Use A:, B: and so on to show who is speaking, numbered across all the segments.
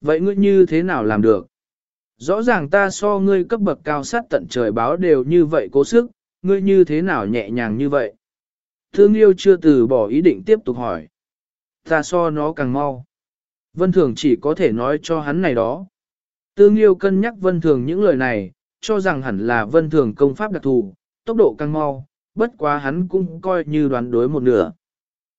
A: Vậy ngươi như thế nào làm được? Rõ ràng ta so ngươi cấp bậc cao sát tận trời báo đều như vậy cố sức, ngươi như thế nào nhẹ nhàng như vậy? Thương yêu chưa từ bỏ ý định tiếp tục hỏi. Ta so nó càng mau. Vân Thường chỉ có thể nói cho hắn này đó. Tương yêu cân nhắc Vân Thường những lời này, cho rằng hẳn là Vân Thường công pháp đặc thù, tốc độ càng mau, bất quá hắn cũng coi như đoán đối một nửa.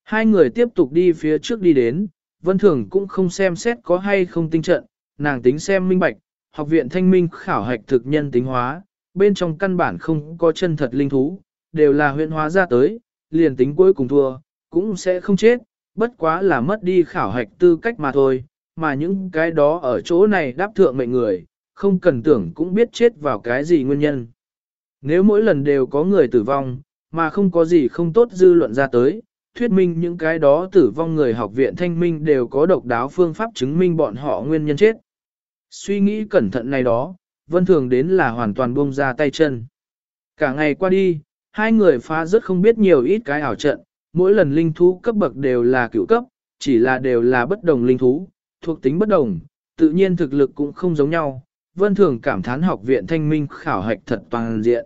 A: Hai người tiếp tục đi phía trước đi đến, Vân Thường cũng không xem xét có hay không tinh trận, nàng tính xem minh bạch, học viện thanh minh khảo hạch thực nhân tính hóa, bên trong căn bản không có chân thật linh thú, đều là huyện hóa ra tới, liền tính cuối cùng thua, cũng sẽ không chết, bất quá là mất đi khảo hạch tư cách mà thôi, mà những cái đó ở chỗ này đáp thượng mệnh người, không cần tưởng cũng biết chết vào cái gì nguyên nhân. Nếu mỗi lần đều có người tử vong, mà không có gì không tốt dư luận ra tới, thuyết minh những cái đó tử vong người học viện thanh minh đều có độc đáo phương pháp chứng minh bọn họ nguyên nhân chết. Suy nghĩ cẩn thận này đó, vân thường đến là hoàn toàn buông ra tay chân. Cả ngày qua đi, hai người phá rất không biết nhiều ít cái ảo trận, mỗi lần linh thú cấp bậc đều là cựu cấp, chỉ là đều là bất đồng linh thú, thuộc tính bất đồng, tự nhiên thực lực cũng không giống nhau. Vân Thường cảm thán học viện thanh minh khảo hạch thật toàn diện.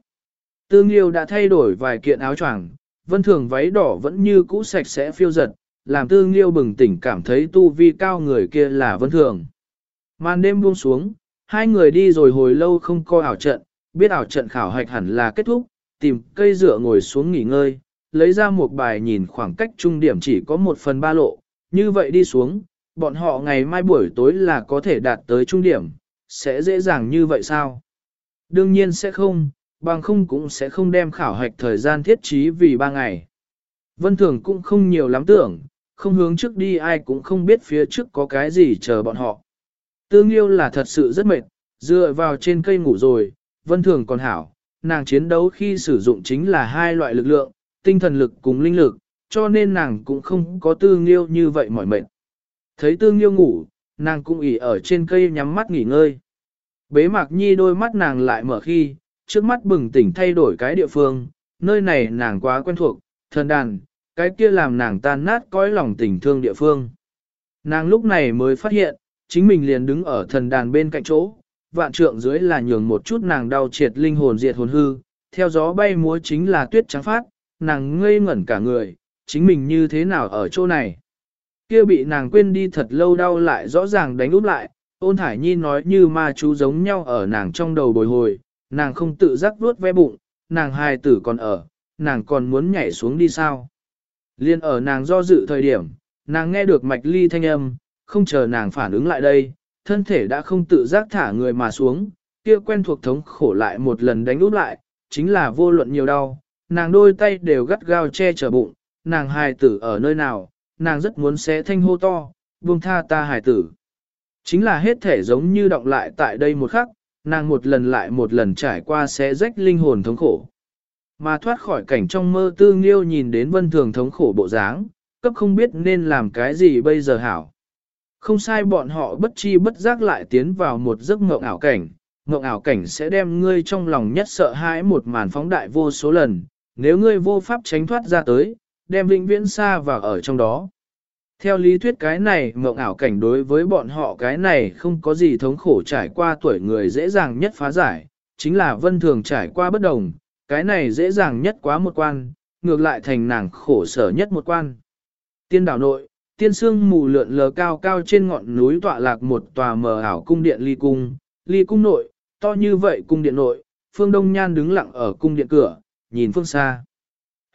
A: Tương Liêu đã thay đổi vài kiện áo choàng, Vân Thường váy đỏ vẫn như cũ sạch sẽ phiêu giật, làm Tương Liêu bừng tỉnh cảm thấy tu vi cao người kia là Vân Thường. Màn đêm buông xuống, hai người đi rồi hồi lâu không coi ảo trận, biết ảo trận khảo hạch hẳn là kết thúc, tìm cây dựa ngồi xuống nghỉ ngơi, lấy ra một bài nhìn khoảng cách trung điểm chỉ có một phần ba lộ, như vậy đi xuống, bọn họ ngày mai buổi tối là có thể đạt tới trung điểm, sẽ dễ dàng như vậy sao? Đương nhiên sẽ không, bằng không cũng sẽ không đem khảo hạch thời gian thiết trí vì ba ngày. Vân Thường cũng không nhiều lắm tưởng, không hướng trước đi ai cũng không biết phía trước có cái gì chờ bọn họ. Tương yêu là thật sự rất mệt, dựa vào trên cây ngủ rồi, Vân Thường còn hảo, nàng chiến đấu khi sử dụng chính là hai loại lực lượng, tinh thần lực cùng linh lực, cho nên nàng cũng không có tương nghiêu như vậy mỏi mệt. Thấy tương nghiêu ngủ, nàng cũng ỉ ở trên cây nhắm mắt nghỉ ngơi. Bế mạc nhi đôi mắt nàng lại mở khi, trước mắt bừng tỉnh thay đổi cái địa phương, nơi này nàng quá quen thuộc, thần đàn, cái kia làm nàng tan nát cõi lòng tình thương địa phương. Nàng lúc này mới phát hiện, chính mình liền đứng ở thần đàn bên cạnh chỗ, vạn trượng dưới là nhường một chút nàng đau triệt linh hồn diệt hồn hư, theo gió bay múa chính là tuyết trắng phát, nàng ngây ngẩn cả người, chính mình như thế nào ở chỗ này. Kia bị nàng quên đi thật lâu đau lại rõ ràng đánh úp lại, ôn thải nhi nói như ma chú giống nhau ở nàng trong đầu bồi hồi, nàng không tự giác vuốt ve bụng, nàng hài tử còn ở, nàng còn muốn nhảy xuống đi sao. Liên ở nàng do dự thời điểm, nàng nghe được mạch ly thanh âm, không chờ nàng phản ứng lại đây, thân thể đã không tự giác thả người mà xuống, kia quen thuộc thống khổ lại một lần đánh úp lại, chính là vô luận nhiều đau, nàng đôi tay đều gắt gao che chở bụng, nàng hài tử ở nơi nào, nàng rất muốn xé thanh hô to, buông tha ta hài tử. Chính là hết thể giống như động lại tại đây một khắc, nàng một lần lại một lần trải qua sẽ rách linh hồn thống khổ. Mà thoát khỏi cảnh trong mơ tư nghiêu nhìn đến vân thường thống khổ bộ dáng, cấp không biết nên làm cái gì bây giờ hảo. Không sai bọn họ bất chi bất giác lại tiến vào một giấc mộng ảo cảnh, mộng ảo cảnh sẽ đem ngươi trong lòng nhất sợ hãi một màn phóng đại vô số lần, nếu ngươi vô pháp tránh thoát ra tới, đem vĩnh viễn xa vào ở trong đó. Theo lý thuyết cái này mộng ảo cảnh đối với bọn họ cái này không có gì thống khổ trải qua tuổi người dễ dàng nhất phá giải, chính là vân thường trải qua bất đồng, cái này dễ dàng nhất quá một quan, ngược lại thành nàng khổ sở nhất một quan. Tiên đảo nội, tiên sương mù lượn lờ cao cao trên ngọn núi tọa lạc một tòa mờ ảo cung điện ly cung, ly cung nội, to như vậy cung điện nội, phương đông nhan đứng lặng ở cung điện cửa, nhìn phương xa.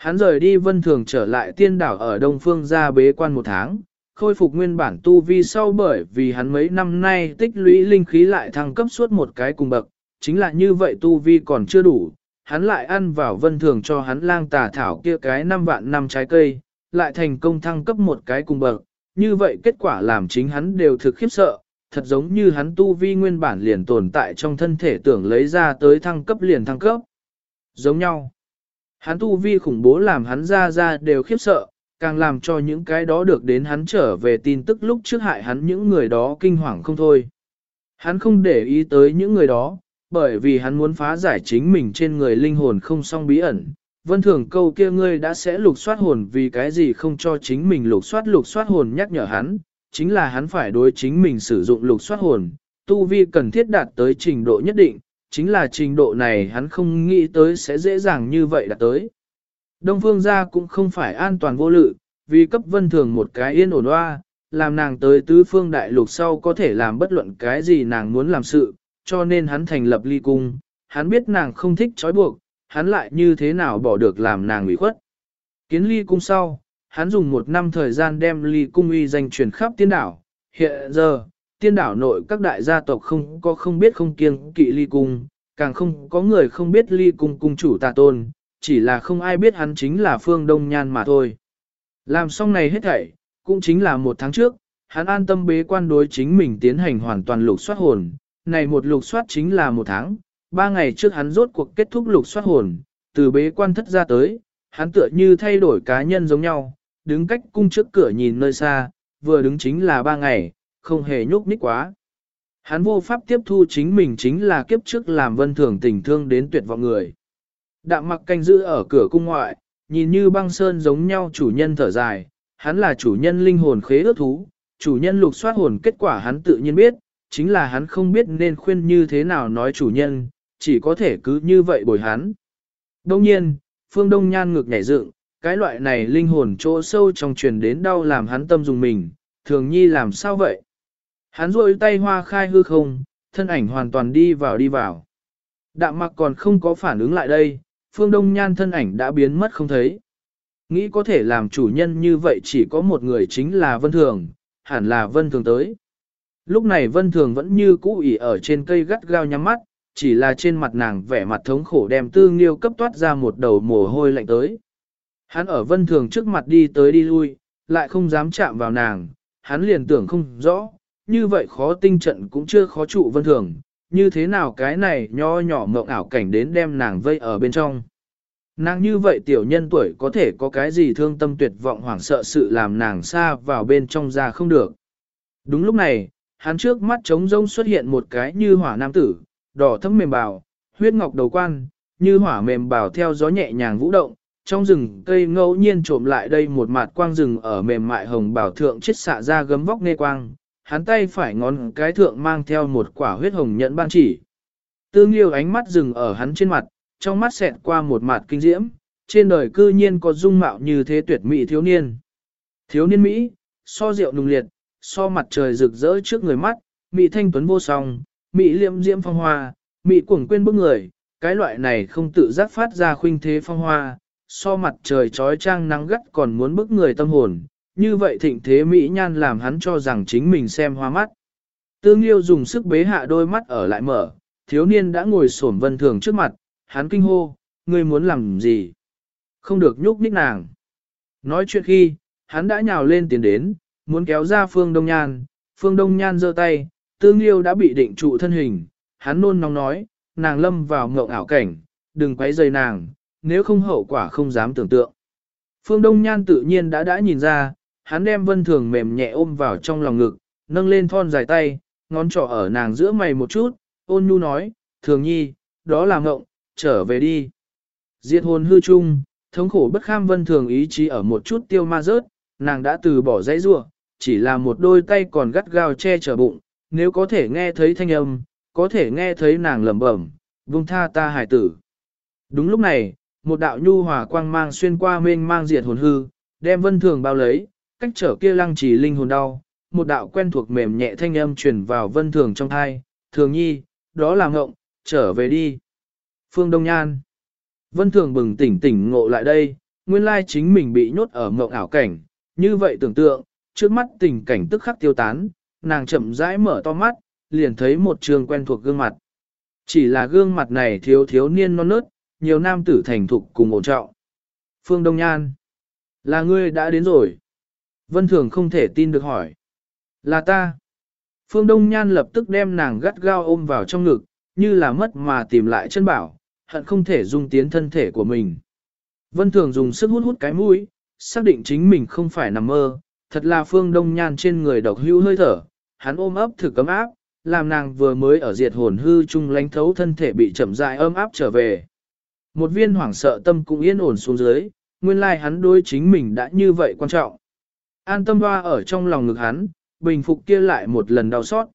A: Hắn rời đi vân thường trở lại tiên đảo ở đông phương ra bế quan một tháng, khôi phục nguyên bản tu vi sau bởi vì hắn mấy năm nay tích lũy linh khí lại thăng cấp suốt một cái cùng bậc, chính là như vậy tu vi còn chưa đủ, hắn lại ăn vào vân thường cho hắn lang tà thảo kia cái năm vạn năm trái cây, lại thành công thăng cấp một cái cùng bậc, như vậy kết quả làm chính hắn đều thực khiếp sợ, thật giống như hắn tu vi nguyên bản liền tồn tại trong thân thể tưởng lấy ra tới thăng cấp liền thăng cấp. Giống nhau. Hắn tu vi khủng bố làm hắn ra ra đều khiếp sợ, càng làm cho những cái đó được đến hắn trở về tin tức lúc trước hại hắn những người đó kinh hoàng không thôi. Hắn không để ý tới những người đó, bởi vì hắn muốn phá giải chính mình trên người linh hồn không song bí ẩn. Vân thường câu kia ngươi đã sẽ lục soát hồn vì cái gì không cho chính mình lục soát lục soát hồn nhắc nhở hắn, chính là hắn phải đối chính mình sử dụng lục soát hồn, tu vi cần thiết đạt tới trình độ nhất định, chính là trình độ này hắn không nghĩ tới sẽ dễ dàng như vậy đạt tới. Đông phương gia cũng không phải an toàn vô lự, vì cấp vân thường một cái yên ổn hoa, làm nàng tới tứ phương đại lục sau có thể làm bất luận cái gì nàng muốn làm sự, cho nên hắn thành lập ly cung, hắn biết nàng không thích trói buộc, hắn lại như thế nào bỏ được làm nàng ủy khuất. Kiến ly cung sau, hắn dùng một năm thời gian đem ly cung uy danh truyền khắp tiên đảo, hiện giờ, tiên đảo nội các đại gia tộc không có không biết không kiêng kỵ ly cung, càng không có người không biết ly cung cung chủ tà tôn, chỉ là không ai biết hắn chính là phương đông nhan mà thôi. Làm xong này hết thảy, cũng chính là một tháng trước, hắn an tâm bế quan đối chính mình tiến hành hoàn toàn lục soát hồn, này một lục soát chính là một tháng, ba ngày trước hắn rốt cuộc kết thúc lục soát hồn, từ bế quan thất ra tới, hắn tựa như thay đổi cá nhân giống nhau, đứng cách cung trước cửa nhìn nơi xa, vừa đứng chính là ba ngày, không hề nhúc nhích quá. Hắn vô pháp tiếp thu chính mình chính là kiếp trước làm vân thường tình thương đến tuyệt vọng người. Đạm mặc canh giữ ở cửa cung ngoại, nhìn như băng sơn giống nhau chủ nhân thở dài, hắn là chủ nhân linh hồn khế ước thú, chủ nhân lục soát hồn kết quả hắn tự nhiên biết, chính là hắn không biết nên khuyên như thế nào nói chủ nhân, chỉ có thể cứ như vậy bồi hắn. Đông nhiên, phương đông nhan ngược nhảy dựng, cái loại này linh hồn chỗ sâu trong truyền đến đau làm hắn tâm dùng mình, thường nhi làm sao vậy? Hắn rôi tay hoa khai hư không, thân ảnh hoàn toàn đi vào đi vào. Đạm mặc còn không có phản ứng lại đây, phương đông nhan thân ảnh đã biến mất không thấy. Nghĩ có thể làm chủ nhân như vậy chỉ có một người chính là Vân Thường, hẳn là Vân Thường tới. Lúc này Vân Thường vẫn như cũ ỉ ở trên cây gắt gao nhắm mắt, chỉ là trên mặt nàng vẻ mặt thống khổ đem tư nghiêu cấp toát ra một đầu mồ hôi lạnh tới. Hắn ở Vân Thường trước mặt đi tới đi lui, lại không dám chạm vào nàng, hắn liền tưởng không rõ, như vậy khó tinh trận cũng chưa khó trụ Vân Thường, như thế nào cái này nho nhỏ mộng ảo cảnh đến đem nàng vây ở bên trong. Nàng như vậy tiểu nhân tuổi có thể có cái gì thương tâm tuyệt vọng hoảng sợ sự làm nàng xa vào bên trong ra không được. Đúng lúc này, hắn trước mắt trống rông xuất hiện một cái như hỏa nam tử, đỏ thấm mềm bào, huyết ngọc đầu quan, như hỏa mềm bào theo gió nhẹ nhàng vũ động, trong rừng cây ngẫu nhiên trộm lại đây một mặt quang rừng ở mềm mại hồng bảo thượng chết xạ ra gấm vóc nghe quang, hắn tay phải ngón cái thượng mang theo một quả huyết hồng nhẫn ban chỉ. Tương yêu ánh mắt dừng ở hắn trên mặt, trong mắt xẹt qua một mặt kinh diễm, trên đời cư nhiên có dung mạo như thế tuyệt mỹ thiếu niên. Thiếu niên Mỹ, so rượu nùng liệt, so mặt trời rực rỡ trước người mắt, Mỹ thanh tuấn vô song, Mỹ liệm diễm phong hoa, Mỹ cuồng quên bức người, cái loại này không tự giác phát ra khuynh thế phong hoa, so mặt trời trói trang nắng gắt còn muốn bức người tâm hồn, như vậy thịnh thế Mỹ nhan làm hắn cho rằng chính mình xem hoa mắt. Tương Liêu dùng sức bế hạ đôi mắt ở lại mở, thiếu niên đã ngồi xổm vân thường trước mặt, hắn kinh hô, ngươi muốn làm gì? Không được nhúc nhích nàng. Nói chuyện khi, hắn đã nhào lên tiến đến, muốn kéo ra phương đông nhan, phương đông nhan giơ tay, tương liêu đã bị định trụ thân hình, hắn nôn nóng nói, nàng lâm vào ngộng ảo cảnh, đừng quấy rầy nàng, nếu không hậu quả không dám tưởng tượng. Phương Đông Nhan tự nhiên đã đã nhìn ra, hắn đem vân thường mềm nhẹ ôm vào trong lòng ngực, nâng lên thon dài tay, ngón trỏ ở nàng giữa mày một chút, ôn nhu nói, thường nhi, đó là ngộng, trở về đi. Diệt hồn hư chung, thống khổ bất kham vân thường ý chí ở một chút tiêu ma rớt, nàng đã từ bỏ dãy rua, chỉ là một đôi tay còn gắt gao che chở bụng, nếu có thể nghe thấy thanh âm, có thể nghe thấy nàng lẩm bẩm, vung tha ta hải tử. Đúng lúc này, một đạo nhu hòa quang mang xuyên qua mênh mang diệt hồn hư, đem vân thường bao lấy, cách trở kia lăng trì linh hồn đau, một đạo quen thuộc mềm nhẹ thanh âm truyền vào vân thường trong thai, thường nhi, đó là ngộng, trở về đi. Phương Đông Nhan Vân thường bừng tỉnh tỉnh ngộ lại đây, nguyên lai chính mình bị nhốt ở ngộng ảo cảnh, như vậy tưởng tượng, trước mắt tình cảnh tức khắc tiêu tán, nàng chậm rãi mở to mắt, liền thấy một trường quen thuộc gương mặt. Chỉ là gương mặt này thiếu thiếu niên non nớt, nhiều nam tử thành thục cùng ổn trọng. Phương Đông Nhan, là ngươi đã đến rồi. Vân Thường không thể tin được hỏi. Là ta. Phương Đông Nhan lập tức đem nàng gắt gao ôm vào trong ngực, như là mất mà tìm lại chân bảo, hận không thể dung tiến thân thể của mình. Vân Thường dùng sức hút hút cái mũi, xác định chính mình không phải nằm mơ, thật là Phương Đông Nhan trên người độc hưu hơi thở, hắn ôm ấp thử cấm áp, làm nàng vừa mới ở diệt hồn hư chung lánh thấu thân thể bị chậm dại ấm áp trở về. Một viên hoảng sợ tâm cũng yên ổn xuống dưới, nguyên lai hắn đối chính mình đã như vậy quan trọng. An tâm hoa ở trong lòng ngực hắn, bình phục kia lại một lần đau xót.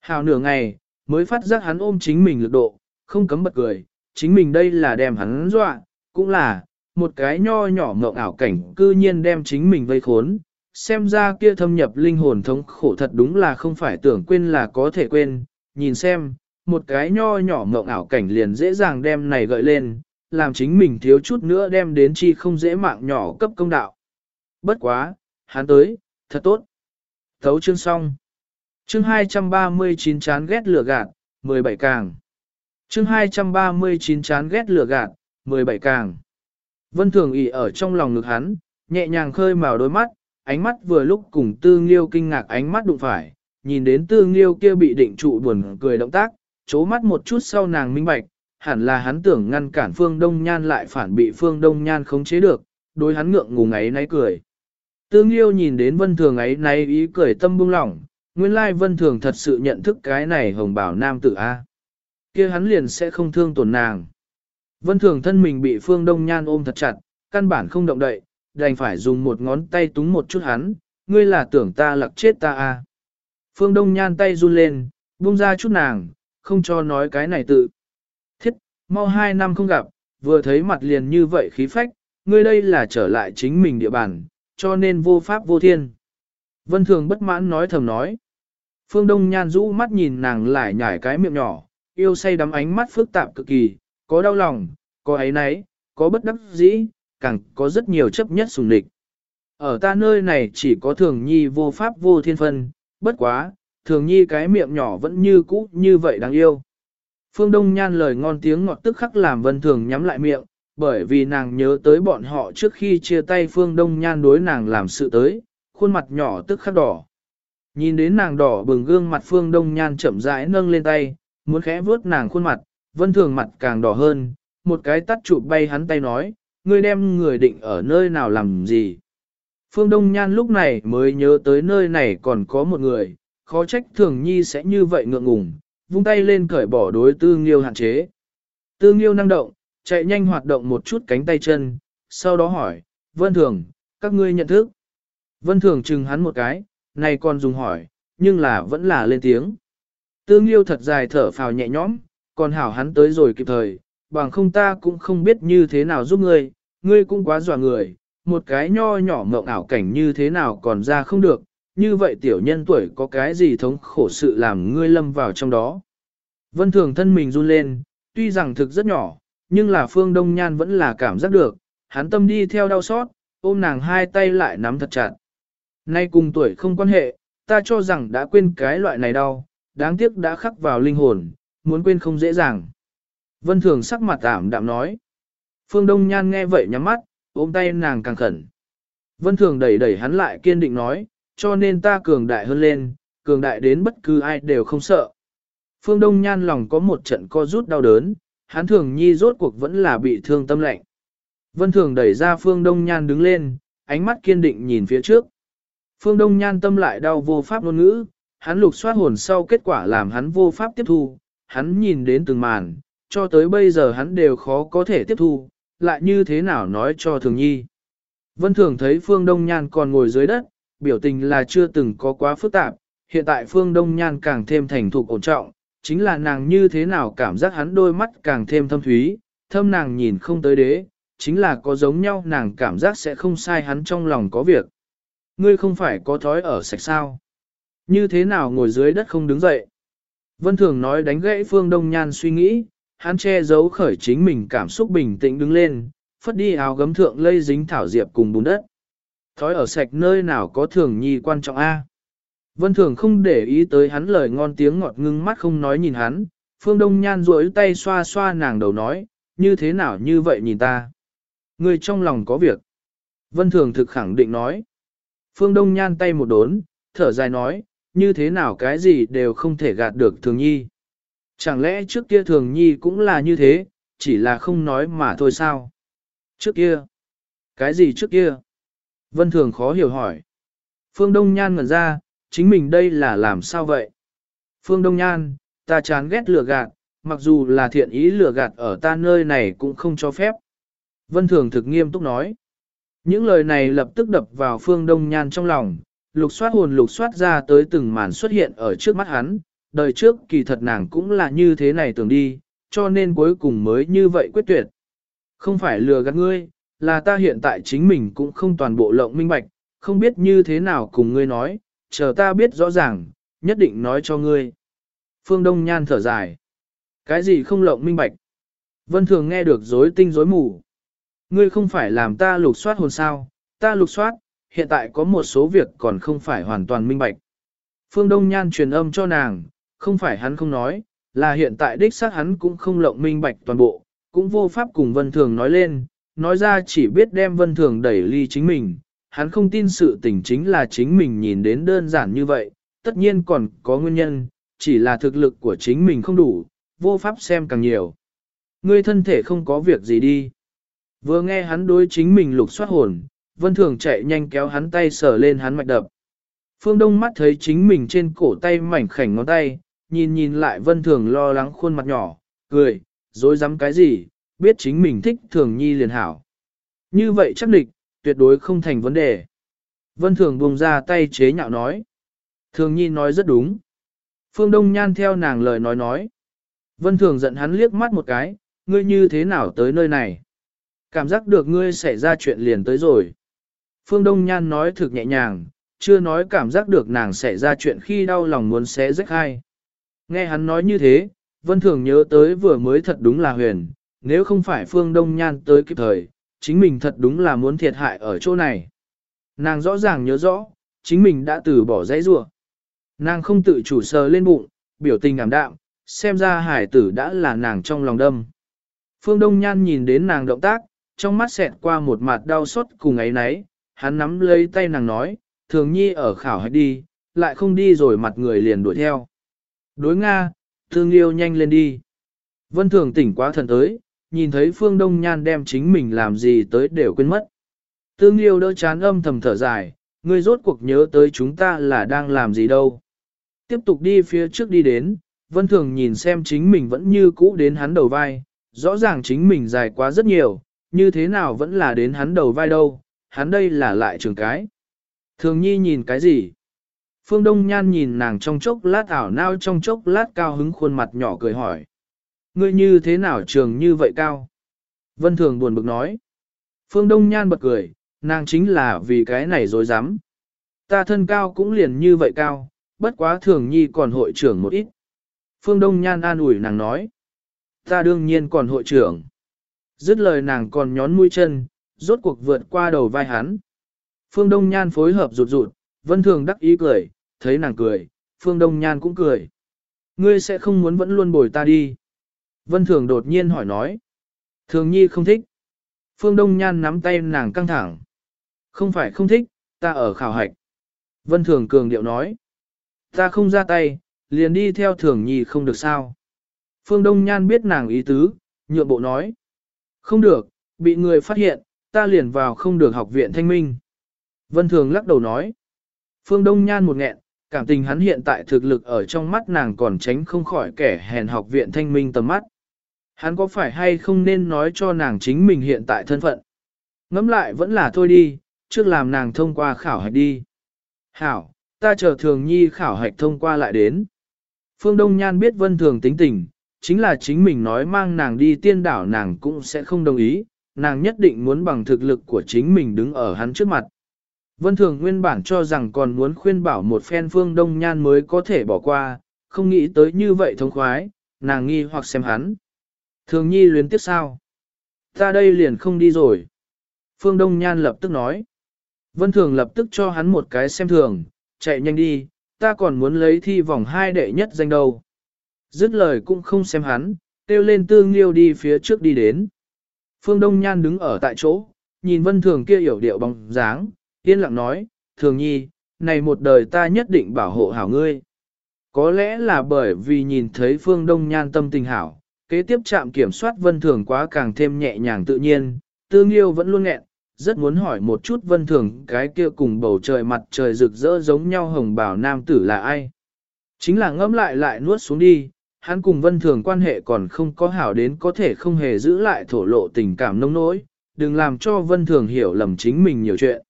A: Hào nửa ngày, mới phát giác hắn ôm chính mình lực độ, không cấm bật cười, chính mình đây là đem hắn dọa, cũng là, một cái nho nhỏ ngộng ảo cảnh cư nhiên đem chính mình vây khốn, xem ra kia thâm nhập linh hồn thống khổ thật đúng là không phải tưởng quên là có thể quên, nhìn xem, một cái nho nhỏ ngộng ảo cảnh liền dễ dàng đem này gợi lên, làm chính mình thiếu chút nữa đem đến chi không dễ mạng nhỏ cấp công đạo. Bất quá, hắn tới, thật tốt. Thấu chương xong. Chương 239 chán ghét lửa gạt, 17 càng. Chương 239 chán ghét lửa gạt, 17 càng. Vân Thường ỉ ở trong lòng ngực hắn, nhẹ nhàng khơi màu đôi mắt, ánh mắt vừa lúc cùng Tư Nghiêu kinh ngạc ánh mắt đụng phải, nhìn đến Tư Nghiêu kia bị định trụ buồn cười động tác, chố mắt một chút sau nàng minh bạch, hẳn là hắn tưởng ngăn cản Phương Đông Nhan lại phản bị Phương Đông Nhan khống chế được, đối hắn ngượng ngùng ấy náy cười. Tương yêu nhìn đến Vân Thường ấy nay ý cười tâm buông lỏng, nguyên lai Vân Thường thật sự nhận thức cái này hồng bảo nam tử A. kia hắn liền sẽ không thương tổn nàng. Vân Thường thân mình bị Phương Đông Nhan ôm thật chặt, căn bản không động đậy, đành phải dùng một ngón tay túng một chút hắn, ngươi là tưởng ta lặc chết ta a? Phương Đông Nhan tay run lên, buông ra chút nàng, không cho nói cái này tự. Thiết, mau hai năm không gặp, vừa thấy mặt liền như vậy khí phách, ngươi đây là trở lại chính mình địa bàn, cho nên vô pháp vô thiên. Vân Thường bất mãn nói thầm nói. Phương Đông Nhan rũ mắt nhìn nàng lại nhảy cái miệng nhỏ, yêu say đắm ánh mắt phức tạp cực kỳ, có đau lòng, có ấy nấy, có bất đắc dĩ, càng có rất nhiều chấp nhất sùng địch. Ở ta nơi này chỉ có thường nhi vô pháp vô thiên phân, bất quá, thường nhi cái miệng nhỏ vẫn như cũ như vậy đáng yêu. Phương Đông Nhan lời ngon tiếng ngọt tức khắc làm vân thường nhắm lại miệng, bởi vì nàng nhớ tới bọn họ trước khi chia tay Phương Đông Nhan đối nàng làm sự tới, khuôn mặt nhỏ tức khắc đỏ. Nhìn đến nàng đỏ bừng gương mặt Phương Đông Nhan chậm rãi nâng lên tay, muốn khẽ vuốt nàng khuôn mặt, vân thường mặt càng đỏ hơn, một cái tắt chụp bay hắn tay nói, ngươi đem người định ở nơi nào làm gì. Phương Đông Nhan lúc này mới nhớ tới nơi này còn có một người, khó trách thường nhi sẽ như vậy ngượng ngùng, vung tay lên cởi bỏ đối tư nghiêu hạn chế. Tư nghiêu năng động, chạy nhanh hoạt động một chút cánh tay chân, sau đó hỏi, Vân Thường, các ngươi nhận thức. Vân Thường chừng hắn một cái, này còn dùng hỏi, nhưng là vẫn là lên tiếng. tương liêu thật dài thở phào nhẹ nhõm, còn hảo hắn tới rồi kịp thời, bằng không ta cũng không biết như thế nào giúp ngươi, ngươi cũng quá dọa người, một cái nho nhỏ mộng ảo cảnh như thế nào còn ra không được, như vậy tiểu nhân tuổi có cái gì thống khổ sự làm ngươi lâm vào trong đó. Vân thường thân mình run lên, tuy rằng thực rất nhỏ, nhưng là phương đông nhan vẫn là cảm giác được, hắn tâm đi theo đau xót, ôm nàng hai tay lại nắm thật chặt. Nay cùng tuổi không quan hệ, ta cho rằng đã quên cái loại này đau, đáng tiếc đã khắc vào linh hồn, muốn quên không dễ dàng. Vân Thường sắc mặt ảm đạm nói. Phương Đông Nhan nghe vậy nhắm mắt, ôm tay nàng càng khẩn. Vân Thường đẩy đẩy hắn lại kiên định nói, cho nên ta cường đại hơn lên, cường đại đến bất cứ ai đều không sợ. Phương Đông Nhan lòng có một trận co rút đau đớn, hắn thường nhi rốt cuộc vẫn là bị thương tâm lạnh. Vân Thường đẩy ra Phương Đông Nhan đứng lên, ánh mắt kiên định nhìn phía trước. Phương Đông Nhan tâm lại đau vô pháp ngôn ngữ, hắn lục soát hồn sau kết quả làm hắn vô pháp tiếp thu, hắn nhìn đến từng màn, cho tới bây giờ hắn đều khó có thể tiếp thu, lại như thế nào nói cho thường nhi. Vân thường thấy Phương Đông Nhan còn ngồi dưới đất, biểu tình là chưa từng có quá phức tạp, hiện tại Phương Đông Nhan càng thêm thành thục ổn trọng, chính là nàng như thế nào cảm giác hắn đôi mắt càng thêm thâm thúy, thâm nàng nhìn không tới đế, chính là có giống nhau nàng cảm giác sẽ không sai hắn trong lòng có việc. Ngươi không phải có thói ở sạch sao? Như thế nào ngồi dưới đất không đứng dậy? Vân Thường nói đánh gãy Phương Đông Nhan suy nghĩ, hắn che giấu khởi chính mình cảm xúc bình tĩnh đứng lên, phất đi áo gấm thượng lây dính thảo diệp cùng bùn đất. Thói ở sạch nơi nào có thường nhi quan trọng a. Vân Thường không để ý tới hắn lời ngon tiếng ngọt ngưng mắt không nói nhìn hắn, Phương Đông Nhan duỗi tay xoa xoa nàng đầu nói, như thế nào như vậy nhìn ta. Người trong lòng có việc. Vân Thường thực khẳng định nói. Phương Đông Nhan tay một đốn, thở dài nói, như thế nào cái gì đều không thể gạt được Thường Nhi. Chẳng lẽ trước kia Thường Nhi cũng là như thế, chỉ là không nói mà thôi sao? Trước kia? Cái gì trước kia? Vân Thường khó hiểu hỏi. Phương Đông Nhan ngẩn ra, chính mình đây là làm sao vậy? Phương Đông Nhan, ta chán ghét lừa gạt, mặc dù là thiện ý lừa gạt ở ta nơi này cũng không cho phép. Vân Thường thực nghiêm túc nói. Những lời này lập tức đập vào Phương Đông Nhan trong lòng, lục soát hồn lục soát ra tới từng màn xuất hiện ở trước mắt hắn, đời trước kỳ thật nàng cũng là như thế này tưởng đi, cho nên cuối cùng mới như vậy quyết tuyệt. Không phải lừa gạt ngươi, là ta hiện tại chính mình cũng không toàn bộ lộng minh bạch, không biết như thế nào cùng ngươi nói, chờ ta biết rõ ràng, nhất định nói cho ngươi. Phương Đông Nhan thở dài. Cái gì không lộng minh bạch? Vân Thường nghe được rối tinh rối mù. Ngươi không phải làm ta lục soát hồn sao, ta lục soát, hiện tại có một số việc còn không phải hoàn toàn minh bạch. Phương Đông Nhan truyền âm cho nàng, không phải hắn không nói, là hiện tại đích xác hắn cũng không lộng minh bạch toàn bộ, cũng vô pháp cùng Vân Thường nói lên, nói ra chỉ biết đem Vân Thường đẩy ly chính mình, hắn không tin sự tình chính là chính mình nhìn đến đơn giản như vậy, tất nhiên còn có nguyên nhân, chỉ là thực lực của chính mình không đủ, vô pháp xem càng nhiều. Ngươi thân thể không có việc gì đi. Vừa nghe hắn đối chính mình lục soát hồn, Vân Thường chạy nhanh kéo hắn tay sờ lên hắn mạch đập. Phương Đông mắt thấy chính mình trên cổ tay mảnh khảnh ngón tay, nhìn nhìn lại Vân Thường lo lắng khuôn mặt nhỏ, cười, dối dám cái gì, biết chính mình thích Thường Nhi liền hảo. Như vậy chắc địch, tuyệt đối không thành vấn đề. Vân Thường buông ra tay chế nhạo nói. Thường Nhi nói rất đúng. Phương Đông Nhan theo nàng lời nói nói. Vân Thường giận hắn liếc mắt một cái, ngươi như thế nào tới nơi này? Cảm giác được ngươi xảy ra chuyện liền tới rồi. Phương Đông Nhan nói thực nhẹ nhàng, chưa nói cảm giác được nàng xảy ra chuyện khi đau lòng muốn xé rách hai. Nghe hắn nói như thế, Vân Thường nhớ tới vừa mới thật đúng là huyền, nếu không phải Phương Đông Nhan tới kịp thời, chính mình thật đúng là muốn thiệt hại ở chỗ này. Nàng rõ ràng nhớ rõ, chính mình đã từ bỏ dãy rua. Nàng không tự chủ sờ lên bụng, biểu tình ảm đạm, xem ra hải tử đã là nàng trong lòng đâm. Phương Đông Nhan nhìn đến nàng động tác, trong mắt xẹt qua một mặt đau xót cùng ấy nấy, hắn nắm lấy tay nàng nói, thường nhi ở khảo hạch đi, lại không đi rồi mặt người liền đuổi theo. Đối Nga, thương yêu nhanh lên đi. Vân thường tỉnh quá thần tới, nhìn thấy phương đông nhan đem chính mình làm gì tới đều quên mất. Tương yêu đỡ chán âm thầm thở dài, ngươi rốt cuộc nhớ tới chúng ta là đang làm gì đâu. Tiếp tục đi phía trước đi đến, vân thường nhìn xem chính mình vẫn như cũ đến hắn đầu vai, rõ ràng chính mình dài quá rất nhiều, như thế nào vẫn là đến hắn đầu vai đâu, hắn đây là lại trường cái. Thường nhi nhìn cái gì? Phương Đông Nhan nhìn nàng trong chốc lát ảo nao trong chốc lát cao hứng khuôn mặt nhỏ cười hỏi. Ngươi như thế nào trường như vậy cao? Vân Thường buồn bực nói. Phương Đông Nhan bật cười, nàng chính là vì cái này dối dám. Ta thân cao cũng liền như vậy cao, bất quá thường nhi còn hội trưởng một ít. Phương Đông Nhan an ủi nàng nói. Ta đương nhiên còn hội trưởng. Dứt lời nàng còn nhón mũi chân, rốt cuộc vượt qua đầu vai hắn. Phương Đông Nhan phối hợp rụt rụt, Vân Thường đắc ý cười, thấy nàng cười, Phương Đông Nhan cũng cười. Ngươi sẽ không muốn vẫn luôn bồi ta đi. Vân Thường đột nhiên hỏi nói. Thường Nhi không thích. Phương Đông Nhan nắm tay nàng căng thẳng. Không phải không thích, ta ở khảo hạch. Vân Thường cường điệu nói. Ta không ra tay, liền đi theo Thường Nhi không được sao. Phương Đông Nhan biết nàng ý tứ, nhượng bộ nói. Không được, bị người phát hiện, ta liền vào không được học viện thanh minh. Vân Thường lắc đầu nói. Phương Đông Nhan một nghẹn, cảm tình hắn hiện tại thực lực ở trong mắt nàng còn tránh không khỏi kẻ hèn học viện thanh minh tầm mắt. Hắn có phải hay không nên nói cho nàng chính mình hiện tại thân phận? Ngẫm lại vẫn là thôi đi, trước làm nàng thông qua khảo hạch đi. Hảo, ta chờ thường nhi khảo hạch thông qua lại đến. Phương Đông Nhan biết vân thường tính tình, chính là chính mình nói mang nàng đi tiên đảo nàng cũng sẽ không đồng ý, nàng nhất định muốn bằng thực lực của chính mình đứng ở hắn trước mặt. Vân Thường nguyên bản cho rằng còn muốn khuyên bảo một phen phương đông nhan mới có thể bỏ qua, không nghĩ tới như vậy thông khoái, nàng nghi hoặc xem hắn. Thường nhi luyến tiếp sao? Ta đây liền không đi rồi. Phương Đông Nhan lập tức nói. Vân Thường lập tức cho hắn một cái xem thường, chạy nhanh đi, ta còn muốn lấy thi vòng hai đệ nhất danh đầu. Dứt lời cũng không xem hắn, kêu lên tương liêu đi phía trước đi đến. Phương Đông Nhan đứng ở tại chỗ, nhìn Vân Thường kia hiểu điệu bóng dáng, yên lặng nói, Thường Nhi, này một đời ta nhất định bảo hộ hảo ngươi. Có lẽ là bởi vì nhìn thấy Phương Đông Nhan tâm tình hảo, kế tiếp chạm kiểm soát Vân Thường quá càng thêm nhẹ nhàng tự nhiên, tương yêu vẫn luôn nghẹn, rất muốn hỏi một chút Vân Thường cái kia cùng bầu trời mặt trời rực rỡ giống nhau hồng bảo nam tử là ai. Chính là ngẫm lại lại nuốt xuống đi, hắn cùng vân thường quan hệ còn không có hảo đến có thể không hề giữ lại thổ lộ tình cảm nông nỗi, đừng làm cho vân thường hiểu lầm chính mình nhiều chuyện.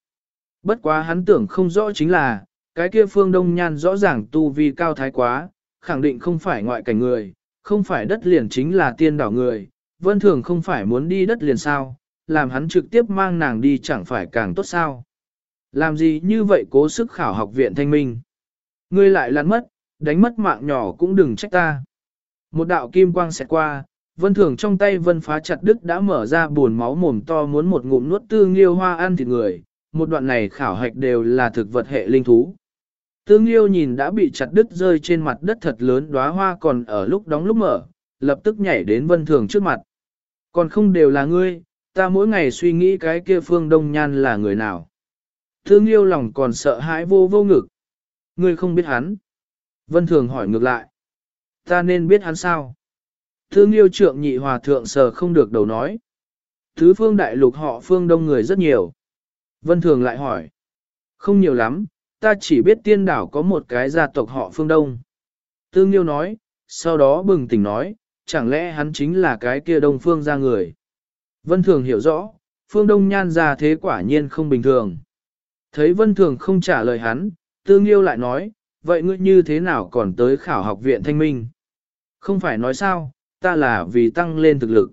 A: Bất quá hắn tưởng không rõ chính là, cái kia phương đông nhan rõ ràng tu vi cao thái quá, khẳng định không phải ngoại cảnh người, không phải đất liền chính là tiên đảo người, vân thường không phải muốn đi đất liền sao, làm hắn trực tiếp mang nàng đi chẳng phải càng tốt sao. Làm gì như vậy cố sức khảo học viện thanh minh. Ngươi lại lăn mất, đánh mất mạng nhỏ cũng đừng trách ta. Một đạo kim quang xẹt qua, vân thường trong tay vân phá chặt đức đã mở ra buồn máu mồm to muốn một ngụm nuốt tư nghiêu hoa ăn thịt người, một đoạn này khảo hạch đều là thực vật hệ linh thú. Tương Liêu nhìn đã bị chặt đứt rơi trên mặt đất thật lớn đóa hoa còn ở lúc đóng lúc mở, lập tức nhảy đến vân thường trước mặt. Còn không đều là ngươi, ta mỗi ngày suy nghĩ cái kia phương đông nhan là người nào. Tương Liêu lòng còn sợ hãi vô vô ngực. Ngươi không biết hắn. Vân thường hỏi ngược lại. Ta nên biết hắn sao? Thương Liêu trượng nhị hòa thượng sờ không được đầu nói. Thứ phương đại lục họ phương đông người rất nhiều. Vân thường lại hỏi. Không nhiều lắm, ta chỉ biết tiên đảo có một cái gia tộc họ phương đông. Tương Nhiêu nói, sau đó bừng tỉnh nói, chẳng lẽ hắn chính là cái kia đông phương ra người. Vân Thường hiểu rõ, phương đông nhan ra thế quả nhiên không bình thường. Thấy Vân Thường không trả lời hắn, Tương Nhiêu lại nói, vậy ngươi như thế nào còn tới khảo học viện thanh minh? Không phải nói sao, ta là vì tăng lên thực lực.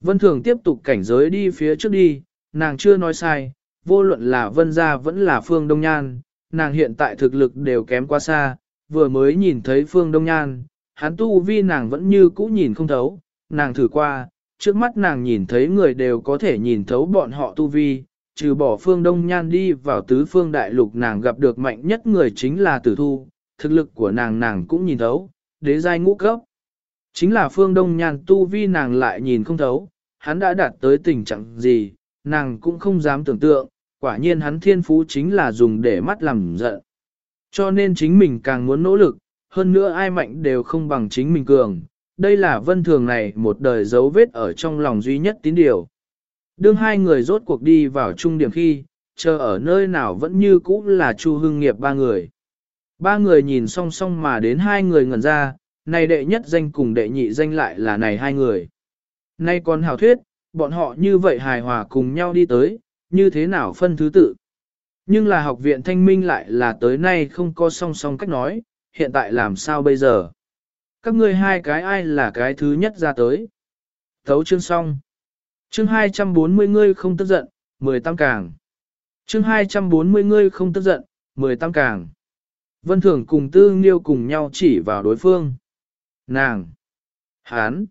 A: Vân Thường tiếp tục cảnh giới đi phía trước đi, nàng chưa nói sai, vô luận là Vân gia vẫn là phương đông nhan, nàng hiện tại thực lực đều kém quá xa, vừa mới nhìn thấy Phương Đông Nhan, hắn tu vi nàng vẫn như cũ nhìn không thấu, nàng thử qua, trước mắt nàng nhìn thấy người đều có thể nhìn thấu bọn họ tu vi, trừ bỏ Phương Đông Nhan đi vào tứ phương đại lục nàng gặp được mạnh nhất người chính là tử thu, thực lực của nàng nàng cũng nhìn thấu, đế giai ngũ cấp. Chính là Phương Đông Nhan tu vi nàng lại nhìn không thấu, hắn đã đạt tới tình trạng gì, nàng cũng không dám tưởng tượng, quả nhiên hắn thiên phú chính là dùng để mắt làm giận. Cho nên chính mình càng muốn nỗ lực, hơn nữa ai mạnh đều không bằng chính mình cường. Đây là vân thường này một đời dấu vết ở trong lòng duy nhất tín điều. Đương hai người rốt cuộc đi vào trung điểm khi, chờ ở nơi nào vẫn như cũ là Chu Hưng Nghiệp ba người. Ba người nhìn song song mà đến hai người ngẩn ra, này đệ nhất danh cùng đệ nhị danh lại là này hai người. Nay còn hào thuyết, bọn họ như vậy hài hòa cùng nhau đi tới, như thế nào phân thứ tự. Nhưng là học viện thanh minh lại là tới nay không có song song cách nói, hiện tại làm sao bây giờ? Các ngươi hai cái ai là cái thứ nhất ra tới? Thấu chương xong. Chương 240 ngươi không tức giận, 10 tăng càng. Chương 240 ngươi không tức giận, 10 tăng càng. Vân Thường cùng Tư Nghiêu cùng nhau chỉ vào đối phương. Nàng. Hán.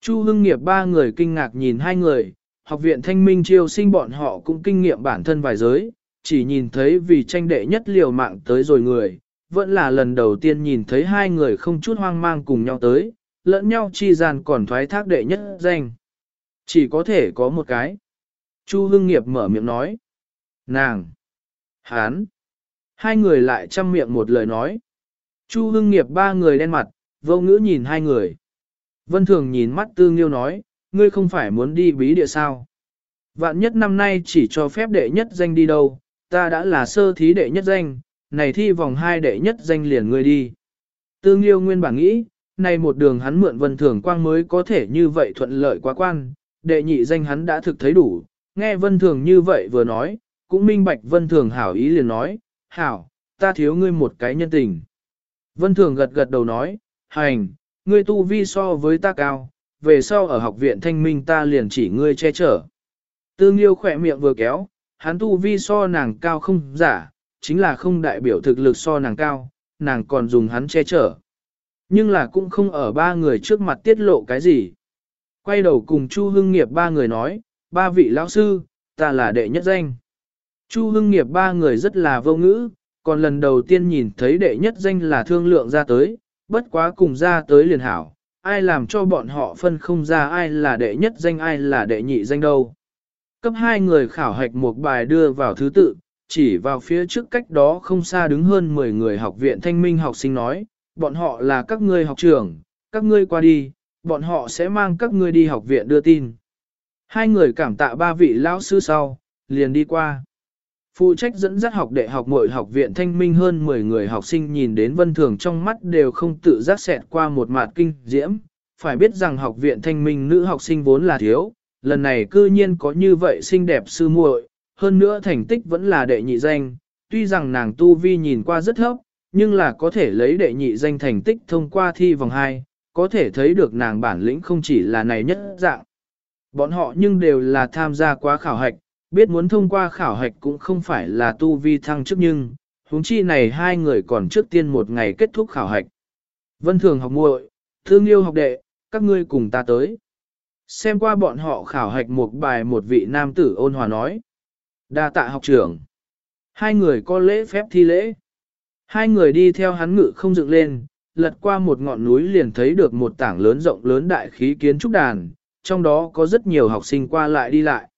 A: Chu Hưng Nghiệp ba người kinh ngạc nhìn hai người, học viện thanh minh chiêu sinh bọn họ cũng kinh nghiệm bản thân vài giới, chỉ nhìn thấy vì tranh đệ nhất liều mạng tới rồi người, vẫn là lần đầu tiên nhìn thấy hai người không chút hoang mang cùng nhau tới, lẫn nhau chi gian còn thoái thác đệ nhất danh. Chỉ có thể có một cái. Chu Hưng Nghiệp mở miệng nói. Nàng! Hán! Hai người lại chăm miệng một lời nói. Chu Hưng Nghiệp ba người đen mặt, vô ngữ nhìn hai người. Vân Thường nhìn mắt Tư Nghiêu nói, ngươi không phải muốn đi bí địa sao. Vạn nhất năm nay chỉ cho phép đệ nhất danh đi đâu, ta đã là sơ thí đệ nhất danh, này thi vòng hai đệ nhất danh liền ngươi đi. Tương yêu nguyên bản nghĩ, này một đường hắn mượn vân thường quang mới có thể như vậy thuận lợi quá quan, đệ nhị danh hắn đã thực thấy đủ, nghe vân thường như vậy vừa nói, cũng minh bạch vân thường hảo ý liền nói, hảo, ta thiếu ngươi một cái nhân tình. Vân thường gật gật đầu nói, hành, ngươi tu vi so với ta cao, về sau ở học viện thanh minh ta liền chỉ ngươi che chở. Tương Liêu khỏe miệng vừa kéo, hắn tu vi so nàng cao không giả, chính là không đại biểu thực lực so nàng cao, nàng còn dùng hắn che chở. Nhưng là cũng không ở ba người trước mặt tiết lộ cái gì. Quay đầu cùng Chu Hưng Nghiệp ba người nói, ba vị lão sư, ta là đệ nhất danh. Chu Hưng Nghiệp ba người rất là vô ngữ, còn lần đầu tiên nhìn thấy đệ nhất danh là thương lượng ra tới, bất quá cùng ra tới liền hảo, ai làm cho bọn họ phân không ra ai là đệ nhất danh ai là đệ nhị danh đâu. Cấp hai người khảo hạch một bài đưa vào thứ tự, chỉ vào phía trước cách đó không xa đứng hơn 10 người học viện thanh minh học sinh nói, bọn họ là các ngươi học trưởng, các ngươi qua đi, bọn họ sẽ mang các ngươi đi học viện đưa tin. Hai người cảm tạ ba vị lão sư sau, liền đi qua. Phụ trách dẫn dắt học đệ học mỗi học viện thanh minh hơn 10 người học sinh nhìn đến vân thường trong mắt đều không tự giác xẹt qua một mạt kinh diễm. Phải biết rằng học viện thanh minh nữ học sinh vốn là thiếu, lần này cư nhiên có như vậy xinh đẹp sư muội, hơn nữa thành tích vẫn là đệ nhị danh, tuy rằng nàng tu vi nhìn qua rất thấp, nhưng là có thể lấy đệ nhị danh thành tích thông qua thi vòng 2, có thể thấy được nàng bản lĩnh không chỉ là này nhất dạng. Bọn họ nhưng đều là tham gia quá khảo hạch, biết muốn thông qua khảo hạch cũng không phải là tu vi thăng trước nhưng, huống chi này hai người còn trước tiên một ngày kết thúc khảo hạch. Vân Thường học muội, thương yêu học đệ, các ngươi cùng ta tới. Xem qua bọn họ khảo hạch một bài một vị nam tử ôn hòa nói. đa tạ học trưởng. Hai người có lễ phép thi lễ. Hai người đi theo hắn ngự không dựng lên, lật qua một ngọn núi liền thấy được một tảng lớn rộng lớn đại khí kiến trúc đàn, trong đó có rất nhiều học sinh qua lại đi lại.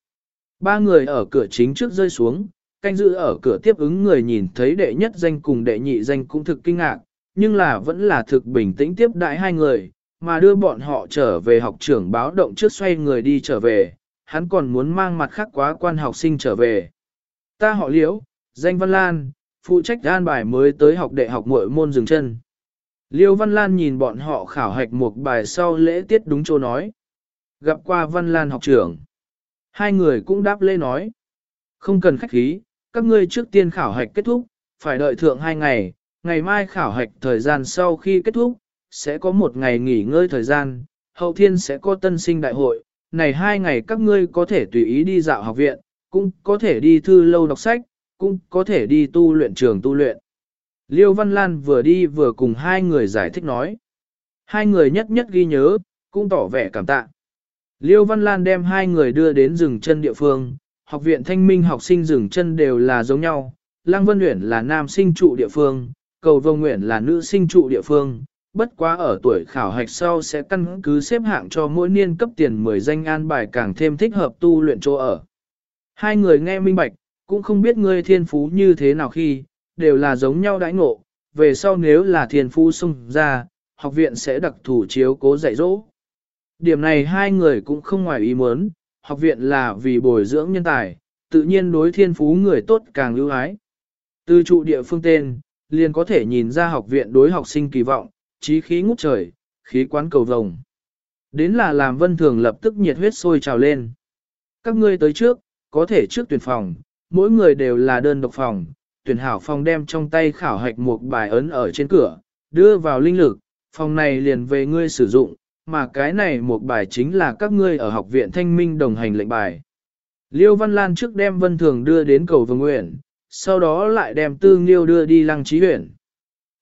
A: Ba người ở cửa chính trước rơi xuống, canh giữ ở cửa tiếp ứng người nhìn thấy đệ nhất danh cùng đệ nhị danh cũng thực kinh ngạc, nhưng là vẫn là thực bình tĩnh tiếp đại hai người, mà đưa bọn họ trở về học trưởng báo động trước xoay người đi trở về, hắn còn muốn mang mặt khác quá quan học sinh trở về. Ta họ liễu, danh Văn Lan, phụ trách an bài mới tới học đệ học mỗi môn dừng chân. Liêu Văn Lan nhìn bọn họ khảo hạch một bài sau lễ tiết đúng chỗ nói. Gặp qua Văn Lan học trưởng. Hai người cũng đáp lê nói. Không cần khách khí, các ngươi trước tiên khảo hạch kết thúc, phải đợi thượng hai ngày, ngày mai khảo hạch thời gian sau khi kết thúc, sẽ có một ngày nghỉ ngơi thời gian, hậu thiên sẽ có tân sinh đại hội, này hai ngày các ngươi có thể tùy ý đi dạo học viện, cũng có thể đi thư lâu đọc sách, cũng có thể đi tu luyện trường tu luyện. Liêu Văn Lan vừa đi vừa cùng hai người giải thích nói. Hai người nhất nhất ghi nhớ, cũng tỏ vẻ cảm tạ. Liêu Văn Lan đem hai người đưa đến rừng chân địa phương, học viện thanh minh học sinh rừng chân đều là giống nhau. Lăng Vân Uyển là nam sinh trụ địa phương, cầu vô nguyện là nữ sinh trụ địa phương, bất quá ở tuổi khảo hạch sau sẽ căn cứ xếp hạng cho mỗi niên cấp tiền 10 danh an bài càng thêm thích hợp tu luyện chỗ ở. Hai người nghe minh bạch, cũng không biết ngươi thiên phú như thế nào khi, đều là giống nhau đãi ngộ, về sau nếu là thiên phú xung ra, học viện sẽ đặc thủ chiếu cố dạy dỗ. Điểm này hai người cũng không ngoài ý muốn, học viện là vì bồi dưỡng nhân tài, tự nhiên đối thiên phú người tốt càng ưu ái. Từ trụ địa phương tên, liền có thể nhìn ra học viện đối học sinh kỳ vọng, trí khí ngút trời, khí quán cầu vồng. Đến là làm vân thường lập tức nhiệt huyết sôi trào lên. Các ngươi tới trước, có thể trước tuyển phòng, mỗi người đều là đơn độc phòng, tuyển hảo phòng đem trong tay khảo hạch một bài ấn ở trên cửa, đưa vào linh lực, phòng này liền về ngươi sử dụng, mà cái này một bài chính là các ngươi ở học viện thanh minh đồng hành lệnh bài. Liêu Văn Lan trước đem Vân Thường đưa đến cầu Vương Nguyện, sau đó lại đem Tư Nghiêu đưa đi Lăng Trí Huyện.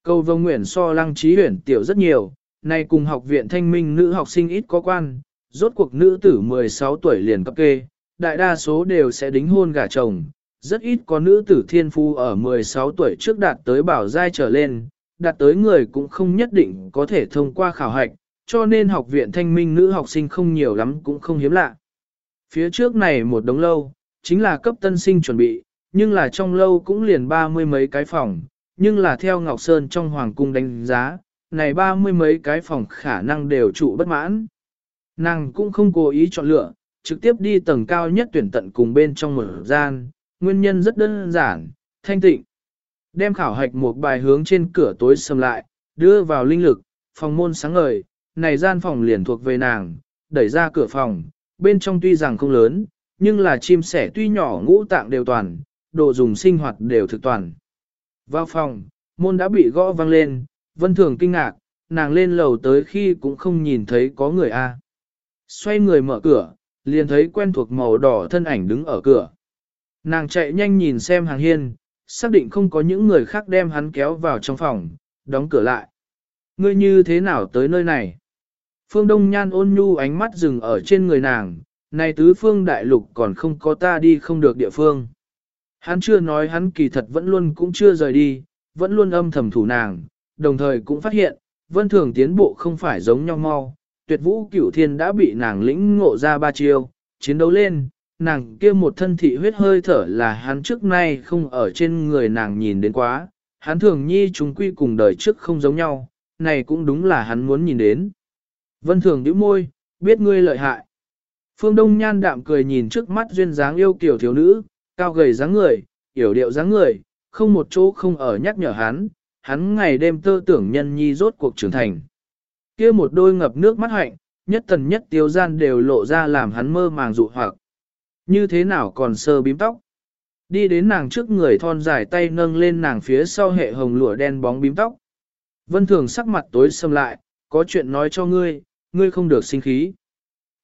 A: Cầu Vương Nguyện so Lăng Trí Huyện tiểu rất nhiều, nay cùng học viện thanh minh nữ học sinh ít có quan, rốt cuộc nữ tử 16 tuổi liền cấp kê, đại đa số đều sẽ đính hôn gả chồng, rất ít có nữ tử thiên phu ở 16 tuổi trước đạt tới bảo giai trở lên, đạt tới người cũng không nhất định có thể thông qua khảo hạch, cho nên học viện thanh minh nữ học sinh không nhiều lắm cũng không hiếm lạ. Phía trước này một đống lâu, chính là cấp tân sinh chuẩn bị, nhưng là trong lâu cũng liền ba mươi mấy cái phòng, nhưng là theo Ngọc Sơn trong Hoàng cung đánh giá, này ba mươi mấy cái phòng khả năng đều trụ bất mãn. Nàng cũng không cố ý chọn lựa, trực tiếp đi tầng cao nhất tuyển tận cùng bên trong một gian, nguyên nhân rất đơn giản, thanh tịnh. Đem khảo hạch một bài hướng trên cửa tối sầm lại, đưa vào linh lực, phòng môn sáng ngời, này gian phòng liền thuộc về nàng, đẩy ra cửa phòng, bên trong tuy rằng không lớn, nhưng là chim sẻ tuy nhỏ ngũ tạng đều toàn, đồ dùng sinh hoạt đều thực toàn. Vào phòng, môn đã bị gõ vang lên, vân thường kinh ngạc, nàng lên lầu tới khi cũng không nhìn thấy có người a. Xoay người mở cửa, liền thấy quen thuộc màu đỏ thân ảnh đứng ở cửa. Nàng chạy nhanh nhìn xem hàng hiên, xác định không có những người khác đem hắn kéo vào trong phòng, đóng cửa lại. Ngươi như thế nào tới nơi này? Phương Đông Nhan ôn nhu ánh mắt dừng ở trên người nàng, này tứ phương đại lục còn không có ta đi không được địa phương. Hắn chưa nói hắn kỳ thật vẫn luôn cũng chưa rời đi, vẫn luôn âm thầm thủ nàng, đồng thời cũng phát hiện, vân thường tiến bộ không phải giống nhau mau, tuyệt vũ cửu thiên đã bị nàng lĩnh ngộ ra ba chiêu, chiến đấu lên, nàng kia một thân thị huyết hơi thở là hắn trước nay không ở trên người nàng nhìn đến quá, hắn thường nhi chúng quy cùng đời trước không giống nhau, này cũng đúng là hắn muốn nhìn đến. Vân thường nhíu môi, biết ngươi lợi hại. Phương Đông nhan đạm cười nhìn trước mắt duyên dáng yêu kiểu thiếu nữ, cao gầy dáng người, yểu điệu dáng người, không một chỗ không ở nhắc nhở hắn, hắn ngày đêm tơ tưởng nhân nhi rốt cuộc trưởng thành. kia một đôi ngập nước mắt hạnh, nhất tần nhất tiêu gian đều lộ ra làm hắn mơ màng dụ hoặc. Như thế nào còn sơ bím tóc? Đi đến nàng trước người thon dài tay nâng lên nàng phía sau hệ hồng lụa đen bóng bím tóc. Vân Thường sắc mặt tối sầm lại, có chuyện nói cho ngươi, ngươi không được sinh khí.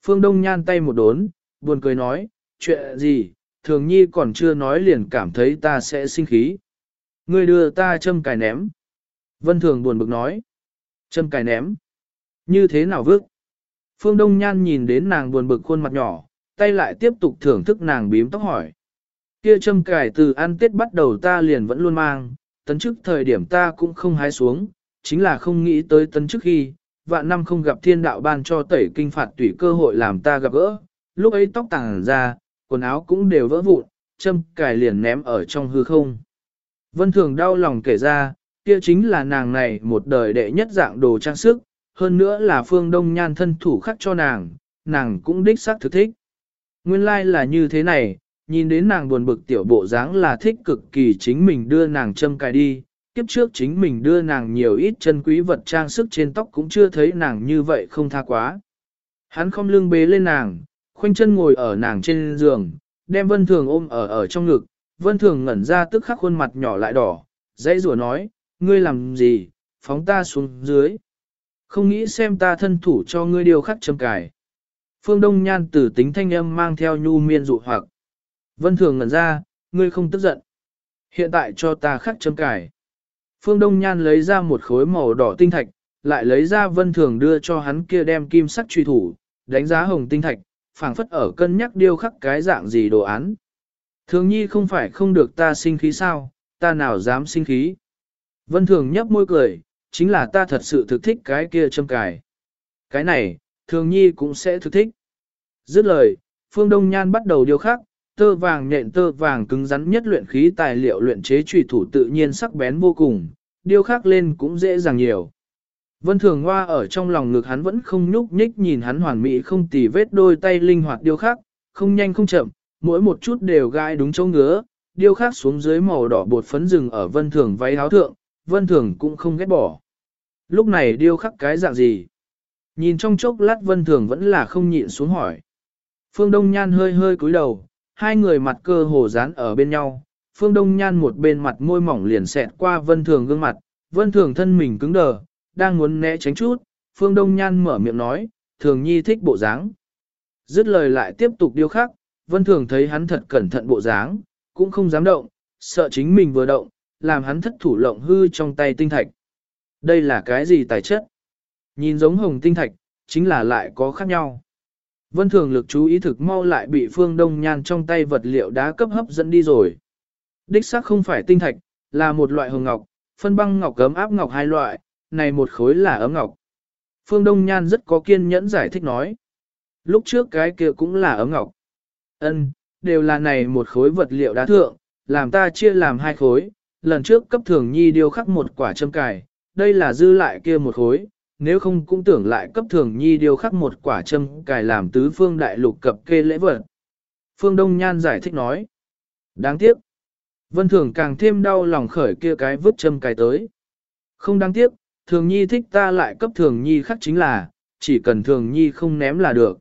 A: Phương Đông nhan tay một đốn, buồn cười nói, chuyện gì, thường nhi còn chưa nói liền cảm thấy ta sẽ sinh khí. Ngươi đưa ta châm cài ném. Vân Thường buồn bực nói, châm cài ném. Như thế nào vứt? Phương Đông Nhan nhìn đến nàng buồn bực khuôn mặt nhỏ, tay lại tiếp tục thưởng thức nàng bím tóc hỏi. Kia châm cài từ ăn tết bắt đầu ta liền vẫn luôn mang, tấn chức thời điểm ta cũng không hái xuống, chính là không nghĩ tới tấn chức khi, vạn năm không gặp thiên đạo ban cho tẩy kinh phạt tùy cơ hội làm ta gặp gỡ, lúc ấy tóc tàng ra, quần áo cũng đều vỡ vụn, châm cài liền ném ở trong hư không. Vân Thường đau lòng kể ra, kia chính là nàng này một đời đệ nhất dạng đồ trang sức, hơn nữa là phương đông nhan thân thủ khắc cho nàng, nàng cũng đích xác thực thích. Nguyên lai like là như thế này, nhìn đến nàng buồn bực tiểu bộ dáng là thích cực kỳ chính mình đưa nàng châm cài đi, kiếp trước chính mình đưa nàng nhiều ít chân quý vật trang sức trên tóc cũng chưa thấy nàng như vậy không tha quá. Hắn không lưng bế lên nàng, khoanh chân ngồi ở nàng trên giường, đem vân thường ôm ở ở trong ngực, vân thường ngẩn ra tức khắc khuôn mặt nhỏ lại đỏ, dãy rủa nói, ngươi làm gì, phóng ta xuống dưới. Không nghĩ xem ta thân thủ cho ngươi điều khắc châm cài. Phương Đông Nhan tử tính thanh âm mang theo nhu miên dụ hoặc. Vân Thường ngẩn ra, ngươi không tức giận. Hiện tại cho ta khắc châm cài. Phương Đông Nhan lấy ra một khối màu đỏ tinh thạch, lại lấy ra Vân Thường đưa cho hắn kia đem kim sắc truy thủ, đánh giá hồng tinh thạch, phảng phất ở cân nhắc điêu khắc cái dạng gì đồ án. Thường nhi không phải không được ta sinh khí sao, ta nào dám sinh khí. Vân Thường nhấp môi cười, chính là ta thật sự thực thích cái kia châm cài. Cái này, thường nhi cũng sẽ thực thích. Dứt lời, Phương Đông Nhan bắt đầu điêu khắc, tơ vàng nện tơ vàng cứng rắn nhất luyện khí tài liệu luyện chế trùy thủ tự nhiên sắc bén vô cùng, điêu khắc lên cũng dễ dàng nhiều. Vân Thường Hoa ở trong lòng ngực hắn vẫn không nhúc nhích nhìn hắn hoàn mỹ không tì vết đôi tay linh hoạt điêu khắc, không nhanh không chậm, mỗi một chút đều gai đúng chỗ ngứa, điêu khắc xuống dưới màu đỏ bột phấn rừng ở Vân Thường váy áo thượng, Vân Thường cũng không ghét bỏ. Lúc này điêu khắc cái dạng gì? Nhìn trong chốc lát Vân Thường vẫn là không nhịn xuống hỏi. Phương Đông Nhan hơi hơi cúi đầu, hai người mặt cơ hồ dán ở bên nhau. Phương Đông Nhan một bên mặt môi mỏng liền xẹt qua Vân Thường gương mặt, Vân Thường thân mình cứng đờ, đang muốn né tránh chút. Phương Đông Nhan mở miệng nói, Thường Nhi thích bộ dáng. Dứt lời lại tiếp tục điêu khắc, Vân Thường thấy hắn thật cẩn thận bộ dáng, cũng không dám động, sợ chính mình vừa động, làm hắn thất thủ lộng hư trong tay tinh thạch. Đây là cái gì tài chất? Nhìn giống hồng tinh thạch, chính là lại có khác nhau. Vân thường lực chú ý thực mau lại bị phương đông nhan trong tay vật liệu đá cấp hấp dẫn đi rồi. Đích xác không phải tinh thạch, là một loại hồng ngọc, phân băng ngọc cấm áp ngọc hai loại, này một khối là ấm ngọc. Phương Đông Nhan rất có kiên nhẫn giải thích nói. Lúc trước cái kia cũng là ấm ngọc. Ân, đều là này một khối vật liệu đá thượng, làm ta chia làm hai khối, lần trước cấp thường nhi điêu khắc một quả châm cài, đây là dư lại kia một khối, nếu không cũng tưởng lại cấp thường nhi điều khắc một quả châm cài làm tứ phương đại lục cập kê lễ vật. Phương Đông Nhan giải thích nói. Đáng tiếc. Vân Thường càng thêm đau lòng khởi kia cái vứt châm cài tới. Không đáng tiếc, thường nhi thích ta lại cấp thường nhi khắc chính là, chỉ cần thường nhi không ném là được.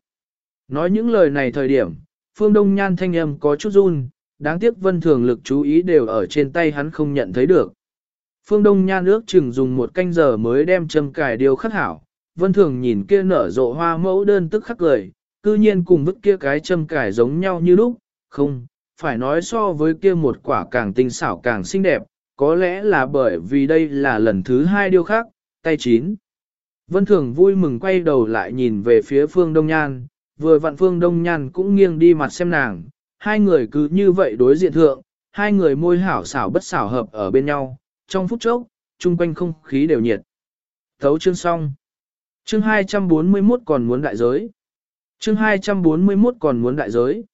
A: Nói những lời này thời điểm, Phương Đông Nhan thanh âm có chút run, đáng tiếc vân thường lực chú ý đều ở trên tay hắn không nhận thấy được. Phương Đông Nhan ước chừng dùng một canh giờ mới đem châm cài điều khắc hảo, vân thường nhìn kia nở rộ hoa mẫu đơn tức khắc lời, cư nhiên cùng bức kia cái châm cài giống nhau như lúc, không, phải nói so với kia một quả càng tinh xảo càng xinh đẹp, có lẽ là bởi vì đây là lần thứ hai điêu khắc, tay chín. Vân Thường vui mừng quay đầu lại nhìn về phía Phương Đông Nhan, vừa vặn Phương Đông Nhan cũng nghiêng đi mặt xem nàng, hai người cứ như vậy đối diện thượng, hai người môi hảo xảo bất xảo hợp ở bên nhau, trong phút chốc, chung quanh không khí đều nhiệt. Thấu chương xong. Chương 241 còn muốn đại giới. Chương 241 còn muốn đại giới.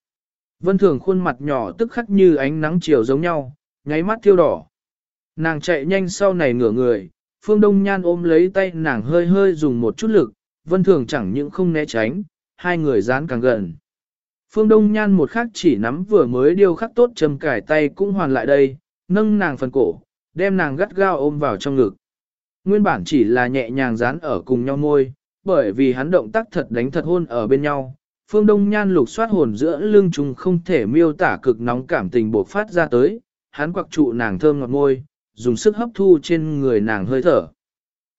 A: Vân Thường khuôn mặt nhỏ tức khắc như ánh nắng chiều giống nhau, nháy mắt thiêu đỏ. Nàng chạy nhanh sau này ngửa người, Phương Đông Nhan ôm lấy tay nàng hơi hơi dùng một chút lực, Vân Thường chẳng những không né tránh, hai người dán càng gần. Phương Đông Nhan một khắc chỉ nắm vừa mới điêu khắc tốt châm cải tay cũng hoàn lại đây, nâng nàng phần cổ, đem nàng gắt gao ôm vào trong ngực. Nguyên bản chỉ là nhẹ nhàng dán ở cùng nhau môi, bởi vì hắn động tác thật đánh thật hôn ở bên nhau, phương đông nhan lục soát hồn giữa lưng trùng không thể miêu tả cực nóng cảm tình bộc phát ra tới, hắn quặc trụ nàng thơm ngọt môi, dùng sức hấp thu trên người nàng hơi thở.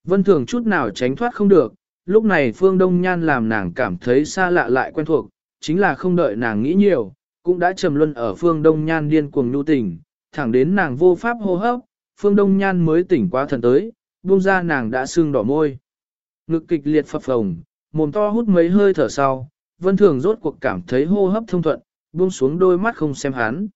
A: Vân thường chút nào tránh thoát không được, lúc này phương đông nhan làm nàng cảm thấy xa lạ lại quen thuộc, chính là không đợi nàng nghĩ nhiều, cũng đã trầm luân ở phương đông nhan điên cuồng nhu tình, thẳng đến nàng vô pháp hô hấp, phương đông nhan mới tỉnh qua thần tới, buông ra nàng đã sưng đỏ môi. Ngực kịch liệt phập phồng, mồm to hút mấy hơi thở sau, vân thường rốt cuộc cảm thấy hô hấp thông thuận, buông xuống đôi mắt không xem hắn.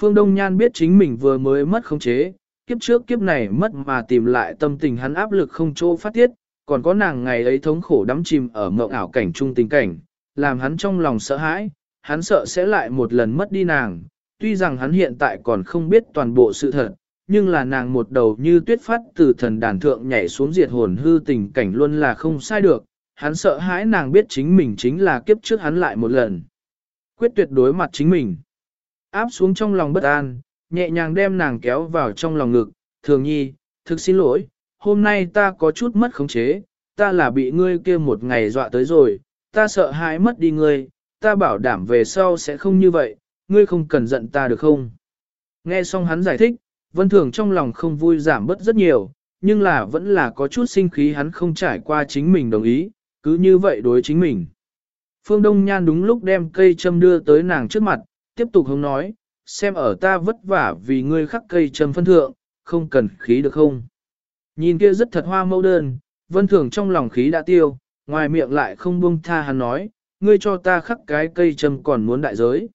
A: Phương Đông Nhan biết chính mình vừa mới mất khống chế, kiếp trước kiếp này mất mà tìm lại tâm tình hắn áp lực không chỗ phát tiết, còn có nàng ngày ấy thống khổ đắm chìm ở mộng ảo cảnh trung tình cảnh, làm hắn trong lòng sợ hãi, hắn sợ sẽ lại một lần mất đi nàng, tuy rằng hắn hiện tại còn không biết toàn bộ sự thật, nhưng là nàng một đầu như tuyết phát từ thần đàn thượng nhảy xuống diệt hồn hư tình cảnh luôn là không sai được, hắn sợ hãi nàng biết chính mình chính là kiếp trước hắn lại một lần. Quyết tuyệt đối mặt chính mình. Áp xuống trong lòng bất an, nhẹ nhàng đem nàng kéo vào trong lòng ngực, thường nhi, thực xin lỗi, hôm nay ta có chút mất khống chế, ta là bị ngươi kia một ngày dọa tới rồi, ta sợ hãi mất đi ngươi, ta bảo đảm về sau sẽ không như vậy, ngươi không cần giận ta được không? Nghe xong hắn giải thích, vân thường trong lòng không vui giảm bớt rất nhiều, nhưng là vẫn là có chút sinh khí hắn không trải qua chính mình đồng ý, cứ như vậy đối chính mình. Phương Đông Nhan đúng lúc đem cây châm đưa tới nàng trước mặt, tiếp tục hướng nói, xem ở ta vất vả vì ngươi khắc cây châm phân thượng, không cần khí được không? Nhìn kia rất thật hoa mẫu đơn, vân thường trong lòng khí đã tiêu, ngoài miệng lại không buông tha hắn nói, ngươi cho ta khắc cái cây châm còn muốn đại giới.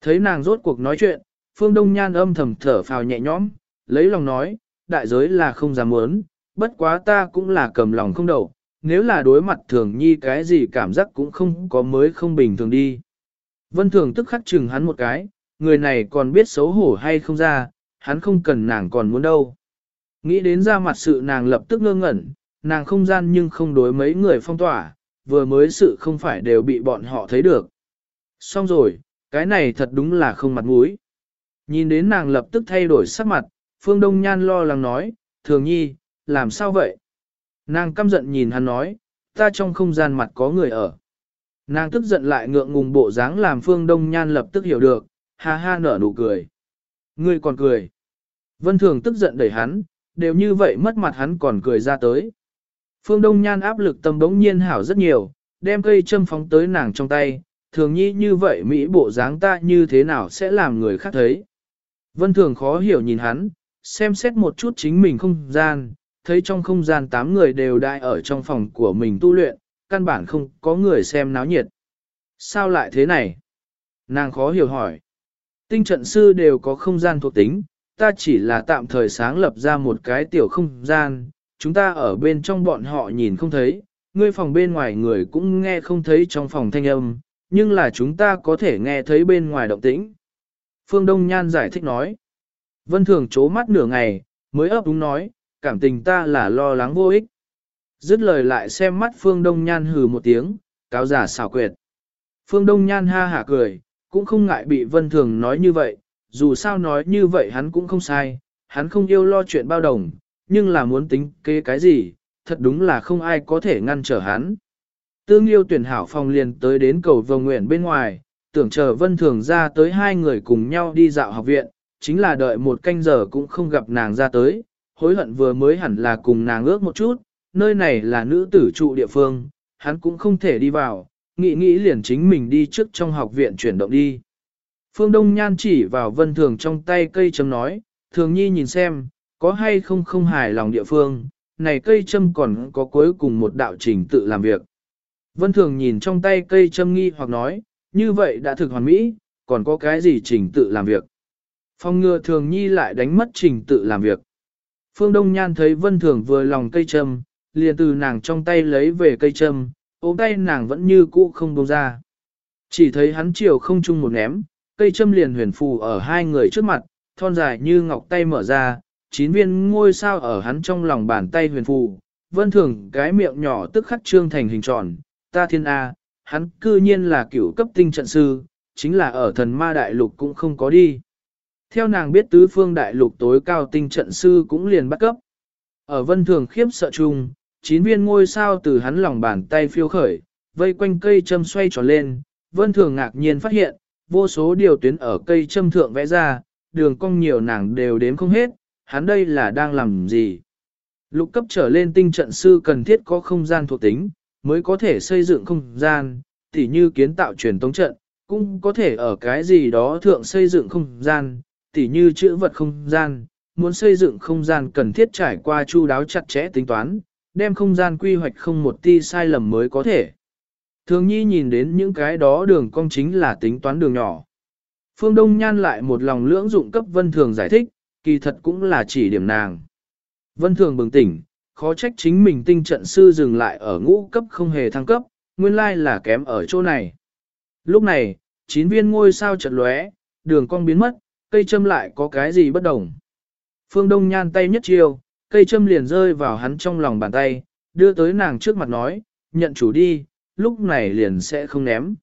A: Thấy nàng rốt cuộc nói chuyện, phương đông nhan âm thầm thở phào nhẹ nhõm, lấy lòng nói, đại giới là không dám muốn, bất quá ta cũng là cầm lòng không đầu, nếu là đối mặt thường nhi cái gì cảm giác cũng không có mới không bình thường đi. Vân thường tức khắc chừng hắn một cái, người này còn biết xấu hổ hay không ra, hắn không cần nàng còn muốn đâu. Nghĩ đến ra mặt sự nàng lập tức ngơ ngẩn, nàng không gian nhưng không đối mấy người phong tỏa, vừa mới sự không phải đều bị bọn họ thấy được. Xong rồi, cái này thật đúng là không mặt mũi. Nhìn đến nàng lập tức thay đổi sắc mặt, Phương Đông Nhan lo lắng nói, thường nhi, làm sao vậy? Nàng căm giận nhìn hắn nói, ta trong không gian mặt có người ở. Nàng tức giận lại ngượng ngùng bộ dáng làm Phương Đông Nhan lập tức hiểu được, ha ha nở nụ cười. Ngươi còn cười. Vân Thường tức giận đẩy hắn, đều như vậy mất mặt hắn còn cười ra tới. Phương Đông Nhan áp lực tâm bỗng nhiên hảo rất nhiều, đem cây châm phóng tới nàng trong tay, thường nhi như vậy Mỹ bộ dáng ta như thế nào sẽ làm người khác thấy. Vân Thường khó hiểu nhìn hắn, xem xét một chút chính mình không gian, thấy trong không gian tám người đều đại ở trong phòng của mình tu luyện, căn bản không có người xem náo nhiệt. Sao lại thế này? Nàng khó hiểu hỏi. Tinh trận sư đều có không gian thuộc tính, ta chỉ là tạm thời sáng lập ra một cái tiểu không gian, chúng ta ở bên trong bọn họ nhìn không thấy, ngươi phòng bên ngoài người cũng nghe không thấy trong phòng thanh âm, nhưng là chúng ta có thể nghe thấy bên ngoài động tĩnh. Phương Đông Nhan giải thích nói. Vân Thường chố mắt nửa ngày, mới ấp đúng nói, cảm tình ta là lo lắng vô ích. Dứt lời lại xem mắt Phương Đông Nhan hừ một tiếng, cáo giả xảo quyệt. Phương Đông Nhan ha hả cười, cũng không ngại bị Vân Thường nói như vậy, dù sao nói như vậy hắn cũng không sai, hắn không yêu lo chuyện bao đồng, nhưng là muốn tính kế cái gì, thật đúng là không ai có thể ngăn trở hắn. Tương yêu tuyển hảo phòng liền tới đến cầu vồng nguyện bên ngoài, tưởng chờ Vân Thường ra tới hai người cùng nhau đi dạo học viện, chính là đợi một canh giờ cũng không gặp nàng ra tới, hối hận vừa mới hẳn là cùng nàng ước một chút, nơi này là nữ tử trụ địa phương, hắn cũng không thể đi vào, nghĩ nghĩ liền chính mình đi trước trong học viện chuyển động đi. Phương Đông Nhan chỉ vào vân thường trong tay cây châm nói, thường nhi nhìn xem, có hay không không hài lòng địa phương, này cây châm còn có cuối cùng một đạo trình tự làm việc. Vân thường nhìn trong tay cây châm nghi hoặc nói, như vậy đã thực hoàn mỹ, còn có cái gì trình tự làm việc. Phong ngừa thường nhi lại đánh mất trình tự làm việc. Phương Đông Nhan thấy Vân Thường vừa lòng cây châm, liền từ nàng trong tay lấy về cây châm, ôm tay nàng vẫn như cũ không buông ra. Chỉ thấy hắn chiều không chung một ném, cây châm liền huyền phù ở hai người trước mặt, thon dài như ngọc tay mở ra, chín viên ngôi sao ở hắn trong lòng bàn tay huyền phù. Vân thường cái miệng nhỏ tức khắc trương thành hình tròn, ta thiên A, hắn cư nhiên là cửu cấp tinh trận sư, chính là ở thần ma đại lục cũng không có đi. Theo nàng biết tứ phương đại lục tối cao tinh trận sư cũng liền bắt cấp. Ở vân thường khiếp sợ chung, chín viên ngôi sao từ hắn lòng bàn tay phiêu khởi, vây quanh cây châm xoay tròn lên, vân thường ngạc nhiên phát hiện, vô số điều tuyến ở cây châm thượng vẽ ra, đường cong nhiều nàng đều đếm không hết, hắn đây là đang làm gì. Lục cấp trở lên tinh trận sư cần thiết có không gian thuộc tính, mới có thể xây dựng không gian, tỉ như kiến tạo truyền tống trận, cũng có thể ở cái gì đó thượng xây dựng không gian, tỉ như chữ vật không gian, muốn xây dựng không gian cần thiết trải qua chu đáo chặt chẽ tính toán, đem không gian quy hoạch không một ti sai lầm mới có thể. Thường nhi nhìn đến những cái đó đường cong chính là tính toán đường nhỏ. Phương Đông Nhan lại một lòng lưỡng dụng cấp Vân Thường giải thích, kỳ thật cũng là chỉ điểm nàng. Vân Thường bừng tỉnh, khó trách chính mình tinh trận sư dừng lại ở ngũ cấp không hề thăng cấp, nguyên lai là kém ở chỗ này. Lúc này, chín viên ngôi sao chợt lóe, đường cong biến mất, cây châm lại có cái gì bất đồng. Phương Đông Nhan tay nhất chiêu, cây châm liền rơi vào hắn trong lòng bàn tay, đưa tới nàng trước mặt nói, nhận chủ đi, lúc này liền sẽ không ném.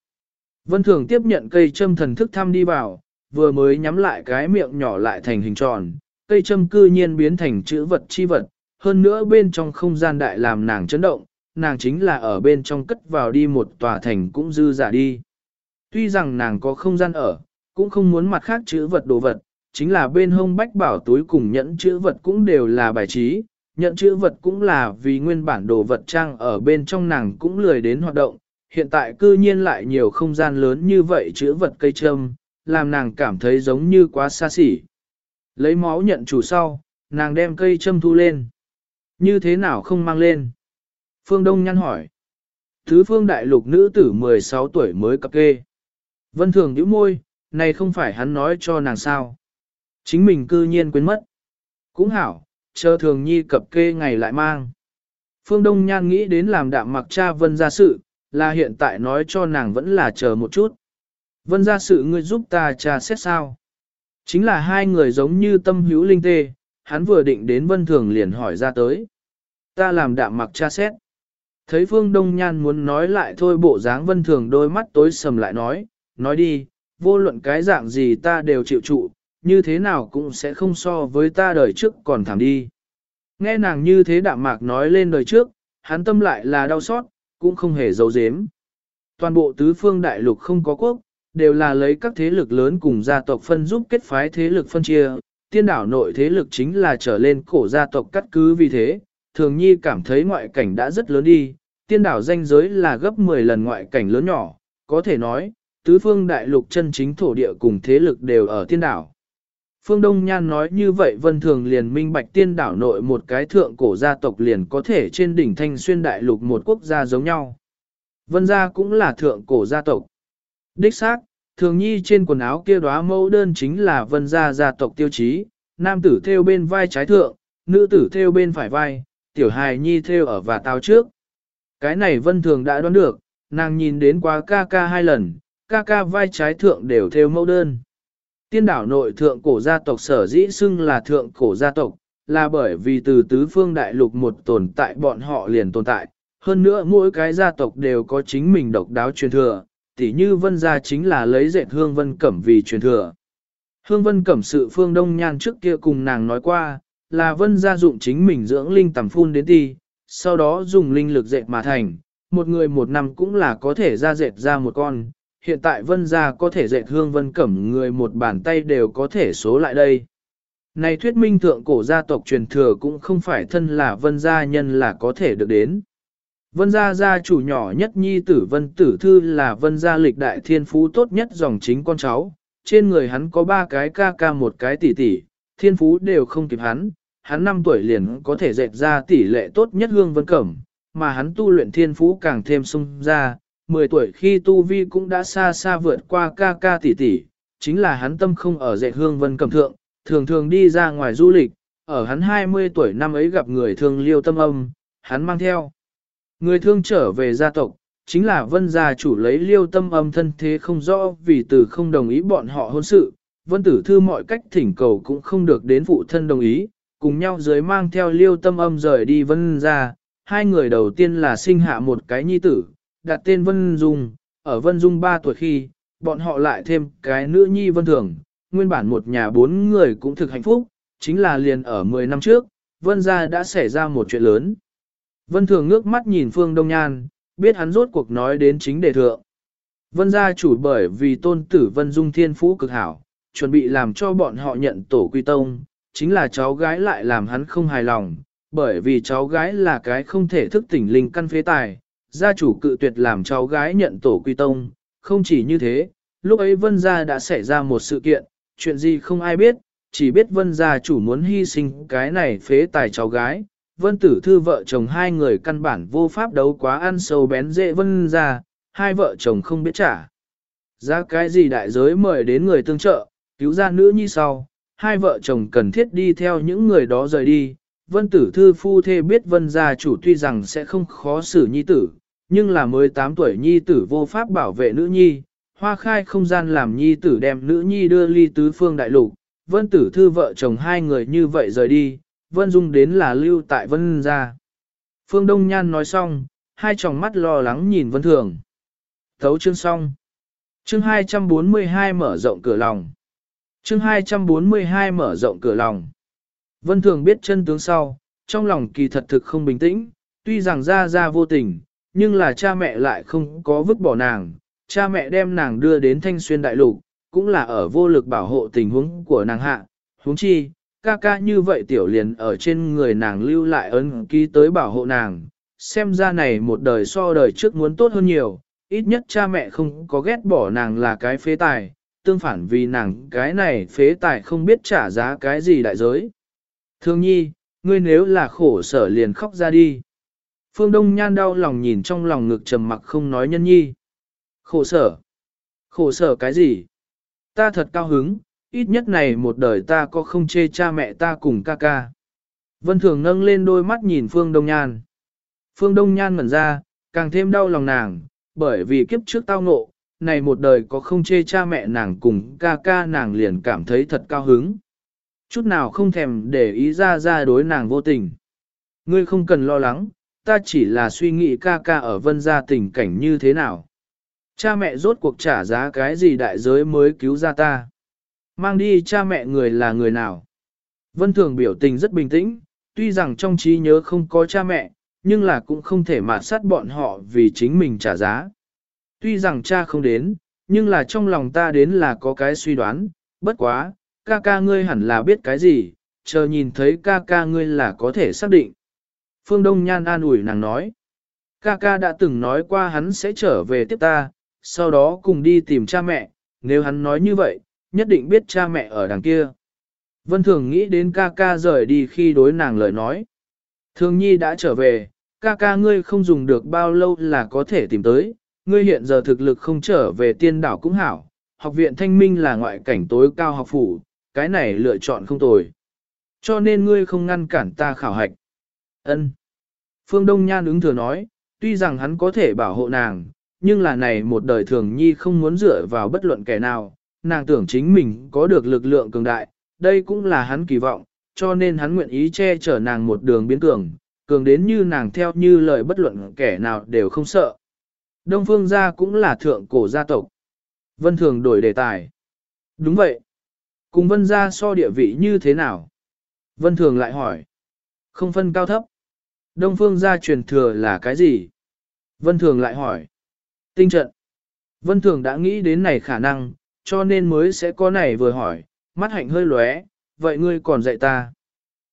A: Vân Thường tiếp nhận cây châm thần thức thăm đi vào, vừa mới nhắm lại cái miệng nhỏ lại thành hình tròn, cây châm cư nhiên biến thành chữ vật chi vật, hơn nữa bên trong không gian đại làm nàng chấn động, nàng chính là ở bên trong cất vào đi một tòa thành cũng dư giả đi. Tuy rằng nàng có không gian ở, cũng không muốn mặt khác chữ vật đồ vật, chính là bên hông bách bảo túi cùng nhẫn chữ vật cũng đều là bài trí, nhận chữ vật cũng là vì nguyên bản đồ vật trang ở bên trong nàng cũng lười đến hoạt động, hiện tại cư nhiên lại nhiều không gian lớn như vậy chữ vật cây trâm, làm nàng cảm thấy giống như quá xa xỉ. Lấy máu nhận chủ sau, nàng đem cây châm thu lên. Như thế nào không mang lên? Phương Đông nhăn hỏi. Thứ phương đại lục nữ tử 16 tuổi mới cập kê. Vân thường nhíu môi, này không phải hắn nói cho nàng sao. Chính mình cư nhiên quên mất. Cũng hảo, chờ thường nhi cập kê ngày lại mang. Phương Đông Nhan nghĩ đến làm đạm mặc cha vân gia sự, là hiện tại nói cho nàng vẫn là chờ một chút. Vân gia sự ngươi giúp ta trà xét sao. Chính là hai người giống như tâm hữu linh tê, hắn vừa định đến vân thường liền hỏi ra tới. Ta làm đạm mặc cha xét. Thấy Phương Đông Nhan muốn nói lại thôi bộ dáng vân thường đôi mắt tối sầm lại nói, nói đi, vô luận cái dạng gì ta đều chịu trụ, như thế nào cũng sẽ không so với ta đời trước còn thảm đi. Nghe nàng như thế đạm mạc nói lên đời trước, hắn tâm lại là đau xót, cũng không hề giấu giếm. Toàn bộ tứ phương đại lục không có quốc, đều là lấy các thế lực lớn cùng gia tộc phân giúp kết phái thế lực phân chia, tiên đảo nội thế lực chính là trở lên cổ gia tộc cắt cứ vì thế, thường nhi cảm thấy ngoại cảnh đã rất lớn đi, tiên đảo danh giới là gấp 10 lần ngoại cảnh lớn nhỏ, có thể nói, tứ phương đại lục chân chính thổ địa cùng thế lực đều ở tiên đảo. Phương Đông Nhan nói như vậy vân thường liền minh bạch tiên đảo nội một cái thượng cổ gia tộc liền có thể trên đỉnh thanh xuyên đại lục một quốc gia giống nhau. Vân gia cũng là thượng cổ gia tộc. Đích xác, thường nhi trên quần áo kia đóa mẫu đơn chính là vân gia gia tộc tiêu chí, nam tử theo bên vai trái thượng, nữ tử theo bên phải vai, tiểu hài nhi theo ở và tao trước. Cái này vân thường đã đoán được, nàng nhìn đến quá ca ca hai lần, ca ca vai trái thượng đều theo mẫu đơn. Tiên đảo nội thượng cổ gia tộc sở dĩ xưng là thượng cổ gia tộc, là bởi vì từ tứ phương đại lục một tồn tại bọn họ liền tồn tại. Hơn nữa mỗi cái gia tộc đều có chính mình độc đáo truyền thừa, tỉ như vân gia chính là lấy dệt hương vân cẩm vì truyền thừa. Hương vân cẩm sự phương đông nhan trước kia cùng nàng nói qua, là vân gia dụng chính mình dưỡng linh tầm phun đến ti, sau đó dùng linh lực dệt mà thành, một người một năm cũng là có thể ra dệt ra một con, hiện tại vân gia có thể dệt hương vân cẩm người một bàn tay đều có thể số lại đây. Này thuyết minh thượng cổ gia tộc truyền thừa cũng không phải thân là vân gia nhân là có thể được đến. Vân gia gia chủ nhỏ nhất nhi tử vân tử thư là vân gia lịch đại thiên phú tốt nhất dòng chính con cháu, trên người hắn có ba cái ca ca một cái tỷ tỷ, thiên phú đều không kịp hắn, hắn 5 tuổi liền có thể dệt ra tỷ lệ tốt nhất hương vân cẩm, mà hắn tu luyện thiên phú càng thêm sung ra, 10 tuổi khi Tu Vi cũng đã xa xa vượt qua ca ca tỷ tỷ, chính là hắn tâm không ở dạy hương vân Cẩm thượng, thường thường đi ra ngoài du lịch, ở hắn 20 tuổi năm ấy gặp người thương liêu tâm âm, hắn mang theo. Người thương trở về gia tộc, chính là vân gia chủ lấy liêu tâm âm thân thế không rõ vì từ không đồng ý bọn họ hôn sự, vân tử thư mọi cách thỉnh cầu cũng không được đến phụ thân đồng ý, cùng nhau dưới mang theo liêu tâm âm rời đi vân gia, hai người đầu tiên là sinh hạ một cái nhi tử, đặt tên Vân Dung, ở Vân Dung 3 tuổi khi, bọn họ lại thêm cái nữ nhi Vân Thường, nguyên bản một nhà bốn người cũng thực hạnh phúc, chính là liền ở 10 năm trước, Vân gia đã xảy ra một chuyện lớn. Vân Thường ngước mắt nhìn Phương Đông Nhan, biết hắn rốt cuộc nói đến chính đề thượng. Vân gia chủ bởi vì tôn tử Vân Dung Thiên Phú cực hảo, chuẩn bị làm cho bọn họ nhận tổ quy tông, chính là cháu gái lại làm hắn không hài lòng, bởi vì cháu gái là cái không thể thức tỉnh linh căn phế tài, gia chủ cự tuyệt làm cháu gái nhận tổ quy tông, không chỉ như thế, lúc ấy Vân gia đã xảy ra một sự kiện, chuyện gì không ai biết, chỉ biết Vân gia chủ muốn hy sinh cái này phế tài cháu gái. Vân tử thư vợ chồng hai người căn bản vô pháp đấu quá ăn sâu bén dễ Vân gia, hai vợ chồng không biết trả. Ra cái gì đại giới mời đến người tương trợ, cứu ra nữ nhi sau, hai vợ chồng cần thiết đi theo những người đó rời đi. Vân tử thư phu thê biết vân gia chủ tuy rằng sẽ không khó xử nhi tử, nhưng là mới 8 tuổi nhi tử vô pháp bảo vệ nữ nhi, hoa khai không gian làm nhi tử đem nữ nhi đưa ly tứ phương đại lục. Vân tử thư vợ chồng hai người như vậy rời đi, vân dung đến là lưu tại vân gia. Phương Đông Nhan nói xong, hai tròng mắt lo lắng nhìn vân thường. Thấu chương xong. Chương 242 mở rộng cửa lòng. Chương 242 mở rộng cửa lòng. Vân Thường biết chân tướng sau, trong lòng kỳ thật thực không bình tĩnh, tuy rằng ra ra vô tình, nhưng là cha mẹ lại không có vứt bỏ nàng, cha mẹ đem nàng đưa đến thanh xuyên đại lục, cũng là ở vô lực bảo hộ tình huống của nàng hạ, huống chi, ca ca như vậy tiểu liền ở trên người nàng lưu lại ấn ký tới bảo hộ nàng, xem ra này một đời so đời trước muốn tốt hơn nhiều, ít nhất cha mẹ không có ghét bỏ nàng là cái phế tài, tương phản vì nàng cái này phế tài không biết trả giá cái gì đại giới. Thương nhi, ngươi nếu là khổ sở liền khóc ra đi. Phương Đông Nhan đau lòng nhìn trong lòng ngực trầm mặc không nói nhân nhi. Khổ sở. Khổ sở cái gì? Ta thật cao hứng, ít nhất này một đời ta có không chê cha mẹ ta cùng ca ca. Vân Thường nâng lên đôi mắt nhìn Phương Đông Nhan. Phương Đông Nhan ngẩn ra, càng thêm đau lòng nàng, bởi vì kiếp trước tao ngộ, này một đời có không chê cha mẹ nàng cùng ca ca nàng liền cảm thấy thật cao hứng. Chút nào không thèm để ý ra ra đối nàng vô tình. Ngươi không cần lo lắng, ta chỉ là suy nghĩ ca ca ở vân gia tình cảnh như thế nào. Cha mẹ rốt cuộc trả giá cái gì đại giới mới cứu ra ta. Mang đi cha mẹ người là người nào. Vân thường biểu tình rất bình tĩnh, tuy rằng trong trí nhớ không có cha mẹ, nhưng là cũng không thể mạt sát bọn họ vì chính mình trả giá. Tuy rằng cha không đến, nhưng là trong lòng ta đến là có cái suy đoán, bất quá, ca ca ngươi hẳn là biết cái gì, chờ nhìn thấy ca ca ngươi là có thể xác định. Phương Đông Nhan an ủi nàng nói, ca ca đã từng nói qua hắn sẽ trở về tiếp ta, sau đó cùng đi tìm cha mẹ, nếu hắn nói như vậy, nhất định biết cha mẹ ở đằng kia. Vân Thường nghĩ đến ca ca rời đi khi đối nàng lời nói. Thường Nhi đã trở về, ca ca ngươi không dùng được bao lâu là có thể tìm tới, ngươi hiện giờ thực lực không trở về tiên đảo cũng hảo, học viện thanh minh là ngoại cảnh tối cao học phủ, cái này lựa chọn không tồi. Cho nên ngươi không ngăn cản ta khảo hạch. Ân. Phương Đông Nhan ứng thừa nói, tuy rằng hắn có thể bảo hộ nàng, nhưng là này một đời thường nhi không muốn dựa vào bất luận kẻ nào, nàng tưởng chính mình có được lực lượng cường đại, đây cũng là hắn kỳ vọng, cho nên hắn nguyện ý che chở nàng một đường biến cường, cường đến như nàng theo như lời bất luận kẻ nào đều không sợ. Đông Phương gia cũng là thượng cổ gia tộc. Vân Thường đổi đề tài. Đúng vậy. Cùng Vân gia so địa vị như thế nào? Vân Thường lại hỏi. Không phân cao thấp. Đông Phương gia truyền thừa là cái gì? Vân Thường lại hỏi. Tinh trận. Vân Thường đã nghĩ đến này khả năng, cho nên mới sẽ có này vừa hỏi, mắt hạnh hơi lóe, vậy ngươi còn dạy ta.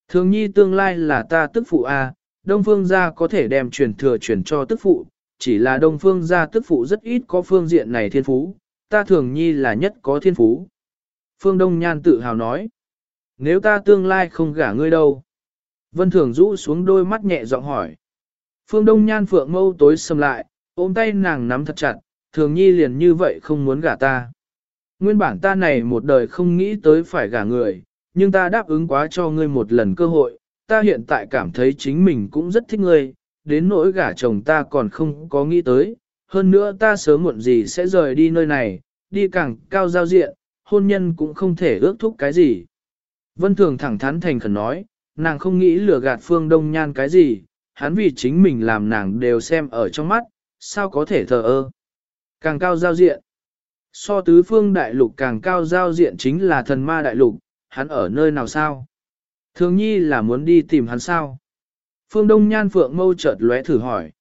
A: Thường nhi tương lai là ta tức phụ A, Đông Phương gia có thể đem truyền thừa truyền cho tức phụ, chỉ là Đông Phương gia tức phụ rất ít có phương diện này thiên phú, ta thường nhi là nhất có thiên phú. Phương Đông Nhan tự hào nói, nếu ta tương lai không gả ngươi đâu. Vân Thường rũ xuống đôi mắt nhẹ giọng hỏi. Phương Đông Nhan phượng mâu tối sầm lại, ôm tay nàng nắm thật chặt, thường nhi liền như vậy không muốn gả ta. Nguyên bản ta này một đời không nghĩ tới phải gả người, nhưng ta đáp ứng quá cho ngươi một lần cơ hội, ta hiện tại cảm thấy chính mình cũng rất thích ngươi, đến nỗi gả chồng ta còn không có nghĩ tới, hơn nữa ta sớm muộn gì sẽ rời đi nơi này, đi càng cao giao diện, hôn nhân cũng không thể ước thúc cái gì. Vân Thường thẳng thắn thành khẩn nói, nàng không nghĩ lừa gạt Phương Đông Nhan cái gì, hắn vì chính mình làm nàng đều xem ở trong mắt, sao có thể thờ ơ. Càng cao giao diện. So tứ phương đại lục càng cao giao diện chính là thần ma đại lục, hắn ở nơi nào sao? Thường nhi là muốn đi tìm hắn sao? Phương Đông Nhan Phượng mâu chợt lóe thử hỏi.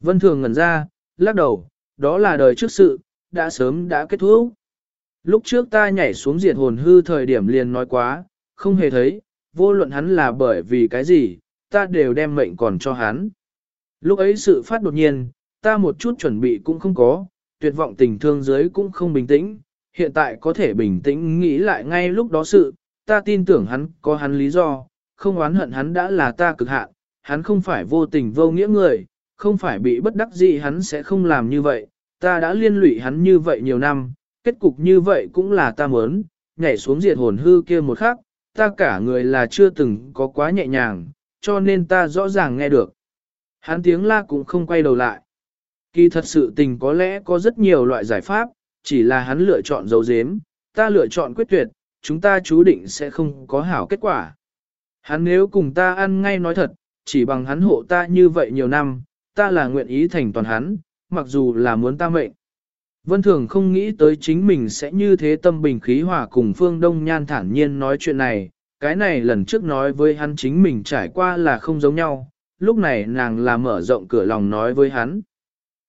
A: Vân Thường ngẩn ra, lắc đầu, đó là đời trước sự, đã sớm đã kết thúc. Lúc trước ta nhảy xuống diệt hồn hư thời điểm liền nói quá, không hề thấy, vô luận hắn là bởi vì cái gì, ta đều đem mệnh còn cho hắn. Lúc ấy sự phát đột nhiên, ta một chút chuẩn bị cũng không có, tuyệt vọng tình thương giới cũng không bình tĩnh, hiện tại có thể bình tĩnh nghĩ lại ngay lúc đó sự, ta tin tưởng hắn có hắn lý do, không oán hận hắn đã là ta cực hạn, hắn không phải vô tình vô nghĩa người, không phải bị bất đắc dĩ hắn sẽ không làm như vậy, ta đã liên lụy hắn như vậy nhiều năm, kết cục như vậy cũng là ta muốn, nhảy xuống diệt hồn hư kia một khắc, ta cả người là chưa từng có quá nhẹ nhàng, cho nên ta rõ ràng nghe được. Hắn tiếng la cũng không quay đầu lại. Kỳ thật sự tình có lẽ có rất nhiều loại giải pháp, chỉ là hắn lựa chọn dấu dếm, ta lựa chọn quyết tuyệt, chúng ta chú định sẽ không có hảo kết quả. Hắn nếu cùng ta ăn ngay nói thật, chỉ bằng hắn hộ ta như vậy nhiều năm, ta là nguyện ý thành toàn hắn, mặc dù là muốn ta mệnh. Vân Thường không nghĩ tới chính mình sẽ như thế tâm bình khí hòa cùng Phương Đông Nhan thản nhiên nói chuyện này, cái này lần trước nói với hắn chính mình trải qua là không giống nhau, lúc này nàng là mở rộng cửa lòng nói với hắn.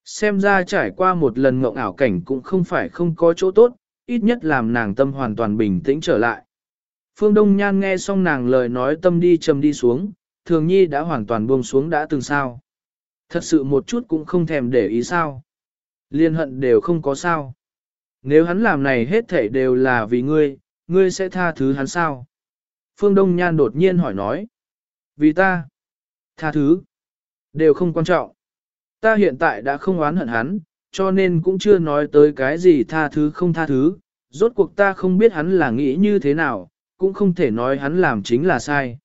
A: Xem ra trải qua một lần ngộng ảo cảnh cũng không phải không có chỗ tốt, ít nhất làm nàng tâm hoàn toàn bình tĩnh trở lại. Phương Đông Nhan nghe xong nàng lời nói tâm đi trầm đi xuống, thường nhi đã hoàn toàn buông xuống đã từng sao. Thật sự một chút cũng không thèm để ý sao. Liên hận đều không có sao. Nếu hắn làm này hết thảy đều là vì ngươi, ngươi sẽ tha thứ hắn sao? Phương Đông Nhan đột nhiên hỏi nói. Vì ta, tha thứ, đều không quan trọng. Ta hiện tại đã không oán hận hắn, cho nên cũng chưa nói tới cái gì tha thứ không tha thứ. Rốt cuộc ta không biết hắn là nghĩ như thế nào, cũng không thể nói hắn làm chính là sai.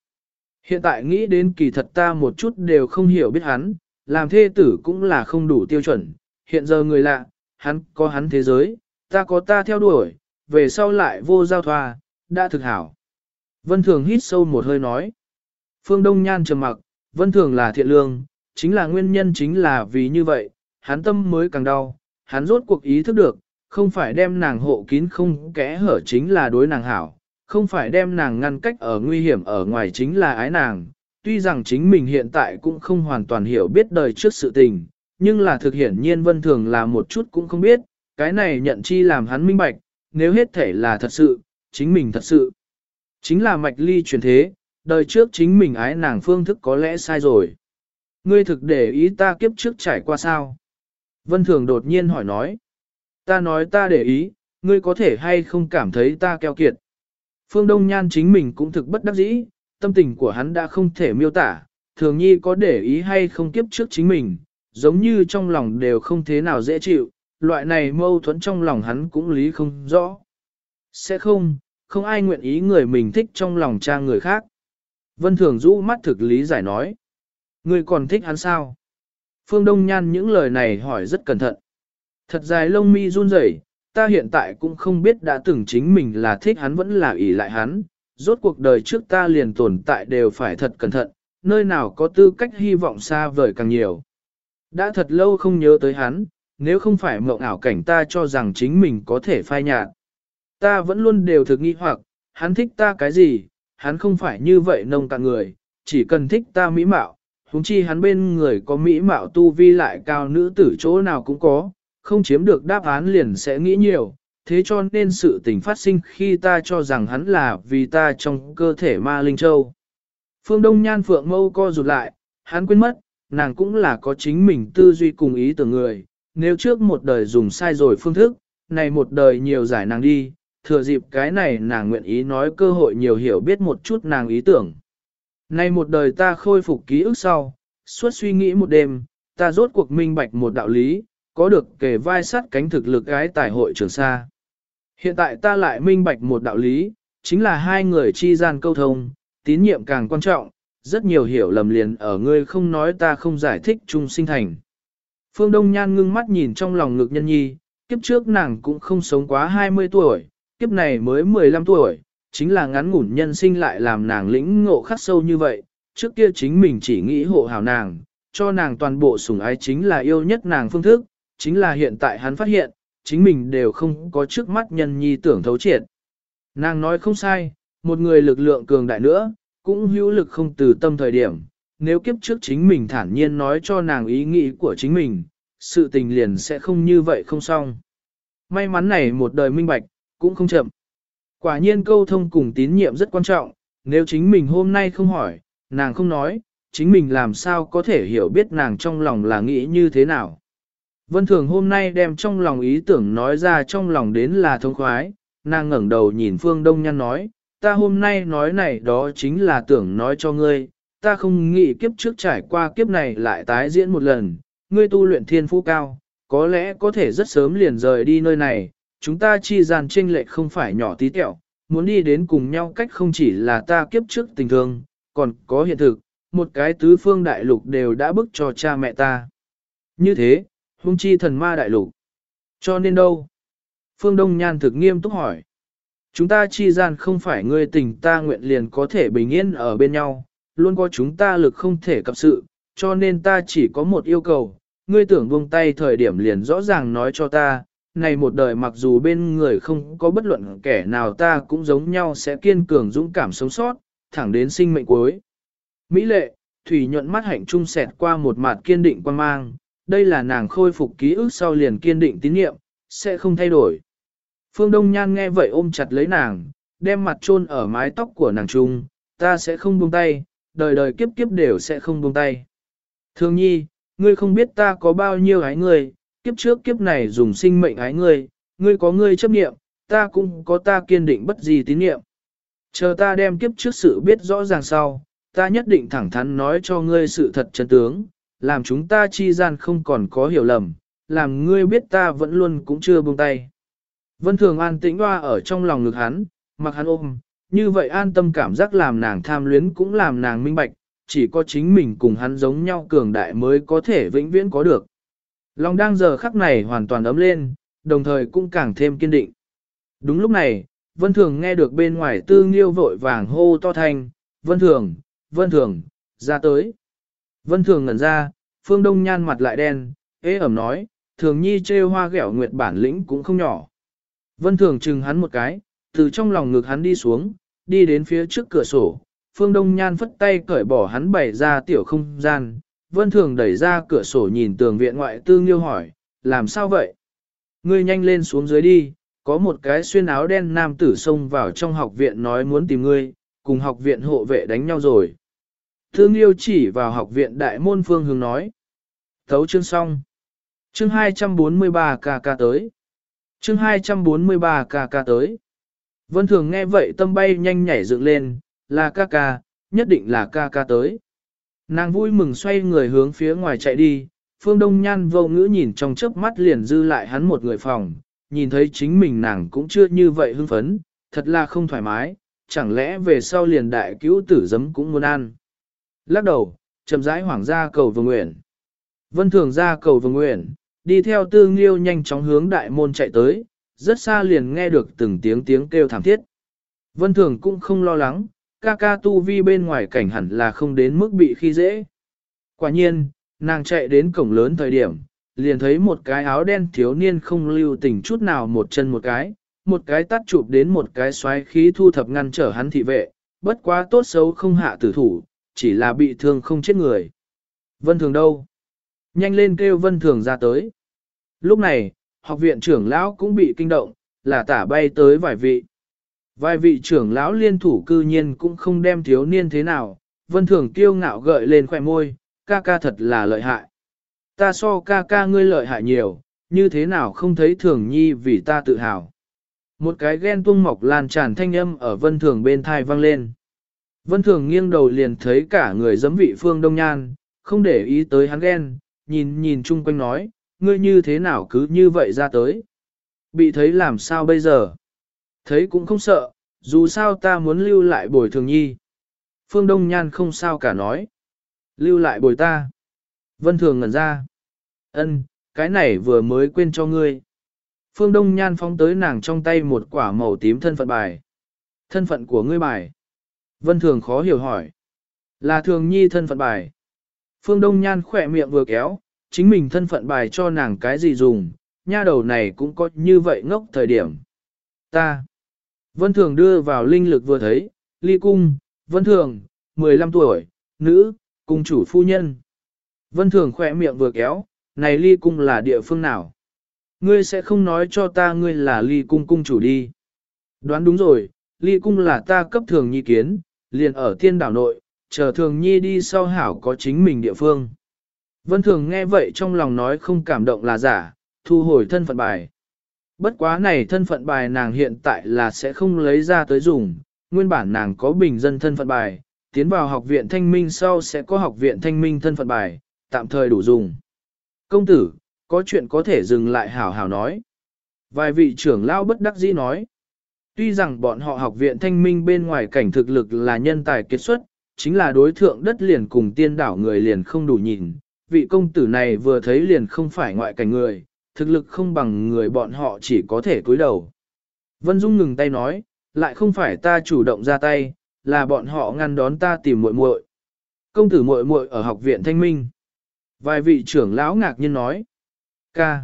A: Hiện tại nghĩ đến kỳ thật ta một chút đều không hiểu biết hắn, làm thê tử cũng là không đủ tiêu chuẩn. Hiện giờ người lạ, hắn có hắn thế giới, ta có ta theo đuổi, về sau lại vô giao thoa, đã thực hảo. Vân Thường hít sâu một hơi nói. Phương Đông Nhan trầm mặc, Vân Thường là thiện lương, chính là nguyên nhân chính là vì như vậy, hắn tâm mới càng đau, hắn rốt cuộc ý thức được, không phải đem nàng hộ kín không kẽ hở chính là đối nàng hảo, không phải đem nàng ngăn cách ở nguy hiểm ở ngoài chính là ái nàng. Tuy rằng chính mình hiện tại cũng không hoàn toàn hiểu biết đời trước sự tình, nhưng là thực hiện nhiên vân thường là một chút cũng không biết, cái này nhận chi làm hắn minh bạch, nếu hết thể là thật sự, chính mình thật sự. Chính là mạch ly truyền thế, đời trước chính mình ái nàng phương thức có lẽ sai rồi. Ngươi thực để ý ta kiếp trước trải qua sao? Vân Thường đột nhiên hỏi nói. Ta nói ta để ý, ngươi có thể hay không cảm thấy ta keo kiệt. Phương Đông Nhan chính mình cũng thực bất đắc dĩ, tâm tình của hắn đã không thể miêu tả, thường nhi có để ý hay không kiếp trước chính mình, giống như trong lòng đều không thế nào dễ chịu, loại này mâu thuẫn trong lòng hắn cũng lý không rõ. Sẽ không, không ai nguyện ý người mình thích trong lòng cha người khác. Vân Thường rũ mắt thực lý giải nói. Ngươi còn thích hắn sao? Phương Đông Nhan những lời này hỏi rất cẩn thận. Thật dài lông mi run rẩy, ta hiện tại cũng không biết đã từng chính mình là thích hắn vẫn là ỷ lại hắn. Rốt cuộc đời trước ta liền tồn tại đều phải thật cẩn thận, nơi nào có tư cách hy vọng xa vời càng nhiều. Đã thật lâu không nhớ tới hắn, nếu không phải mộng ảo cảnh ta cho rằng chính mình có thể phai nhạt. Ta vẫn luôn đều thực nghi hoặc, hắn thích ta cái gì, hắn không phải như vậy nông cạn người, chỉ cần thích ta mỹ mạo, huống chi hắn bên người có mỹ mạo tu vi lại cao nữ tử chỗ nào cũng có, không chiếm được đáp án liền sẽ nghĩ nhiều, thế cho nên sự tình phát sinh khi ta cho rằng hắn là vì ta trong cơ thể ma linh châu. Phương Đông Nhan Phượng mâu co rụt lại, hắn quên mất, nàng cũng là có chính mình tư duy cùng ý tưởng người, nếu trước một đời dùng sai rồi phương thức, này một đời nhiều giải nàng đi, thừa dịp cái này nàng nguyện ý nói cơ hội nhiều hiểu biết một chút nàng ý tưởng. Nay một đời ta khôi phục ký ức sau, suốt suy nghĩ một đêm, ta rốt cuộc minh bạch một đạo lý, có được kề vai sắt cánh thực lực gái tại hội trường xa. Hiện tại ta lại minh bạch một đạo lý, chính là hai người chi gian câu thông, tín nhiệm càng quan trọng, rất nhiều hiểu lầm liền ở ngươi không nói ta không giải thích chung sinh thành. Phương Đông Nhan ngưng mắt nhìn trong lòng ngực nhân nhi, kiếp trước nàng cũng không sống quá 20 tuổi, kiếp này mới 15 tuổi, chính là ngắn ngủn nhân sinh lại làm nàng lĩnh ngộ khắc sâu như vậy, trước kia chính mình chỉ nghĩ hộ hảo nàng, cho nàng toàn bộ sủng ái chính là yêu nhất nàng phương thức, chính là hiện tại hắn phát hiện, chính mình đều không có trước mắt nhân nhi tưởng thấu triệt. Nàng nói không sai, một người lực lượng cường đại nữa, cũng hữu lực không từ tâm thời điểm, nếu kiếp trước chính mình thản nhiên nói cho nàng ý nghĩ của chính mình, sự tình liền sẽ không như vậy không xong. May mắn này một đời minh bạch, cũng không chậm. Quả nhiên câu thông cùng tín nhiệm rất quan trọng, nếu chính mình hôm nay không hỏi, nàng không nói, chính mình làm sao có thể hiểu biết nàng trong lòng là nghĩ như thế nào. Vân Thường hôm nay đem trong lòng ý tưởng nói ra trong lòng đến là thông khoái, nàng ngẩng đầu nhìn Phương Đông Nhan nói, ta hôm nay nói này đó chính là tưởng nói cho ngươi, ta không nghĩ kiếp trước trải qua kiếp này lại tái diễn một lần, ngươi tu luyện thiên phú cao, có lẽ có thể rất sớm liền rời đi nơi này, chúng ta chi gian tranh lệch không phải nhỏ tí tẹo, muốn đi đến cùng nhau cách không chỉ là ta kiếp trước tình thương, còn có hiện thực, một cái tứ phương đại lục đều đã bức cho cha mẹ ta. Như thế, hung chi thần ma đại lục. Cho nên đâu? Phương Đông Nhan thực nghiêm túc hỏi. Chúng ta chi gian không phải ngươi tình ta nguyện liền có thể bình yên ở bên nhau, luôn có chúng ta lực không thể cập sự, cho nên ta chỉ có một yêu cầu, ngươi tưởng buông tay thời điểm liền rõ ràng nói cho ta, này một đời mặc dù bên người không có bất luận kẻ nào ta cũng giống nhau sẽ kiên cường dũng cảm sống sót, thẳng đến sinh mệnh cuối. Mỹ lệ, Thủy nhuận mắt hạnh trung sẹt qua một mặt kiên định quan mang, đây là nàng khôi phục ký ức sau liền kiên định tín nhiệm, sẽ không thay đổi. Phương Đông Nhan nghe vậy ôm chặt lấy nàng, đem mặt chôn ở mái tóc của nàng trung, ta sẽ không buông tay, đời đời kiếp kiếp đều sẽ không buông tay. Thương nhi, ngươi không biết ta có bao nhiêu ái ngươi, kiếp trước kiếp này dùng sinh mệnh ái ngươi, ngươi có ngươi chấp niệm, ta cũng có ta kiên định bất gì tín niệm. Chờ ta đem kiếp trước sự biết rõ ràng sau, ta nhất định thẳng thắn nói cho ngươi sự thật chân tướng, làm chúng ta chi gian không còn có hiểu lầm, làm ngươi biết ta vẫn luôn cũng chưa buông tay. Vân Thường an tĩnh hoa ở trong lòng ngực hắn, mặc hắn ôm, như vậy an tâm cảm giác làm nàng tham luyến cũng làm nàng minh bạch, chỉ có chính mình cùng hắn giống nhau cường đại mới có thể vĩnh viễn có được. Lòng đang giờ khắc này hoàn toàn ấm lên, đồng thời cũng càng thêm kiên định. Đúng lúc này, Vân Thường nghe được bên ngoài tư nghiêu vội vàng hô to thanh, Vân Thường, Vân Thường, ra tới. Vân Thường ngẩn ra, Phương Đông nhan mặt lại đen, ế ẩm nói, Thường Nhi trêu hoa ghẹo nguyệt bản lĩnh cũng không nhỏ. Vân Thường chừng hắn một cái, từ trong lòng ngực hắn đi xuống, đi đến phía trước cửa sổ. Phương Đông Nhan phất tay cởi bỏ hắn bày ra tiểu không gian. Vân Thường đẩy ra cửa sổ nhìn tường viện ngoại tư nghiêu hỏi, làm sao vậy? Ngươi nhanh lên xuống dưới đi, có một cái xuyên áo đen nam tử xông vào trong học viện nói muốn tìm ngươi, cùng học viện hộ vệ đánh nhau rồi. Thương Nghiêu chỉ vào học viện đại môn phương hướng nói. Thấu chương xong. Chương 243 ca tới. Chương 243 ca ca tới. Vân Thường nghe vậy tâm bay nhanh nhảy dựng lên, là ca ca, nhất định là ca ca tới. Nàng vui mừng xoay người hướng phía ngoài chạy đi, Phương Đông Nhan vô ngữ nhìn trong chớp mắt liền dư lại hắn một người phòng, nhìn thấy chính mình nàng cũng chưa như vậy hưng phấn, thật là không thoải mái, chẳng lẽ về sau liền đại cứu tử giấm cũng muốn ăn. Lắc đầu, chậm rãi hoảng ra cầu vương nguyện. Vân Thường ra cầu vương nguyện, đi theo tư nghiêu nhanh chóng hướng đại môn chạy tới, rất xa liền nghe được từng tiếng tiếng kêu thảm thiết. Vân Thường cũng không lo lắng, ca ca tu vi bên ngoài cảnh hẳn là không đến mức bị khi dễ. Quả nhiên, nàng chạy đến cổng lớn thời điểm, liền thấy một cái áo đen thiếu niên không lưu tình chút nào một chân một cái, một cái tắt chụp đến một cái xoáy khí thu thập ngăn trở hắn thị vệ, bất quá tốt xấu không hạ tử thủ, chỉ là bị thương không chết người. Vân Thường đâu? Nhanh lên kêu Vân Thường ra tới. Lúc này, học viện trưởng lão cũng bị kinh động, là tả bay tới vài vị. Vài vị trưởng lão liên thủ cư nhiên cũng không đem thiếu niên thế nào, Vân Thường kiêu ngạo gợi lên khỏe môi, ca ca thật là lợi hại. Ta so ca ca ngươi lợi hại nhiều, như thế nào không thấy thường nhi vì ta tự hào. Một cái ghen tuông mọc lan tràn thanh âm ở vân thường bên thai vang lên. Vân thường nghiêng đầu liền thấy cả người giấm vị phương đông nhan, không để ý tới hắn ghen, nhìn nhìn chung quanh nói, ngươi như thế nào cứ như vậy ra tới. Bị thấy làm sao bây giờ? Thấy cũng không sợ, dù sao ta muốn lưu lại bồi thường nhi. Phương Đông Nhan không sao cả nói. Lưu lại bồi ta. Vân Thường ngẩn ra. ân cái này vừa mới quên cho ngươi. Phương Đông Nhan phóng tới nàng trong tay một quả màu tím thân phận bài. Thân phận của ngươi bài. Vân Thường khó hiểu hỏi. Là Thường Nhi thân phận bài. Phương Đông Nhan khỏe miệng vừa kéo, chính mình thân phận bài cho nàng cái gì dùng, nha đầu này cũng có như vậy ngốc thời điểm. Ta. Vân Thường đưa vào linh lực vừa thấy, ly cung, Vân Thường, 15 tuổi, nữ, cung chủ phu nhân. Vân Thường khỏe miệng vừa kéo, này ly cung là địa phương nào? Ngươi sẽ không nói cho ta ngươi là ly cung cung chủ đi. Đoán đúng rồi, ly cung là ta cấp thường nhi kiến, liền ở thiên đảo nội, chờ thường nhi đi sau hảo có chính mình địa phương. Vân Thường nghe vậy trong lòng nói không cảm động là giả, thu hồi thân phận bài. Bất quá này thân phận bài nàng hiện tại là sẽ không lấy ra tới dùng, nguyên bản nàng có bình dân thân phận bài, tiến vào học viện thanh minh sau sẽ có học viện thanh minh thân phận bài, tạm thời đủ dùng. Công tử, có chuyện có thể dừng lại hảo hảo nói. Vài vị trưởng lao bất đắc dĩ nói. Tuy rằng bọn họ học viện thanh minh bên ngoài cảnh thực lực là nhân tài kết xuất, chính là đối thượng đất liền cùng tiên đảo người liền không đủ nhìn. Vị công tử này vừa thấy liền không phải ngoại cảnh người, thực lực không bằng người bọn họ chỉ có thể cúi đầu. Vân Dung ngừng tay nói, lại không phải ta chủ động ra tay, là bọn họ ngăn đón ta tìm muội muội. Công tử muội muội ở học viện Thanh Minh. Vài vị trưởng lão ngạc nhiên nói. Ca.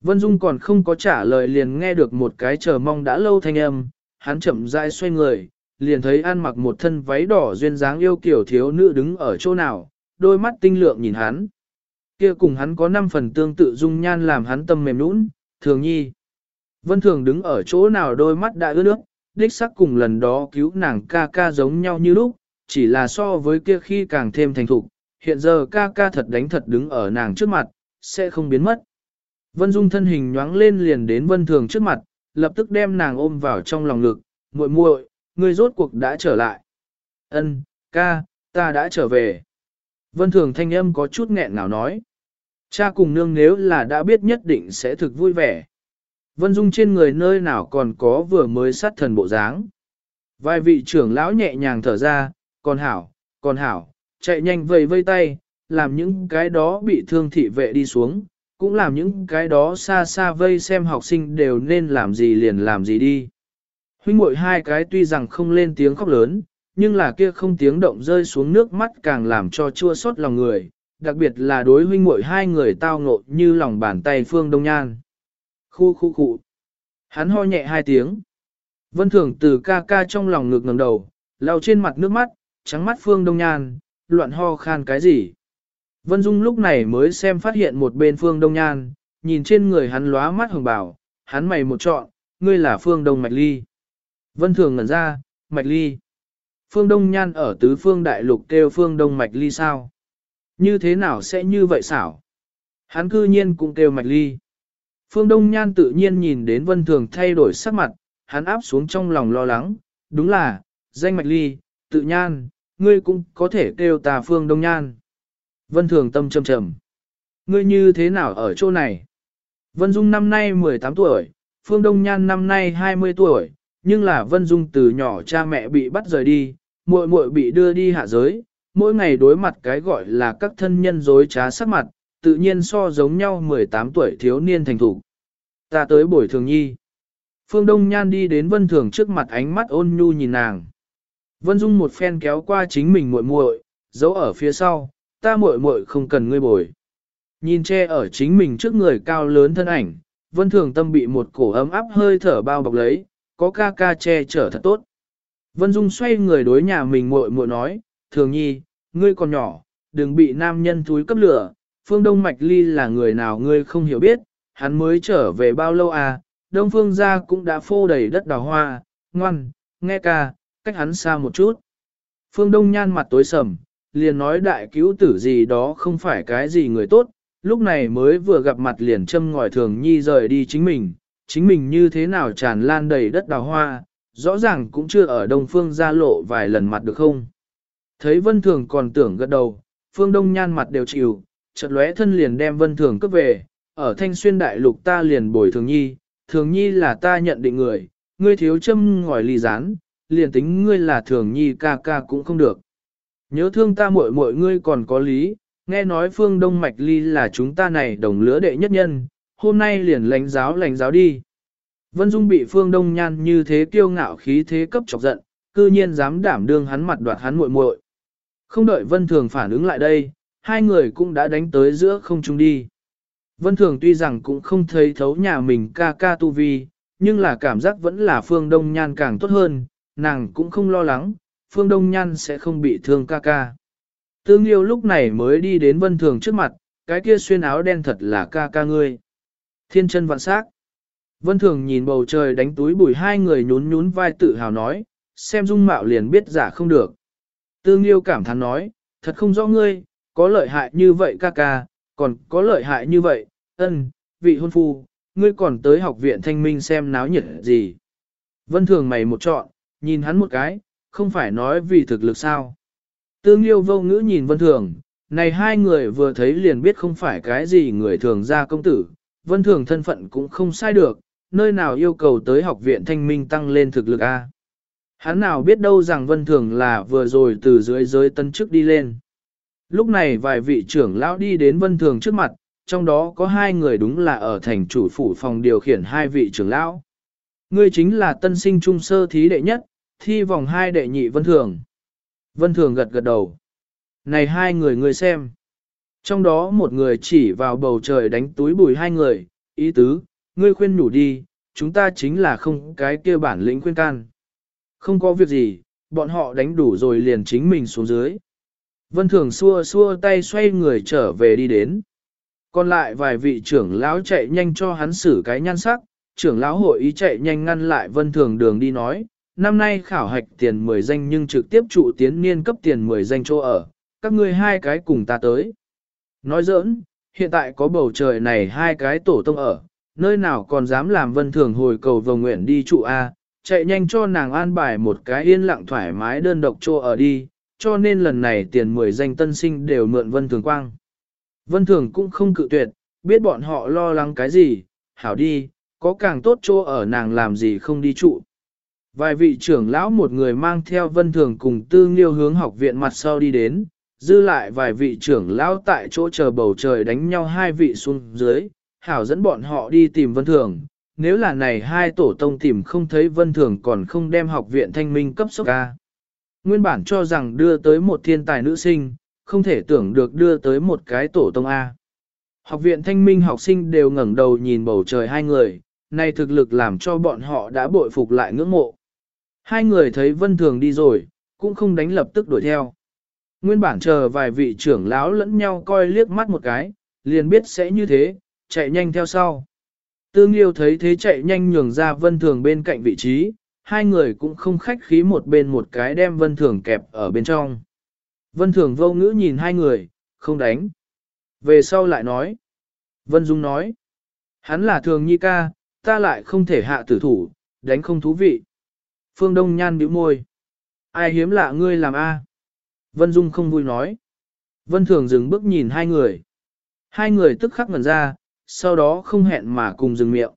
A: Vân Dung còn không có trả lời liền nghe được một cái chờ mong đã lâu thanh âm, hắn chậm rãi xoay người, liền thấy ăn mặc một thân váy đỏ duyên dáng yêu kiểu thiếu nữ đứng ở chỗ nào, đôi mắt tinh lượng nhìn hắn. Kia cùng hắn có năm phần tương tự dung nhan làm hắn tâm mềm nũng, thường nhi. Vân thường đứng ở chỗ nào đôi mắt đã ướt nước, đích sắc cùng lần đó cứu nàng ca ca giống nhau như lúc, chỉ là so với kia khi càng thêm thành thục, hiện giờ ca ca thật đánh thật đứng ở nàng trước mặt, sẽ không biến mất. Vân Dung thân hình nhoáng lên liền đến Vân Thường trước mặt, lập tức đem nàng ôm vào trong lòng ngực, muội muội, ngươi rốt cuộc đã trở lại. Ân, ca, ta đã trở về. Vân Thường thanh âm có chút nghẹn ngào nói. Cha cùng nương nếu là đã biết nhất định sẽ thực vui vẻ. Vân Dung trên người nơi nào còn có vừa mới sát thần bộ dáng. Vài vị trưởng lão nhẹ nhàng thở ra, còn hảo, còn hảo, chạy nhanh vây vây tay, làm những cái đó bị thương thị vệ đi xuống, cũng làm những cái đó xa xa vây xem học sinh đều nên làm gì liền làm gì đi. Huynh muội hai cái tuy rằng không lên tiếng khóc lớn, nhưng là kia không tiếng động rơi xuống nước mắt càng làm cho chua xót lòng người, đặc biệt là đối huynh muội hai người tao ngộ như lòng bàn tay Phương Đông Nhan. Khu khu khu. Hắn ho nhẹ hai tiếng. Vân Thường từ ca ca trong lòng ngực ngẩng đầu, lau trên mặt nước mắt, trắng mắt Phương Đông Nhan, loạn ho khan cái gì. Vân Dung lúc này mới xem phát hiện một bên Phương Đông Nhan, nhìn trên người hắn lóa mắt hồng bảo, hắn mày một trọn, ngươi là Phương Đông Mạch Ly. Vân Thường ngẩn ra, Mạch Ly. Phương Đông Nhan ở tứ phương đại lục kêu Phương Đông Mạch Ly sao? Như thế nào sẽ như vậy xảo? Hắn cư nhiên cũng kêu Mạch Ly. Phương Đông Nhan tự nhiên nhìn đến Vân Thường thay đổi sắc mặt, hắn áp xuống trong lòng lo lắng, đúng là, danh Mạch Ly, tự nhan, ngươi cũng có thể kêu ta Phương Đông Nhan. Vân Thường tâm trầm trầm. Ngươi như thế nào ở chỗ này? Vân Dung năm nay 18 tuổi, Phương Đông Nhan năm nay 20 tuổi, nhưng là Vân Dung từ nhỏ cha mẹ bị bắt rời đi, muội muội bị đưa đi hạ giới, mỗi ngày đối mặt cái gọi là các thân nhân dối trá sắc mặt, tự nhiên so giống nhau 18 tuổi thiếu niên thành thủ. Ta tới buổi thường nhi. Phương Đông Nhan đi đến Vân Thường trước mặt ánh mắt ôn nhu nhìn nàng. Vân Dung một phen kéo qua chính mình muội muội, giấu ở phía sau, ta muội muội không cần ngươi bồi. Nhìn che ở chính mình trước người cao lớn thân ảnh, Vân Thường tâm bị một cổ ấm áp hơi thở bao bọc lấy, có ca ca che chở thật tốt. Vân Dung xoay người đối nhà mình muội muội nói, Thường Nhi, ngươi còn nhỏ, đừng bị nam nhân túi cấp lửa, Phương Đông Mạch Ly là người nào ngươi không hiểu biết, hắn mới trở về bao lâu à, Đông Phương gia cũng đã phô đầy đất đào hoa, ngoan, nghe ca, cách hắn xa một chút. Phương Đông nhan mặt tối sầm, liền nói đại cứu tử gì đó không phải cái gì người tốt, lúc này mới vừa gặp mặt liền châm ngòi thường nhi rời đi chính mình, chính mình như thế nào tràn lan đầy đất đào hoa, rõ ràng cũng chưa ở Đông Phương gia lộ vài lần mặt được không. Thấy Vân Thường còn tưởng gật đầu, Phương Đông nhan mặt đều chịu, chợt lóe thân liền đem Vân Thường cấp về, ở Thanh Xuyên Đại Lục ta liền bồi Thường Nhi, Thường Nhi là ta nhận định người, ngươi thiếu châm ngòi ly rán, liền tính ngươi là Thường Nhi ca ca cũng không được. Nhớ thương ta muội muội ngươi còn có lý, nghe nói Phương Đông Mạch Ly là chúng ta này đồng lứa đệ nhất nhân, hôm nay liền lãnh giáo lãnh giáo đi. Vân Dung bị Phương Đông Nhan như thế kiêu ngạo khí thế cấp chọc giận, cư nhiên dám đảm đương hắn mặt đoạt hắn muội muội. Không đợi Vân Thường phản ứng lại đây, hai người cũng đã đánh tới giữa không trung đi. Vân Thường tuy rằng cũng không thấy thấu nhà mình ca ca tu vi, nhưng là cảm giác vẫn là Phương Đông Nhan càng tốt hơn, nàng cũng không lo lắng, Phương Đông Nhan sẽ không bị thương ca ca. Tương Liêu lúc này mới đi đến Vân Thường trước mặt, cái kia xuyên áo đen thật là ca ca ngươi. Thiên chân vạn sắc. Vân Thường nhìn bầu trời đánh túi bùi hai người nhún nhún vai tự hào nói, xem dung mạo liền biết giả không được. Tương Nghiêu cảm thán nói, thật không rõ ngươi, có lợi hại như vậy ca ca, còn có lợi hại như vậy, ân, vị hôn phu, ngươi còn tới học viện thanh minh xem náo nhiệt gì. Vân Thường mày một trọn, nhìn hắn một cái, không phải nói vì thực lực sao. Tương yêu vô ngữ nhìn Vân Thường, này hai người vừa thấy liền biết không phải cái gì người thường ra công tử, Vân Thường thân phận cũng không sai được, nơi nào yêu cầu tới học viện thanh minh tăng lên thực lực A. Hắn nào biết đâu rằng Vân Thường là vừa rồi từ dưới giới tân chức đi lên. Lúc này vài vị trưởng lão đi đến Vân Thường trước mặt, trong đó có hai người đúng là ở thành chủ phủ phòng điều khiển hai vị trưởng lão. Ngươi chính là tân sinh trung sơ thí đệ nhất, thi vòng hai đệ nhị Vân Thường. Vân Thường gật gật đầu. Này hai người ngươi xem. Trong đó một người chỉ vào bầu trời đánh túi bùi hai người, ý tứ, ngươi khuyên nhủ đi, chúng ta chính là không cái kia bản lĩnh khuyên can. Không có việc gì, bọn họ đánh đủ rồi liền chính mình xuống dưới. Vân Thường xua xua tay xoay người trở về đi đến. Còn lại vài vị trưởng lão chạy nhanh cho hắn xử cái nhan sắc, trưởng lão hội ý chạy nhanh ngăn lại Vân Thường đường đi nói, năm nay khảo hạch tiền 10 danh nhưng trực tiếp trụ tiến niên cấp tiền 10 danh chỗ ở, các ngươi hai cái cùng ta tới. Nói giỡn, hiện tại có bầu trời này hai cái tổ tông ở, nơi nào còn dám làm Vân Thường hồi cầu vồng nguyện đi trụ A, chạy nhanh cho nàng an bài một cái yên lặng thoải mái đơn độc chỗ ở đi, cho nên lần này tiền 10 danh tân sinh đều mượn Vân Thường Quang. Vân Thường cũng không cự tuyệt, biết bọn họ lo lắng cái gì, hảo đi, có càng tốt chỗ ở nàng làm gì không đi trụ. Vài vị trưởng lão một người mang theo Vân Thường cùng Tư Nghiêu hướng học viện mặt sau đi đến, dư lại vài vị trưởng lão tại chỗ chờ bầu trời đánh nhau hai vị xuống dưới, hảo dẫn bọn họ đi tìm Vân Thường, nếu là này hai tổ tông tìm không thấy vân thường còn không đem học viện thanh minh cấp sốc ca. Nguyên bản cho rằng đưa tới một thiên tài nữ sinh, không thể tưởng được đưa tới một cái tổ tông A. Học viện thanh minh học sinh đều ngẩng đầu nhìn bầu trời hai người, này thực lực làm cho bọn họ đã bội phục lại ngưỡng mộ. Hai người thấy vân thường đi rồi, cũng không đánh lập tức đuổi theo. Nguyên bản chờ vài vị trưởng lão lẫn nhau coi liếc mắt một cái, liền biết sẽ như thế, chạy nhanh theo sau. Tương Liêu thấy thế chạy nhanh nhường ra Vân Thường bên cạnh vị trí, hai người cũng không khách khí một bên một cái đem Vân Thường kẹp ở bên trong. Vân Thường vô ngữ nhìn hai người, không đánh. Về sau lại nói. Vân Dung nói. Hắn là thường nhi ca, ta lại không thể hạ tử thủ, đánh không thú vị. Phương Đông Nhan bĩu môi. Ai hiếm lạ ngươi làm a? Vân Dung không vui nói. Vân Thường dừng bước nhìn hai người. Hai người tức khắc ngẩn ra, sau đó không hẹn mà cùng dừng miệng.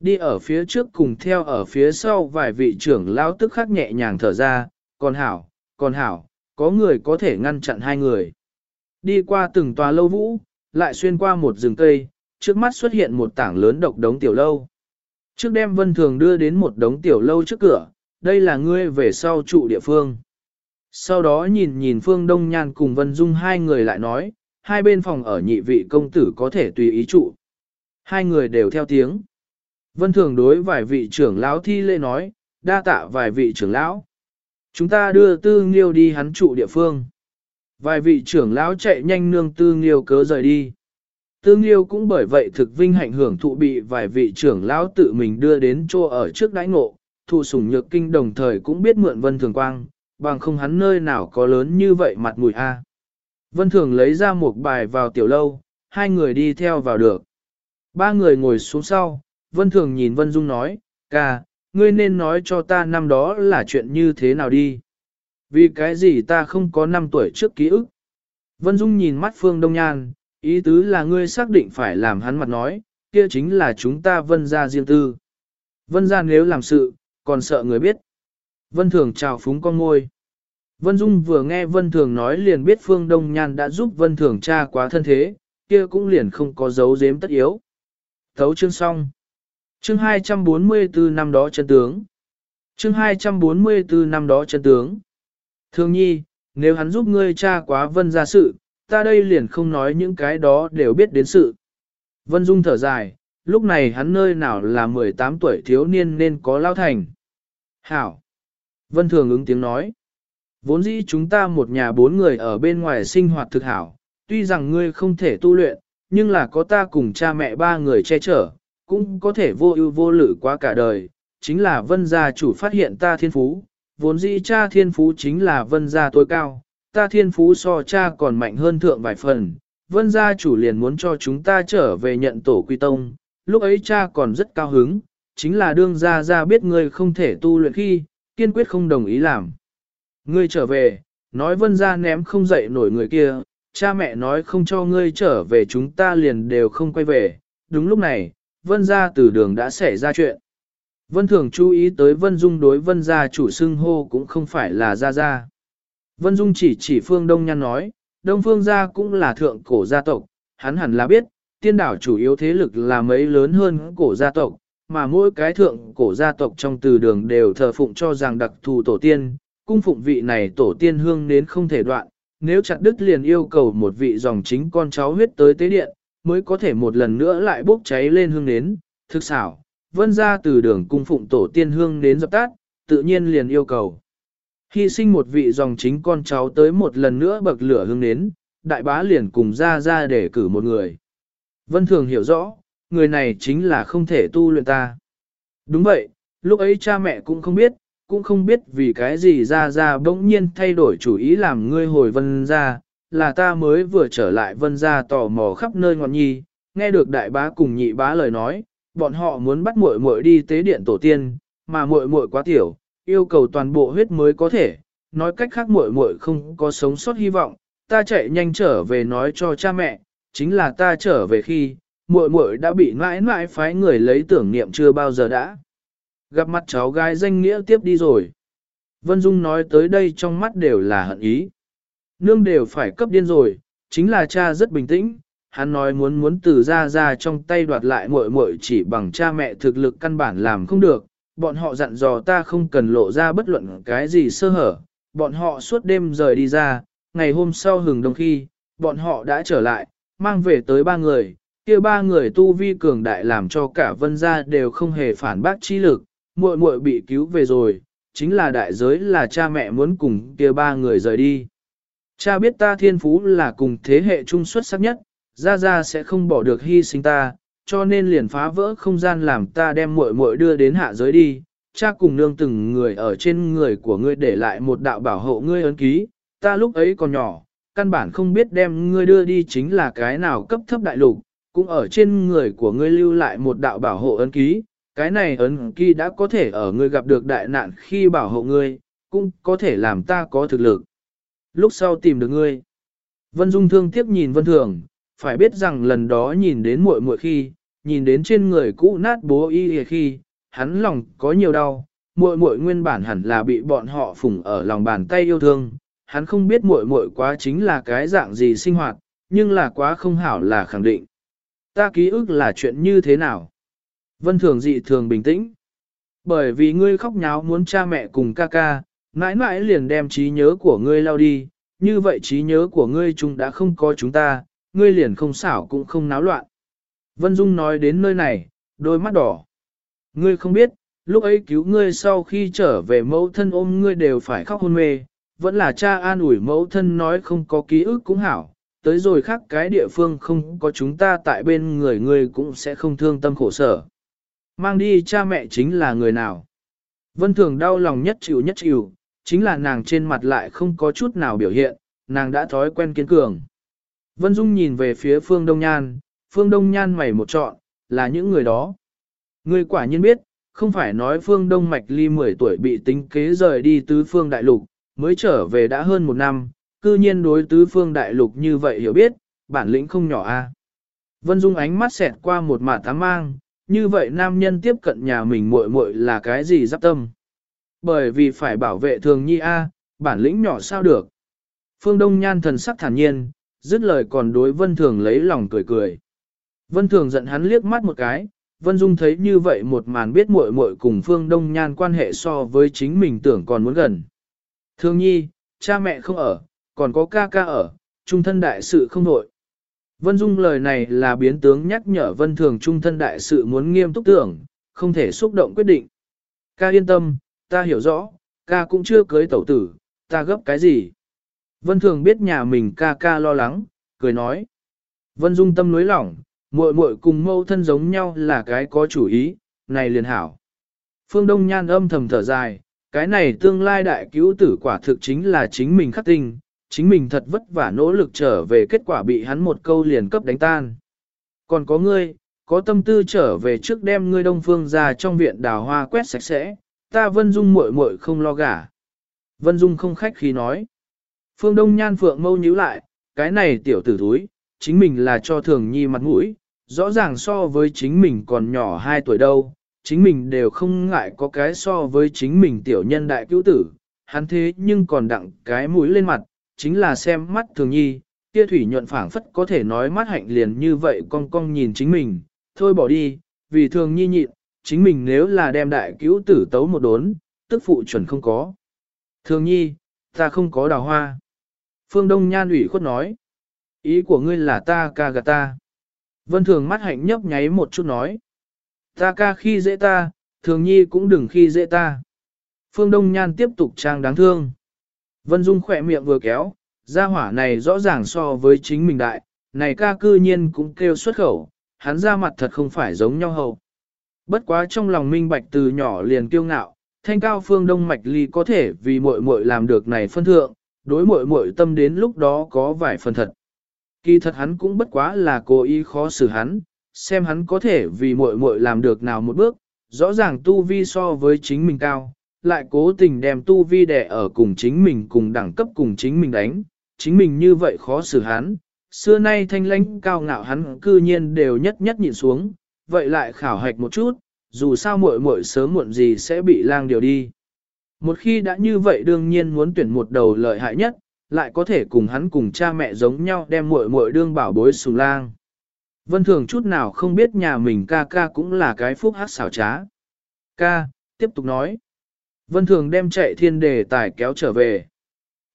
A: Đi ở phía trước cùng theo ở phía sau vài vị trưởng lão tức khắc nhẹ nhàng thở ra, còn hảo, còn hảo, có người có thể ngăn chặn hai người. Đi qua từng tòa lâu vũ, lại xuyên qua một rừng cây, trước mắt xuất hiện một tảng lớn độc đống tiểu lâu. Trước đêm vân thường đưa đến một đống tiểu lâu trước cửa, đây là ngươi về sau trụ địa phương. Sau đó nhìn nhìn Phương Đông Nhan cùng Vân Dung hai người lại nói, hai bên phòng ở nhị vị công tử có thể tùy ý trụ. Hai người đều theo tiếng. Vân thường đối vài vị trưởng lão thi lễ nói, đa tạ vài vị trưởng lão. Chúng ta đưa tư nghiêu đi hắn trụ địa phương. Vài vị trưởng lão chạy nhanh nương tư nghiêu cớ rời đi. Tư nghiêu cũng bởi vậy thực vinh hạnh hưởng thụ bị vài vị trưởng lão tự mình đưa đến chỗ ở trước đãi ngộ, thụ sủng nhược kinh đồng thời cũng biết mượn vân thường quang, bằng không hắn nơi nào có lớn như vậy mặt mũi a. Vân Thường lấy ra một bài vào tiểu lâu, hai người đi theo vào được. Ba người ngồi xuống sau, Vân Thường nhìn Vân Dung nói, ca, ngươi nên nói cho ta năm đó là chuyện như thế nào đi. Vì cái gì ta không có năm tuổi trước ký ức. Vân Dung nhìn mắt Phương Đông Nhan, ý tứ là ngươi xác định phải làm hắn mặt nói, kia chính là chúng ta vân ra riêng tư. Vân ra nếu làm sự, còn sợ người biết. Vân Thường chào phúng con ngôi. Vân Dung vừa nghe Vân Thường nói liền biết Phương Đông Nhan đã giúp Vân Thường tra quá thân thế, kia cũng liền không có dấu giếm tất yếu. Thấu chương xong. Chương 244 năm đó chân tướng. Chương 244 năm đó chân tướng. Thường nhi, nếu hắn giúp ngươi tra quá Vân ra sự, ta đây liền không nói những cái đó đều biết đến sự. Vân Dung thở dài, lúc này hắn nơi nào là 18 tuổi thiếu niên nên có lao thành. Hảo. Vân Thường ứng tiếng nói. Vốn dĩ chúng ta một nhà bốn người ở bên ngoài sinh hoạt thực hảo, tuy rằng ngươi không thể tu luyện, nhưng là có ta cùng cha mẹ ba người che chở, cũng có thể vô ưu vô lự qua cả đời. Chính là vân gia chủ phát hiện ta thiên phú, vốn dĩ cha thiên phú chính là vân gia tối cao, ta thiên phú so cha còn mạnh hơn thượng vài phần. Vân gia chủ liền muốn cho chúng ta trở về nhận tổ quy tông, lúc ấy cha còn rất cao hứng, chính là đương gia gia biết ngươi không thể tu luyện khi, kiên quyết không đồng ý làm. Ngươi trở về, nói vân gia ném không dậy nổi người kia, cha mẹ nói không cho ngươi trở về chúng ta liền đều không quay về. Đúng lúc này, vân gia từ đường đã xảy ra chuyện. Vân thường chú ý tới vân dung đối vân gia chủ xưng hô cũng không phải là gia gia. Vân dung chỉ chỉ phương đông nhan nói, đông phương gia cũng là thượng cổ gia tộc, hắn hẳn là biết, tiên đảo chủ yếu thế lực là mấy lớn hơn cổ gia tộc, mà mỗi cái thượng cổ gia tộc trong từ đường đều thờ phụng cho rằng đặc thù tổ tiên, cung phụng vị này tổ tiên hương đến không thể đoạn, nếu chặt đứt liền yêu cầu một vị dòng chính con cháu huyết tới tế điện, mới có thể một lần nữa lại bốc cháy lên hương đến, thực xảo, vân ra từ đường cung phụng tổ tiên hương đến dập tắt, tự nhiên liền yêu cầu. Hy sinh một vị dòng chính con cháu tới một lần nữa bậc lửa hương đến, đại bá liền cùng ra ra để cử một người. Vân thường hiểu rõ, người này chính là không thể tu luyện ta. Đúng vậy, lúc ấy cha mẹ cũng không biết, cũng không biết vì cái gì ra ra bỗng nhiên thay đổi chủ ý làm ngươi hồi vân ra, là ta mới vừa trở lại vân ra tò mò khắp nơi ngọn nhi, nghe được đại bá cùng nhị bá lời nói, bọn họ muốn bắt muội muội đi tế điện tổ tiên, mà muội muội quá tiểu, yêu cầu toàn bộ huyết mới có thể, nói cách khác muội muội không có sống sót hy vọng, ta chạy nhanh trở về nói cho cha mẹ, chính là ta trở về khi, muội muội đã bị mãi mãi phái người lấy tưởng niệm chưa bao giờ đã. Gặp mặt cháu gái danh nghĩa tiếp đi rồi. Vân Dung nói tới đây trong mắt đều là hận ý. Nương đều phải cấp điên rồi, chính là cha rất bình tĩnh, hắn nói muốn muốn từ ra ra trong tay đoạt lại muội muội chỉ bằng cha mẹ thực lực căn bản làm không được, bọn họ dặn dò ta không cần lộ ra bất luận cái gì sơ hở, bọn họ suốt đêm rời đi ra, ngày hôm sau hừng đông khi, bọn họ đã trở lại, mang về tới ba người, kia ba người tu vi cường đại làm cho cả vân gia đều không hề phản bác chi lực, muội muội bị cứu về rồi, chính là đại giới là cha mẹ muốn cùng kia ba người rời đi. Cha biết ta thiên phú là cùng thế hệ trung xuất sắc nhất, ra ra sẽ không bỏ được hy sinh ta, cho nên liền phá vỡ không gian làm ta đem muội muội đưa đến hạ giới đi. Cha cùng nương từng người ở trên người của ngươi để lại một đạo bảo hộ ngươi ấn ký, ta lúc ấy còn nhỏ, căn bản không biết đem ngươi đưa đi chính là cái nào cấp thấp đại lục, cũng ở trên người của ngươi lưu lại một đạo bảo hộ ấn ký, cái này ấn ký đã có thể ở ngươi gặp được đại nạn khi bảo hộ ngươi, cũng có thể làm ta có thực lực. Lúc sau tìm được ngươi, Vân Dung thương tiếc nhìn Vân Thường, phải biết rằng lần đó nhìn đến muội muội khi, nhìn đến trên người cũ nát bố y khi, hắn lòng có nhiều đau, muội muội nguyên bản hẳn là bị bọn họ phủng ở lòng bàn tay yêu thương, hắn không biết muội muội quá chính là cái dạng gì sinh hoạt, nhưng là quá không hảo là khẳng định. Ta ký ức là chuyện như thế nào? Vân Thường dị thường bình tĩnh. Bởi vì ngươi khóc nháo muốn cha mẹ cùng ca ca, mãi mãi liền đem trí nhớ của ngươi lao đi, như vậy trí nhớ của ngươi chúng đã không có chúng ta, ngươi liền không xảo cũng không náo loạn. Vân Dung nói đến nơi này, đôi mắt đỏ. Ngươi không biết, lúc ấy cứu ngươi sau khi trở về mẫu thân ôm ngươi đều phải khóc hôn mê, vẫn là cha an ủi mẫu thân nói không có ký ức cũng hảo, tới rồi khác cái địa phương không có chúng ta tại bên người ngươi cũng sẽ không thương tâm khổ sở. Mang đi cha mẹ chính là người nào? Vân Thường đau lòng nhất chịu nhất chịu, chính là nàng trên mặt lại không có chút nào biểu hiện, nàng đã thói quen kiên cường. Vân Dung nhìn về phía Phương Đông Nhan, Phương Đông Nhan mày một trọn, là những người đó. Người quả nhiên biết, không phải nói Phương Đông Mạch Ly 10 tuổi bị tính kế rời đi tứ phương đại lục, mới trở về đã hơn một năm, cư nhiên đối tứ phương đại lục như vậy hiểu biết, bản lĩnh không nhỏ a. Vân Dung ánh mắt xẹt qua một mả tám mang, như vậy nam nhân tiếp cận nhà mình muội muội là cái gì giáp tâm? Bởi vì phải bảo vệ thường nhi a, bản lĩnh nhỏ sao được. Phương Đông Nhan thần sắc thản nhiên, dứt lời còn đối Vân Thường lấy lòng cười cười. Vân Thường giận hắn liếc mắt một cái, Vân Dung thấy như vậy một màn biết muội muội cùng Phương Đông Nhan quan hệ so với chính mình tưởng còn muốn gần. Thương nhi, cha mẹ không ở, còn có ca ca ở, trung thân đại sự không nội. Vân Dung lời này là biến tướng nhắc nhở Vân Thường trung thân đại sự muốn nghiêm túc tưởng, không thể xúc động quyết định. Ca yên tâm, ta hiểu rõ, ca cũng chưa cưới tẩu tử, ta gấp cái gì? Vân Thường biết nhà mình ca ca lo lắng, cười nói. Vân Dung tâm nối lỏng, muội muội cùng mâu thân giống nhau là cái có chủ ý, này liền hảo. Phương Đông Nhan âm thầm thở dài, cái này tương lai đại cứu tử quả thực chính là chính mình khắc tinh, chính mình thật vất vả nỗ lực trở về kết quả bị hắn một câu liền cấp đánh tan. Còn có ngươi, có tâm tư trở về trước đem ngươi đông phương ra trong viện đào hoa quét sạch sẽ, ta Vân Dung muội muội không lo gả. Vân Dung không khách khí nói. Phương Đông Nhan Phượng mâu nhíu lại, cái này tiểu tử thúi, chính mình là cho thường nhi mặt mũi, rõ ràng so với chính mình còn nhỏ 2 tuổi đâu, chính mình đều không ngại có cái so với chính mình tiểu nhân đại cứu tử, hắn thế nhưng còn đặng cái mũi lên mặt, chính là xem mắt thường nhi, kia thủy nhuận phảng phất có thể nói mắt hạnh liền như vậy cong cong nhìn chính mình, thôi bỏ đi, vì thường nhi nhịn, chính mình nếu là đem đại cứu tử tấu một đốn, tức phụ chuẩn không có. Thường nhi, ta không có đào hoa. Phương Đông Nhan ủy khuất nói. Ý của ngươi là ta ca gà ta. Vân Thường mắt hạnh nhấp nháy một chút nói. Ta ca khi dễ ta, Thường Nhi cũng đừng khi dễ ta. Phương Đông Nhan tiếp tục trang đáng thương. Vân Dung khỏe miệng vừa kéo, gia hỏa này rõ ràng so với chính mình đại, này ca cư nhiên cũng kêu xuất khẩu, hắn ra mặt thật không phải giống nhau hầu. Bất quá trong lòng minh bạch từ nhỏ liền kiêu ngạo, thanh cao phương đông mạch ly có thể vì muội muội làm được này phân thượng, đối muội muội tâm đến lúc đó có vài phần thật. Kỳ thật hắn cũng bất quá là cố ý khó xử hắn, xem hắn có thể vì muội muội làm được nào một bước, rõ ràng tu vi so với chính mình cao, lại cố tình đem tu vi đẻ ở cùng chính mình cùng đẳng cấp cùng chính mình đánh, chính mình như vậy khó xử hắn. Xưa nay thanh lãnh cao ngạo hắn cư nhiên đều nhất nhất nhịn xuống, vậy lại khảo hạch một chút, dù sao muội muội sớm muộn gì sẽ bị lang điều đi. Một khi đã như vậy đương nhiên muốn tuyển một đầu lợi hại nhất, lại có thể cùng hắn cùng cha mẹ giống nhau đem muội muội đương bảo bối sùng lang. Vân Thường chút nào không biết nhà mình ca ca cũng là cái phúc hát xảo trá. Ca, tiếp tục nói. Vân Thường đem chạy thiên đề tài kéo trở về.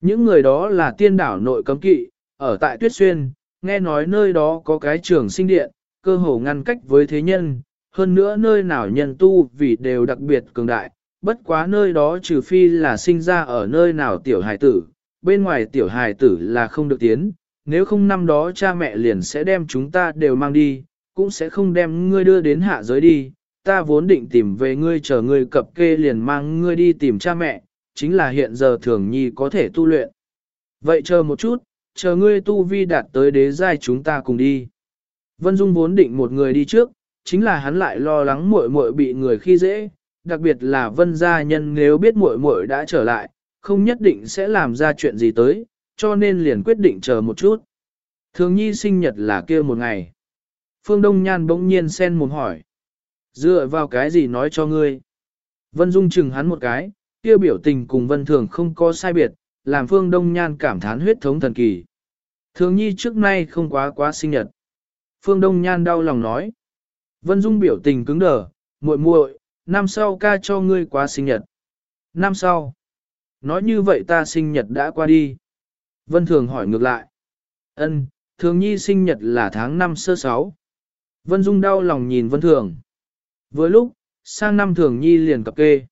A: Những người đó là tiên đảo nội cấm kỵ, ở tại Tuyết Xuyên, nghe nói nơi đó có cái trường sinh điện, cơ hồ ngăn cách với thế nhân, hơn nữa nơi nào nhân tu vì đều đặc biệt cường đại, bất quá nơi đó trừ phi là sinh ra ở nơi nào tiểu hài tử, bên ngoài tiểu hài tử là không được tiến, nếu không năm đó cha mẹ liền sẽ đem chúng ta đều mang đi, cũng sẽ không đem ngươi đưa đến hạ giới đi, ta vốn định tìm về ngươi chờ ngươi cập kê liền mang ngươi đi tìm cha mẹ, chính là hiện giờ thường nhi có thể tu luyện. Vậy chờ một chút, chờ ngươi tu vi đạt tới đế giai chúng ta cùng đi. Vân Dung vốn định một người đi trước, chính là hắn lại lo lắng muội muội bị người khi dễ, đặc biệt là Vân gia nhân nếu biết muội muội đã trở lại, không nhất định sẽ làm ra chuyện gì tới, cho nên liền quyết định chờ một chút. Thường nhi sinh nhật là kia một ngày. Phương Đông Nhan bỗng nhiên sen mồm hỏi. Dựa vào cái gì nói cho ngươi? Vân Dung chừng hắn một cái, kia biểu tình cùng Vân Thường không có sai biệt, làm Phương Đông Nhan cảm thán huyết thống thần kỳ. Thường nhi trước nay không quá quá sinh nhật. Phương Đông Nhan đau lòng nói. Vân Dung biểu tình cứng đờ, muội muội, năm sau ca cho ngươi quá sinh nhật. Năm sau. Nói như vậy ta sinh nhật đã qua đi. Vân Thường hỏi ngược lại. Ân, Thường Nhi sinh nhật là tháng 5 sơ sáu. Vân Dung đau lòng nhìn Vân Thường. Với lúc, sang năm Thường Nhi liền cập kê.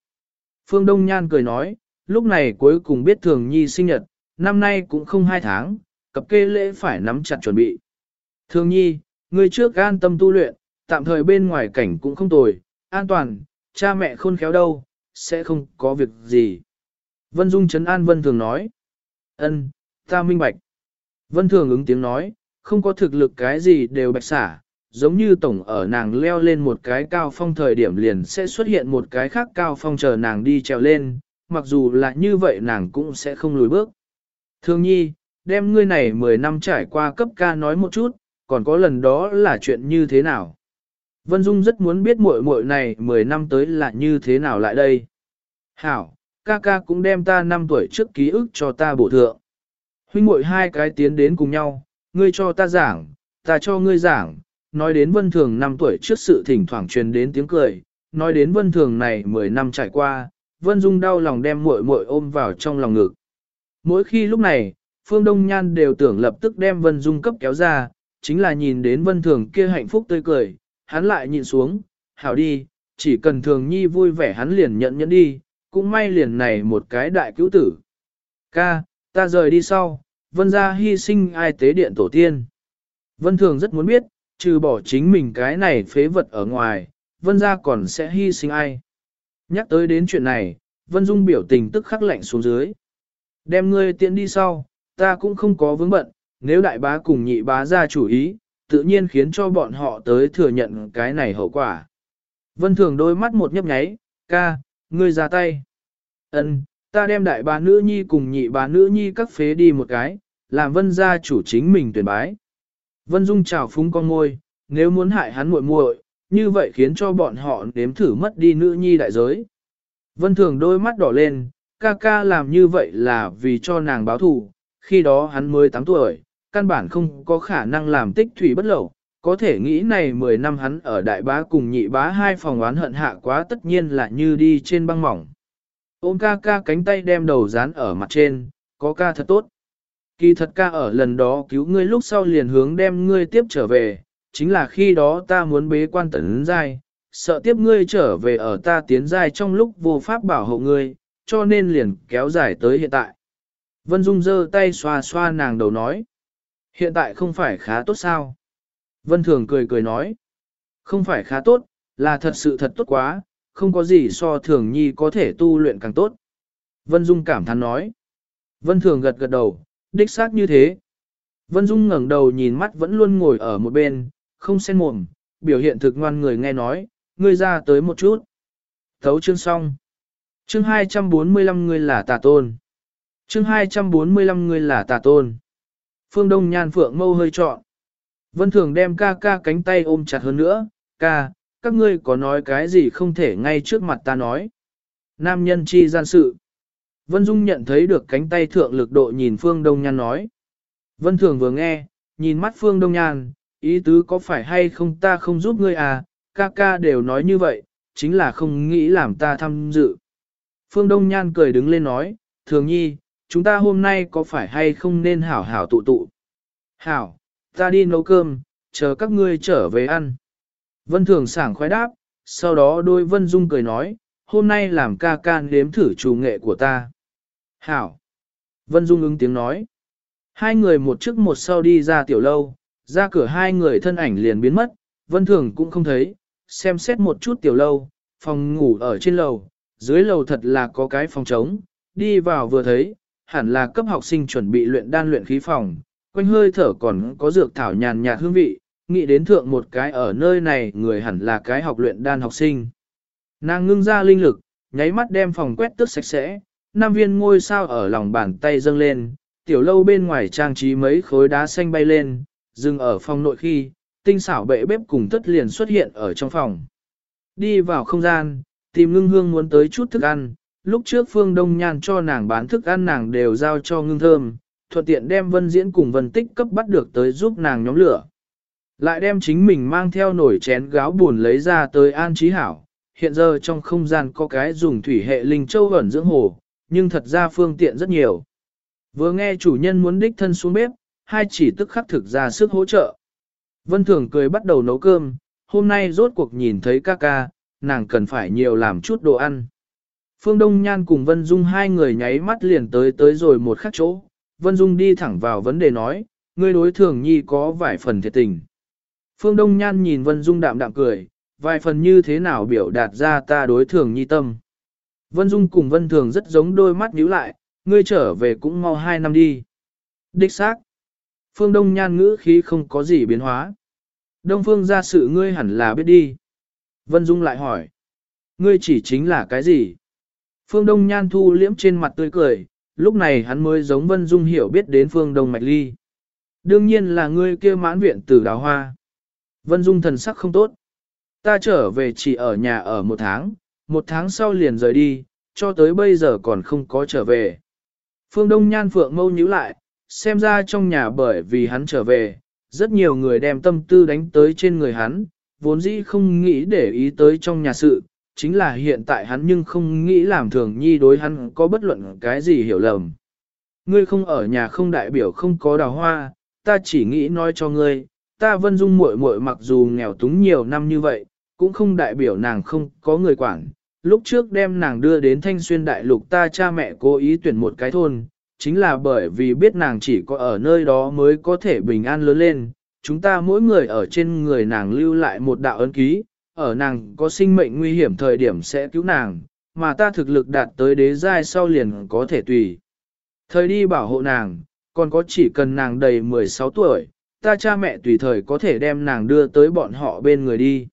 A: Phương Đông Nhan cười nói, lúc này cuối cùng biết Thường Nhi sinh nhật, năm nay cũng không hai tháng, cập kê lễ phải nắm chặt chuẩn bị. Thường Nhi, người trước an tâm tu luyện, tạm thời bên ngoài cảnh cũng không tồi, an toàn, cha mẹ khôn khéo đâu, sẽ không có việc gì. Vân Dung Trấn An Vân Thường nói. ân, ta minh bạch. Vân Thường ứng tiếng nói, không có thực lực cái gì đều bạch xả, giống như tổng ở nàng leo lên một cái cao phong thời điểm liền sẽ xuất hiện một cái khác cao phong chờ nàng đi trèo lên, mặc dù là như vậy nàng cũng sẽ không lùi bước. Thường nhi, đem ngươi này 10 năm trải qua cấp ca nói một chút, còn có lần đó là chuyện như thế nào? Vân Dung rất muốn biết muội muội này 10 năm tới là như thế nào lại đây. Hảo, ca ca cũng đem ta 5 tuổi trước ký ức cho ta bổ thượng. Huynh muội hai cái tiến đến cùng nhau, ngươi cho ta giảng, ta cho ngươi giảng, nói đến vân thường 5 tuổi trước sự thỉnh thoảng truyền đến tiếng cười, nói đến vân thường này 10 năm trải qua, vân dung đau lòng đem muội muội ôm vào trong lòng ngực. Mỗi khi lúc này, Phương Đông Nhan đều tưởng lập tức đem vân dung cấp kéo ra, chính là nhìn đến vân thường kia hạnh phúc tươi cười, hắn lại nhìn xuống, hảo đi, chỉ cần thường nhi vui vẻ hắn liền nhận nhẫn đi, cũng may liền này một cái đại cứu tử. Ca, ta rời đi sau, vân ra hy sinh ai tế điện tổ tiên. Vân thường rất muốn biết, trừ bỏ chính mình cái này phế vật ở ngoài, vân ra còn sẽ hy sinh ai. Nhắc tới đến chuyện này, vân dung biểu tình tức khắc lạnh xuống dưới. Đem ngươi tiện đi sau, ta cũng không có vướng bận, nếu đại bá cùng nhị bá ra chủ ý, tự nhiên khiến cho bọn họ tới thừa nhận cái này hậu quả. Vân thường đôi mắt một nhấp nháy, ca, ngươi ra tay. Ân, ta đem đại bá nữ nhi cùng nhị bá nữ nhi các phế đi một cái, làm vân gia chủ chính mình tuyển bái. Vân Dung chào phúng con môi, nếu muốn hại hắn muội muội, như vậy khiến cho bọn họ nếm thử mất đi nữ nhi đại giới. Vân Thường đôi mắt đỏ lên, ca ca làm như vậy là vì cho nàng báo thù, khi đó hắn mới 8 tuổi, căn bản không có khả năng làm tích thủy bất lậu, có thể nghĩ này 10 năm hắn ở đại bá cùng nhị bá hai phòng oán hận hạ quá tất nhiên là như đi trên băng mỏng. Ôm ca ca cánh tay đem đầu dán ở mặt trên, có ca thật tốt. Kỳ thật ca ở lần đó cứu ngươi lúc sau liền hướng đem ngươi tiếp trở về, chính là khi đó ta muốn bế quan tấn giai, sợ tiếp ngươi trở về ở ta tiến giai trong lúc vô pháp bảo hộ ngươi, cho nên liền kéo dài tới hiện tại. Vân Dung giơ tay xoa xoa nàng đầu nói. Hiện tại không phải khá tốt sao? Vân Thường cười cười nói. Không phải khá tốt, là thật sự thật tốt quá, không có gì so thường nhi có thể tu luyện càng tốt. Vân Dung cảm thán nói. Vân Thường gật gật đầu, đích xác như thế. Vân Dung ngẩng đầu nhìn mắt vẫn luôn ngồi ở một bên, không sen mồm, biểu hiện thực ngoan người nghe nói, ngươi ra tới một chút. Thấu chương xong. Chương 245 ngươi là tà tôn. Chương 245 ngươi là tà tôn. Phương Đông Nhan Phượng mâu hơi trọn. Vân Thường đem ca ca cánh tay ôm chặt hơn nữa, ca, các ngươi có nói cái gì không thể ngay trước mặt ta nói. Nam nhân chi gian sự. Vân Dung nhận thấy được cánh tay thượng lực độ nhìn Phương Đông Nhan nói. Vân Thường vừa nghe, nhìn mắt Phương Đông Nhan, ý tứ có phải hay không ta không giúp ngươi à, ca ca đều nói như vậy, chính là không nghĩ làm ta tham dự. Phương Đông Nhan cười đứng lên nói, Thường Nhi, chúng ta hôm nay có phải hay không nên hảo hảo tụ tụ? Hảo, ta đi nấu cơm, chờ các ngươi trở về ăn. Vân Thường sảng khoái đáp, sau đó đôi Vân Dung cười nói, hôm nay làm ca ca nếm thử chủ nghệ của ta. Hảo. Vân Dung ứng tiếng nói. Hai người một trước một sau đi ra tiểu lâu, ra cửa hai người thân ảnh liền biến mất, Vân Thường cũng không thấy, xem xét một chút tiểu lâu, phòng ngủ ở trên lầu, dưới lầu thật là có cái phòng trống, đi vào vừa thấy, hẳn là cấp học sinh chuẩn bị luyện đan luyện khí phòng, quanh hơi thở còn có dược thảo nhàn nhạt hương vị, nghĩ đến thượng một cái ở nơi này người hẳn là cái học luyện đan học sinh. Nàng ngưng ra linh lực, nháy mắt đem phòng quét tước sạch sẽ, năm viên ngôi sao ở lòng bàn tay dâng lên, tiểu lâu bên ngoài trang trí mấy khối đá xanh bay lên, dừng ở phòng nội khi, tinh xảo bệ bếp cùng tất liền xuất hiện ở trong phòng. Đi vào không gian, tìm ngưng hương muốn tới chút thức ăn, lúc trước phương đông nhan cho nàng bán thức ăn nàng đều giao cho ngưng thơm, thuận tiện đem vân diễn cùng vân tích cấp bắt được tới giúp nàng nhóm lửa. Lại đem chính mình mang theo nổi chén gáo buồn lấy ra tới an trí hảo, hiện giờ trong không gian có cái dùng thủy hệ linh châu ẩn dưỡng hồ, nhưng thật ra phương tiện rất nhiều. Vừa nghe chủ nhân muốn đích thân xuống bếp, hai chỉ tức khắc thực ra sức hỗ trợ. Vân Thường cười bắt đầu nấu cơm, hôm nay rốt cuộc nhìn thấy ca ca, nàng cần phải nhiều làm chút đồ ăn. Phương Đông Nhan cùng Vân Dung hai người nháy mắt liền tới tới rồi một khắc chỗ. Vân Dung đi thẳng vào vấn đề nói, ngươi đối thường nhi có vài phần thiệt tình. Phương Đông Nhan nhìn Vân Dung đạm đạm cười, vài phần như thế nào biểu đạt ra ta đối thường nhi tâm. Vân Dung cùng Vân Thường rất giống đôi mắt nhíu lại, ngươi trở về cũng mau hai năm đi. Đích xác. Phương Đông Nhan ngữ khí không có gì biến hóa. Đông Phương ra sự ngươi hẳn là biết đi. Vân Dung lại hỏi. Ngươi chỉ chính là cái gì? Phương Đông Nhan thu liễm trên mặt tươi cười, lúc này hắn mới giống Vân Dung hiểu biết đến Phương Đông Mạch Ly. Đương nhiên là ngươi kia mãn viện tử đào hoa. Vân Dung thần sắc không tốt. Ta trở về chỉ ở nhà ở một tháng, một tháng sau liền rời đi, cho tới bây giờ còn không có trở về. Phương Đông Nhan Phượng mâu nhíu lại, xem ra trong nhà bởi vì hắn trở về, rất nhiều người đem tâm tư đánh tới trên người hắn, vốn dĩ không nghĩ để ý tới trong nhà sự, chính là hiện tại hắn nhưng không nghĩ làm thường nhi đối hắn có bất luận cái gì hiểu lầm. Ngươi không ở nhà không đại biểu không có đào hoa, ta chỉ nghĩ nói cho ngươi, ta vân dung muội muội mặc dù nghèo túng nhiều năm như vậy, cũng không đại biểu nàng không có người quản. Lúc trước đem nàng đưa đến thanh xuyên đại lục ta cha mẹ cố ý tuyển một cái thôn, chính là bởi vì biết nàng chỉ có ở nơi đó mới có thể bình an lớn lên. Chúng ta mỗi người ở trên người nàng lưu lại một đạo ấn ký, ở nàng có sinh mệnh nguy hiểm thời điểm sẽ cứu nàng, mà ta thực lực đạt tới đế giai sau liền có thể tùy. Thời đi bảo hộ nàng, còn có chỉ cần nàng đầy 16 tuổi, ta cha mẹ tùy thời có thể đem nàng đưa tới bọn họ bên người đi.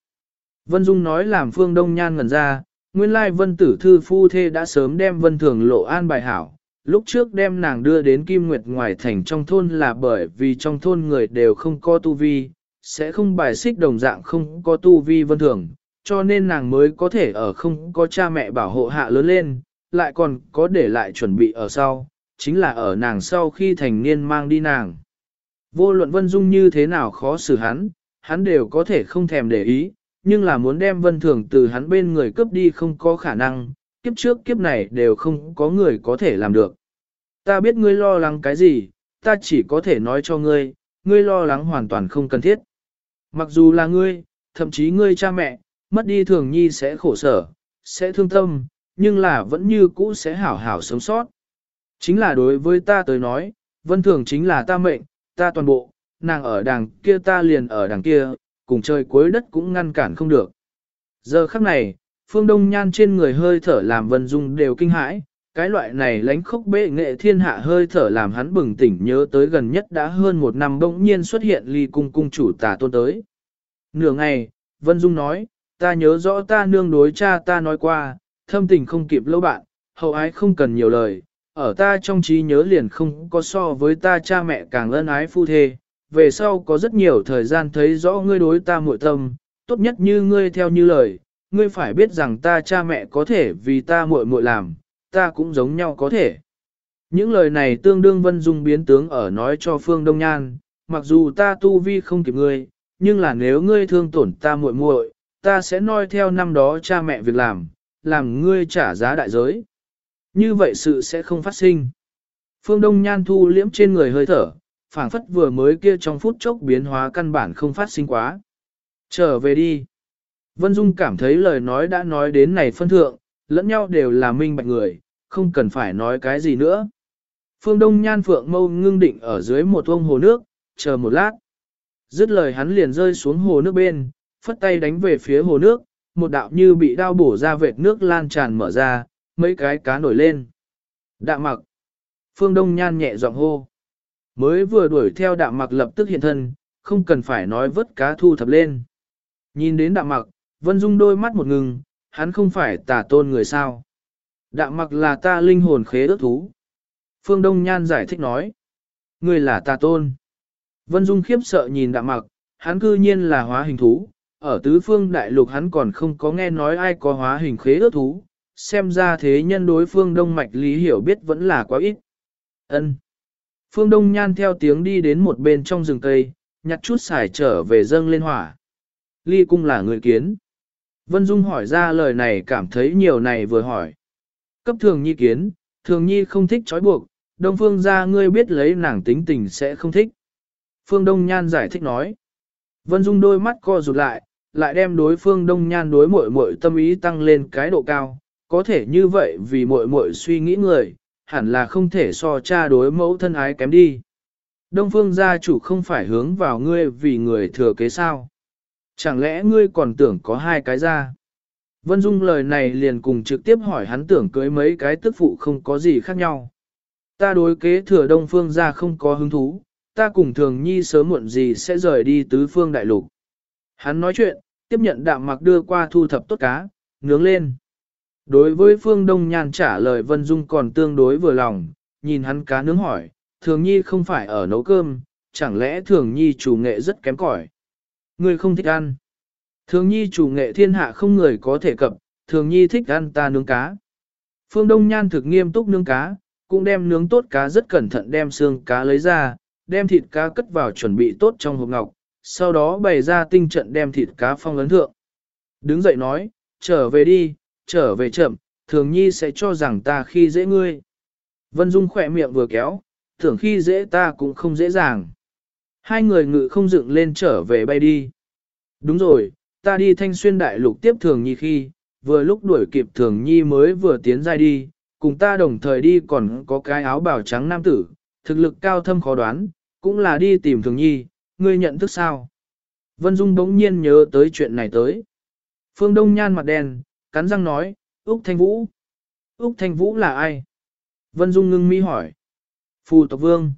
A: Vân Dung nói làm Phương Đông Nhan ngẩn ra, nguyên lai Vân Tử Thư Phu Thê đã sớm đem Vân Thường lộ an bài hảo. Lúc trước đem nàng đưa đến Kim Nguyệt ngoài thành trong thôn là bởi vì trong thôn người đều không có tu vi, sẽ không bài xích đồng dạng không có tu vi Vân Thường, cho nên nàng mới có thể ở không có cha mẹ bảo hộ hạ lớn lên, lại còn có để lại chuẩn bị ở sau, chính là ở nàng sau khi thành niên mang đi nàng. Vô luận Vân Dung như thế nào khó xử hắn, hắn đều có thể không thèm để ý, nhưng là muốn đem Vân Thường từ hắn bên người cướp đi không có khả năng, kiếp trước kiếp này đều không có người có thể làm được. Ta biết ngươi lo lắng cái gì, ta chỉ có thể nói cho ngươi, ngươi lo lắng hoàn toàn không cần thiết. Mặc dù là ngươi, thậm chí ngươi cha mẹ, mất đi thường nhi sẽ khổ sở, sẽ thương tâm, nhưng là vẫn như cũ sẽ hảo hảo sống sót. Chính là đối với ta tới nói, vân thường chính là ta mệnh, ta toàn bộ, nàng ở đằng kia ta liền ở đằng kia, cùng trời cuối đất cũng ngăn cản không được. Giờ khắc này, phương đông nhan trên người hơi thở làm vân dung đều kinh hãi, cái loại này lánh khốc bệ nghệ thiên hạ hơi thở làm hắn bừng tỉnh nhớ tới gần nhất đã hơn một năm bỗng nhiên xuất hiện ly cung cung chủ tà tôn tới. Nửa ngày, Vân Dung nói, ta nhớ rõ ta nương đối cha ta nói qua, thâm tình không kịp lâu bạn, hậu ái không cần nhiều lời, ở ta trong trí nhớ liền không có so với ta cha mẹ càng ân ái phu thê, về sau có rất nhiều thời gian thấy rõ ngươi đối ta muội tâm, tốt nhất như ngươi theo như lời, ngươi phải biết rằng ta cha mẹ có thể vì ta muội muội làm, ta cũng giống nhau có thể. Những lời này tương đương vân dung biến tướng ở nói cho Phương Đông Nhan, mặc dù ta tu vi không kịp ngươi, nhưng là nếu ngươi thương tổn ta muội muội, ta sẽ noi theo năm đó cha mẹ việc làm, làm ngươi trả giá đại giới. Như vậy sự sẽ không phát sinh. Phương Đông Nhan thu liễm trên người hơi thở, phảng phất vừa mới kia trong phút chốc biến hóa căn bản không phát sinh quá. Trở về đi. Vân Dung cảm thấy lời nói đã nói đến này phân thượng, lẫn nhau đều là minh bạch người, không cần phải nói cái gì nữa. Phương Đông Nhan Phượng mâu ngưng định ở dưới một ông hồ nước, chờ một lát. Dứt lời hắn liền rơi xuống hồ nước bên, phất tay đánh về phía hồ nước, một đạo như bị đao bổ ra vệt nước lan tràn mở ra, mấy cái cá nổi lên. Đạ mặc. Phương Đông Nhan nhẹ giọng hô. Mới vừa đuổi theo đạm mặc lập tức hiện thân, không cần phải nói vớt cá thu thập lên. Nhìn đến đạm mặc, Vân Dung đôi mắt một ngừng, hắn không phải tà tôn người sao. Đạm mặc là ta linh hồn khế ước thú. Phương Đông Nhan giải thích nói. Người là tà tôn. Vân Dung khiếp sợ nhìn đạm mặc, hắn cư nhiên là hóa hình thú. Ở tứ phương đại lục hắn còn không có nghe nói ai có hóa hình khế ước thú. Xem ra thế nhân đối phương Đông Mạch lý hiểu biết vẫn là quá ít. Ân. Phương Đông Nhan theo tiếng đi đến một bên trong rừng cây, nhặt chút xài trở về dâng lên hỏa. Ly cung là người kiến. Vân Dung hỏi ra lời này cảm thấy nhiều này vừa hỏi. Cấp thường nhi kiến, thường nhi không thích trói buộc, đông phương ra ngươi biết lấy nàng tính tình sẽ không thích. Phương Đông Nhan giải thích nói. Vân Dung đôi mắt co rụt lại, lại đem đối phương Đông Nhan đối mội mội tâm ý tăng lên cái độ cao, có thể như vậy vì mội mội suy nghĩ người, hẳn là không thể so cha đối mẫu thân ái kém đi. Đông phương gia chủ không phải hướng vào ngươi vì người thừa kế sao. Chẳng lẽ ngươi còn tưởng có hai cái ra? Vân Dung lời này liền cùng trực tiếp hỏi hắn tưởng cưới mấy cái tức phụ không có gì khác nhau. Ta đối kế thừa đông phương gia không có hứng thú, ta cùng thường nhi sớm muộn gì sẽ rời đi tứ phương đại lục. Hắn nói chuyện, tiếp nhận đạm mặc đưa qua thu thập tốt cá, nướng lên. Đối với Phương Đông Nhan trả lời Vân Dung còn tương đối vừa lòng, nhìn hắn cá nướng hỏi, Thường Nhi không phải ở nấu cơm, chẳng lẽ Thường Nhi chủ nghệ rất kém cỏi? Người không thích ăn. Thường Nhi chủ nghệ thiên hạ không người có thể cập, Thường Nhi thích ăn ta nướng cá. Phương Đông Nhan thực nghiêm túc nướng cá, cũng đem nướng tốt cá rất cẩn thận đem xương cá lấy ra, đem thịt cá cất vào chuẩn bị tốt trong hộp ngọc, sau đó bày ra tinh trận đem thịt cá phong ấn thượng. Đứng dậy nói, trở về đi, trở về chậm, thường nhi sẽ cho rằng ta khi dễ ngươi. Vân Dung khỏe miệng vừa kéo, tưởng khi dễ ta cũng không dễ dàng. Hai người ngự không dựng lên trở về bay đi. Đúng rồi, ta đi thanh xuyên đại lục tiếp thường nhi khi, vừa lúc đuổi kịp thường nhi mới vừa tiến ra đi, cùng ta đồng thời đi còn có cái áo bào trắng nam tử, thực lực cao thâm khó đoán, cũng là đi tìm thường nhi, ngươi nhận thức sao? Vân Dung bỗng nhiên nhớ tới chuyện này tới. Phương Đông Nhan mặt đen, cắn răng nói, Úc Thanh Vũ. Úc Thanh Vũ là ai? Vân Dung ngưng mi hỏi. Phù tộc vương.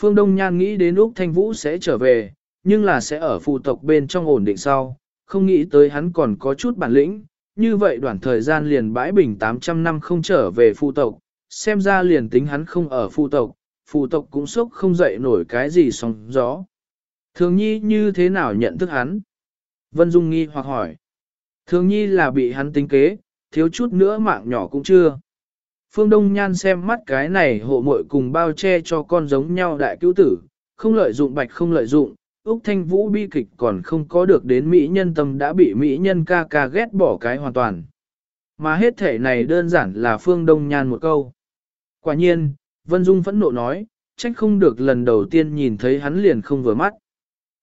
A: Phương Đông Nhan nghĩ đến Úc Thanh Vũ sẽ trở về, nhưng là sẽ ở phù tộc bên trong ổn định sau, không nghĩ tới hắn còn có chút bản lĩnh, như vậy đoạn thời gian liền bãi bình 800 năm không trở về phù tộc, xem ra liền tính hắn không ở phù tộc, phù tộc cũng sốc không dậy nổi cái gì sóng gió. Thường nhi như thế nào nhận thức hắn? Vân Dung nghi hoặc hỏi. Thường nhi là bị hắn tính kế, thiếu chút nữa mạng nhỏ cũng chưa. Phương Đông Nhan xem mắt cái này hộ muội cùng bao che cho con giống nhau đại cứu tử, không lợi dụng bạch không lợi dụng, Úc Thanh Vũ bi kịch còn không có được đến Mỹ nhân tâm đã bị Mỹ nhân ca ca ghét bỏ cái hoàn toàn. Mà hết thể này đơn giản là Phương Đông Nhan một câu. Quả nhiên, Vân Dung phẫn nộ nói, trách không được lần đầu tiên nhìn thấy hắn liền không vừa mắt.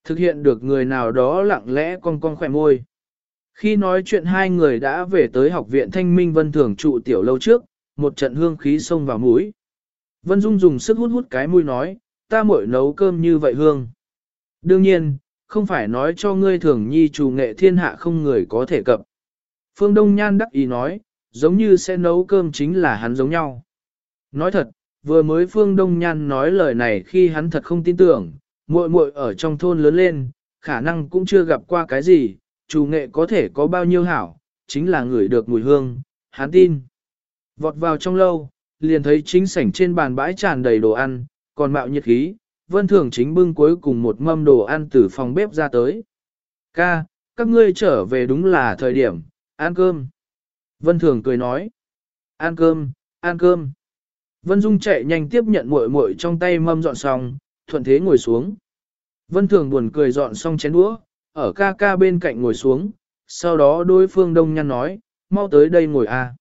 A: Thực hiện được người nào đó lặng lẽ con con khỏe môi. Khi nói chuyện hai người đã về tới học viện Thanh Minh Vân Thường trụ tiểu lâu trước, một trận hương khí xông vào mũi. Vân Dung dùng sức hút hút cái mũi nói, ta muội nấu cơm như vậy hương. Đương nhiên, không phải nói cho ngươi thường nhi chủ nghệ thiên hạ không người có thể cập. Phương Đông Nhan đắc ý nói, giống như sẽ nấu cơm chính là hắn giống nhau. Nói thật, vừa mới Phương Đông Nhan nói lời này khi hắn thật không tin tưởng, muội muội ở trong thôn lớn lên, khả năng cũng chưa gặp qua cái gì, chủ nghệ có thể có bao nhiêu hảo, chính là người được mùi hương, hắn tin. Vọt vào trong lâu, liền thấy chính sảnh trên bàn bãi tràn đầy đồ ăn, còn mạo nhiệt khí, vân thường chính bưng cuối cùng một mâm đồ ăn từ phòng bếp ra tới. Ca, các ngươi trở về đúng là thời điểm, ăn cơm. Vân thường cười nói, ăn cơm, ăn cơm. Vân Dung chạy nhanh tiếp nhận muội muội trong tay mâm dọn xong, thuận thế ngồi xuống. Vân thường buồn cười dọn xong chén đũa, ở ca ca bên cạnh ngồi xuống, sau đó đối phương đông nhan nói, mau tới đây ngồi a.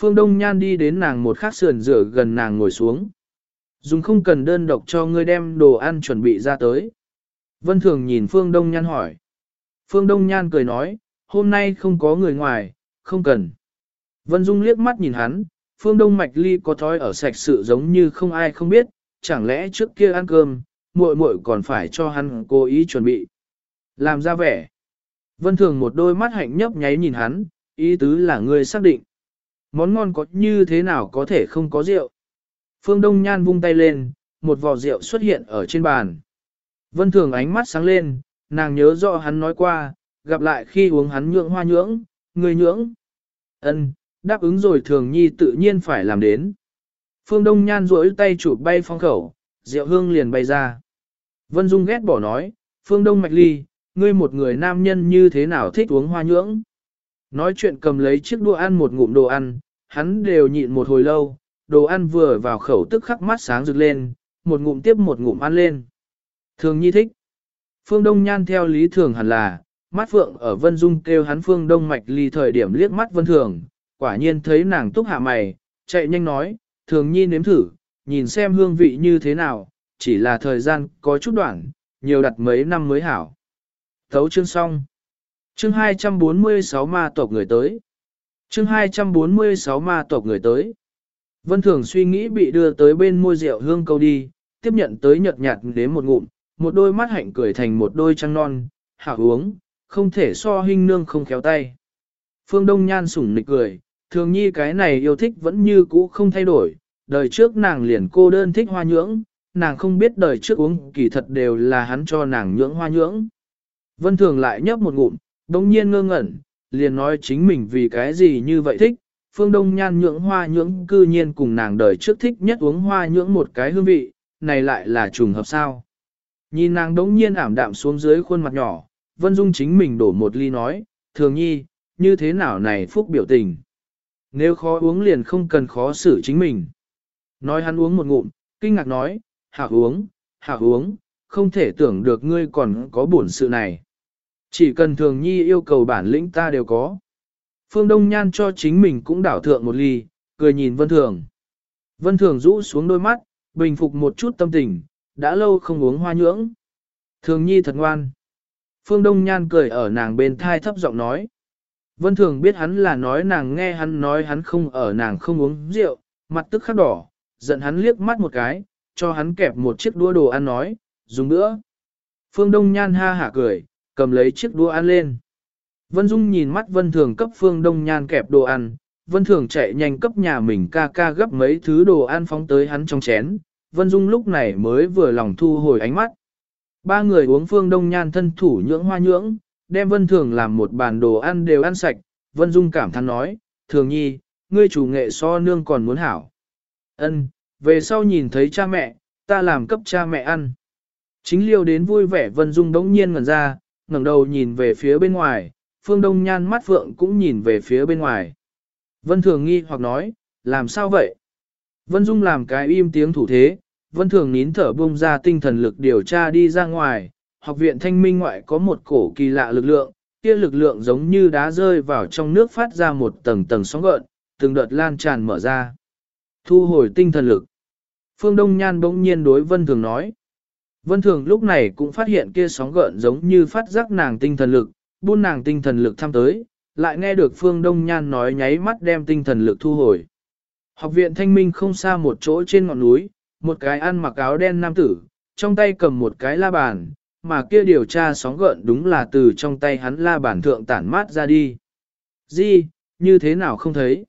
A: Phương Đông Nhan đi đến nàng một khắc sườn rửa gần nàng ngồi xuống. Dùng không cần đơn độc cho ngươi đem đồ ăn chuẩn bị ra tới. Vân Thường nhìn Phương Đông Nhan hỏi. Phương Đông Nhan cười nói, hôm nay không có người ngoài, không cần. Vân Dung liếc mắt nhìn hắn, Phương Đông Mạch Ly có thói ở sạch sự giống như không ai không biết, chẳng lẽ trước kia ăn cơm, muội muội còn phải cho hắn cố ý chuẩn bị. Làm ra vẻ. Vân Thường một đôi mắt hạnh nhấp nháy nhìn hắn, ý tứ là ngươi xác định. Món ngon có như thế nào có thể không có rượu. Phương Đông Nhan vung tay lên, một vò rượu xuất hiện ở trên bàn. Vân Thường ánh mắt sáng lên, nàng nhớ rõ hắn nói qua, gặp lại khi uống hắn nhượng hoa nhưỡng, người nhưỡng. ân đáp ứng rồi Thường Nhi tự nhiên phải làm đến. Phương Đông Nhan duỗi tay chụp bay phong khẩu, rượu hương liền bay ra. Vân Dung ghét bỏ nói, Phương Đông Mạch Ly, ngươi một người nam nhân như thế nào thích uống hoa nhưỡng. Nói chuyện cầm lấy chiếc đũa ăn một ngụm đồ ăn, hắn đều nhịn một hồi lâu, đồ ăn vừa vào khẩu tức khắc mắt sáng rực lên, một ngụm tiếp một ngụm ăn lên. Thường nhi thích. Phương Đông Nhan theo lý thường hẳn là, mắt phượng ở Vân Dung kêu hắn Phương Đông Mạch ly thời điểm liếc mắt Vân Thường, quả nhiên thấy nàng túc hạ mày, chạy nhanh nói, thường nhi nếm thử, nhìn xem hương vị như thế nào, chỉ là thời gian có chút đoạn, nhiều đặt mấy năm mới hảo. Thấu chương xong. Chương 246 ma tộc người tới. Chương 246 ma tộc người tới. Vân Thường suy nghĩ bị đưa tới bên môi rượu hương câu đi, tiếp nhận tới nhợt nhạt đến một ngụm, một đôi mắt hạnh cười thành một đôi trăng non, hảo uống, không thể so hình nương không khéo tay. Phương Đông Nhan sủng nịch cười, thường nhi cái này yêu thích vẫn như cũ không thay đổi, đời trước nàng liền cô đơn thích hoa nhưỡng, nàng không biết đời trước uống kỳ thật đều là hắn cho nàng nhưỡng hoa nhưỡng. Vân Thường lại nhấp một ngụm, đồng nhiên ngơ ngẩn, liền nói chính mình vì cái gì như vậy thích, phương đông nhan nhưỡng hoa nhưỡng cư nhiên cùng nàng đời trước thích nhất uống hoa nhưỡng một cái hương vị, này lại là trùng hợp sao. Nhìn nàng đống nhiên ảm đạm xuống dưới khuôn mặt nhỏ, Vân Dung chính mình đổ một ly nói, thường nhi, như thế nào này phúc biểu tình. Nếu khó uống liền không cần khó xử chính mình. Nói hắn uống một ngụm, kinh ngạc nói, hạ uống, hạ uống, không thể tưởng được ngươi còn có bổn sự này. Chỉ cần thường nhi yêu cầu bản lĩnh ta đều có. Phương Đông Nhan cho chính mình cũng đảo thượng một ly, cười nhìn Vân Thường. Vân Thường rũ xuống đôi mắt, bình phục một chút tâm tình, đã lâu không uống hoa nhưỡng. Thường nhi thật ngoan. Phương Đông Nhan cười ở nàng bên thai thấp giọng nói. Vân Thường biết hắn là nói nàng nghe hắn nói hắn không ở nàng không uống rượu, mặt tức khắc đỏ, giận hắn liếc mắt một cái, cho hắn kẹp một chiếc đũa đồ ăn nói, dùng nữa. Phương Đông Nhan ha hả cười, cầm lấy chiếc đũa ăn lên. Vân Dung nhìn mắt Vân Thường cấp Phương Đông Nhan kẹp đồ ăn, Vân Thường chạy nhanh cấp nhà mình ca ca gấp mấy thứ đồ ăn phóng tới hắn trong chén, Vân Dung lúc này mới vừa lòng thu hồi ánh mắt. Ba người uống Phương Đông Nhan thân thủ nhưỡng hoa nhưỡng, đem Vân Thường làm một bàn đồ ăn đều ăn sạch, Vân Dung cảm thán nói, Thường nhi, ngươi chủ nghệ so nương còn muốn hảo. Ân, về sau nhìn thấy cha mẹ, ta làm cấp cha mẹ ăn. Chính liêu đến vui vẻ Vân Dung đống nhiên ngẩn ra, ngẩng đầu nhìn về phía bên ngoài, Phương Đông Nhan mắt phượng cũng nhìn về phía bên ngoài. Vân Thường nghi hoặc nói, làm sao vậy? Vân Dung làm cái im tiếng thủ thế, Vân Thường nín thở bung ra tinh thần lực điều tra đi ra ngoài, học viện thanh minh ngoại có một cổ kỳ lạ lực lượng, kia lực lượng giống như đá rơi vào trong nước phát ra một tầng tầng sóng gợn, từng đợt lan tràn mở ra. Thu hồi tinh thần lực. Phương Đông Nhan bỗng nhiên đối Vân Thường nói. Vân Thường lúc này cũng phát hiện kia sóng gợn giống như phát giác nàng tinh thần lực, buôn nàng tinh thần lực thăm tới, lại nghe được Phương Đông Nhan nói nháy mắt đem tinh thần lực thu hồi. Học viện Thanh Minh không xa một chỗ trên ngọn núi, một cái ăn mặc áo đen nam tử, trong tay cầm một cái la bàn, mà kia điều tra sóng gợn đúng là từ trong tay hắn la bàn thượng tản mát ra đi. Di, như thế nào không thấy?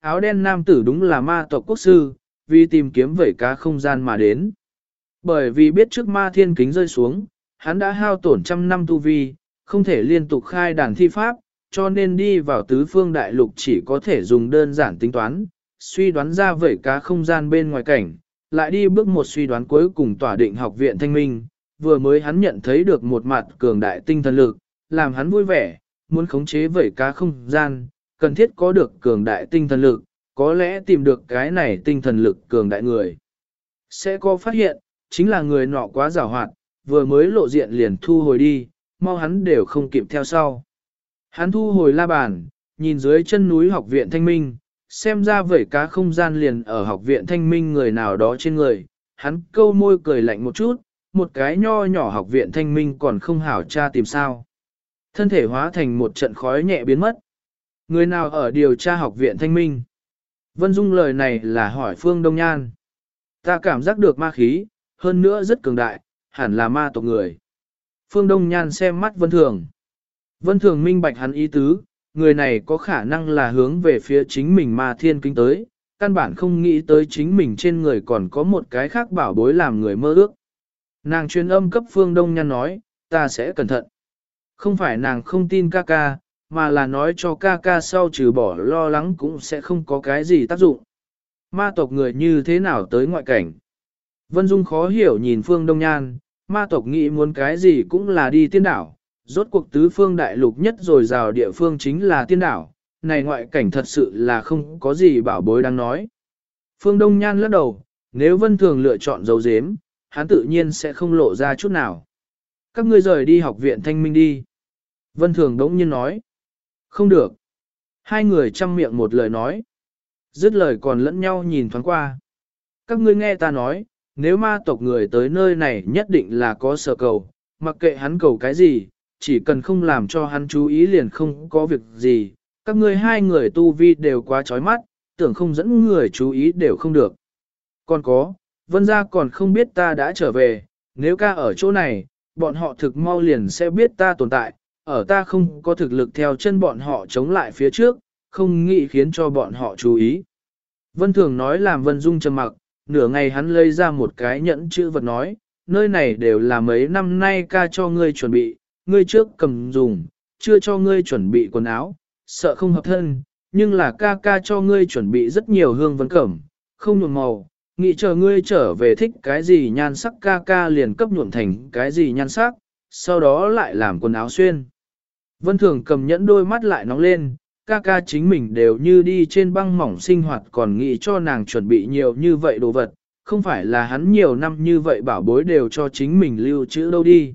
A: Áo đen nam tử đúng là ma tộc quốc sư, vì tìm kiếm vẩy cá không gian mà đến. Bởi vì biết trước ma thiên kính rơi xuống, hắn đã hao tổn trăm năm tu vi, không thể liên tục khai đàn thi pháp, cho nên đi vào tứ phương đại lục chỉ có thể dùng đơn giản tính toán, suy đoán ra vẩy cá không gian bên ngoài cảnh, lại đi bước một suy đoán cuối cùng tỏa định học viện thanh minh, vừa mới hắn nhận thấy được một mặt cường đại tinh thần lực, làm hắn vui vẻ, muốn khống chế vẩy cá không gian, cần thiết có được cường đại tinh thần lực, có lẽ tìm được cái này tinh thần lực cường đại người. Sẽ có phát hiện, chính là người nọ quá giàu hoạt, vừa mới lộ diện liền thu hồi đi, mau hắn đều không kịp theo sau. Hắn thu hồi la bàn, nhìn dưới chân núi học viện thanh minh, xem ra vẩy cá không gian liền ở học viện thanh minh người nào đó trên người, hắn câu môi cười lạnh một chút, một cái nho nhỏ học viện thanh minh còn không hảo tra tìm sao. Thân thể hóa thành một trận khói nhẹ biến mất. Người nào ở điều tra học viện thanh minh? Vân Dung lời này là hỏi Phương Đông Nhan. Ta cảm giác được ma khí, hơn nữa rất cường đại, hẳn là ma tộc người. Phương Đông Nhan xem mắt Vân Thường. Vân Thường minh bạch hắn ý tứ, người này có khả năng là hướng về phía chính mình ma thiên kinh tới, căn bản không nghĩ tới chính mình trên người còn có một cái khác bảo bối làm người mơ ước. Nàng truyền âm cấp Phương Đông Nhan nói, ta sẽ cẩn thận. Không phải nàng không tin ca ca, mà là nói cho ca ca sau trừ bỏ lo lắng cũng sẽ không có cái gì tác dụng. Ma tộc người như thế nào tới ngoại cảnh? Vân Dung khó hiểu nhìn Phương Đông Nhan, ma tộc nghĩ muốn cái gì cũng là đi tiên đảo, rốt cuộc tứ phương đại lục nhất rồi rào địa phương chính là tiên đảo, này ngoại cảnh thật sự là không có gì bảo bối đang nói. Phương Đông Nhan lắc đầu, nếu Vân Thường lựa chọn dấu dếm, hắn tự nhiên sẽ không lộ ra chút nào. Các ngươi rời đi học viện thanh minh đi. Vân Thường đống nhiên nói. Không được. Hai người chăm miệng một lời nói. Dứt lời còn lẫn nhau nhìn thoáng qua. Các ngươi nghe ta nói, nếu ma tộc người tới nơi này nhất định là có sở cầu, mặc kệ hắn cầu cái gì, chỉ cần không làm cho hắn chú ý liền không có việc gì, các ngươi hai người tu vi đều quá chói mắt, tưởng không dẫn người chú ý đều không được. Còn có, vân gia còn không biết ta đã trở về, nếu ca ở chỗ này, bọn họ thực mau liền sẽ biết ta tồn tại, ở ta không có thực lực theo chân bọn họ chống lại phía trước, không nghĩ khiến cho bọn họ chú ý. Vân Thường nói làm Vân Dung trầm mặc, nửa ngày hắn lấy ra một cái nhẫn chữ vật nói, nơi này đều là mấy năm nay ca cho ngươi chuẩn bị, ngươi trước cầm dùng, chưa cho ngươi chuẩn bị quần áo, sợ không hợp thân, nhưng là ca ca cho ngươi chuẩn bị rất nhiều hương vấn cẩm, không nhuộm màu, nghĩ chờ ngươi trở về thích cái gì nhan sắc ca ca liền cấp nhuộm thành cái gì nhan sắc, sau đó lại làm quần áo xuyên. Vân Thường cầm nhẫn đôi mắt lại nóng lên, ca ca chính mình đều như đi trên băng mỏng sinh hoạt còn nghĩ cho nàng chuẩn bị nhiều như vậy đồ vật, không phải là hắn nhiều năm như vậy bảo bối đều cho chính mình lưu trữ đâu đi.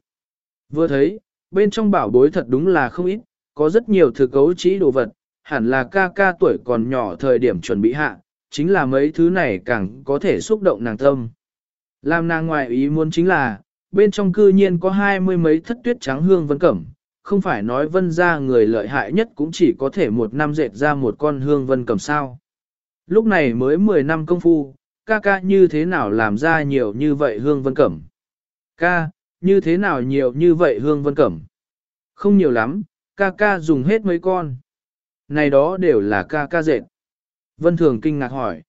A: Vừa thấy, bên trong bảo bối thật đúng là không ít, có rất nhiều thứ cấu trĩ đồ vật, hẳn là ca ca tuổi còn nhỏ thời điểm chuẩn bị hạ, chính là mấy thứ này càng có thể xúc động nàng tâm. Làm nàng ngoại ý muốn chính là, bên trong cư nhiên có hai mươi mấy thất tuyết trắng hương vấn cẩm, không phải nói vân ra người lợi hại nhất cũng chỉ có thể một năm dệt ra một con hương vân cầm sao. Lúc này mới 10 năm công phu, ca ca như thế nào làm ra nhiều như vậy hương vân cẩm. Ca, như thế nào nhiều như vậy hương vân cẩm. Không nhiều lắm, ca ca dùng hết mấy con. Này đó đều là ca ca dệt. Vân Thường kinh ngạc hỏi.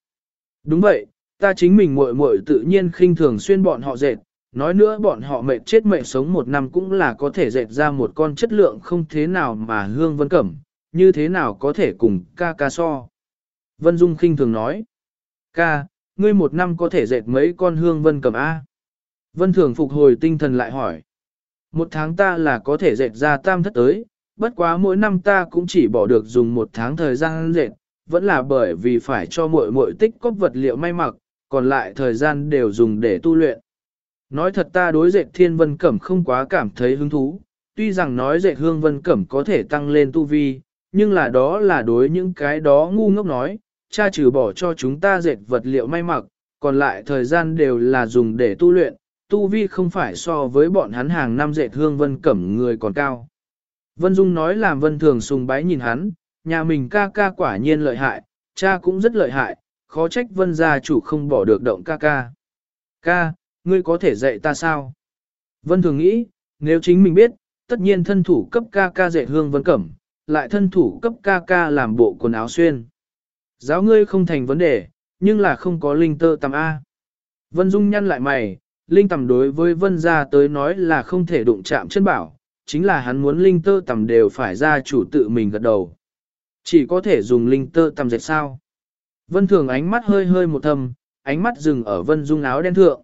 A: Đúng vậy, ta chính mình muội muội tự nhiên khinh thường xuyên bọn họ dệt, nói nữa bọn họ mệt chết mệt sống một năm cũng là có thể dệt ra một con chất lượng không thế nào mà hương vân cẩm, như thế nào có thể cùng ca ca so. Vân Dung khinh thường nói, ca, ngươi một năm có thể dệt mấy con hương vân cẩm A. Vân Thường phục hồi tinh thần lại hỏi, một tháng ta là có thể dệt ra tam thất tới, bất quá mỗi năm ta cũng chỉ bỏ được dùng một tháng thời gian dệt, vẫn là bởi vì phải cho muội muội tích cóp vật liệu may mặc, còn lại thời gian đều dùng để tu luyện. Nói thật ta đối dệt thiên vân cẩm không quá cảm thấy hứng thú, tuy rằng nói dệt hương vân cẩm có thể tăng lên tu vi, nhưng là đó là đối những cái đó ngu ngốc nói, cha trừ bỏ cho chúng ta dệt vật liệu may mặc, còn lại thời gian đều là dùng để tu luyện, tu vi không phải so với bọn hắn hàng năm dệt hương vân cẩm người còn cao. Vân Dung nói làm vân thường sùng bái nhìn hắn, nhà mình ca ca quả nhiên lợi hại, cha cũng rất lợi hại, khó trách vân gia chủ không bỏ được động ca ca. Ca, ngươi có thể dạy ta sao? Vân thường nghĩ, nếu chính mình biết, tất nhiên thân thủ cấp ca ca dạy hương vân cẩm, lại thân thủ cấp ca ca làm bộ quần áo xuyên. Giáo ngươi không thành vấn đề, nhưng là không có linh tơ tầm A. Vân Dung nhăn lại mày, linh tầm đối với vân gia tới nói là không thể đụng chạm chân bảo, chính là hắn muốn linh tơ tầm đều phải ra chủ tự mình gật đầu. Chỉ có thể dùng linh tơ tầm dệt sao. Vân thường ánh mắt hơi hơi một thầm, ánh mắt dừng ở vân dung áo đen thượng.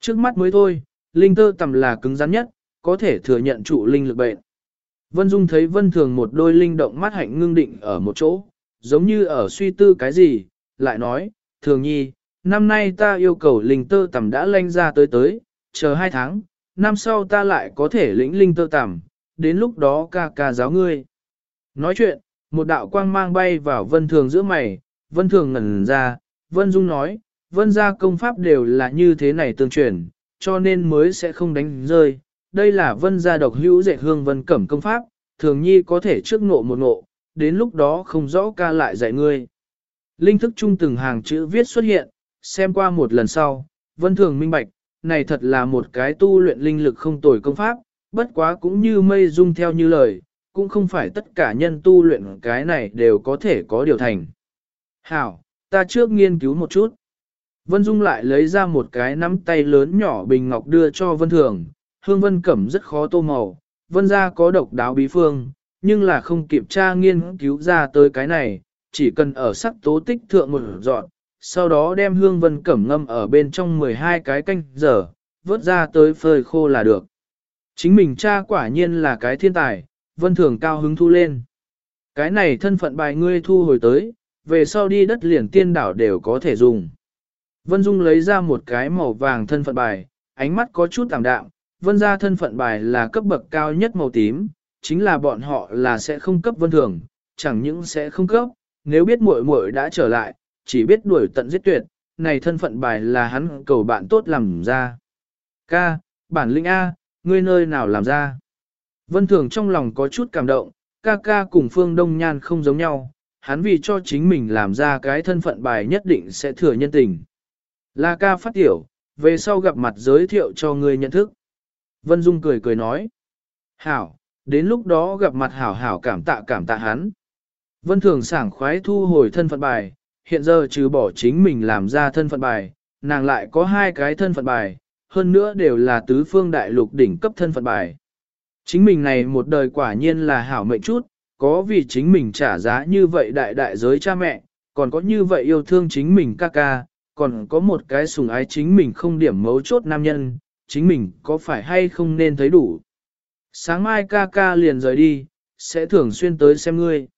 A: Trước mắt mới thôi, linh tơ tầm là cứng rắn nhất, có thể thừa nhận trụ linh lực bệnh. Vân Dung thấy Vân Thường một đôi linh động mắt hạnh ngưng định ở một chỗ, giống như ở suy tư cái gì, lại nói, Thường Nhi, năm nay ta yêu cầu linh tơ tầm đã lanh ra tới tới, chờ hai tháng, năm sau ta lại có thể lĩnh linh tơ tầm, đến lúc đó ca ca giáo ngươi. Nói chuyện, một đạo quang mang bay vào Vân Thường giữa mày, Vân Thường ngẩn ra, Vân Dung nói, Vân gia công pháp đều là như thế này tương truyền, cho nên mới sẽ không đánh rơi. Đây là Vân gia độc hữu dạy hương Vân Cẩm công pháp, thường nhi có thể trước ngộ một ngộ, đến lúc đó không rõ ca lại dạy ngươi. Linh thức chung từng hàng chữ viết xuất hiện, xem qua một lần sau, Vân Thường minh bạch, này thật là một cái tu luyện linh lực không tồi công pháp, bất quá cũng như mây dung theo như lời, cũng không phải tất cả nhân tu luyện cái này đều có thể có điều thành. Hảo, ta trước nghiên cứu một chút. Vân Dung lại lấy ra một cái nắm tay lớn nhỏ bình ngọc đưa cho Vân Thường, hương vân cẩm rất khó tô màu, Vân ra có độc đáo bí phương, nhưng là không kiểm tra nghiên cứu ra tới cái này, chỉ cần ở sắc tố tích thượng một dọn, sau đó đem hương vân cẩm ngâm ở bên trong 12 cái canh giờ, vớt ra tới phơi khô là được. Chính mình cha quả nhiên là cái thiên tài, Vân Thường cao hứng thu lên. Cái này thân phận bài ngươi thu hồi tới, về sau đi đất liền tiên đảo đều có thể dùng. Vân Dung lấy ra một cái màu vàng thân phận bài, ánh mắt có chút tạm đạm, vân ra thân phận bài là cấp bậc cao nhất màu tím, chính là bọn họ là sẽ không cấp vân thường, chẳng những sẽ không cấp, nếu biết muội muội đã trở lại, chỉ biết đuổi tận giết tuyệt, này thân phận bài là hắn cầu bạn tốt làm ra. Ca, bản lĩnh A, ngươi nơi nào làm ra? Vân thường trong lòng có chút cảm động, ca ca cùng phương đông nhan không giống nhau, hắn vì cho chính mình làm ra cái thân phận bài nhất định sẽ thừa nhân tình. Là ca phát tiểu, về sau gặp mặt giới thiệu cho ngươi nhận thức. Vân Dung cười cười nói. Hảo, đến lúc đó gặp mặt hảo hảo cảm tạ cảm tạ hắn. Vân Thường sảng khoái thu hồi thân phận bài, hiện giờ trừ bỏ chính mình làm ra thân phận bài, nàng lại có hai cái thân phận bài, hơn nữa đều là tứ phương đại lục đỉnh cấp thân phận bài. Chính mình này một đời quả nhiên là hảo mệnh chút, có vì chính mình trả giá như vậy đại đại giới cha mẹ, còn có như vậy yêu thương chính mình ca ca, còn có một cái sùng ái chính mình không điểm mấu chốt nam nhân, chính mình có phải hay không nên thấy đủ. Sáng mai ca ca liền rời đi, sẽ thường xuyên tới xem ngươi.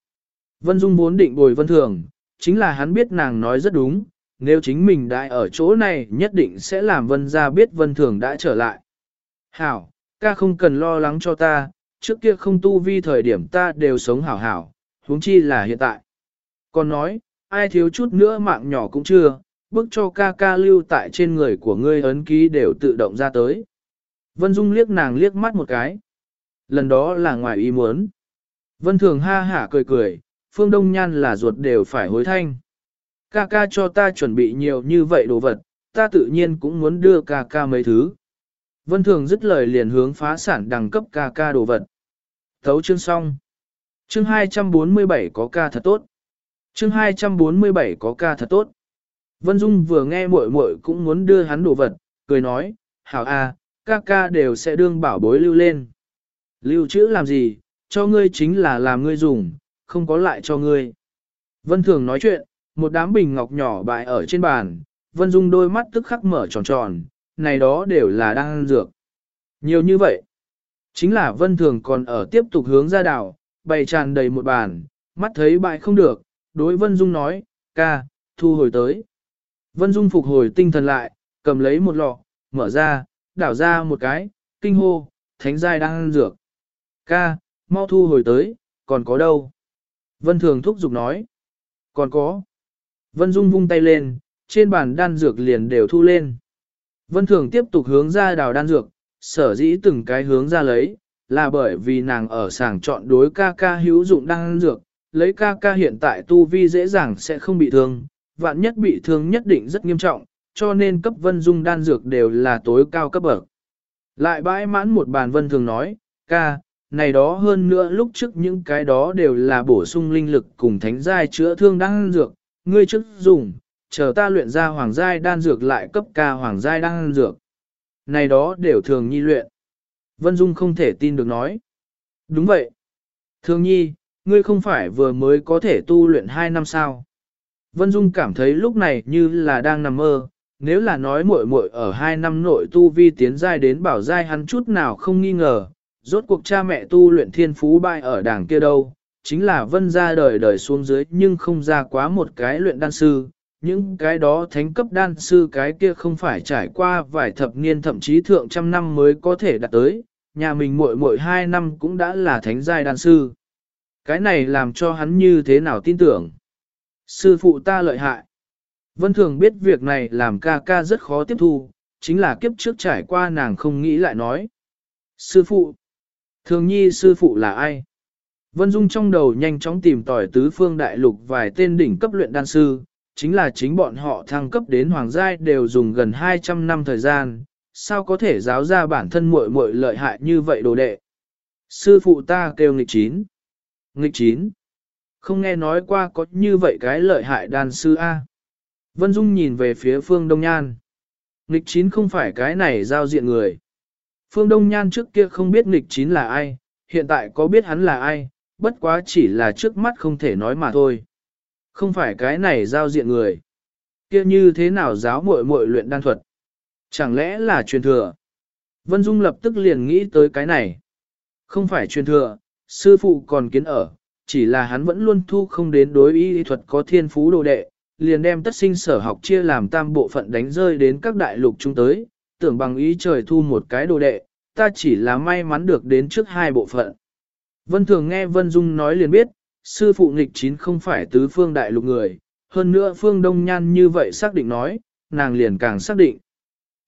A: Vân Dung muốn định bồi Vân Thường, chính là hắn biết nàng nói rất đúng, nếu chính mình đã ở chỗ này nhất định sẽ làm Vân ra biết Vân Thường đã trở lại. Hảo, ca không cần lo lắng cho ta, trước kia không tu vi thời điểm ta đều sống hảo hảo, huống chi là hiện tại. Còn nói, ai thiếu chút nữa mạng nhỏ cũng chưa, bức cho ca ca lưu tại trên người của ngươi ấn ký đều tự động ra tới. Vân Dung liếc nàng liếc mắt một cái. lần đó là ngoài ý muốn. Vân Thường ha hả cười cười, Phương Đông Nhan là ruột đều phải hối thanh. Ca ca cho ta chuẩn bị nhiều như vậy đồ vật, ta tự nhiên cũng muốn đưa ca ca mấy thứ. Vân Thường dứt lời liền hướng phá sản đẳng cấp ca ca đồ vật. Thấu chương xong. Chương 247 có ca thật tốt. Chương 247 có ca thật tốt. Vân Dung vừa nghe muội muội cũng muốn đưa hắn đồ vật, cười nói, hảo a, ca ca đều sẽ đương bảo bối lưu lên. Lưu trữ làm gì, cho ngươi chính là làm ngươi dùng, không có lại cho ngươi. Vân Thường nói chuyện, một đám bình ngọc nhỏ bại ở trên bàn, Vân Dung đôi mắt tức khắc mở tròn tròn, này đó đều là đang ăn dược. Nhiều như vậy, chính là Vân Thường còn ở tiếp tục hướng ra đảo, bày tràn đầy một bàn, mắt thấy bại không được, đối Vân Dung nói, ca, thu hồi tới. Vân Dung phục hồi tinh thần lại, cầm lấy một lọ, mở ra, đảo ra một cái, kinh hô, thánh giai đang ăn dược. Ca, mau thu hồi tới, còn có đâu? Vân Thường thúc giục nói. Còn có. Vân Dung vung tay lên, trên bàn đan dược liền đều thu lên. Vân Thường tiếp tục hướng ra đào đan dược, sở dĩ từng cái hướng ra lấy, là bởi vì nàng ở sàng chọn đối ca ca hữu dụng đan dược, lấy ca ca hiện tại tu vi dễ dàng sẽ không bị thương, vạn nhất bị thương nhất định rất nghiêm trọng, cho nên cấp Vân Dung đan dược đều là tối cao cấp bậc. Lại bãi mãn một bàn Vân Thường nói, ca, này đó hơn nữa lúc trước những cái đó đều là bổ sung linh lực cùng thánh giai chữa thương đan dược, ngươi trước dùng, chờ ta luyện ra hoàng giai đan dược lại cấp ca hoàng giai đan dược. Này đó đều thường nhi luyện. Vân Dung không thể tin được nói. Đúng vậy. Thường nhi, ngươi không phải vừa mới có thể tu luyện 2 năm sao. Vân Dung cảm thấy lúc này như là đang nằm mơ, nếu là nói muội muội ở 2 năm nội tu vi tiến giai đến bảo giai hắn chút nào không nghi ngờ, rốt cuộc cha mẹ tu luyện thiên phú bại ở đảng kia đâu, chính là vân ra đời đời xuống dưới nhưng không ra quá một cái luyện đan sư, những cái đó thánh cấp đan sư cái kia không phải trải qua vài thập niên thậm chí thượng trăm năm mới có thể đạt tới, nhà mình muội muội hai năm cũng đã là thánh giai đan sư. Cái này làm cho hắn như thế nào tin tưởng. Sư phụ ta lợi hại. Vân thường biết việc này làm ca ca rất khó tiếp thu, chính là kiếp trước trải qua nàng không nghĩ lại nói. Sư phụ. Thường nhi sư phụ là ai? Vân Dung trong đầu nhanh chóng tìm tỏi tứ phương đại lục vài tên đỉnh cấp luyện đan sư, chính là chính bọn họ thăng cấp đến hoàng giai đều dùng gần 200 năm thời gian, sao có thể giáo ra bản thân muội muội lợi hại như vậy đồ đệ. Sư phụ ta kêu nghịch chín. Nghịch chín. Không nghe nói qua có như vậy cái lợi hại đan sư A. Vân Dung nhìn về phía phương Đông Nhan. Nghịch chín không phải cái này giao diện người. Phương Đông Nhan trước kia không biết nghịch chín là ai, hiện tại có biết hắn là ai, bất quá chỉ là trước mắt không thể nói mà thôi. Không phải cái này giao diện người. kia như thế nào giáo muội muội luyện đan thuật? Chẳng lẽ là truyền thừa? Vân Dung lập tức liền nghĩ tới cái này. Không phải truyền thừa, sư phụ còn kiến ở, chỉ là hắn vẫn luôn thu không đến đối y thuật có thiên phú đồ đệ, liền đem tất sinh sở học chia làm tam bộ phận đánh rơi đến các đại lục chúng tới, tưởng bằng ý trời thu một cái đồ đệ, ta chỉ là may mắn được đến trước hai bộ phận. Vân Thường nghe Vân Dung nói liền biết, sư phụ nghịch chín không phải tứ phương đại lục người, hơn nữa phương đông nhan như vậy xác định nói, nàng liền càng xác định.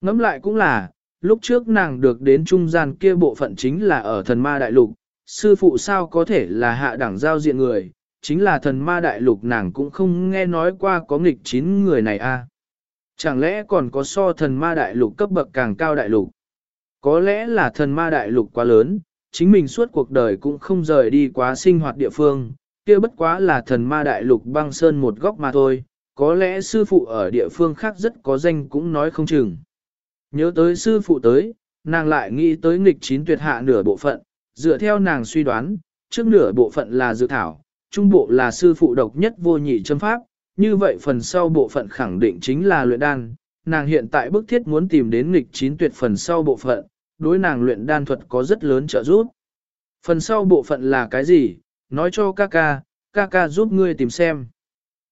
A: Ngẫm lại cũng là, lúc trước nàng được đến trung gian kia bộ phận chính là ở thần ma đại lục, sư phụ sao có thể là hạ đẳng giao diện người, chính là thần ma đại lục nàng cũng không nghe nói qua có nghịch chín người này a. À. Chẳng lẽ còn có so thần ma đại lục cấp bậc càng cao đại lục? Có lẽ là thần ma đại lục quá lớn, chính mình suốt cuộc đời cũng không rời đi quá sinh hoạt địa phương, kia bất quá là thần ma đại lục băng sơn một góc mà thôi, có lẽ sư phụ ở địa phương khác rất có danh cũng nói không chừng. Nhớ tới sư phụ tới, nàng lại nghĩ tới nghịch chín tuyệt hạ nửa bộ phận, dựa theo nàng suy đoán, trước nửa bộ phận là dự thảo, trung bộ là sư phụ độc nhất vô nhị châm pháp, như vậy phần sau bộ phận khẳng định chính là luyện đan, nàng hiện tại bức thiết muốn tìm đến nghịch chín tuyệt phần sau bộ phận, đối nàng luyện đan thuật có rất lớn trợ giúp. Phần sau bộ phận là cái gì, nói cho ca ca, ca ca giúp ngươi tìm xem.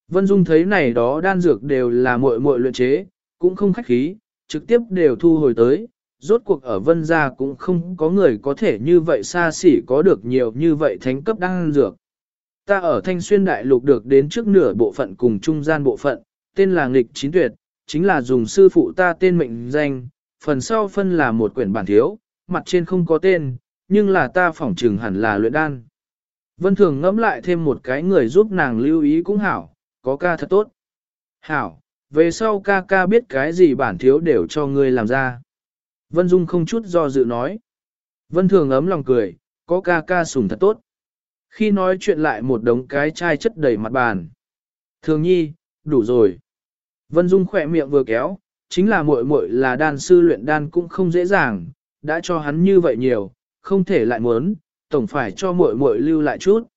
A: Vân Dung thấy này đó đan dược đều là muội muội luyện chế, cũng không khách khí, trực tiếp đều thu hồi tới, rốt cuộc ở Vân gia cũng không có người có thể như vậy xa xỉ có được nhiều như vậy thánh cấp đan dược. Ta ở Thanh Xuyên Đại Lục được đến trước nửa bộ phận cùng trung gian bộ phận, tên là nghịch chín tuyệt, chính là dùng sư phụ ta tên mệnh danh, phần sau phân là một quyển bản thiếu, mặt trên không có tên, nhưng là ta phỏng trừng hẳn là luyện đan. Vân Thường ngẫm lại thêm một cái người giúp nàng lưu ý cũng hảo, có ca thật tốt. Hảo, về sau ca ca biết cái gì bản thiếu đều cho ngươi làm ra. Vân Dung không chút do dự nói. Vân Thường ấm lòng cười, có ca ca sủng thật tốt. Khi nói chuyện lại một đống cái chai chất đầy mặt bàn. Thường nhi, đủ rồi. Vân Dung khỏe miệng vừa kéo, chính là muội muội là đan sư luyện đan cũng không dễ dàng, đã cho hắn như vậy nhiều, không thể lại muốn, tổng phải cho muội muội lưu lại chút.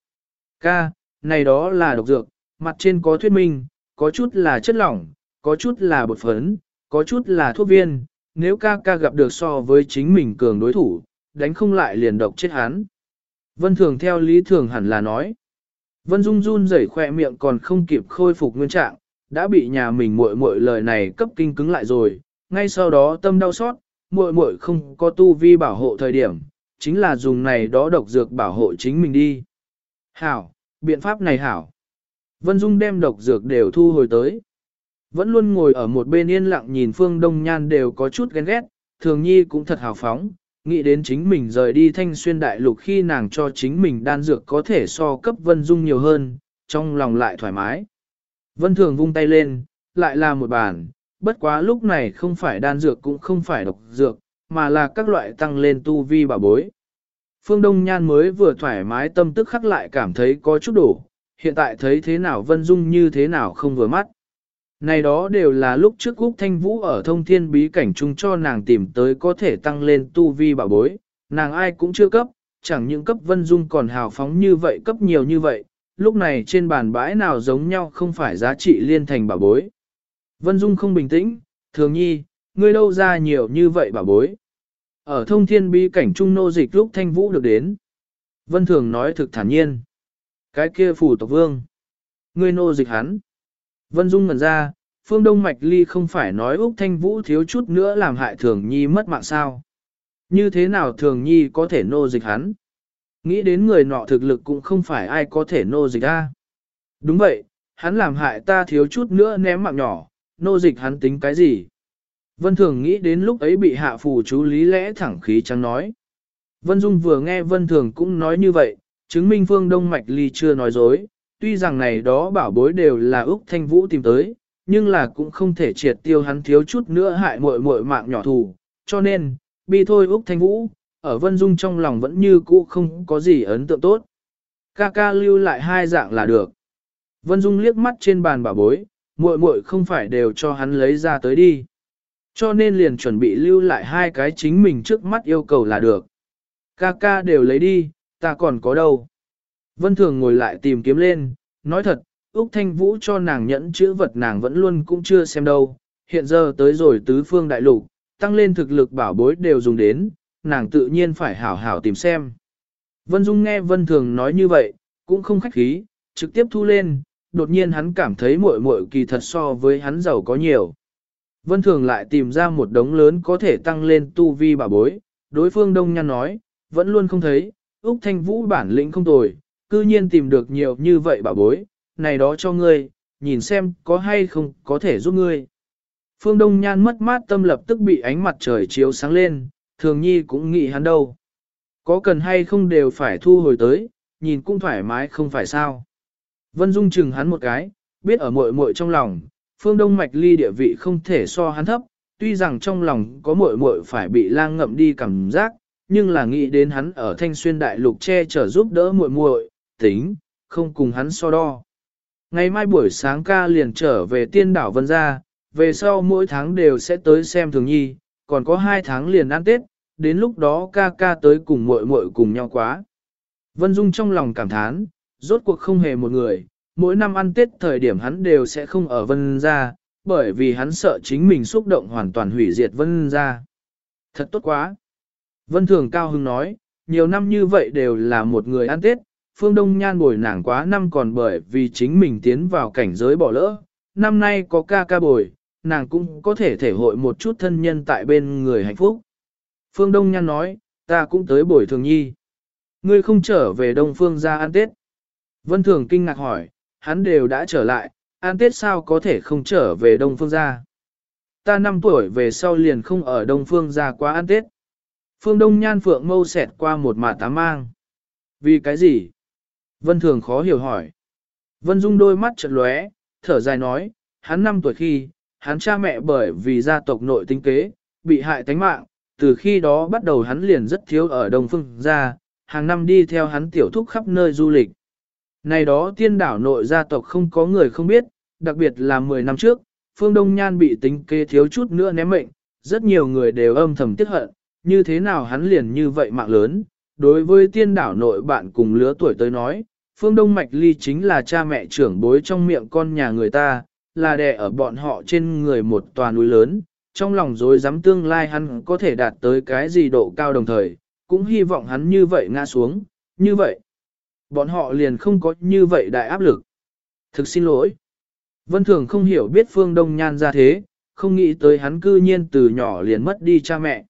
A: Ca, này đó là độc dược, mặt trên có thuyết minh, có chút là chất lỏng, có chút là bột phấn, có chút là thuốc viên, nếu ca ca gặp được so với chính mình cường đối thủ, đánh không lại liền độc chết hắn. Vân Thường theo lý thường hẳn là nói. Vân Dung run rẩy khỏe miệng còn không kịp khôi phục nguyên trạng, đã bị nhà mình muội muội lời này cấp kinh cứng lại rồi, ngay sau đó tâm đau xót, muội muội không có tu vi bảo hộ thời điểm, chính là dùng này đó độc dược bảo hộ chính mình đi. Hảo, biện pháp này hảo. Vân Dung đem độc dược đều thu hồi tới. Vẫn luôn ngồi ở một bên yên lặng nhìn Phương Đông Nhan đều có chút ghen ghét, thường nhi cũng thật hào phóng, nghĩ đến chính mình rời đi thanh xuyên đại lục khi nàng cho chính mình đan dược có thể so cấp Vân Dung nhiều hơn, trong lòng lại thoải mái. Vân Thường vung tay lên, lại là một bàn, bất quá lúc này không phải đan dược cũng không phải độc dược, mà là các loại tăng lên tu vi bảo bối. Phương Đông Nhan mới vừa thoải mái tâm tức khắc lại cảm thấy có chút đủ hiện tại thấy thế nào Vân Dung như thế nào không vừa mắt. Này đó đều là lúc trước Úc Thanh Vũ ở thông thiên bí cảnh chung cho nàng tìm tới có thể tăng lên tu vi bảo bối, nàng ai cũng chưa cấp, chẳng những cấp Vân Dung còn hào phóng như vậy cấp nhiều như vậy, lúc này trên bàn bãi nào giống nhau không phải giá trị liên thành bảo bối. Vân Dung không bình tĩnh, thường nhi, ngươi đâu ra nhiều như vậy bảo bối. Ở thông thiên bí cảnh trung nô dịch lúc Thanh Vũ được đến. Vân Thường nói thực thản nhiên. Cái kia phủ tộc vương. Ngươi nô dịch hắn. Vân Dung ngần ra, phương Đông Mạch Ly không phải nói Úc Thanh Vũ thiếu chút nữa làm hại Thường Nhi mất mạng sao. Như thế nào Thường Nhi có thể nô dịch hắn? Nghĩ đến người nọ thực lực cũng không phải ai có thể nô dịch ra. Đúng vậy, hắn làm hại ta thiếu chút nữa ném mạng nhỏ, nô dịch hắn tính cái gì? Vân Thường nghĩ đến lúc ấy bị hạ phù chú lý lẽ thẳng khí trắng nói. Vân Dung vừa nghe Vân Thường cũng nói như vậy, chứng minh Phương Đông Mạch Ly chưa nói dối, tuy rằng này đó bảo bối đều là Úc Thanh Vũ tìm tới, nhưng là cũng không thể triệt tiêu hắn thiếu chút nữa hại muội muội mạng nhỏ thù, cho nên, bi thôi Úc Thanh Vũ, ở Vân Dung trong lòng vẫn như cũ không có gì ấn tượng tốt. Ca ca lưu lại hai dạng là được. Vân Dung liếc mắt trên bàn bảo bối, muội muội không phải đều cho hắn lấy ra tới đi. Cho nên liền chuẩn bị lưu lại hai cái chính mình trước mắt yêu cầu là được. Ca ca đều lấy đi, ta còn có đâu. Vân Thường ngồi lại tìm kiếm lên, nói thật, Úc Thanh Vũ cho nàng nhẫn chữ vật nàng vẫn luôn cũng chưa xem đâu, hiện giờ tới rồi tứ phương đại lục, tăng lên thực lực bảo bối đều dùng đến, nàng tự nhiên phải hảo hảo tìm xem. Vân Dung nghe Vân Thường nói như vậy, cũng không khách khí, trực tiếp thu lên, đột nhiên hắn cảm thấy muội muội kỳ thật so với hắn giàu có nhiều. Vân Thường lại tìm ra một đống lớn có thể tăng lên tu vi bảo bối, đối phương đông nhăn nói, vẫn luôn không thấy, Úc Thanh Vũ bản lĩnh không tồi, cư nhiên tìm được nhiều như vậy bảo bối, này đó cho ngươi, nhìn xem có hay không có thể giúp ngươi. Phương Đông Nhan mất mát tâm lập tức bị ánh mặt trời chiếu sáng lên, thường nhi cũng nghĩ hắn đâu. Có cần hay không đều phải thu hồi tới, nhìn cũng thoải mái không phải sao. Vân Dung chừng hắn một cái, biết ở muội muội trong lòng, Phương Đông Mạch Ly địa vị không thể so hắn thấp, tuy rằng trong lòng có muội muội phải bị lang ngậm đi cảm giác, nhưng là nghĩ đến hắn ở Thanh Xuyên Đại Lục che chở giúp đỡ muội muội, tính, không cùng hắn so đo. Ngày mai buổi sáng ca liền trở về tiên đảo Vân Gia, về sau mỗi tháng đều sẽ tới xem thường nhi, còn có hai tháng liền ăn Tết, đến lúc đó ca ca tới cùng muội muội cùng nhau quá. Vân Dung trong lòng cảm thán, rốt cuộc không hề một người, mỗi năm ăn Tết thời điểm hắn đều sẽ không ở Vân Gia, bởi vì hắn sợ chính mình xúc động hoàn toàn hủy diệt Vân Gia. Thật tốt quá. Vân Thường Cao Hưng nói, nhiều năm như vậy đều là một người ăn Tết, Phương Đông Nhan bồi nàng quá năm còn bởi vì chính mình tiến vào cảnh giới bỏ lỡ, năm nay có ca ca bồi, nàng cũng có thể thể hội một chút thân nhân tại bên người hạnh phúc. Phương Đông Nhan nói, ta cũng tới bồi thường nhi. Ngươi không trở về Đông Phương ra ăn Tết. Vân Thường kinh ngạc hỏi, hắn đều đã trở lại, ăn Tết sao có thể không trở về Đông Phương ra. Ta năm tuổi về sau liền không ở Đông Phương ra quá ăn Tết. Phương Đông Nhan Phượng mâu xẹt qua một mà tá mang. Vì cái gì? Vân Thường khó hiểu hỏi. Vân Dung đôi mắt chợt lóe, thở dài nói, hắn năm tuổi khi, hắn cha mẹ bởi vì gia tộc nội tinh kế, bị hại tánh mạng, từ khi đó bắt đầu hắn liền rất thiếu ở Đông Phương ra, hàng năm đi theo hắn tiểu thúc khắp nơi du lịch. Này đó tiên đảo nội gia tộc không có người không biết, đặc biệt là 10 năm trước, Phương Đông Nhan bị tính kế thiếu chút nữa ném mệnh, rất nhiều người đều âm thầm tiếc hận, như thế nào hắn liền như vậy mạng lớn. Đối với tiên đảo nội bạn cùng lứa tuổi tới nói, Phương Đông Mạch Ly chính là cha mẹ trưởng bối trong miệng con nhà người ta, là đè ở bọn họ trên người một tòa núi lớn, trong lòng dối dám tương lai hắn có thể đạt tới cái gì độ cao đồng thời, cũng hy vọng hắn như vậy ngã xuống, như vậy. Bọn họ liền không có như vậy đại áp lực. Thực xin lỗi. Vân Thường không hiểu biết Phương Đông Nhan ra thế, không nghĩ tới hắn cư nhiên từ nhỏ liền mất đi cha mẹ.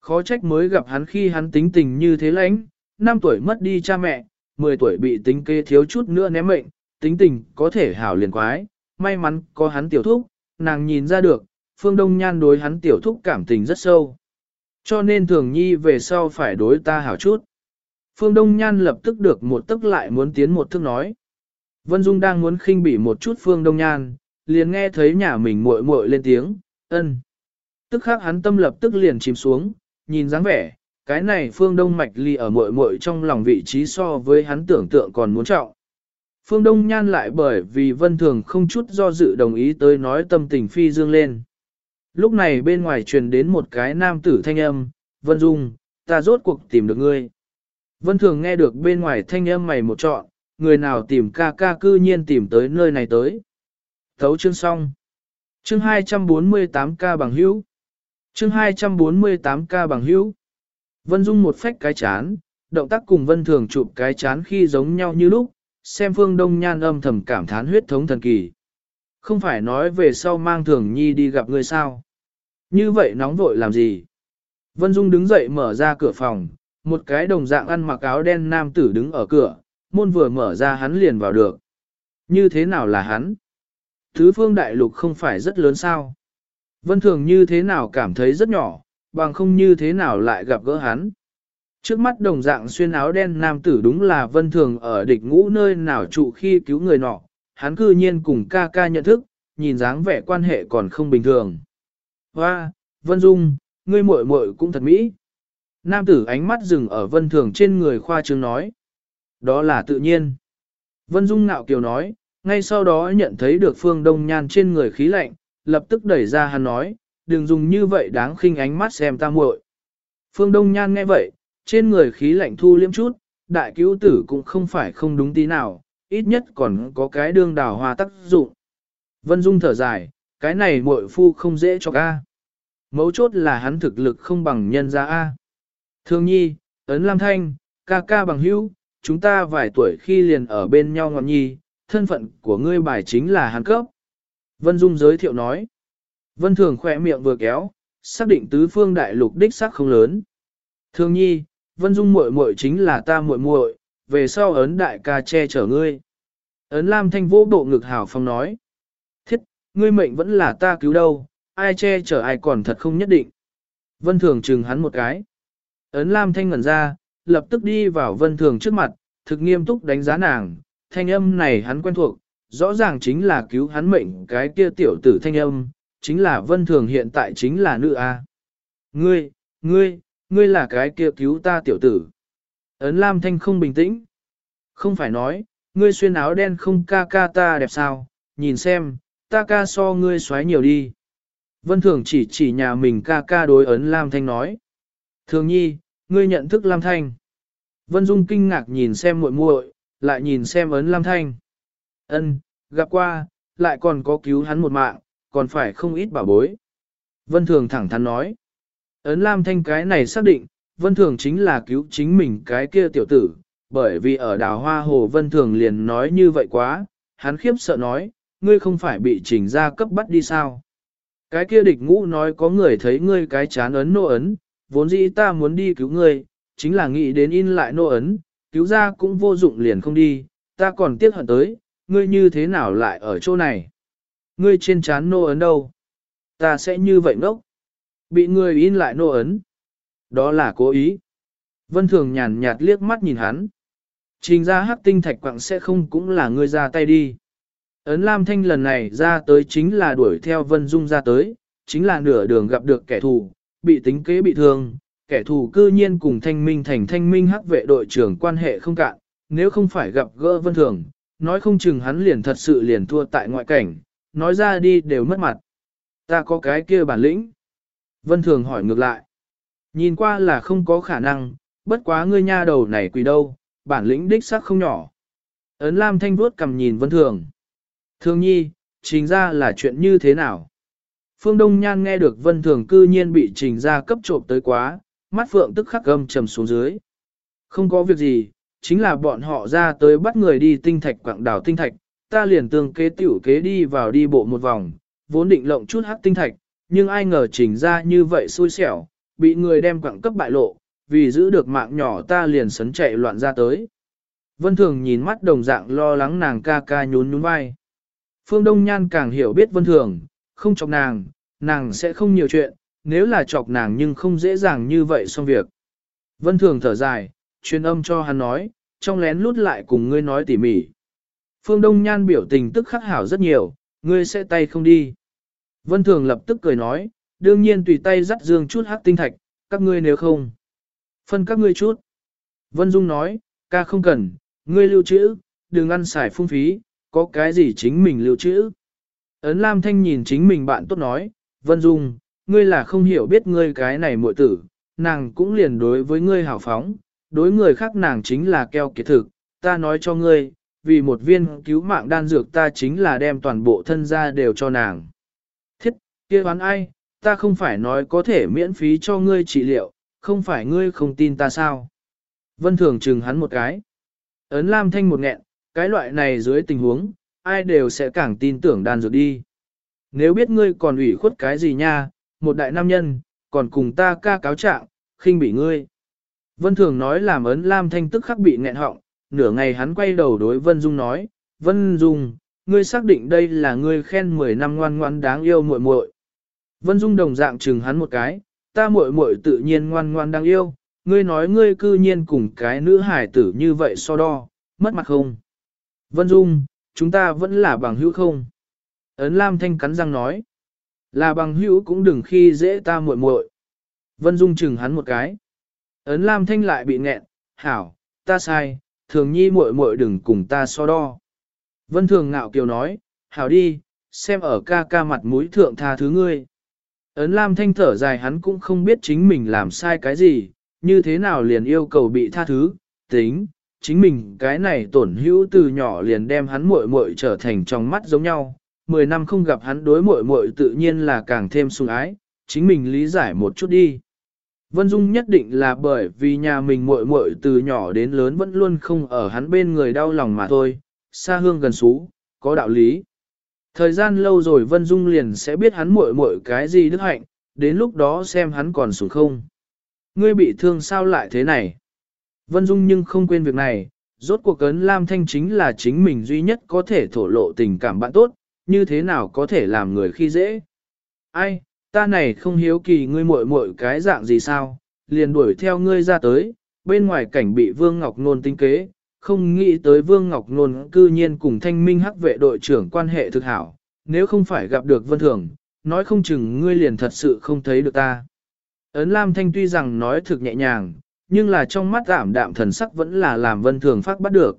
A: Khó trách mới gặp hắn khi hắn tính tình như thế lãnh, 5 tuổi mất đi cha mẹ, 10 tuổi bị tính kê thiếu chút nữa ném mệnh, tính tình có thể hảo liền quái, may mắn có hắn tiểu thúc, nàng nhìn ra được, Phương Đông Nhan đối hắn tiểu thúc cảm tình rất sâu. Cho nên thường nhi về sau phải đối ta hảo chút. Phương Đông Nhan lập tức được một tức lại muốn tiến một thức nói. Vân Dung đang muốn khinh bỉ một chút Phương Đông Nhan, liền nghe thấy nhà mình muội muội lên tiếng, ân. Tức khắc hắn tâm lập tức liền chìm xuống, nhìn dáng vẻ, cái này Phương Đông Mạch Ly ở muội muội trong lòng vị trí so với hắn tưởng tượng còn muốn trọng. Phương Đông Nhan lại bởi vì Vân Thường không chút do dự đồng ý tới nói tâm tình phi dương lên. Lúc này bên ngoài truyền đến một cái nam tử thanh âm, Vân Dung, ta rốt cuộc tìm được ngươi. Vân Thường nghe được bên ngoài thanh âm mày một trọn, người nào tìm ca ca cư nhiên tìm tới nơi này tới. Thấu chương xong. Chương 248 ca bằng hữu. Chương 248 ca bằng hữu. Vân Dung một phách cái chán, động tác cùng Vân Thường chụp cái chán khi giống nhau như lúc, xem phương đông nhan âm thầm cảm thán huyết thống thần kỳ. Không phải nói về sau mang thường nhi đi gặp người sao. Như vậy nóng vội làm gì? Vân Dung đứng dậy mở ra cửa phòng, một cái đồng dạng ăn mặc áo đen nam tử đứng ở cửa, môn vừa mở ra hắn liền vào được. Như thế nào là hắn? Thứ phương đại lục không phải rất lớn sao? Vân Thường như thế nào cảm thấy rất nhỏ, bằng không như thế nào lại gặp gỡ hắn? Trước mắt đồng dạng xuyên áo đen nam tử đúng là Vân Thường ở địch ngũ nơi nào trụ khi cứu người nọ, hắn cư nhiên cùng ca ca nhận thức, nhìn dáng vẻ quan hệ còn không bình thường. Hoa, Vân Dung, ngươi muội muội cũng thật mỹ. Nam tử ánh mắt dừng ở Vân Thường trên người khoa trương nói. Đó là tự nhiên. Vân Dung nạo kiều nói, ngay sau đó nhận thấy được phương đông nhan trên người khí lạnh, lập tức đẩy ra hắn nói, đừng dùng như vậy đáng khinh ánh mắt xem ta muội. Phương Đông Nhan nghe vậy, trên người khí lạnh thu liếm chút, đại cứu tử cũng không phải không đúng tí nào, ít nhất còn có cái đương đào hoa tác dụng. Vân Dung thở dài, cái này muội phu không dễ cho ca. Mấu chốt là hắn thực lực không bằng nhân gia A. Thương nhi, ấn lam thanh, ca ca bằng hữu, chúng ta vài tuổi khi liền ở bên nhau ngọn nhi, thân phận của ngươi bài chính là hắn cấp. Vân Dung giới thiệu nói. Vân Thường khỏe miệng vừa kéo, xác định tứ phương đại lục đích xác không lớn. Thường nhi, Vân Dung muội muội chính là ta muội muội, về sau ấn đại ca che chở ngươi. Ấn Lam Thanh vô bộ ngực hào phong nói. Thiết, ngươi mệnh vẫn là ta cứu đâu, ai che chở ai còn thật không nhất định. Vân Thường chừng hắn một cái. Ấn Lam Thanh ngẩn ra, lập tức đi vào Vân Thường trước mặt, thực nghiêm túc đánh giá nàng, thanh âm này hắn quen thuộc, rõ ràng chính là cứu hắn mệnh cái kia tiểu tử thanh âm, chính là Vân Thường hiện tại chính là nữ A. Ngươi, ngươi, ngươi là cái kia cứu ta tiểu tử. Ấn Lam Thanh không bình tĩnh. Không phải nói, ngươi xuyên áo đen không ca ca ta đẹp sao, nhìn xem, ta ca so ngươi xoáy nhiều đi. Vân Thường chỉ chỉ nhà mình ca ca đối ấn Lam Thanh nói. Thường nhi, ngươi nhận thức Lam Thanh. Vân Dung kinh ngạc nhìn xem muội muội, lại nhìn xem ấn Lam Thanh. Ân, gặp qua, lại còn có cứu hắn một mạng, còn phải không ít bảo bối. Vân Thường thẳng thắn nói. Ấn Lam Thanh cái này xác định, Vân Thường chính là cứu chính mình cái kia tiểu tử, bởi vì ở đào hoa hồ Vân Thường liền nói như vậy quá, hắn khiếp sợ nói, ngươi không phải bị trình ra cấp bắt đi sao. Cái kia địch ngũ nói có người thấy ngươi cái chán ấn nô ấn, vốn dĩ ta muốn đi cứu ngươi, chính là nghĩ đến in lại nô ấn, cứu ra cũng vô dụng liền không đi, ta còn tiếc hận tới, ngươi như thế nào lại ở chỗ này. Ngươi trên chán nô ấn đâu? Ta sẽ như vậy ngốc. Bị ngươi in lại nô ấn. Đó là cố ý. Vân Thường nhàn nhạt liếc mắt nhìn hắn. Trình ra hắc tinh thạch quặng sẽ không cũng là ngươi ra tay đi. Ấn Lam Thanh lần này ra tới chính là đuổi theo Vân Dung ra tới, chính là nửa đường gặp được kẻ thù, bị tính kế bị thương, kẻ thù cư nhiên cùng thanh minh thành thanh minh hắc vệ đội trưởng quan hệ không cạn, nếu không phải gặp gỡ Vân Thường, nói không chừng hắn liền thật sự liền thua tại ngoại cảnh, nói ra đi đều mất mặt. Ta có cái kia bản lĩnh. Vân Thường hỏi ngược lại. Nhìn qua là không có khả năng, bất quá ngươi nha đầu này quỳ đâu, bản lĩnh đích sắc không nhỏ. Ấn Lam Thanh vuốt cầm nhìn Vân Thường. Thường nhi, trình ra là chuyện như thế nào? Phương Đông Nhan nghe được Vân Thường cư nhiên bị trình ra cấp trộm tới quá, mắt phượng tức khắc gâm trầm xuống dưới. Không có việc gì, chính là bọn họ ra tới bắt người đi tinh thạch quảng đảo tinh thạch, ta liền tương kế tiểu kế đi vào đi bộ một vòng, vốn định lộng chút hắc tinh thạch, nhưng ai ngờ trình ra như vậy xui xẻo, bị người đem quặng cấp bại lộ, vì giữ được mạng nhỏ ta liền sấn chạy loạn ra tới. Vân Thường nhìn mắt đồng dạng lo lắng nàng ca ca nhún nhún vai. Phương Đông Nhan càng hiểu biết Vân Thường, không chọc nàng, nàng sẽ không nhiều chuyện, nếu là chọc nàng nhưng không dễ dàng như vậy xong việc. Vân Thường thở dài, truyền âm cho hắn nói, trong lén lút lại cùng ngươi nói tỉ mỉ. Phương Đông Nhan biểu tình tức khắc hảo rất nhiều, ngươi sẽ tay không đi. Vân Thường lập tức cười nói, đương nhiên tùy tay dắt dương chút hát tinh thạch, các ngươi nếu không. Phân các ngươi chút. Vân Dung nói, ca không cần, ngươi lưu trữ, đừng ăn xài phung phí, có cái gì chính mình lưu trữ. Ấn Lam Thanh nhìn chính mình bạn tốt nói, Vân Dung, ngươi là không hiểu biết ngươi cái này muội tử, nàng cũng liền đối với ngươi hảo phóng, đối người khác nàng chính là keo kiệt thực, ta nói cho ngươi, vì một viên cứu mạng đan dược ta chính là đem toàn bộ thân gia đều cho nàng. Thiết, kia đoán ai, ta không phải nói có thể miễn phí cho ngươi trị liệu, không phải ngươi không tin ta sao. Vân Thường chừng hắn một cái. Ấn Lam Thanh một nghẹn, cái loại này dưới tình huống, ai đều sẽ càng tin tưởng đan dược đi. Nếu biết ngươi còn ủy khuất cái gì nha, một đại nam nhân, còn cùng ta ca cáo trạng, khinh bị ngươi. Vân Thường nói làm ấn Lam Thanh tức khắc bị nghẹn họng, nửa ngày hắn quay đầu đối Vân Dung nói, Vân Dung, ngươi xác định đây là ngươi khen 10 năm ngoan ngoan đáng yêu muội muội. Vân Dung đồng dạng chừng hắn một cái, ta muội muội tự nhiên ngoan ngoan đáng yêu, ngươi nói ngươi cư nhiên cùng cái nữ hải tử như vậy so đo, mất mặt không? Vân Dung, chúng ta vẫn là bằng hữu không? Ấn Lam Thanh cắn răng nói, là bằng hữu cũng đừng khi dễ ta muội muội. Vân Dung chừng hắn một cái. Ấn Lam Thanh lại bị nghẹn, hảo, ta sai, thường nhi muội muội đừng cùng ta so đo. Vân Thường ngạo kiều nói, hảo đi, xem ở ca ca mặt mũi thượng tha thứ ngươi. Ấn Lam Thanh thở dài hắn cũng không biết chính mình làm sai cái gì, như thế nào liền yêu cầu bị tha thứ, tính, chính mình cái này tổn hữu từ nhỏ liền đem hắn muội muội trở thành trong mắt giống nhau, mười năm không gặp hắn đối muội muội tự nhiên là càng thêm sủng ái, chính mình lý giải một chút đi. Vân Dung nhất định là bởi vì nhà mình muội muội từ nhỏ đến lớn vẫn luôn không ở hắn bên người đau lòng mà thôi, xa hương gần xú, có đạo lý. Thời gian lâu rồi Vân Dung liền sẽ biết hắn muội muội cái gì đức hạnh, đến lúc đó xem hắn còn sủng không. Ngươi bị thương sao lại thế này? Vân Dung nhưng không quên việc này, rốt cuộc cấn Lam Thanh chính là chính mình duy nhất có thể thổ lộ tình cảm bạn tốt, như thế nào có thể làm người khi dễ. Ai, ta này không hiếu kỳ ngươi muội muội cái dạng gì sao, liền đuổi theo ngươi ra tới, bên ngoài cảnh bị Vương Ngọc Nôn tinh kế, không nghĩ tới Vương Ngọc Nôn cư nhiên cùng thanh minh hắc vệ đội trưởng quan hệ thực hảo, nếu không phải gặp được Vân Thường, nói không chừng ngươi liền thật sự không thấy được ta. Ấn Lam Thanh tuy rằng nói thực nhẹ nhàng, nhưng là trong mắt ảm đạm thần sắc vẫn là làm Vân Thường phát bắt được.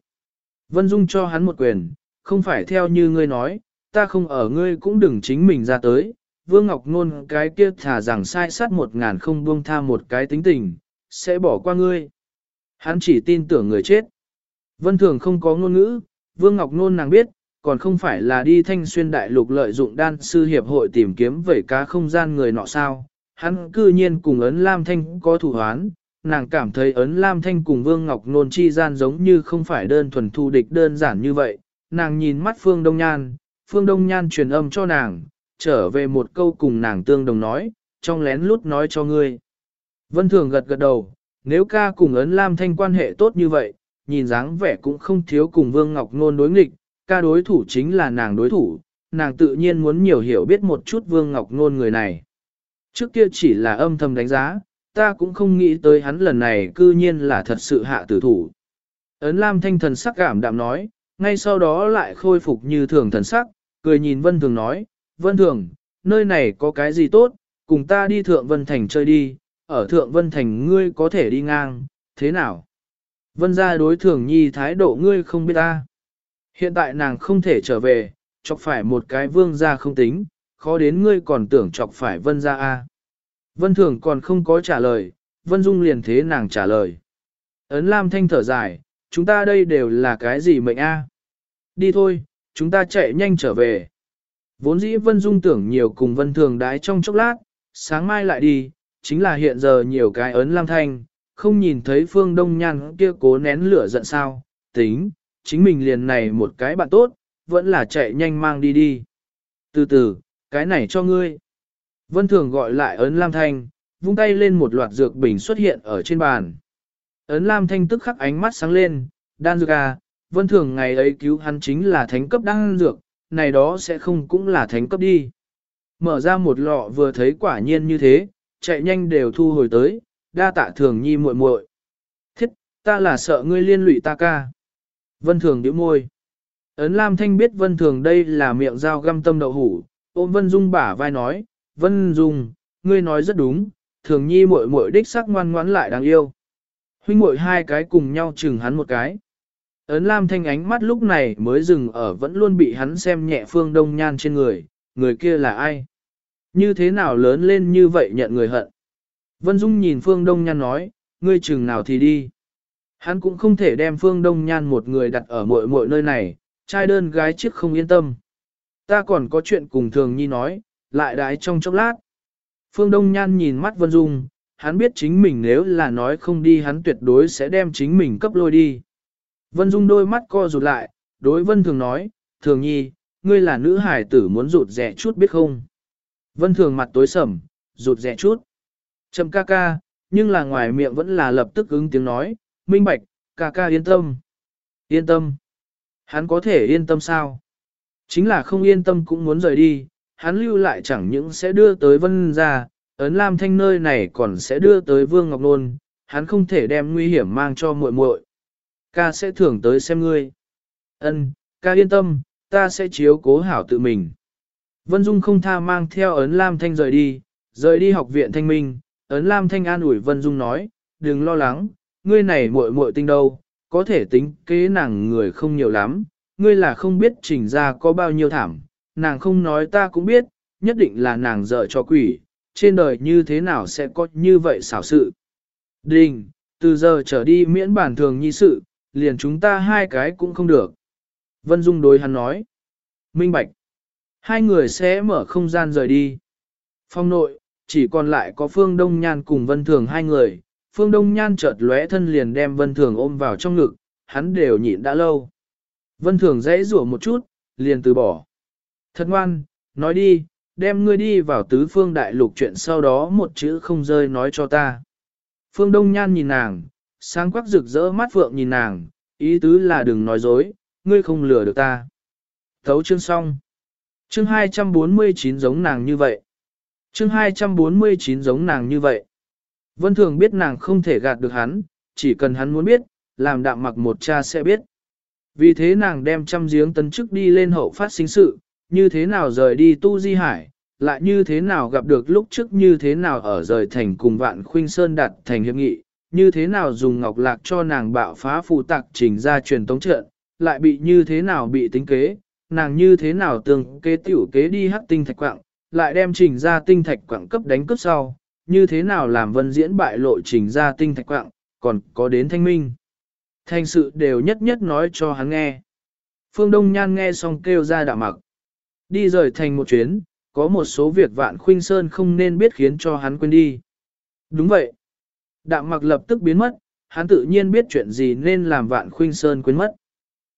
A: Vân Dung cho hắn một quyền, không phải theo như ngươi nói, ta không ở ngươi cũng đừng chính mình ra tới. Vương Ngọc Nôn cái kia thả rằng sai sát một ngàn không buông tha một cái tính tình, sẽ bỏ qua ngươi. Hắn chỉ tin tưởng người chết. Vân Thường không có ngôn ngữ, Vương Ngọc Nôn nàng biết, còn không phải là đi thanh xuyên đại lục lợi dụng đan sư hiệp hội tìm kiếm vẩy cá không gian người nọ sao. Hắn cư nhiên cùng ấn Lam Thanh có thủ hoán, nàng cảm thấy ấn Lam Thanh cùng Vương Ngọc Nôn chi gian giống như không phải đơn thuần thu địch đơn giản như vậy. Nàng nhìn mắt Phương Đông Nhan, Phương Đông Nhan truyền âm cho nàng, trở về một câu cùng nàng tương đồng nói, trong lén lút nói cho ngươi. Vân Thường gật gật đầu, nếu ca cùng ấn Lam Thanh quan hệ tốt như vậy, nhìn dáng vẻ cũng không thiếu cùng Vương Ngọc Nôn đối nghịch, ca đối thủ chính là nàng đối thủ, nàng tự nhiên muốn nhiều hiểu biết một chút Vương Ngọc Nôn người này. Trước kia chỉ là âm thầm đánh giá, ta cũng không nghĩ tới hắn lần này cư nhiên là thật sự hạ tử thủ. Ấn Lam thanh thần sắc cảm đạm nói, ngay sau đó lại khôi phục như thường thần sắc, cười nhìn Vân Thường nói, Vân Thường, nơi này có cái gì tốt, cùng ta đi Thượng Vân Thành chơi đi, ở Thượng Vân Thành ngươi có thể đi ngang, thế nào? Vân ra đối thường nhi thái độ ngươi không biết ta. Hiện tại nàng không thể trở về, chọc phải một cái vương gia không tính, khó đến ngươi còn tưởng chọc phải vân gia a. Vân thường còn không có trả lời, vân dung liền thế nàng trả lời. Ấn Lam thanh thở dài, chúng ta đây đều là cái gì mệnh a? Đi thôi, chúng ta chạy nhanh trở về. Vốn dĩ vân dung tưởng nhiều cùng vân thường đái trong chốc lát, sáng mai lại đi, chính là hiện giờ nhiều cái ấn Lam thanh, không nhìn thấy phương đông nhan kia cố nén lửa giận sao, tính, chính mình liền này một cái bạn tốt, vẫn là chạy nhanh mang đi đi. Từ từ, cái này cho ngươi. Vân Thường gọi lại ấn Lam Thanh, vung tay lên một loạt dược bình xuất hiện ở trên bàn. Ấn Lam Thanh tức khắc ánh mắt sáng lên, đan dược à, Vân Thường ngày ấy cứu hắn chính là thánh cấp đan dược, này đó sẽ không cũng là thánh cấp đi. Mở ra một lọ vừa thấy quả nhiên như thế, chạy nhanh đều thu hồi tới, đa tạ thường nhi muội muội. Thiết, ta là sợ ngươi liên lụy ta ca. Vân Thường nhíu môi. Ấn Lam Thanh biết Vân Thường đây là miệng dao găm tâm đậu hủ, ôm Vân Dung bả vai nói, Vân Dung, ngươi nói rất đúng, Thường Nhi muội muội đích sắc ngoan ngoãn lại đáng yêu. Huynh muội hai cái cùng nhau chừng hắn một cái. Ấn Lam Thanh ánh mắt lúc này mới dừng ở vẫn luôn bị hắn xem nhẹ phương đông nhan trên người, người kia là ai? Như thế nào lớn lên như vậy nhận người hận? Vân Dung nhìn phương đông nhan nói, ngươi chừng nào thì đi. Hắn cũng không thể đem phương đông nhan một người đặt ở mọi mọi nơi này, trai đơn gái chiếc không yên tâm. Ta còn có chuyện cùng thường nhi nói, lại đái trong chốc lát. Phương Đông Nhan nhìn mắt Vân Dung, hắn biết chính mình nếu là nói không đi hắn tuyệt đối sẽ đem chính mình cấp lôi đi. Vân Dung đôi mắt co rụt lại, đối Vân Thường nói, Thường nhi, ngươi là nữ hải tử muốn rụt rẻ chút biết không? Vân Thường mặt tối sầm, rụt rẻ chút. Trầm ca ca, nhưng là ngoài miệng vẫn là lập tức ứng tiếng nói, minh bạch, ca ca yên tâm. Yên tâm. Hắn có thể yên tâm sao? Chính là không yên tâm cũng muốn rời đi, hắn lưu lại chẳng những sẽ đưa tới vân ra, ấn lam thanh nơi này còn sẽ đưa tới vương ngọc nôn, hắn không thể đem nguy hiểm mang cho muội muội. Ca sẽ thường tới xem ngươi. Ân, ca yên tâm, ta sẽ chiếu cố hảo tự mình. Vân Dung không tha mang theo ấn lam thanh rời đi, rời đi học viện thanh minh, ấn lam thanh an ủi Vân Dung nói, đừng lo lắng, ngươi này muội muội tinh đâu, có thể tính kế nàng người không nhiều lắm, ngươi là không biết trình ra có bao nhiêu thảm, nàng không nói ta cũng biết, nhất định là nàng dở cho quỷ, trên đời như thế nào sẽ có như vậy xảo sự. Đình, từ giờ trở đi miễn bản thường nhi sự, liền chúng ta hai cái cũng không được. Vân Dung đối hắn nói. Minh Bạch. Hai người sẽ mở không gian rời đi. Phong nội, chỉ còn lại có Phương Đông Nhan cùng Vân Thường hai người. Phương Đông Nhan chợt lóe thân liền đem Vân Thường ôm vào trong ngực, hắn đều nhịn đã lâu. Vân Thường dãy rủa một chút, liền từ bỏ. Thật ngoan, nói đi, đem ngươi đi vào tứ phương đại lục chuyện sau đó một chữ không rơi nói cho ta. Phương Đông Nhan nhìn nàng, sáng quắc rực rỡ mắt phượng nhìn nàng, ý tứ là đừng nói dối, ngươi không lừa được ta. Thấu chương xong. Chương 249 giống nàng như vậy. Chương 249 giống nàng như vậy. Vân Thường biết nàng không thể gạt được hắn, chỉ cần hắn muốn biết, làm đạm mặc một cha sẽ biết. Vì thế nàng đem trăm giếng tấn chức đi lên hậu phát sinh sự, như thế nào rời đi tu di hải, lại như thế nào gặp được lúc trước như thế nào ở rời thành cùng vạn khuynh sơn đặt thành hiệp nghị, như thế nào dùng ngọc lạc cho nàng bạo phá phù tặc trình ra truyền tống trận, lại bị như thế nào bị tính kế, nàng như thế nào tương kế tiểu kế đi hắc tinh thạch quạng, lại đem trình ra tinh thạch quạng cấp đánh cấp sau, như thế nào làm vân diễn bại lộ trình ra tinh thạch quạng, còn có đến thanh minh. Thành sự đều nhất nhất nói cho hắn nghe. Phương Đông Nhan nghe xong kêu ra đạ mặc. Đi rời thành một chuyến, có một số việc vạn khuynh sơn không nên biết khiến cho hắn quên đi. Đúng vậy. Đạm mặc lập tức biến mất, hắn tự nhiên biết chuyện gì nên làm vạn khuynh sơn quên mất.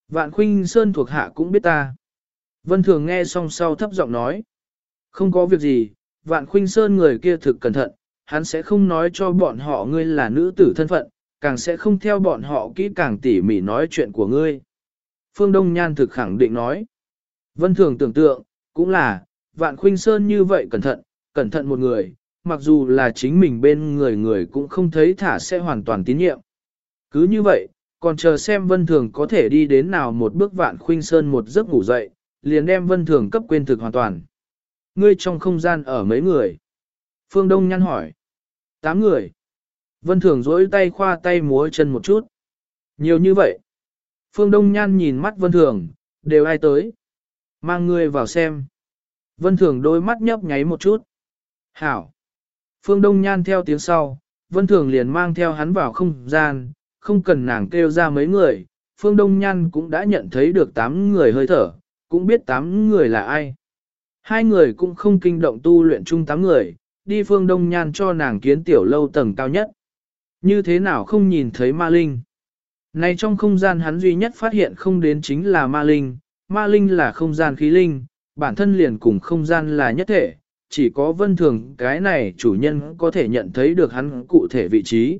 A: Vạn khuynh sơn thuộc hạ cũng biết ta. Vân Thường nghe xong sau thấp giọng nói. Không có việc gì, vạn khuynh sơn người kia thực cẩn thận, hắn sẽ không nói cho bọn họ ngươi là nữ tử thân phận, càng sẽ không theo bọn họ kỹ càng tỉ mỉ nói chuyện của ngươi. Phương Đông Nhan thực khẳng định nói. Vân Thường tưởng tượng, cũng là, vạn khuynh sơn như vậy cẩn thận, cẩn thận một người, mặc dù là chính mình bên người người cũng không thấy thả sẽ hoàn toàn tín nhiệm. Cứ như vậy, còn chờ xem vân thường có thể đi đến nào một bước vạn khuynh sơn một giấc ngủ dậy, liền đem vân thường cấp quên thực hoàn toàn. Ngươi trong không gian ở mấy người? Phương Đông nhăn hỏi. Tám người. Vân thường dỗi tay khoa tay múa chân một chút. Nhiều như vậy. Phương Đông Nhan nhìn mắt Vân Thường, đều ai tới. Mang ngươi vào xem. Vân Thường đôi mắt nhấp nháy một chút. Hảo. Phương Đông Nhan theo tiếng sau, Vân Thường liền mang theo hắn vào không gian, không cần nàng kêu ra mấy người. Phương Đông Nhan cũng đã nhận thấy được tám người hơi thở, cũng biết tám người là ai. Hai người cũng không kinh động tu luyện chung tám người, đi Phương Đông Nhan cho nàng kiến tiểu lâu tầng cao nhất. Như thế nào không nhìn thấy ma linh? Này trong không gian hắn duy nhất phát hiện không đến chính là ma linh, ma linh là không gian khí linh, bản thân liền cùng không gian là nhất thể, chỉ có vân thường cái này chủ nhân có thể nhận thấy được hắn cụ thể vị trí.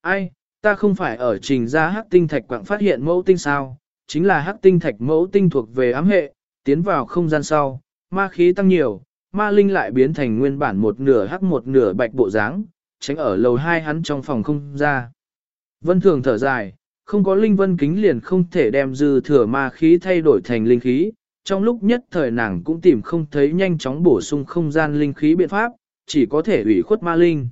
A: Ai, ta không phải ở trình ra hắc tinh thạch quạng phát hiện mẫu tinh sao, chính là hắc tinh thạch mẫu tinh thuộc về ám hệ, tiến vào không gian sau, ma khí tăng nhiều, ma linh lại biến thành nguyên bản một nửa hắc một nửa bạch bộ dáng, tránh ở lầu hai hắn trong phòng không ra. Vân thường thở dài, không có linh vân kính liền không thể đem dư thừa ma khí thay đổi thành linh khí. Trong lúc nhất thời nàng cũng tìm không thấy nhanh chóng bổ sung không gian linh khí biện pháp, chỉ có thể ủy khuất ma linh.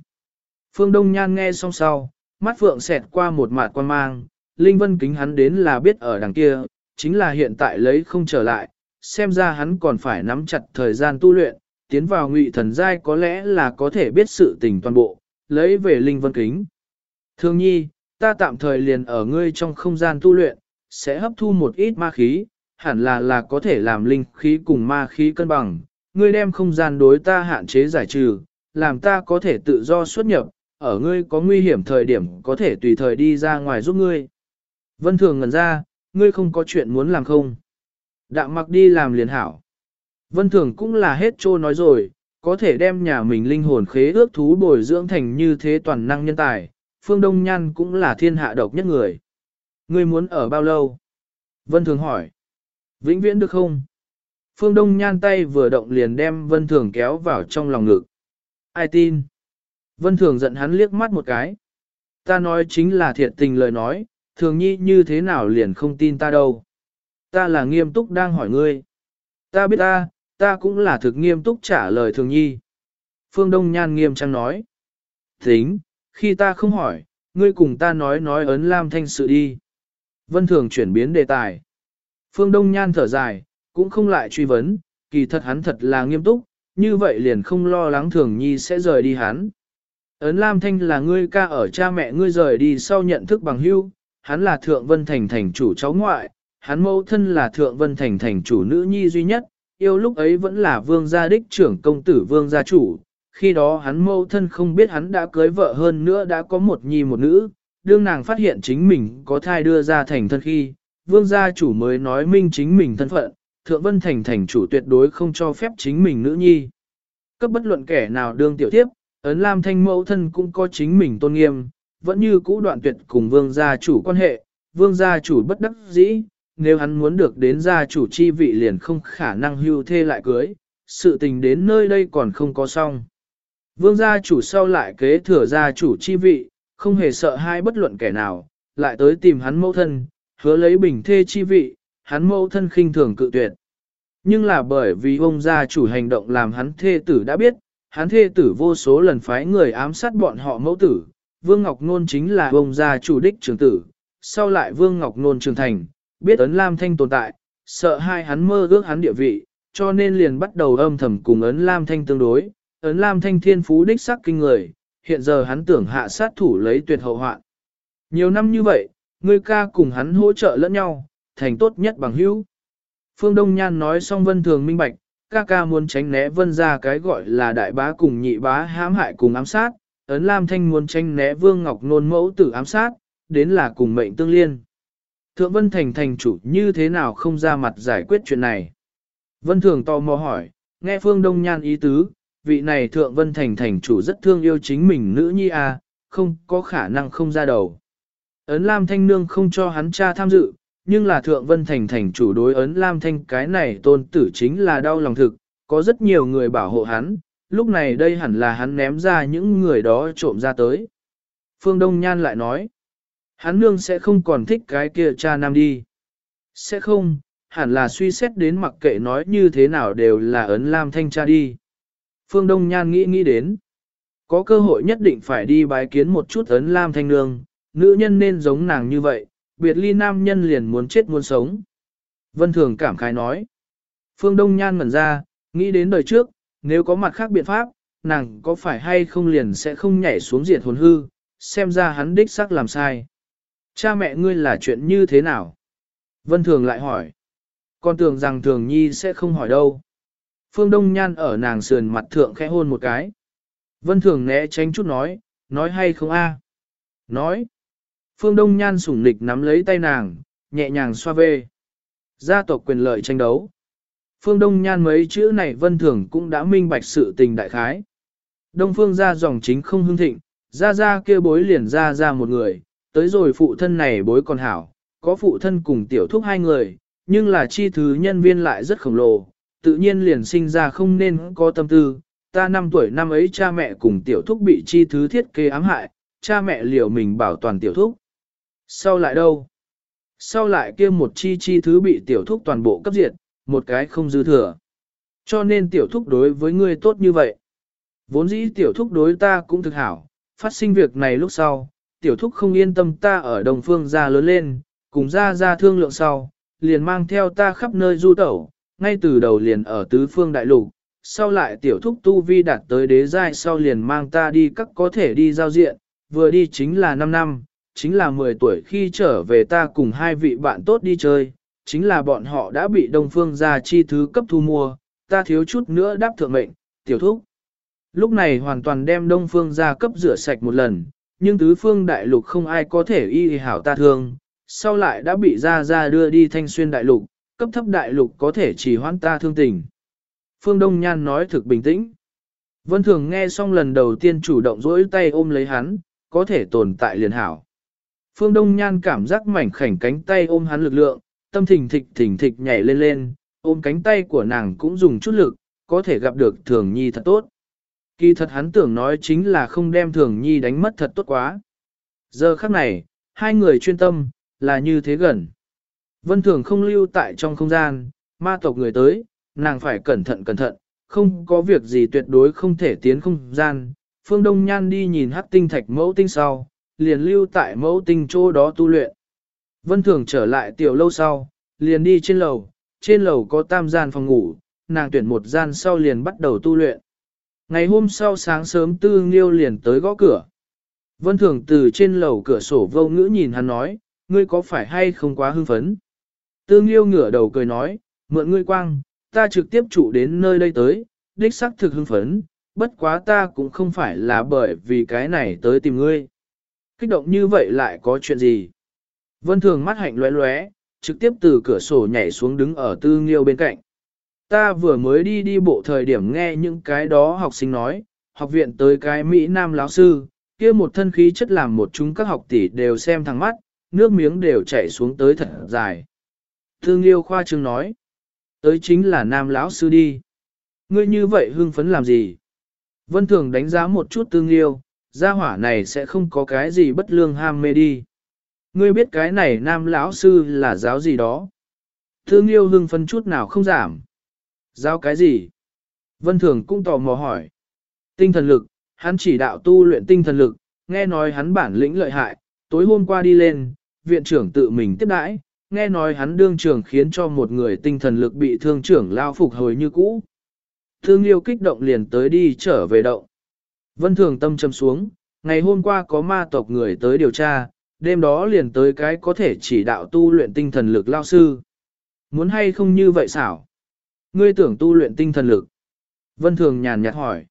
A: Phương Đông Nhan nghe xong sau, mắt phượng xẹt qua một mạt quan mang, linh vân kính hắn đến là biết ở đằng kia, chính là hiện tại lấy không trở lại, xem ra hắn còn phải nắm chặt thời gian tu luyện, tiến vào ngụy thần giai có lẽ là có thể biết sự tình toàn bộ, lấy về linh vân kính. Thương nhi, ta tạm thời liền ở ngươi trong không gian tu luyện, sẽ hấp thu một ít ma khí, hẳn là là có thể làm linh khí cùng ma khí cân bằng. Ngươi đem không gian đối ta hạn chế giải trừ, làm ta có thể tự do xuất nhập, ở ngươi có nguy hiểm thời điểm có thể tùy thời đi ra ngoài giúp ngươi. Vân Thường ngẩn ra, ngươi không có chuyện muốn làm không? Đạm mặc đi làm liền hảo. Vân Thường cũng là hết trô nói rồi, có thể đem nhà mình linh hồn khế ước thú bồi dưỡng thành như thế toàn năng nhân tài, Phương Đông Nhan cũng là thiên hạ độc nhất người. Ngươi muốn ở bao lâu? Vân Thường hỏi. Vĩnh viễn được không? Phương Đông Nhan tay vừa động liền đem Vân Thường kéo vào trong lòng ngực. Ai tin? Vân Thường giận hắn liếc mắt một cái. Ta nói chính là thiệt tình lời nói, thường nhi như thế nào liền không tin ta đâu. Ta là nghiêm túc đang hỏi ngươi. Ta biết ta, ta cũng là thực nghiêm túc trả lời thường nhi. Phương Đông Nhan nghiêm trang nói. Tính, khi ta không hỏi, ngươi cùng ta nói nói ấn lam thanh sự đi. Vân Thường chuyển biến đề tài. Phương Đông Nhan thở dài, cũng không lại truy vấn, kỳ thật hắn thật là nghiêm túc, như vậy liền không lo lắng Thường Nhi sẽ rời đi hắn. Ấn Lam Thanh là ngươi ca ở cha mẹ ngươi rời đi sau nhận thức bằng hưu, hắn là Thượng Vân Thành thành chủ cháu ngoại, hắn mẫu thân là Thượng Vân Thành thành chủ nữ nhi duy nhất, yêu lúc ấy vẫn là vương gia đích trưởng công tử vương gia chủ, khi đó hắn mâu thân không biết hắn đã cưới vợ hơn nữa đã có một nhi một nữ, đương nàng phát hiện chính mình có thai đưa ra thành thân khi, vương gia chủ mới nói minh chính mình thân phận, thượng vân thành thành chủ tuyệt đối không cho phép chính mình nữ nhi. Cấp bất luận kẻ nào đương tiểu tiếp, ấn lam thanh mẫu thân cũng có chính mình tôn nghiêm, vẫn như cũ đoạn tuyệt cùng vương gia chủ quan hệ, vương gia chủ bất đắc dĩ, nếu hắn muốn được đến gia chủ chi vị liền không khả năng hưu thê lại cưới, sự tình đến nơi đây còn không có xong. Vương gia chủ sau lại kế thừa gia chủ chi vị, không hề sợ hai bất luận kẻ nào, lại tới tìm hắn mẫu thân, hứa lấy bình thê chi vị, hắn mẫu thân khinh thường cự tuyệt. Nhưng là bởi vì ông gia chủ hành động làm hắn thê tử đã biết, hắn thê tử vô số lần phái người ám sát bọn họ mẫu tử, Vương Ngọc Nôn chính là ông gia chủ đích trưởng tử, sau lại Vương Ngọc Nôn trưởng thành, biết ấn Lam Thanh tồn tại, sợ hai hắn mơ ước hắn địa vị, cho nên liền bắt đầu âm thầm cùng ấn Lam Thanh tương đối, ấn Lam Thanh thiên phú đích sắc kinh người, hiện giờ hắn tưởng hạ sát thủ lấy tuyệt hậu hoạn. Nhiều năm như vậy, ngươi ca cùng hắn hỗ trợ lẫn nhau, thành tốt nhất bằng hữu. Phương Đông Nhan nói xong vân thường minh bạch, ca ca muốn tránh né vân ra cái gọi là đại bá cùng nhị bá hãm hại cùng ám sát, ấn Lam Thanh muốn tránh né Vương Ngọc Nôn mẫu tử ám sát, đến là cùng mệnh tương liên. Thượng Vân Thành thành chủ như thế nào không ra mặt giải quyết chuyện này? Vân Thường tò mò hỏi, nghe Phương Đông Nhan ý tứ, vị này thượng vân thành thành chủ rất thương yêu chính mình nữ nhi à, không có khả năng không ra đầu. Ấn Lam Thanh Nương không cho hắn cha tham dự, nhưng là thượng vân thành thành chủ đối ấn Lam Thanh cái này tôn tử chính là đau lòng thực, có rất nhiều người bảo hộ hắn, lúc này đây hẳn là hắn ném ra những người đó trộm ra tới. Phương Đông Nhan lại nói, hắn nương sẽ không còn thích cái kia cha nam đi. Sẽ không, hẳn là suy xét đến mặc kệ nói như thế nào đều là ấn lam thanh cha đi. Phương Đông Nhan nghĩ nghĩ đến, có cơ hội nhất định phải đi bái kiến một chút ấn lam thanh nương, nữ nhân nên giống nàng như vậy, biệt ly nam nhân liền muốn chết muốn sống. Vân Thường cảm khái nói, Phương Đông Nhan ngẩn ra, nghĩ đến đời trước, nếu có mặt khác biện pháp, nàng có phải hay không liền sẽ không nhảy xuống diệt hồn hư, xem ra hắn đích xác làm sai. Cha mẹ ngươi là chuyện như thế nào? Vân Thường lại hỏi. Con tưởng rằng Thường Nhi sẽ không hỏi đâu. Phương Đông Nhan ở nàng sườn mặt thượng khẽ hôn một cái. Vân Thường né tránh chút nói, nói hay không a? Nói. Phương Đông Nhan sủng nịch nắm lấy tay nàng, nhẹ nhàng xoa về. Gia tộc quyền lợi tranh đấu. Phương Đông Nhan mấy chữ này Vân Thường cũng đã minh bạch sự tình đại khái. Đông Phương ra dòng chính không hưng thịnh, ra ra kia bối liền ra ra một người, tới rồi phụ thân này bối còn hảo, có phụ thân cùng tiểu thúc hai người, nhưng là chi thứ nhân viên lại rất khổng lồ, tự nhiên liền sinh ra không nên có tâm tư. Ta năm tuổi năm ấy cha mẹ cùng tiểu thúc bị chi thứ thiết kế ám hại, cha mẹ liều mình bảo toàn tiểu thúc. Sau lại đâu? Sau lại kia một chi chi thứ bị tiểu thúc toàn bộ cấp diệt, một cái không dư thừa. Cho nên tiểu thúc đối với ngươi tốt như vậy. Vốn dĩ tiểu thúc đối ta cũng thực hảo, phát sinh việc này lúc sau, tiểu thúc không yên tâm ta ở đồng phương ra lớn lên, cùng ra ra thương lượng sau, liền mang theo ta khắp nơi du tẩu, ngay từ đầu liền ở tứ phương đại lục, sau lại tiểu thúc tu vi đạt tới đế giai sau liền mang ta đi các có thể đi giao diện, vừa đi chính là 5 năm, chính là 10 tuổi khi trở về ta cùng hai vị bạn tốt đi chơi, chính là bọn họ đã bị đông phương gia chi thứ cấp thu mua, ta thiếu chút nữa đáp thượng mệnh, tiểu thúc. Lúc này hoàn toàn đem đông phương gia cấp rửa sạch một lần, nhưng tứ phương đại lục không ai có thể y hảo ta thương, sau lại đã bị gia gia đưa đi thanh xuyên đại lục, cấp thấp đại lục có thể chỉ hoãn ta thương tình. Phương Đông Nhan nói thực bình tĩnh. Vân Thường nghe xong lần đầu tiên chủ động dỗi tay ôm lấy hắn, có thể tồn tại liền hảo. Phương Đông Nhan cảm giác mảnh khảnh cánh tay ôm hắn lực lượng, tâm thình thịch thình thịch nhảy lên lên, ôm cánh tay của nàng cũng dùng chút lực, có thể gặp được Thường Nhi thật tốt. Kỳ thật hắn tưởng nói chính là không đem Thường Nhi đánh mất thật tốt quá. Giờ khắc này, hai người chuyên tâm, là như thế gần. Vân Thường không lưu tại trong không gian, ma tộc người tới, nàng phải cẩn thận cẩn thận, không có việc gì tuyệt đối không thể tiến không gian. Phương Đông Nhan đi nhìn hắc tinh thạch mẫu tinh sau, liền lưu tại mẫu tinh chỗ đó tu luyện. Vân Thường trở lại tiểu lâu sau, liền đi trên lầu, trên lầu có tam gian phòng ngủ, nàng tuyển một gian sau liền bắt đầu tu luyện. Ngày hôm sau sáng sớm tư nghiêu liền tới gõ cửa. Vân Thường từ trên lầu cửa sổ vô ngữ nhìn hắn nói, ngươi có phải hay không quá hưng phấn? Tư nghiêu ngửa đầu cười nói, mượn ngươi quang, ta trực tiếp trụ đến nơi đây tới, đích xác thực hưng phấn, bất quá ta cũng không phải là bởi vì cái này tới tìm ngươi. Kích động như vậy lại có chuyện gì? Vân Thường mắt hạnh lóe lóe, trực tiếp từ cửa sổ nhảy xuống đứng ở tư nghiêu bên cạnh. Ta vừa mới đi đi bộ thời điểm nghe những cái đó học sinh nói, học viện tới cái Mỹ Nam lão sư, kia một thân khí chất làm một chúng các học tỷ đều xem thẳng mắt, nước miếng đều chảy xuống tới thật dài. Tư nghiêu khoa trương nói, tới chính là Nam lão sư đi. Ngươi như vậy hưng phấn làm gì? Vân Thường đánh giá một chút tương liêu, gia hỏa này sẽ không có cái gì bất lương ham mê đi. Ngươi biết cái này nam lão sư là giáo gì đó. Thương yêu hưng phân chút nào không giảm. Giáo cái gì? Vân Thường cũng tò mò hỏi. Tinh thần lực, hắn chỉ đạo tu luyện tinh thần lực, nghe nói hắn bản lĩnh lợi hại, tối hôm qua đi lên, viện trưởng tự mình tiếp đãi, nghe nói hắn đương trưởng khiến cho một người tinh thần lực bị thương trưởng lao phục hồi như cũ. Thương yêu kích động liền tới đi trở về động. Vân Thường tâm châm xuống, ngày hôm qua có ma tộc người tới điều tra, đêm đó liền tới cái có thể chỉ đạo tu luyện tinh thần lực lao sư. Muốn hay không như vậy xảo? Ngươi tưởng tu luyện tinh thần lực. Vân Thường nhàn nhạt hỏi.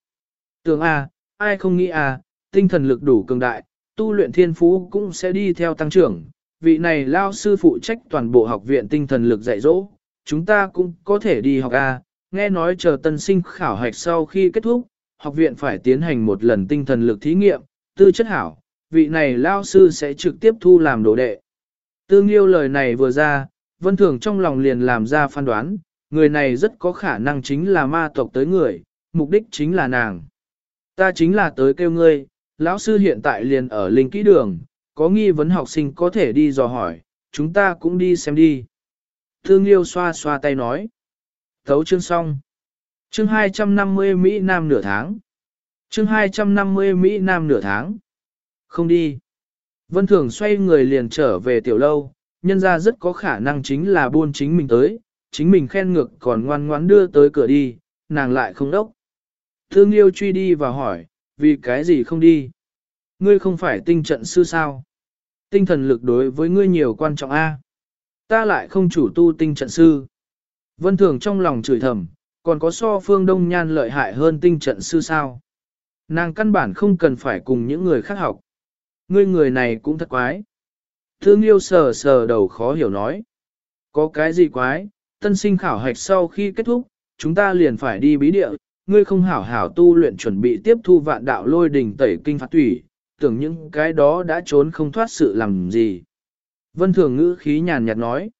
A: Tưởng A, ai không nghĩ A, tinh thần lực đủ cường đại, tu luyện thiên phú cũng sẽ đi theo tăng trưởng. Vị này lao sư phụ trách toàn bộ học viện tinh thần lực dạy dỗ, chúng ta cũng có thể đi học A, nghe nói chờ tân sinh khảo hạch sau khi kết thúc, học viện phải tiến hành một lần tinh thần lực thí nghiệm, tư chất hảo, vị này lao sư sẽ trực tiếp thu làm đồ đệ. Tương yêu lời này vừa ra, vân thường trong lòng liền làm ra phán đoán, người này rất có khả năng chính là ma tộc tới người, mục đích chính là nàng. Ta chính là tới kêu ngươi, lão sư hiện tại liền ở linh kỹ đường, có nghi vấn học sinh có thể đi dò hỏi, chúng ta cũng đi xem đi. Thương yêu xoa xoa tay nói. Thấu chương xong. Chương 250 Mỹ Nam nửa tháng. Chương 250 Mỹ Nam nửa tháng. Không đi. Vân Thường xoay người liền trở về tiểu lâu, nhân ra rất có khả năng chính là buôn chính mình tới, chính mình khen ngược còn ngoan ngoãn đưa tới cửa đi, nàng lại không đốc. Thương yêu truy đi và hỏi, vì cái gì không đi? Ngươi không phải tinh trận sư sao? Tinh thần lực đối với ngươi nhiều quan trọng a. Ta lại không chủ tu tinh trận sư. Vân Thường trong lòng chửi thầm, còn có so phương đông nhan lợi hại hơn tinh trận sư sao? Nàng căn bản không cần phải cùng những người khác học. Ngươi người này cũng thật quái. Thương yêu sờ sờ đầu khó hiểu nói. Có cái gì quái, tân sinh khảo hạch sau khi kết thúc, chúng ta liền phải đi bí địa, ngươi không hảo hảo tu luyện chuẩn bị tiếp thu vạn đạo lôi đỉnh tẩy kinh phạt thủy, tưởng những cái đó đã trốn không thoát sự làm gì. Vân Thường ngữ khí nhàn nhạt nói.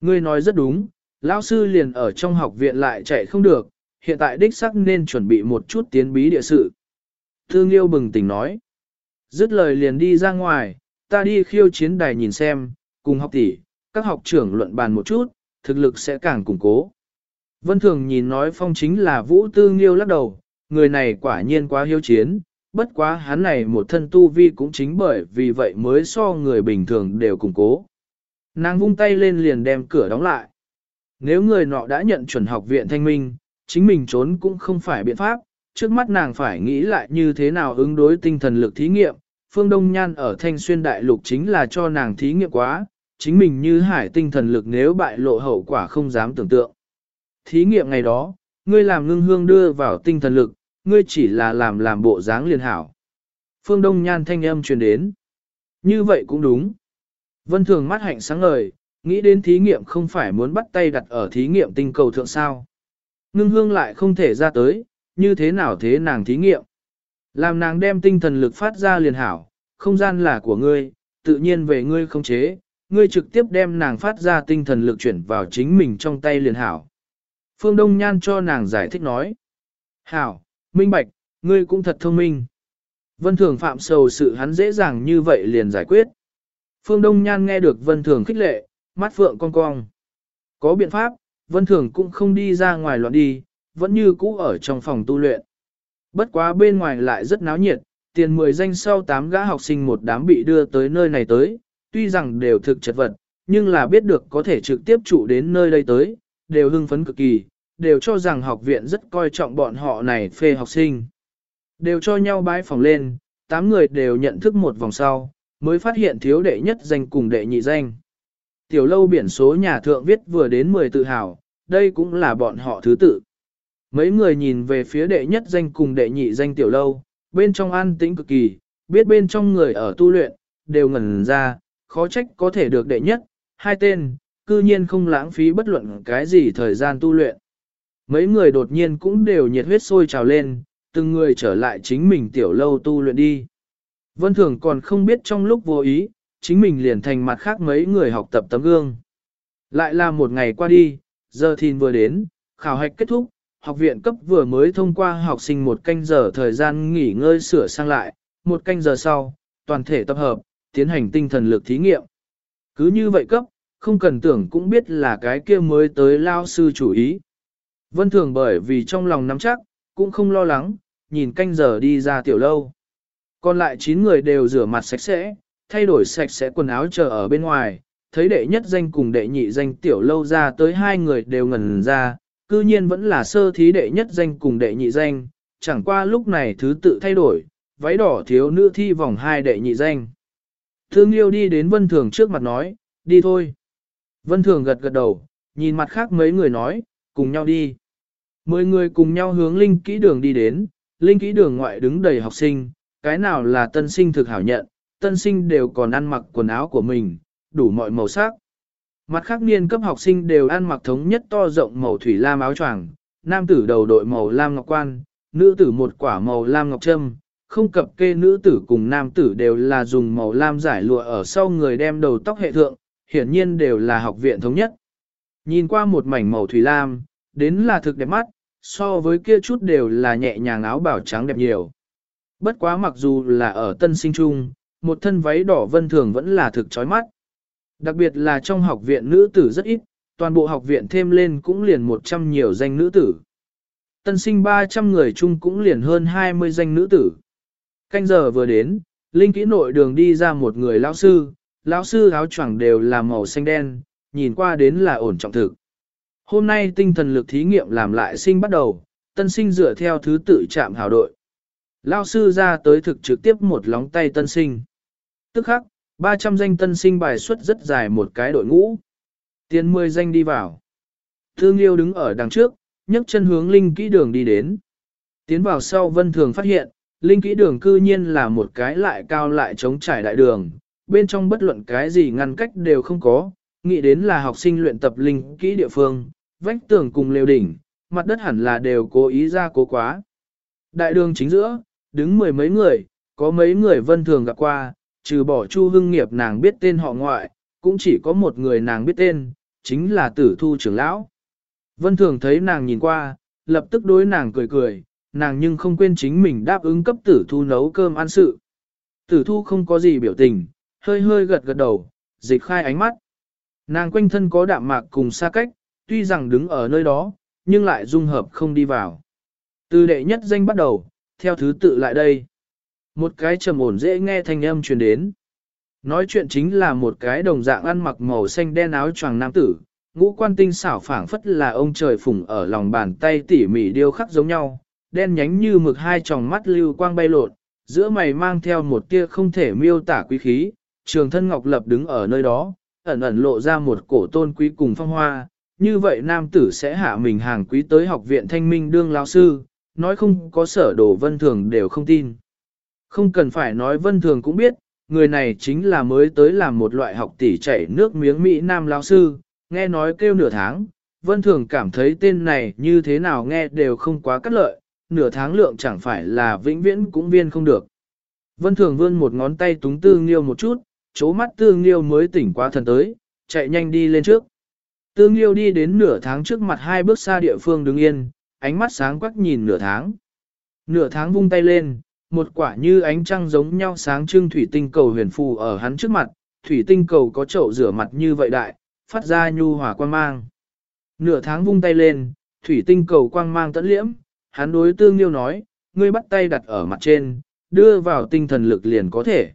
A: Ngươi nói rất đúng, lão sư liền ở trong học viện lại chạy không được, hiện tại đích sắc nên chuẩn bị một chút tiến bí địa sự. Thương yêu bừng tỉnh nói. Dứt lời liền đi ra ngoài, ta đi khiêu chiến đài nhìn xem, cùng học tỷ, các học trưởng luận bàn một chút, thực lực sẽ càng củng cố. Vân Thường nhìn nói phong chính là Vũ Tư Nghiêu lắc đầu, người này quả nhiên quá hiếu chiến, bất quá hắn này một thân tu vi cũng chính bởi vì vậy mới so người bình thường đều củng cố. Nàng vung tay lên liền đem cửa đóng lại. Nếu người nọ đã nhận chuẩn học viện thanh minh, chính mình trốn cũng không phải biện pháp, trước mắt nàng phải nghĩ lại như thế nào ứng đối tinh thần lực thí nghiệm. Phương Đông Nhan ở Thanh Xuyên Đại Lục chính là cho nàng thí nghiệm quá, chính mình như hải tinh thần lực nếu bại lộ hậu quả không dám tưởng tượng. Thí nghiệm ngày đó, ngươi làm ngưng hương đưa vào tinh thần lực, ngươi chỉ là làm làm bộ dáng liền hảo. Phương Đông Nhan thanh âm truyền đến. Như vậy cũng đúng. Vân Thường mắt hạnh sáng ngời, nghĩ đến thí nghiệm không phải muốn bắt tay đặt ở thí nghiệm tinh cầu thượng sao. Ngưng hương lại không thể ra tới, như thế nào thế nàng thí nghiệm. Làm nàng đem tinh thần lực phát ra liền hảo, không gian là của ngươi, tự nhiên về ngươi không chế, ngươi trực tiếp đem nàng phát ra tinh thần lực chuyển vào chính mình trong tay liền hảo. Phương Đông Nhan cho nàng giải thích nói. Hảo, minh bạch, ngươi cũng thật thông minh. Vân Thường phạm sầu sự hắn dễ dàng như vậy liền giải quyết. Phương Đông Nhan nghe được Vân Thường khích lệ, mắt phượng cong cong. Có biện pháp, Vân Thường cũng không đi ra ngoài loạn đi, vẫn như cũ ở trong phòng tu luyện. Bất quá bên ngoài lại rất náo nhiệt, tiền 10 danh sau 8 gã học sinh một đám bị đưa tới nơi này tới, tuy rằng đều thực chật vật, nhưng là biết được có thể trực tiếp trụ đến nơi đây tới, đều hưng phấn cực kỳ, đều cho rằng học viện rất coi trọng bọn họ này phê học sinh. Đều cho nhau bái phòng lên, 8 người đều nhận thức một vòng sau, mới phát hiện thiếu đệ nhất danh cùng đệ nhị danh. Tiểu lâu biển số nhà thượng viết vừa đến 10 tự hào, đây cũng là bọn họ thứ tự. Mấy người nhìn về phía đệ nhất danh cùng đệ nhị danh tiểu lâu, bên trong an tĩnh cực kỳ, biết bên trong người ở tu luyện, đều ngẩn ra, khó trách có thể được đệ nhất, hai tên, cư nhiên không lãng phí bất luận cái gì thời gian tu luyện. Mấy người đột nhiên cũng đều nhiệt huyết sôi trào lên, từng người trở lại chính mình tiểu lâu tu luyện đi. Vân Thường còn không biết trong lúc vô ý, chính mình liền thành mặt khác mấy người học tập tấm gương. Lại là một ngày qua đi, giờ thìn vừa đến, khảo hạch kết thúc, học viện cấp vừa mới thông qua học sinh một canh giờ thời gian nghỉ ngơi sửa sang lại, một canh giờ sau, toàn thể tập hợp, tiến hành tinh thần lực thí nghiệm. Cứ như vậy cấp, không cần tưởng cũng biết là cái kia mới tới lao sư chủ ý. Vân Thường bởi vì trong lòng nắm chắc, cũng không lo lắng, nhìn canh giờ đi ra tiểu lâu. Còn lại 9 người đều rửa mặt sạch sẽ, thay đổi sạch sẽ quần áo chờ ở bên ngoài, thấy đệ nhất danh cùng đệ nhị danh tiểu lâu ra tới hai người đều ngẩn ra, cư nhiên vẫn là sơ thí đệ nhất danh cùng đệ nhị danh, chẳng qua lúc này thứ tự thay đổi, váy đỏ thiếu nữ thi vòng hai đệ nhị danh. Thương yêu đi đến Vân Thường trước mặt nói, đi thôi. Vân Thường gật gật đầu, nhìn mặt khác mấy người nói, cùng nhau đi. Mười người cùng nhau hướng linh kỹ đường đi đến, linh kỹ đường ngoại đứng đầy học sinh, cái nào là tân sinh thực hảo nhận, tân sinh đều còn ăn mặc quần áo của mình, đủ mọi màu sắc. Mặt khác niên cấp học sinh đều ăn mặc thống nhất to rộng màu thủy lam áo choàng, nam tử đầu đội màu lam ngọc quan, nữ tử một quả màu lam ngọc trâm, không cập kê nữ tử cùng nam tử đều là dùng màu lam giải lụa ở sau người đem đầu tóc hệ thượng, hiển nhiên đều là học viện thống nhất. Nhìn qua một mảnh màu thủy lam, đến là thực đẹp mắt, so với kia chút đều là nhẹ nhàng áo bảo trắng đẹp nhiều. Bất quá mặc dù là ở tân sinh trung, một thân váy đỏ vân thường vẫn là thực chói mắt. Đặc biệt là trong học viện nữ tử rất ít, toàn bộ học viện thêm lên cũng liền 100 nhiều danh nữ tử. Tân sinh 300 người chung cũng liền hơn 20 danh nữ tử. Canh giờ vừa đến, Linh kỹ nội đường đi ra một người lão sư, lão sư áo choàng đều là màu xanh đen, nhìn qua đến là ổn trọng thực. Hôm nay tinh thần lực thí nghiệm làm lại sinh bắt đầu, tân sinh dựa theo thứ tự chạm hào đội. Lão sư ra tới thực trực tiếp một lóng tay tân sinh. Tức khắc, 300 danh tân sinh bài xuất rất dài một cái đội ngũ. tiến 10 danh đi vào. Thương liêu đứng ở đằng trước, nhấc chân hướng linh kỹ đường đi đến. Tiến vào sau vân thường phát hiện, linh kỹ đường cư nhiên là một cái lại cao lại chống trải đại đường, bên trong bất luận cái gì ngăn cách đều không có, nghĩ đến là học sinh luyện tập linh kỹ địa phương, vách tường cùng lều đỉnh, mặt đất hẳn là đều cố ý ra cố quá. Đại đường chính giữa, đứng mười mấy người, có mấy người vân thường gặp qua, trừ bỏ Chu Hưng Nghiệp nàng biết tên họ ngoại, cũng chỉ có một người nàng biết tên, chính là tử thu trưởng lão. Vân thường thấy nàng nhìn qua, lập tức đối nàng cười cười, nàng nhưng không quên chính mình đáp ứng cấp tử thu nấu cơm ăn sự. Tử thu không có gì biểu tình, hơi hơi gật gật đầu, dịch khai ánh mắt. Nàng quanh thân có đạm mạc cùng xa cách, tuy rằng đứng ở nơi đó, nhưng lại dung hợp không đi vào. Từ đệ nhất danh bắt đầu, theo thứ tự lại đây. Một cái trầm ổn dễ nghe thanh âm truyền đến. Nói chuyện chính là một cái đồng dạng ăn mặc màu xanh đen áo choàng nam tử, ngũ quan tinh xảo phảng phất là ông trời phủng ở lòng bàn tay tỉ mỉ điêu khắc giống nhau, đen nhánh như mực hai tròng mắt lưu quang bay lộn, giữa mày mang theo một tia không thể miêu tả quý khí, trường thân ngọc lập đứng ở nơi đó, ẩn ẩn lộ ra một cổ tôn quý cùng phong hoa, như vậy nam tử sẽ hạ mình hàng quý tới học viện thanh minh đương lao sư, nói không có sở đồ vân thường đều không tin. Không cần phải nói vân thường cũng biết, người này chính là mới tới làm một loại học tỷ chảy nước miếng Mỹ Nam lão sư, nghe nói kêu nửa tháng, vân thường cảm thấy tên này như thế nào nghe đều không quá cắt lợi, nửa tháng lượng chẳng phải là vĩnh viễn cũng viên không được. Vân thường vươn một ngón tay túng tư nghiêu một chút, chố mắt tương nghiêu mới tỉnh qua thần tới, chạy nhanh đi lên trước. Tương nghiêu đi đến nửa tháng trước mặt hai bước xa địa phương đứng yên, ánh mắt sáng quắc nhìn nửa tháng. Nửa tháng vung tay lên, một quả như ánh trăng giống nhau sáng trưng thủy tinh cầu huyền phù ở hắn trước mặt, thủy tinh cầu có chậu rửa mặt như vậy đại, phát ra nhu hòa quang mang. Nửa tháng vung tay lên, thủy tinh cầu quang mang tẫn liễm, hắn đối tương liêu nói, ngươi bắt tay đặt ở mặt trên, đưa vào tinh thần lực liền có thể.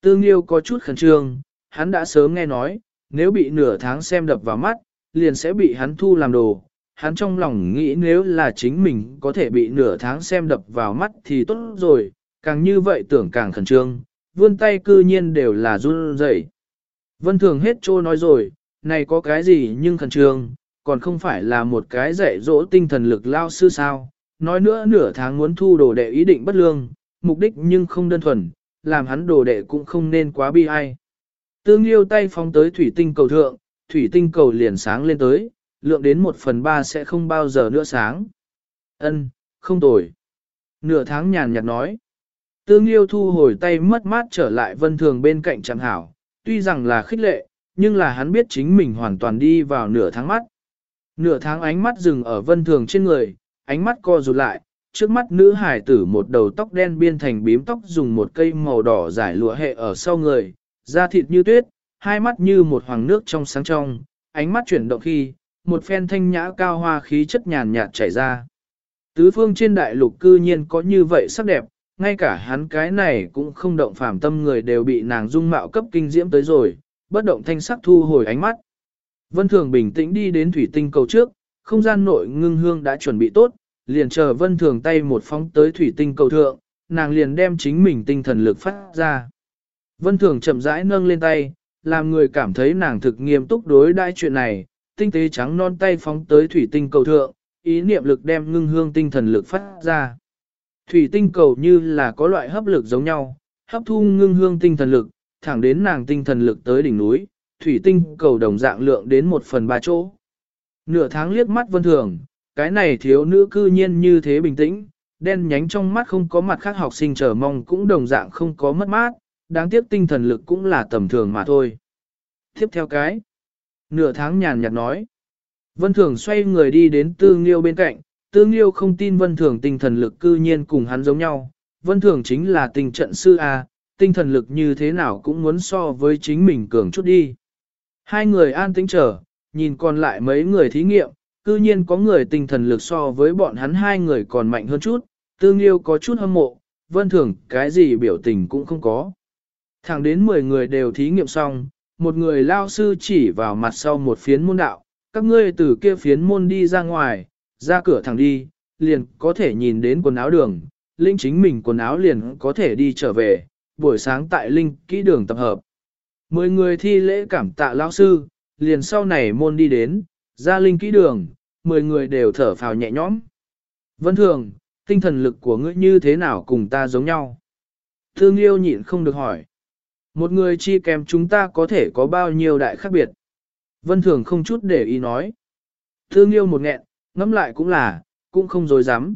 A: Tương Liêu có chút khẩn trương, hắn đã sớm nghe nói, nếu bị nửa tháng xem đập vào mắt, liền sẽ bị hắn thu làm đồ. Hắn trong lòng nghĩ nếu là chính mình có thể bị nửa tháng xem đập vào mắt thì tốt rồi, càng như vậy tưởng càng khẩn trương, vươn tay cư nhiên đều là run rẩy. Vân Thường hết trô nói rồi, này có cái gì nhưng khẩn trương, còn không phải là một cái dạy dỗ tinh thần lực lao sư sao. Nói nữa nửa tháng muốn thu đồ đệ ý định bất lương, mục đích nhưng không đơn thuần, làm hắn đồ đệ cũng không nên quá bi ai. Tương yêu tay phóng tới thủy tinh cầu thượng, thủy tinh cầu liền sáng lên tới, lượng đến một phần ba sẽ không bao giờ nữa sáng. Ân, không tồi. Nửa tháng nhàn nhạt nói. Tương Liêu thu hồi tay mất mát trở lại vân thường bên cạnh chẳng hảo, tuy rằng là khích lệ, nhưng là hắn biết chính mình hoàn toàn đi vào nửa tháng mắt. Nửa tháng ánh mắt dừng ở vân thường trên người, ánh mắt co rụt lại, trước mắt nữ hải tử một đầu tóc đen biên thành bím tóc dùng một cây màu đỏ giải lụa hệ ở sau người, da thịt như tuyết, hai mắt như một hoàng nước trong sáng trong, ánh mắt chuyển động khi, một phen thanh nhã cao hoa khí chất nhàn nhạt chảy ra. Tứ phương trên đại lục cư nhiên có như vậy sắc đẹp, ngay cả hắn cái này cũng không động phàm tâm người đều bị nàng dung mạo cấp kinh diễm tới rồi, bất động thanh sắc thu hồi ánh mắt. Vân Thường bình tĩnh đi đến thủy tinh cầu trước, không gian nội ngưng hương đã chuẩn bị tốt, liền chờ vân thường tay một phóng tới thủy tinh cầu thượng, nàng liền đem chính mình tinh thần lực phát ra. Vân thường chậm rãi nâng lên tay, làm người cảm thấy nàng thực nghiêm túc đối đãi chuyện này, tinh tế trắng non tay phóng tới thủy tinh cầu thượng, ý niệm lực đem ngưng hương tinh thần lực phát ra. Thủy tinh cầu như là có loại hấp lực giống nhau, hấp thu ngưng hương tinh thần lực, thẳng đến nàng tinh thần lực tới đỉnh núi, thủy tinh cầu đồng dạng lượng đến một phần ba chỗ. Nửa tháng liếc mắt vân thường, cái này thiếu nữ cư nhiên như thế bình tĩnh, đen nhánh trong mắt không có mặt khác học sinh chờ mong cũng đồng dạng không có mất mát, đáng tiếc tinh thần lực cũng là tầm thường mà thôi. Tiếp theo cái, nửa tháng nhàn nhạt nói, Vân Thường xoay người đi đến Tư Nghiêu bên cạnh, Tương Nghiêu không tin vân thường tinh thần lực cư nhiên cùng hắn giống nhau, vân thường chính là tình trận sư A, tinh thần lực như thế nào cũng muốn so với chính mình cường chút đi. Hai người an tĩnh chờ, nhìn còn lại mấy người thí nghiệm, cư nhiên có người tinh thần lực so với bọn hắn hai người còn mạnh hơn chút, tương liêu có chút hâm mộ, vân thường cái gì biểu tình cũng không có. Thẳng đến 10 người đều thí nghiệm xong, một người lao sư chỉ vào mặt sau một phiến môn đạo, các ngươi từ kia phiến môn đi ra ngoài, ra cửa thẳng đi, liền có thể nhìn đến quần áo đường, linh chính mình quần áo liền có thể đi trở về, buổi sáng tại linh kỹ đường tập hợp. Mười người thi lễ cảm tạ lao sư, liền sau này môn đi đến, ra linh kỹ đường, mười người đều thở phào nhẹ nhõm. Vân thường, tinh thần lực của ngươi như thế nào cùng ta giống nhau? Thương yêu nhịn không được hỏi. Một người chi kèm chúng ta có thể có bao nhiêu đại khác biệt? Vân thường không chút để ý nói. Thương yêu một nghẹn, ngẫm lại cũng là, cũng không dối dám.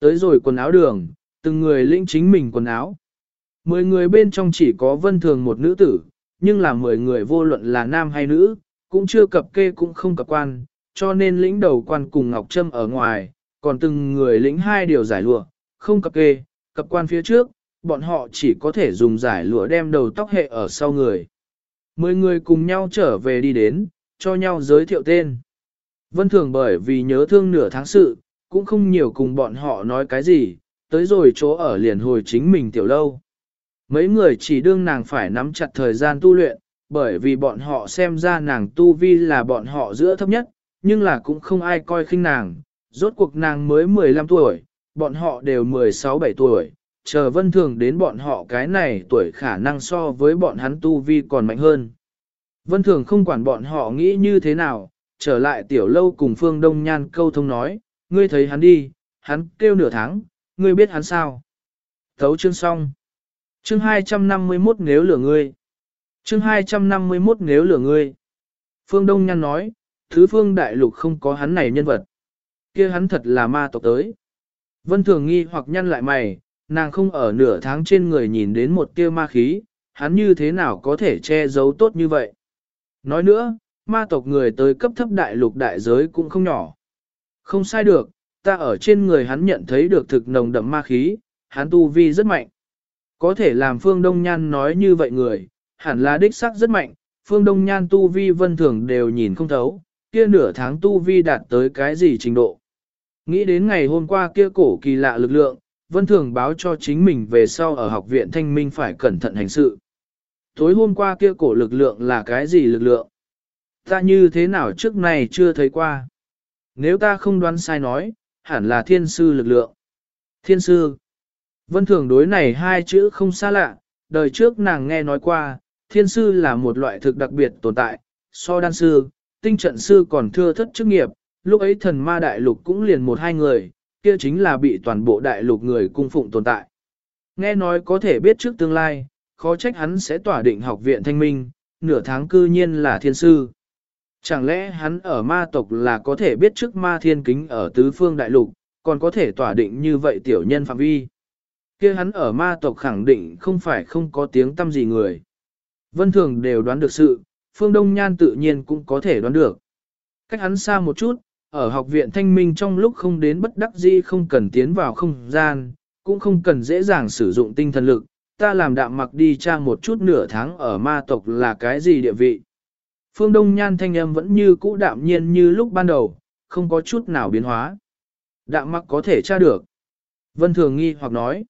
A: Tới rồi quần áo đường, từng người lĩnh chính mình quần áo. Mười người bên trong chỉ có vân thường một nữ tử, nhưng là mười người vô luận là nam hay nữ, cũng chưa cập kê cũng không cập quan, cho nên lĩnh đầu quan cùng Ngọc Trâm ở ngoài, còn từng người lĩnh hai điều giải lụa, không cập kê, cập quan phía trước, bọn họ chỉ có thể dùng giải lụa đem đầu tóc hệ ở sau người. Mười người cùng nhau trở về đi đến, cho nhau giới thiệu tên. Vân Thường bởi vì nhớ thương nửa tháng sự, cũng không nhiều cùng bọn họ nói cái gì, tới rồi chỗ ở liền hồi chính mình tiểu lâu. Mấy người chỉ đương nàng phải nắm chặt thời gian tu luyện, bởi vì bọn họ xem ra nàng tu vi là bọn họ giữa thấp nhất, nhưng là cũng không ai coi khinh nàng. Rốt cuộc nàng mới 15 tuổi, bọn họ đều 16-17 tuổi, chờ vân thường đến bọn họ cái này tuổi khả năng so với bọn hắn tu vi còn mạnh hơn. Vân thường không quản bọn họ nghĩ như thế nào, trở lại tiểu lâu cùng phương đông nhan câu thông nói, ngươi thấy hắn đi, hắn kêu nửa tháng, ngươi biết hắn sao. Thấu chương xong. Chương 251 nếu lửa ngươi. Chương 251 nếu lửa ngươi. Phương Đông Nhan nói, thứ phương đại lục không có hắn này nhân vật. kia hắn thật là ma tộc tới. Vân Thường nghi hoặc nhăn lại mày, nàng không ở nửa tháng trên người nhìn đến một tia ma khí, hắn như thế nào có thể che giấu tốt như vậy. Nói nữa, ma tộc người tới cấp thấp đại lục đại giới cũng không nhỏ. Không sai được, ta ở trên người hắn nhận thấy được thực nồng đậm ma khí, hắn tu vi rất mạnh. Có thể làm Phương Đông Nhan nói như vậy người, hẳn là đích sắc rất mạnh, Phương Đông Nhan tu vi vân thường đều nhìn không thấu, kia nửa tháng tu vi đạt tới cái gì trình độ. Nghĩ đến ngày hôm qua kia cổ kỳ lạ lực lượng, vân thường báo cho chính mình về sau ở học viện thanh minh phải cẩn thận hành sự. Tối hôm qua kia cổ lực lượng là cái gì lực lượng? Ta như thế nào trước này chưa thấy qua? Nếu ta không đoán sai nói, hẳn là thiên sư lực lượng. Thiên sư. Vân thường đối này hai chữ không xa lạ, đời trước nàng nghe nói qua, thiên sư là một loại thực đặc biệt tồn tại, so đan sư, tinh trận sư còn thưa thất chức nghiệp, lúc ấy thần ma đại lục cũng liền một hai người, kia chính là bị toàn bộ đại lục người cung phụng tồn tại. Nghe nói có thể biết trước tương lai, khó trách hắn sẽ tỏa định học viện thanh minh, nửa tháng cư nhiên là thiên sư. Chẳng lẽ hắn ở ma tộc là có thể biết trước ma thiên kính ở tứ phương đại lục, còn có thể tỏa định như vậy tiểu nhân phạm vi kia hắn ở ma tộc khẳng định không phải không có tiếng tâm gì người. Vân Thường đều đoán được sự, Phương Đông Nhan tự nhiên cũng có thể đoán được. Cách hắn xa một chút, ở học viện thanh minh trong lúc không đến bất đắc dĩ không cần tiến vào không gian, cũng không cần dễ dàng sử dụng tinh thần lực, ta làm đạm mặc đi tra một chút nửa tháng ở ma tộc là cái gì địa vị. Phương Đông Nhan thanh âm vẫn như cũ đạm nhiên như lúc ban đầu, không có chút nào biến hóa. Đạm mặc có thể tra được. Vân Thường nghi hoặc nói.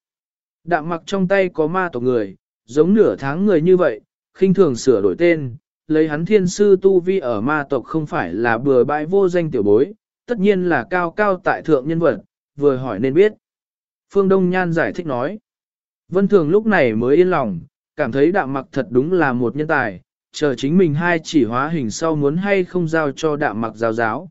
A: Đạm mặc trong tay có ma tộc người, giống nửa tháng người như vậy, khinh thường sửa đổi tên, lấy hắn thiên sư tu vi ở ma tộc không phải là bừa bãi vô danh tiểu bối, tất nhiên là cao cao tại thượng nhân vật, vừa hỏi nên biết. Phương Đông Nhan giải thích nói. Vân Thường lúc này mới yên lòng, cảm thấy đạm mặc thật đúng là một nhân tài, chờ chính mình hai chỉ hóa hình sau muốn hay không giao cho đạm mặc giáo giáo.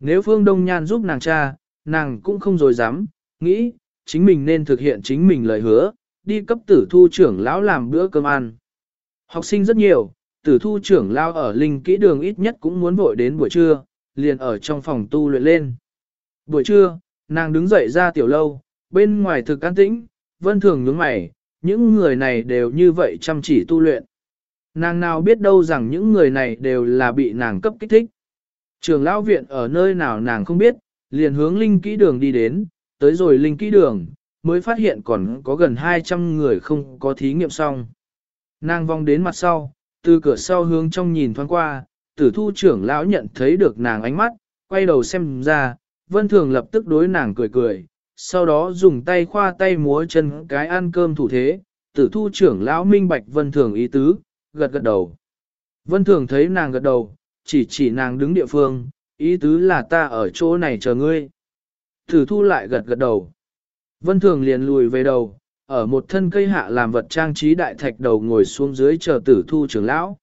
A: Nếu Phương Đông Nhan giúp nàng cha, nàng cũng không dối dám, nghĩ, chính mình nên thực hiện chính mình lời hứa, đi cấp tử thu trưởng lão làm bữa cơm ăn. Học sinh rất nhiều, tử thu trưởng lão ở linh kỹ đường ít nhất cũng muốn vội đến buổi trưa, liền ở trong phòng tu luyện lên. Buổi trưa, nàng đứng dậy ra tiểu lâu, bên ngoài thực an tĩnh, vân thường nhướng mày, những người này đều như vậy chăm chỉ tu luyện. Nàng nào biết đâu rằng những người này đều là bị nàng cấp kích thích. Trường lão viện ở nơi nào nàng không biết, liền hướng linh kỹ đường đi đến, tới rồi linh kỹ đường, mới phát hiện còn có gần 200 người không có thí nghiệm xong. Nàng vòng đến mặt sau, từ cửa sau hướng trong nhìn thoáng qua, tử thu trưởng lão nhận thấy được nàng ánh mắt, quay đầu xem ra, vân thường lập tức đối nàng cười cười, sau đó dùng tay khoa tay múa chân cái ăn cơm thủ thế, tử thu trưởng lão minh bạch vân thường ý tứ, gật gật đầu. Vân thường thấy nàng gật đầu, chỉ chỉ nàng đứng địa phương, ý tứ là ta ở chỗ này chờ ngươi. Tử thu lại gật gật đầu. Vân thường liền lùi về đầu, ở một thân cây hạ làm vật trang trí đại thạch đầu ngồi xuống dưới chờ tử thu trưởng lão.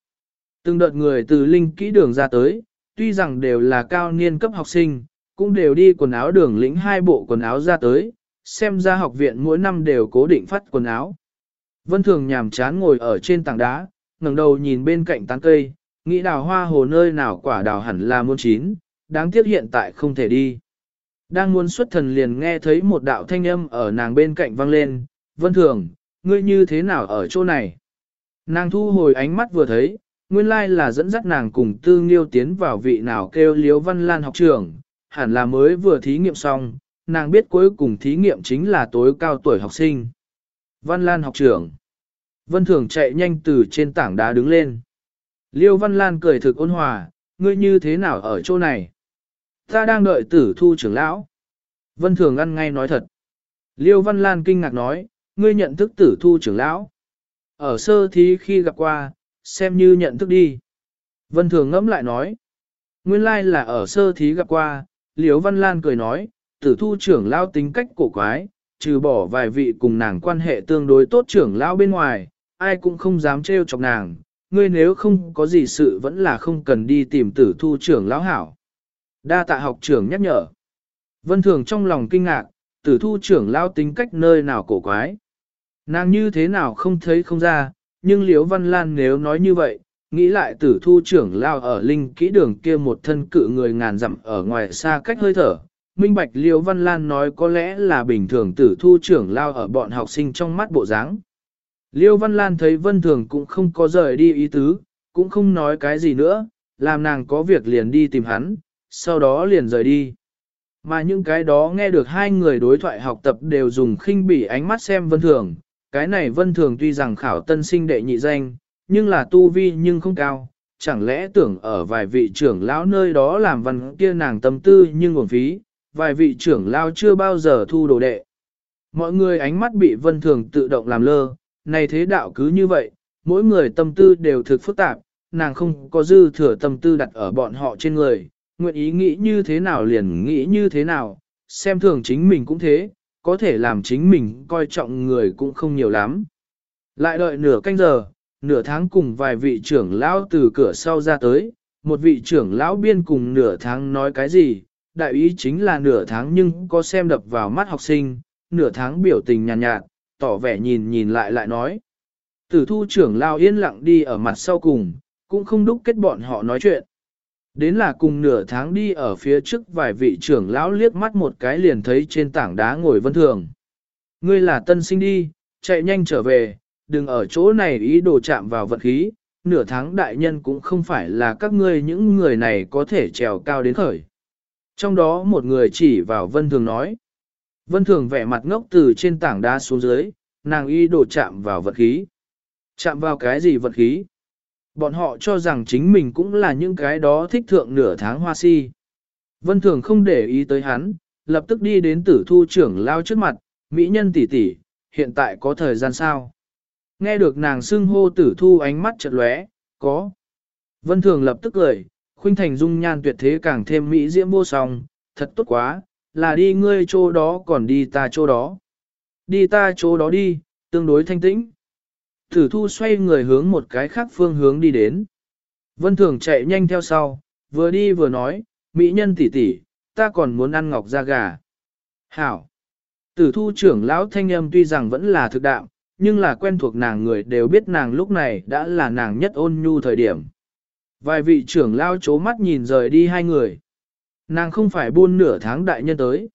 A: Từng đợt người từ linh kỹ đường ra tới, tuy rằng đều là cao niên cấp học sinh, cũng đều đi quần áo đường lĩnh hai bộ quần áo ra tới, xem ra học viện mỗi năm đều cố định phát quần áo. Vân Thường nhàm chán ngồi ở trên tảng đá, ngẩng đầu nhìn bên cạnh tán cây, nghĩ đào hoa hồ nơi nào quả đào hẳn là muôn chín, đáng tiếc hiện tại không thể đi. Đang muốn xuất thần liền nghe thấy một đạo thanh âm ở nàng bên cạnh vang lên, Vân Thường, ngươi như thế nào ở chỗ này? Nàng thu hồi ánh mắt vừa thấy, nguyên lai là dẫn dắt nàng cùng tư nghiêu tiến vào vị nào kêu liếu văn lan học trường, hẳn là mới vừa thí nghiệm xong, nàng biết cuối cùng thí nghiệm chính là tối cao tuổi học sinh. Văn Lan học trưởng. Vân Thường chạy nhanh từ trên tảng đá đứng lên. Liêu Văn Lan cười thực ôn hòa, ngươi như thế nào ở chỗ này? Ta đang đợi tử thu trưởng lão. Vân Thường ăn ngay nói thật. Liêu Văn Lan kinh ngạc nói, ngươi nhận thức tử thu trưởng lão. Ở sơ thí khi gặp qua, xem như nhận thức đi. Vân Thường ngẫm lại nói. Nguyên lai là ở sơ thí gặp qua, Liễu Văn Lan cười nói, tử thu trưởng lão tính cách cổ quái, trừ bỏ vài vị cùng nàng quan hệ tương đối tốt trưởng lão bên ngoài, ai cũng không dám trêu chọc nàng. Ngươi nếu không có gì sự vẫn là không cần đi tìm tử thu trưởng lão hảo. Đa tạ học trưởng nhắc nhở. Vân Thường trong lòng kinh ngạc, tử thu trưởng lao tính cách nơi nào cổ quái. Nàng như thế nào không thấy không ra, nhưng Liễu Văn Lan nếu nói như vậy, nghĩ lại tử thu trưởng lao ở linh kỹ đường kia một thân cự người ngàn dặm ở ngoài xa cách hơi thở. Minh Bạch Liễu Văn Lan nói có lẽ là bình thường tử thu trưởng lao ở bọn học sinh trong mắt bộ dáng. Liêu Văn Lan thấy Vân Thường cũng không có rời đi ý tứ, cũng không nói cái gì nữa, làm nàng có việc liền đi tìm hắn, sau đó liền rời đi. Mà những cái đó nghe được hai người đối thoại học tập đều dùng khinh bỉ ánh mắt xem vân thường, cái này vân thường tuy rằng khảo tân sinh đệ nhị danh, nhưng là tu vi nhưng không cao, chẳng lẽ tưởng ở vài vị trưởng lão nơi đó làm văn kia nàng tâm tư nhưng nguồn phí, vài vị trưởng lão chưa bao giờ thu đồ đệ. Mọi người ánh mắt bị vân thường tự động làm lơ, này thế đạo cứ như vậy, mỗi người tâm tư đều thực phức tạp, nàng không có dư thừa tâm tư đặt ở bọn họ trên người, nguyện ý nghĩ như thế nào liền nghĩ như thế nào, xem thường chính mình cũng thế, có thể làm chính mình coi trọng người cũng không nhiều lắm. Lại đợi nửa canh giờ, nửa tháng cùng vài vị trưởng lão từ cửa sau ra tới, một vị trưởng lão biên cùng nửa tháng nói cái gì, đại ý chính là nửa tháng nhưng có xem đập vào mắt học sinh, nửa tháng biểu tình nhàn nhạt, nhạt, tỏ vẻ nhìn nhìn lại lại nói. Tử thu trưởng lão yên lặng đi ở mặt sau cùng, cũng không đúc kết bọn họ nói chuyện. Đến là cùng nửa tháng đi ở phía trước vài vị trưởng lão liếc mắt một cái liền thấy trên tảng đá ngồi vân thường. Ngươi là tân sinh đi, chạy nhanh trở về, đừng ở chỗ này ý đồ chạm vào vật khí, nửa tháng đại nhân cũng không phải là các ngươi những người này có thể trèo cao đến khởi. Trong đó một người chỉ vào vân thường nói. Vân thường vẻ mặt ngốc từ trên tảng đá xuống dưới, nàng ý đồ chạm vào vật khí. Chạm vào cái gì vật khí? Bọn họ cho rằng chính mình cũng là những cái đó thích thượng nửa tháng hoa si. Vân Thường không để ý tới hắn, lập tức đi đến tử thu trưởng lao trước mặt, mỹ nhân tỷ tỷ, hiện tại có thời gian sao? Nghe được nàng xưng hô tử thu ánh mắt chợt lóe, có. Vân Thường lập tức cười, khuynh thành dung nhan tuyệt thế càng thêm mỹ diễm vô song, thật tốt quá, là đi ngươi chỗ đó còn đi ta chỗ đó. Đi ta chỗ đó đi, tương đối thanh tĩnh. Thử thu xoay người hướng một cái khác phương hướng đi đến. Vân Thường chạy nhanh theo sau, vừa đi vừa nói, mỹ nhân tỷ tỷ, ta còn muốn ăn ngọc da gà. Hảo! Tử thu trưởng lão thanh âm tuy rằng vẫn là thực đạo, nhưng là quen thuộc nàng người đều biết nàng lúc này đã là nàng nhất ôn nhu thời điểm. Vài vị trưởng lão chố mắt nhìn rời đi hai người. Nàng không phải buôn nửa tháng đại nhân tới.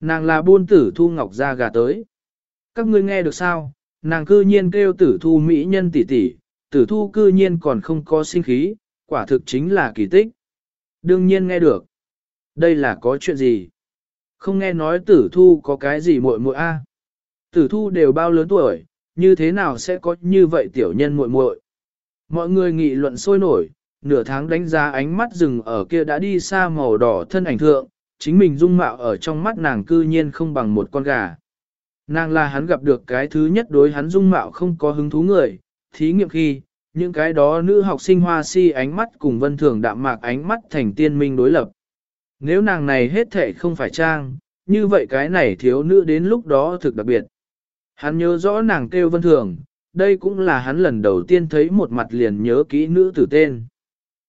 A: Nàng là buôn tử thu ngọc da gà tới. Các ngươi nghe được sao? Nàng cư nhiên kêu tử thu mỹ nhân tỷ tỷ, tử thu cư nhiên còn không có sinh khí, quả thực chính là kỳ tích. Đương nhiên nghe được. Đây là có chuyện gì? Không nghe nói tử thu có cái gì muội muội a? Tử thu đều bao lớn tuổi, như thế nào sẽ có như vậy tiểu nhân muội muội? Mọi người nghị luận sôi nổi, nửa tháng đánh giá ánh mắt rừng ở kia đã đi xa màu đỏ thân ảnh thượng, chính mình dung mạo ở trong mắt nàng cư nhiên không bằng một con gà. Nàng là hắn gặp được cái thứ nhất đối hắn dung mạo không có hứng thú người, thí nghiệm khi, những cái đó nữ học sinh hoa si ánh mắt cùng vân thường đạm mạc ánh mắt thành tiên minh đối lập. Nếu nàng này hết thệ không phải trang, như vậy cái này thiếu nữ đến lúc đó thực đặc biệt. Hắn nhớ rõ nàng kêu vân thường, đây cũng là hắn lần đầu tiên thấy một mặt liền nhớ kỹ nữ tử tên.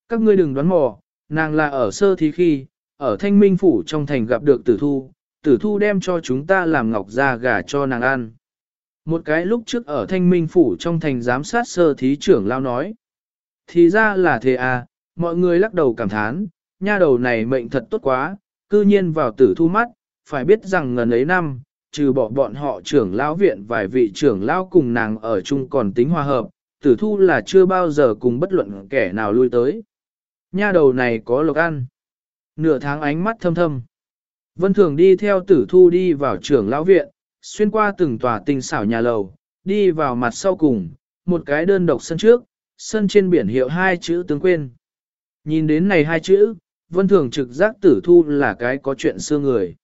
A: Các ngươi đừng đoán mò, nàng là ở sơ thí khi, ở thanh minh phủ trong thành gặp được tử thu, tử thu đem cho chúng ta làm ngọc ra gà cho nàng ăn. Một cái lúc trước ở thanh minh phủ trong thành giám sát sơ thí trưởng lao nói. Thì ra là thế à, mọi người lắc đầu cảm thán, nha đầu này mệnh thật tốt quá, cư nhiên vào tử thu mắt, phải biết rằng ngần ấy năm, trừ bỏ bọn họ trưởng lão viện vài vị trưởng lão cùng nàng ở chung còn tính hòa hợp, tử thu là chưa bao giờ cùng bất luận kẻ nào lui tới. Nha đầu này có lộc ăn. Nửa tháng ánh mắt thâm thâm. Vân Thường đi theo tử thu đi vào trưởng lão viện, xuyên qua từng tòa tinh xảo nhà lầu, đi vào mặt sau cùng, một cái đơn độc sân trước, sân trên biển hiệu hai chữ tướng quên. Nhìn đến này hai chữ, Vân Thường trực giác tử thu là cái có chuyện xưa người.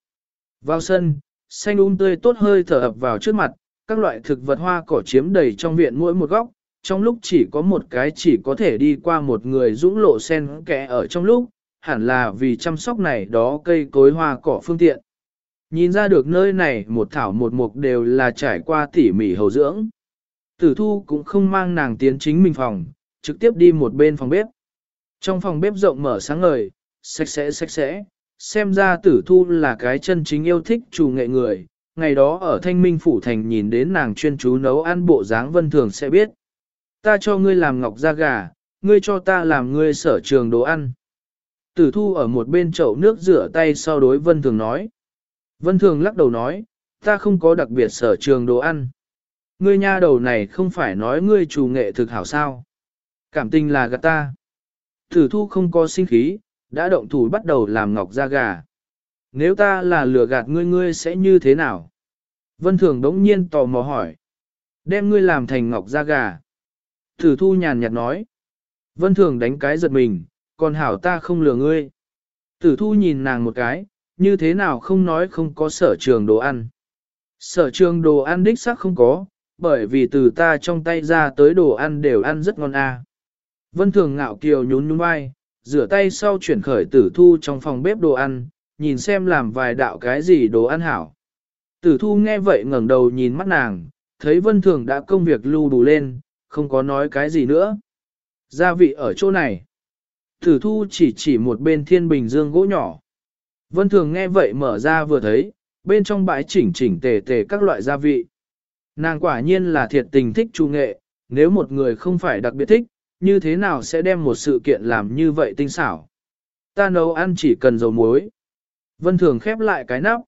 A: Vào sân, xanh um tươi tốt hơi thở ập vào trước mặt, các loại thực vật hoa cỏ chiếm đầy trong viện mỗi một góc, trong lúc chỉ có một cái chỉ có thể đi qua một người dũng lộ sen kẽ ở trong lúc, hẳn là vì chăm sóc này đó cây cối hoa cỏ phương tiện. Nhìn ra được nơi này một thảo một mục đều là trải qua tỉ mỉ hầu dưỡng. Tử thu cũng không mang nàng tiến chính mình phòng, trực tiếp đi một bên phòng bếp. Trong phòng bếp rộng mở sáng ngời, sạch sẽ sạch sẽ, xem ra tử thu là cái chân chính yêu thích chủ nghệ người. Ngày đó ở Thanh Minh Phủ Thành nhìn đến nàng chuyên chú nấu ăn bộ dáng vân thường sẽ biết. Ta cho ngươi làm ngọc da gà, ngươi cho ta làm ngươi sở trường đồ ăn. Tử thu ở một bên chậu nước rửa tay sau đối vân thường nói. Vân thường lắc đầu nói, ta không có đặc biệt sở trường đồ ăn. Ngươi nha đầu này không phải nói ngươi chủ nghệ thực hảo sao. Cảm tình là gạt ta. Tử thu không có sinh khí, đã động thủ bắt đầu làm ngọc ra gà. Nếu ta là lừa gạt ngươi ngươi sẽ như thế nào? Vân thường đống nhiên tò mò hỏi. Đem ngươi làm thành ngọc ra gà. Tử thu nhàn nhạt nói. Vân thường đánh cái giật mình, còn hảo ta không lừa ngươi. Tử thu nhìn nàng một cái, như thế nào không nói không có sở trường đồ ăn. Sở trường đồ ăn đích xác không có, bởi vì từ ta trong tay ra tới đồ ăn đều ăn rất ngon a. Vân thường ngạo kiều nhún nhún vai, rửa tay sau chuyển khởi tử thu trong phòng bếp đồ ăn, nhìn xem làm vài đạo cái gì đồ ăn hảo. Tử thu nghe vậy ngẩng đầu nhìn mắt nàng, thấy vân thường đã công việc lưu đủ lên, không có nói cái gì nữa. Gia vị ở chỗ này. Tử thu chỉ chỉ một bên thiên bình dương gỗ nhỏ. Vân thường nghe vậy mở ra vừa thấy, bên trong bãi chỉnh chỉnh tề tề các loại gia vị. Nàng quả nhiên là thiệt tình thích trung nghệ, nếu một người không phải đặc biệt thích, như thế nào sẽ đem một sự kiện làm như vậy tinh xảo. Ta nấu ăn chỉ cần dầu muối. Vân thường khép lại cái nắp.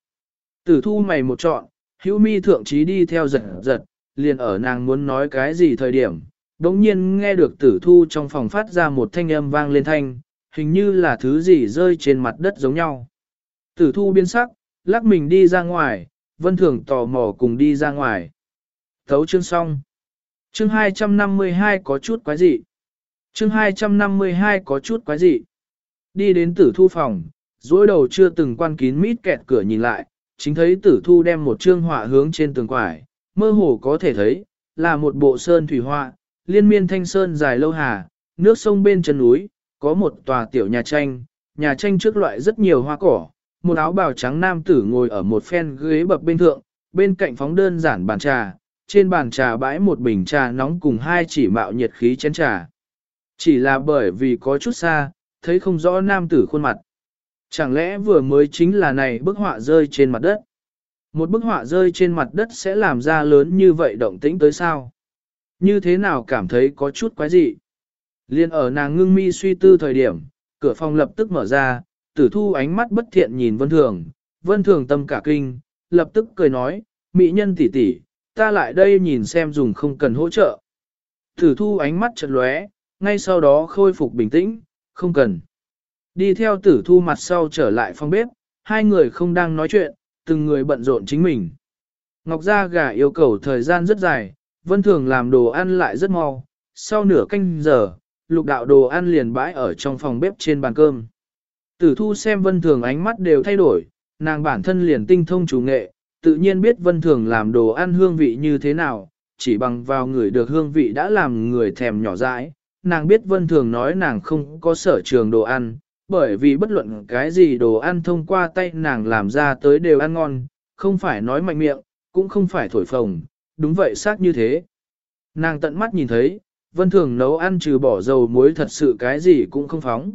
A: Tử thu mày một trọn, hữu mi thượng trí đi theo giật giật, liền ở nàng muốn nói cái gì thời điểm. Đống nhiên nghe được tử thu trong phòng phát ra một thanh âm vang lên thanh, hình như là thứ gì rơi trên mặt đất giống nhau. Tử thu biến sắc, lắc mình đi ra ngoài, vân thường tò mò cùng đi ra ngoài. Thấu chương xong. Chương 252 có chút quái dị. Chương 252 có chút quái dị. Đi đến tử thu phòng, dối đầu chưa từng quan kín mít kẹt cửa nhìn lại, chính thấy tử thu đem một chương họa hướng trên tường quải, mơ hồ có thể thấy, là một bộ sơn thủy họa, liên miên thanh sơn dài lâu hà, nước sông bên chân núi, có một tòa tiểu nhà tranh, nhà tranh trước loại rất nhiều hoa cỏ, một áo bào trắng nam tử ngồi ở một phen ghế bập bên thượng, bên cạnh phóng đơn giản bàn trà, trên bàn trà bãi một bình trà nóng cùng hai chỉ mạo nhiệt khí chén trà. Chỉ là bởi vì có chút xa, thấy không rõ nam tử khuôn mặt. Chẳng lẽ vừa mới chính là này bức họa rơi trên mặt đất? Một bức họa rơi trên mặt đất sẽ làm ra lớn như vậy động tĩnh tới sao? Như thế nào cảm thấy có chút quái dị? Liên ở nàng ngưng mi suy tư thời điểm, cửa phòng lập tức mở ra, tử thu ánh mắt bất thiện nhìn vân thường, vân thường tâm cả kinh, lập tức cười nói, mỹ nhân tỷ tỷ, ta lại đây nhìn xem dùng không cần hỗ trợ. Tử thu ánh mắt chật lóe, ngay sau đó khôi phục bình tĩnh, không cần. Đi theo tử thu mặt sau trở lại phòng bếp, hai người không đang nói chuyện, từng người bận rộn chính mình. Ngọc Gia gà yêu cầu thời gian rất dài, vân thường làm đồ ăn lại rất mau, sau nửa canh giờ, lục đạo đồ ăn liền bãi ở trong phòng bếp trên bàn cơm. Tử thu xem vân thường ánh mắt đều thay đổi, nàng bản thân liền tinh thông chủ nghệ, tự nhiên biết vân thường làm đồ ăn hương vị như thế nào, chỉ bằng vào người được hương vị đã làm người thèm nhỏ dãi. Nàng biết vân thường nói nàng không có sở trường đồ ăn, bởi vì bất luận cái gì đồ ăn thông qua tay nàng làm ra tới đều ăn ngon, không phải nói mạnh miệng, cũng không phải thổi phồng, đúng vậy xác như thế. Nàng tận mắt nhìn thấy, vân thường nấu ăn trừ bỏ dầu muối thật sự cái gì cũng không phóng.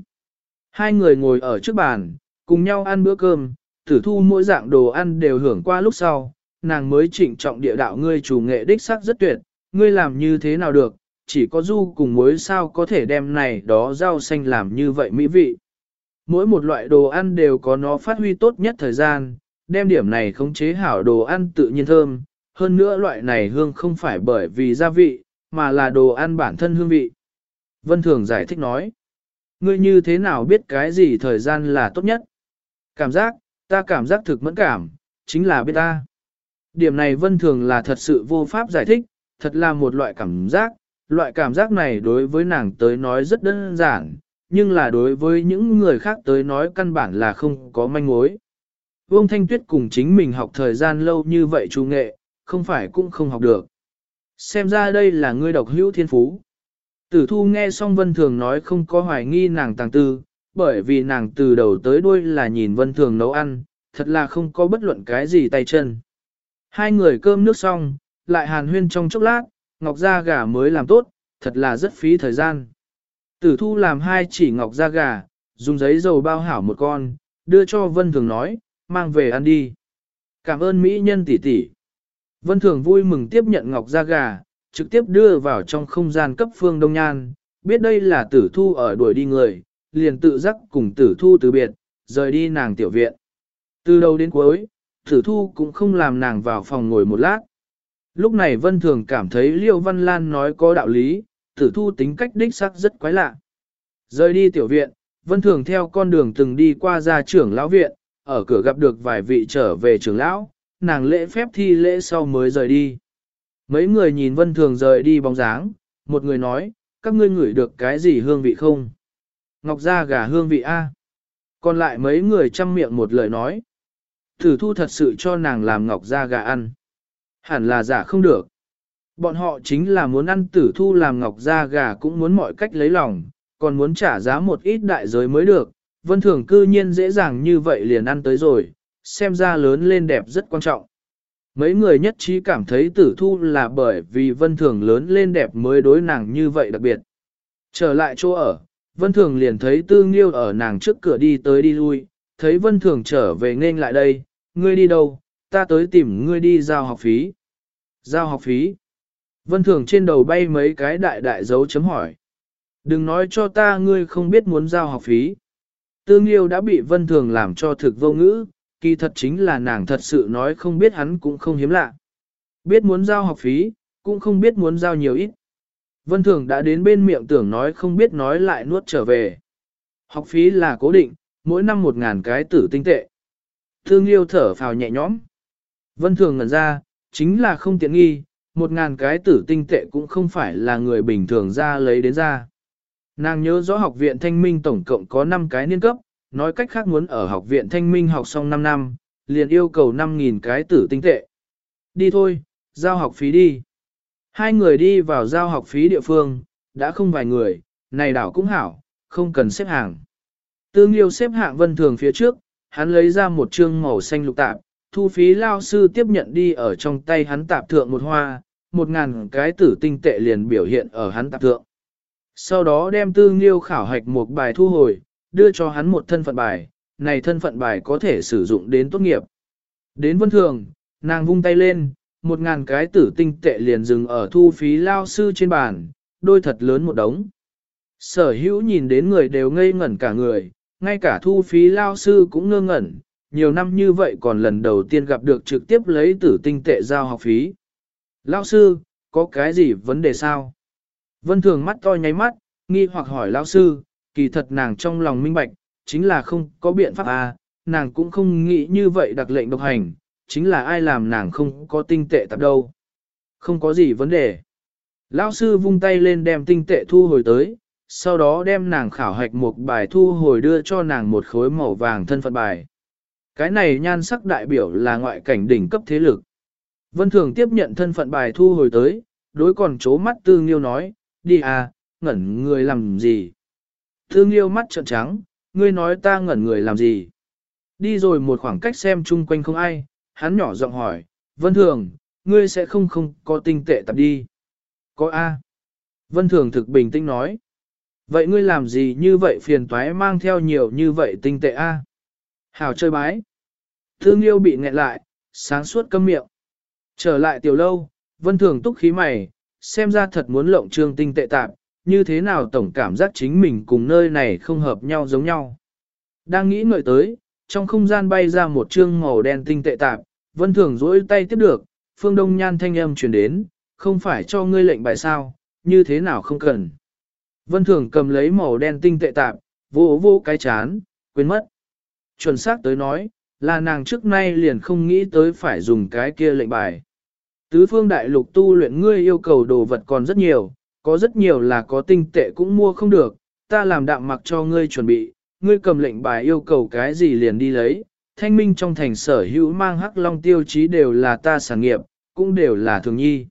A: Hai người ngồi ở trước bàn, cùng nhau ăn bữa cơm, tử thu mỗi dạng đồ ăn đều hưởng qua lúc sau, nàng mới trịnh trọng địa đạo ngươi chủ nghệ đích sắc rất tuyệt, ngươi làm như thế nào được, chỉ có du cùng muối sao có thể đem này đó rau xanh làm như vậy mỹ vị. Mỗi một loại đồ ăn đều có nó phát huy tốt nhất thời gian, đem điểm này khống chế hảo đồ ăn tự nhiên thơm, hơn nữa loại này hương không phải bởi vì gia vị, mà là đồ ăn bản thân hương vị. Vân Thường giải thích nói, ngươi như thế nào biết cái gì thời gian là tốt nhất? Cảm giác, ta cảm giác thực mẫn cảm, chính là biết ta. Điểm này Vân Thường là thật sự vô pháp giải thích, thật là một loại cảm giác, loại cảm giác này đối với nàng tới nói rất đơn giản, nhưng là đối với những người khác tới nói căn bản là không có manh mối. Vương Thanh Tuyết cùng chính mình học thời gian lâu như vậy chú nghệ, không phải cũng không học được. Xem ra đây là ngươi độc hữu thiên phú. Tử thu nghe xong Vân Thường nói không có hoài nghi nàng tàng tư, bởi vì nàng từ đầu tới đuôi là nhìn Vân Thường nấu ăn, thật là không có bất luận cái gì tay chân. Hai người cơm nước xong, lại hàn huyên trong chốc lát, ngọc da gà mới làm tốt, thật là rất phí thời gian. Tử thu làm hai chỉ ngọc da gà, dùng giấy dầu bao hảo một con, đưa cho Vân Thường nói, mang về ăn đi. Cảm ơn Mỹ nhân tỷ tỷ. Vân Thường vui mừng tiếp nhận ngọc da gà, trực tiếp đưa vào trong không gian cấp phương Đông Nhan, biết đây là tử thu ở đuổi đi người, liền tự dắt cùng tử thu từ biệt, rời đi nàng tiểu viện. Từ đầu đến cuối, tử thu cũng không làm nàng vào phòng ngồi một lát. Lúc này Vân Thường cảm thấy Liêu Văn Lan nói có đạo lý, tử thu tính cách đích xác rất quái lạ. Rời đi tiểu viện, Vân Thường theo con đường từng đi qua ra trưởng lão viện, ở cửa gặp được vài vị trở về trưởng lão, nàng lễ phép thi lễ sau mới rời đi. Mấy người nhìn Vân Thường rời đi bóng dáng, một người nói, các ngươi ngửi được cái gì hương vị không? Ngọc ra gà hương vị A. Còn lại mấy người chăm miệng một lời nói. Thử thu thật sự cho nàng làm ngọc ra gà ăn. Hẳn là giả không được. Bọn họ chính là muốn ăn tử thu làm ngọc ra gà cũng muốn mọi cách lấy lòng, còn muốn trả giá một ít đại giới mới được. Vân thường cư nhiên dễ dàng như vậy liền ăn tới rồi, xem ra lớn lên đẹp rất quan trọng. Mấy người nhất trí cảm thấy tử thu là bởi vì vân thường lớn lên đẹp mới đối nàng như vậy đặc biệt. Trở lại chỗ ở, vân thường liền thấy tư nghiêu ở nàng trước cửa đi tới đi lui, thấy vân thường trở về nên lại đây, ngươi đi đâu, ta tới tìm ngươi đi giao học phí. Giao học phí. Vân thường trên đầu bay mấy cái đại đại dấu chấm hỏi. Đừng nói cho ta ngươi không biết muốn giao học phí. Tương Liêu đã bị Vân Thường làm cho thực vô ngữ, kỳ thật chính là nàng thật sự nói không biết hắn cũng không hiếm lạ. Biết muốn giao học phí, cũng không biết muốn giao nhiều ít. Vân Thường đã đến bên miệng tưởng nói không biết nói lại nuốt trở về. Học phí là cố định, mỗi năm một ngàn cái tử tinh tệ. Thương Liêu thở phào nhẹ nhõm. Vân Thường ngẩn ra, chính là không tiện nghi, một ngàn cái tử tinh tệ cũng không phải là người bình thường ra lấy đến ra. Nàng nhớ rõ học viện thanh minh tổng cộng có 5 cái niên cấp, nói cách khác muốn ở học viện thanh minh học xong 5 năm, liền yêu cầu 5.000 cái tử tinh tệ. Đi thôi, giao học phí đi. Hai người đi vào giao học phí địa phương, đã không vài người, này đảo cũng hảo, không cần xếp hàng. Tương yêu xếp hạng vân thường phía trước, hắn lấy ra một trương màu xanh lục tạp, thu phí lao sư tiếp nhận đi ở trong tay hắn tạp thượng một hoa, một ngàn cái tử tinh tệ liền biểu hiện ở hắn tạp thượng. Sau đó đem tư nghiêu khảo hạch một bài thu hồi, đưa cho hắn một thân phận bài, này thân phận bài có thể sử dụng đến tốt nghiệp. Đến vân thường, nàng vung tay lên, một ngàn cái tử tinh tệ liền dừng ở thu phí lao sư trên bàn, đôi thật lớn một đống. Sở hữu nhìn đến người đều ngây ngẩn cả người, ngay cả thu phí lao sư cũng ngơ ngẩn, nhiều năm như vậy còn lần đầu tiên gặp được trực tiếp lấy tử tinh tệ giao học phí. Lao sư, có cái gì vấn đề sao? Vân thường mắt to nháy mắt, nghi hoặc hỏi lao sư, kỳ thật nàng trong lòng minh bạch, chính là không có biện pháp à, nàng cũng không nghĩ như vậy đặc lệnh độc hành, chính là ai làm nàng không có tinh tệ tập đâu. Không có gì vấn đề. Lão sư vung tay lên đem tinh tệ thu hồi tới, sau đó đem nàng khảo hạch một bài thu hồi đưa cho nàng một khối màu vàng thân phận bài. Cái này nhan sắc đại biểu là ngoại cảnh đỉnh cấp thế lực. Vân Thường tiếp nhận thân phận bài thu hồi tới, đối còn chố mắt Tư Nghiêu nói, đi à, ngẩn người làm gì? Thương yêu mắt trợn trắng, ngươi nói ta ngẩn người làm gì? Đi rồi một khoảng cách xem chung quanh không ai, hắn nhỏ giọng hỏi, Vân Thường, ngươi sẽ không không có tinh tệ tập đi. Có A. Vân Thường thực bình tĩnh nói. Vậy ngươi làm gì như vậy phiền toái mang theo nhiều như vậy tinh tệ A? Hảo chơi bái. Thương yêu bị nghẹn lại, sáng suốt câm miệng. Trở lại tiểu lâu, Vân Thường túc khí mày, xem ra thật muốn lộng trương tinh tệ tạp, như thế nào tổng cảm giác chính mình cùng nơi này không hợp nhau giống nhau. Đang nghĩ ngợi tới, trong không gian bay ra một trương màu đen tinh tệ tạp, Vân Thường rỗi tay tiếp được, phương đông nhan thanh âm truyền đến, không phải cho ngươi lệnh bài sao, như thế nào không cần. Vân Thường cầm lấy màu đen tinh tệ tạp, vô vô cái chán, quên mất. Chuẩn xác tới nói, là nàng trước nay liền không nghĩ tới phải dùng cái kia lệnh bài. Tứ phương đại lục tu luyện ngươi yêu cầu đồ vật còn rất nhiều, có rất nhiều là có tinh tệ cũng mua không được, ta làm đạm mặc cho ngươi chuẩn bị, ngươi cầm lệnh bài yêu cầu cái gì liền đi lấy, thanh minh trong thành sở hữu mang hắc long tiêu chí đều là ta sản nghiệp, cũng đều là thường nhi.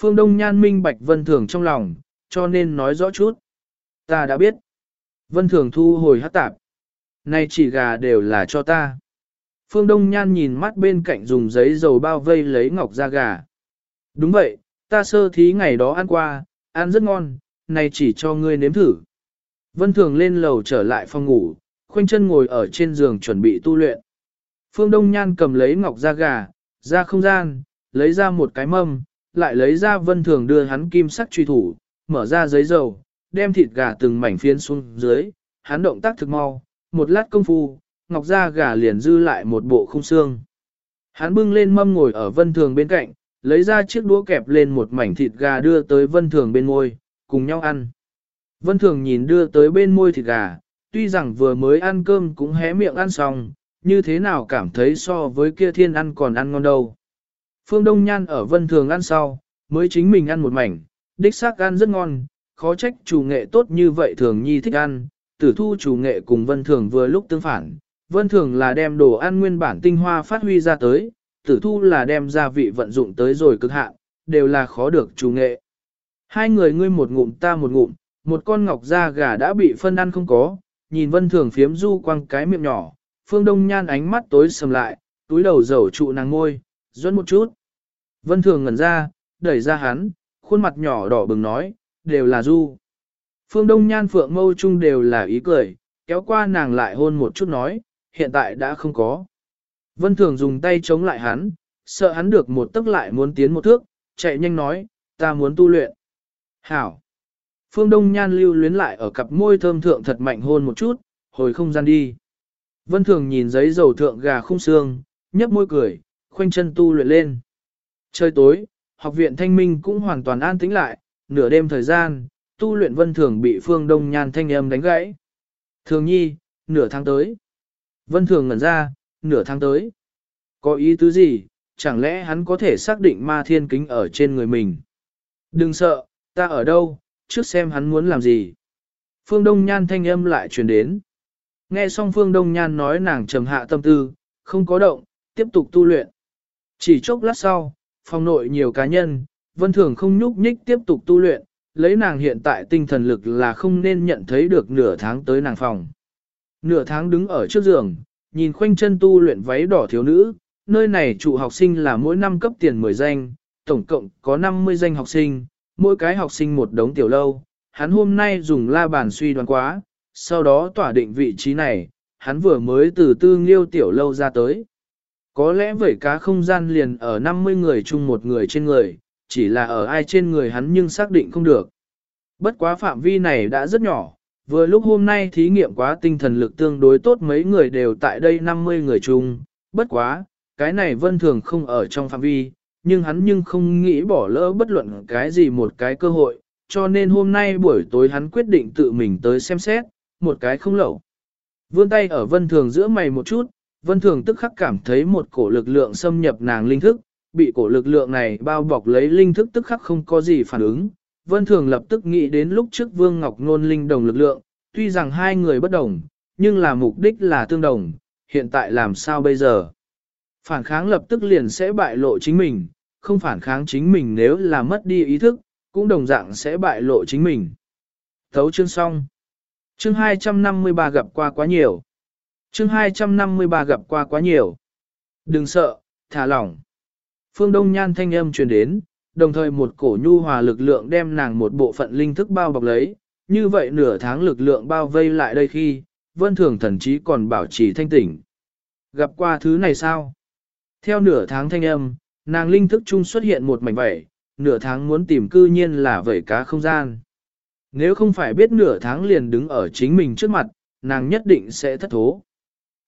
A: Phương Đông Nhan minh bạch vân thường trong lòng, cho nên nói rõ chút. Ta đã biết. Vân thường thu hồi hát tạp. Này chỉ gà đều là cho ta. Phương Đông Nhan nhìn mắt bên cạnh dùng giấy dầu bao vây lấy ngọc ra gà. Đúng vậy, ta sơ thí ngày đó ăn qua, ăn rất ngon, này chỉ cho ngươi nếm thử. Vân Thường lên lầu trở lại phòng ngủ, khoanh chân ngồi ở trên giường chuẩn bị tu luyện. Phương Đông Nhan cầm lấy ngọc da gà, ra không gian, lấy ra một cái mâm, lại lấy ra Vân Thường đưa hắn kim sắc truy thủ, mở ra giấy dầu, đem thịt gà từng mảnh phiến xuống dưới, hắn động tác thực mau, một lát công phu, ngọc da gà liền dư lại một bộ khung xương. Hắn bưng lên mâm ngồi ở Vân Thường bên cạnh, lấy ra chiếc đũa kẹp lên một mảnh thịt gà đưa tới Vân Thường bên môi, cùng nhau ăn. Vân Thường nhìn đưa tới bên môi thịt gà, tuy rằng vừa mới ăn cơm cũng hé miệng ăn xong, như thế nào cảm thấy so với kia thiên ăn còn ăn ngon đâu. Phương Đông Nhan ở Vân Thường ăn sau, mới chính mình ăn một mảnh, đích xác ăn rất ngon, khó trách chủ nghệ tốt như vậy thường nhi thích ăn, tử thu chủ nghệ cùng Vân Thường vừa lúc tương phản. Vân Thường là đem đồ ăn nguyên bản tinh hoa phát huy ra tới, tử thu là đem gia vị vận dụng tới rồi cực hạn, đều là khó được chủ nghệ. Hai người ngươi một ngụm ta một ngụm, một con ngọc da gà đã bị phân ăn không có, nhìn vân thường phiếm du quăng cái miệng nhỏ, phương đông nhan ánh mắt tối sầm lại, túi đầu dầu trụ nàng ngôi, dẫn một chút. Vân thường ngẩn ra, đẩy ra hắn, khuôn mặt nhỏ đỏ bừng nói, đều là du. Phương đông nhan phượng mâu chung đều là ý cười, kéo qua nàng lại hôn một chút nói, hiện tại đã không có. Vân thường dùng tay chống lại hắn, sợ hắn được một tức lại muốn tiến một thước, chạy nhanh nói, ta muốn tu luyện. Hảo. Phương Đông Nhan lưu luyến lại ở cặp môi thơm thượng thật mạnh hôn một chút, hồi không gian đi. Vân Thường nhìn giấy dầu thượng gà khung xương, nhấp môi cười, khoanh chân tu luyện lên. Trời tối, học viện thanh minh cũng hoàn toàn an tĩnh lại, nửa đêm thời gian, tu luyện Vân Thường bị Phương Đông Nhan thanh âm đánh gãy. Thường nhi, nửa tháng tới. Vân Thường ngẩn ra, nửa tháng tới. Có ý tứ gì, chẳng lẽ hắn có thể xác định ma thiên kính ở trên người mình? Đừng sợ, ta ở đâu, trước xem hắn muốn làm gì. Phương Đông Nhan thanh âm lại truyền đến. Nghe xong Phương Đông Nhan nói nàng trầm hạ tâm tư, không có động, tiếp tục tu luyện. Chỉ chốc lát sau, phòng nội nhiều cá nhân, vân thường không nhúc nhích tiếp tục tu luyện, lấy nàng hiện tại tinh thần lực là không nên nhận thấy được nửa tháng tới nàng phòng. Nửa tháng đứng ở trước giường, nhìn khoanh chân tu luyện váy đỏ thiếu nữ, nơi này trụ học sinh là mỗi năm cấp tiền 10 danh, tổng cộng có 50 danh học sinh, mỗi cái học sinh một đống tiểu lâu, hắn hôm nay dùng la bàn suy đoán quá, sau đó tỏa định vị trí này, hắn vừa mới từ tư nghiêu tiểu lâu ra tới. Có lẽ vẩy cá không gian liền ở 50 người chung một người trên người, chỉ là ở ai trên người hắn nhưng xác định không được. Bất quá phạm vi này đã rất nhỏ, vừa lúc hôm nay thí nghiệm quá tinh thần lực tương đối tốt mấy người đều tại đây 50 người chung, bất quá, cái này vân thường không ở trong phạm vi, nhưng hắn nhưng không nghĩ bỏ lỡ bất luận cái gì một cái cơ hội, cho nên hôm nay buổi tối hắn quyết định tự mình tới xem xét, một cái không lẩu. Vươn tay ở vân thường giữa mày một chút, vân thường tức khắc cảm thấy một cổ lực lượng xâm nhập nàng linh thức, bị cổ lực lượng này bao bọc lấy linh thức tức khắc không có gì phản ứng. Vân thường lập tức nghĩ đến lúc trước Vương Ngọc Nôn linh đồng lực lượng, tuy rằng hai người bất đồng, nhưng là mục đích là tương đồng, hiện tại làm sao bây giờ? Phản kháng lập tức liền sẽ bại lộ chính mình, không phản kháng chính mình nếu là mất đi ý thức, cũng đồng dạng sẽ bại lộ chính mình. Thấu chương xong. Chương 253 gặp qua quá nhiều. Chương 253 gặp qua quá nhiều. Đừng sợ, thả lỏng. Phương Đông Nhan thanh âm truyền đến, đồng thời một cổ nhu hòa lực lượng đem nàng một bộ phận linh thức bao bọc lấy, như vậy nửa tháng lực lượng bao vây lại đây khi, vân thường thần chí còn bảo trì thanh tỉnh. Gặp qua thứ này sao? Theo nửa tháng thanh âm, nàng linh thức chung xuất hiện một mảnh vẩy, nửa tháng muốn tìm cư nhiên là vẩy cá không gian. Nếu không phải biết nửa tháng liền đứng ở chính mình trước mặt, nàng nhất định sẽ thất thố.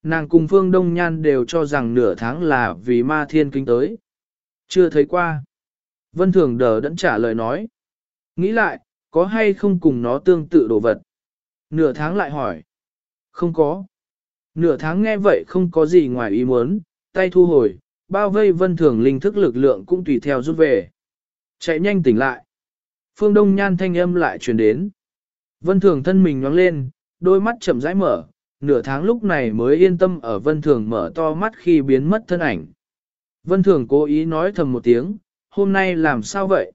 A: Nàng cùng Phương Đông Nhan đều cho rằng nửa tháng là vì ma thiên kinh tới. Chưa thấy qua. Vân Thường đờ đẫn trả lời nói. Nghĩ lại, có hay không cùng nó tương tự đồ vật? Nửa tháng lại hỏi. Không có. Nửa tháng nghe vậy không có gì ngoài ý muốn, tay thu hồi, bao vây vân thường linh thức lực lượng cũng tùy theo rút về. Chạy nhanh tỉnh lại. Phương Đông Nhan thanh âm lại truyền đến. Vân thường thân mình nhoáng lên, đôi mắt chậm rãi mở, nửa tháng lúc này mới yên tâm ở vân thường mở to mắt khi biến mất thân ảnh. Vân thường cố ý nói thầm một tiếng, hôm nay làm sao vậy?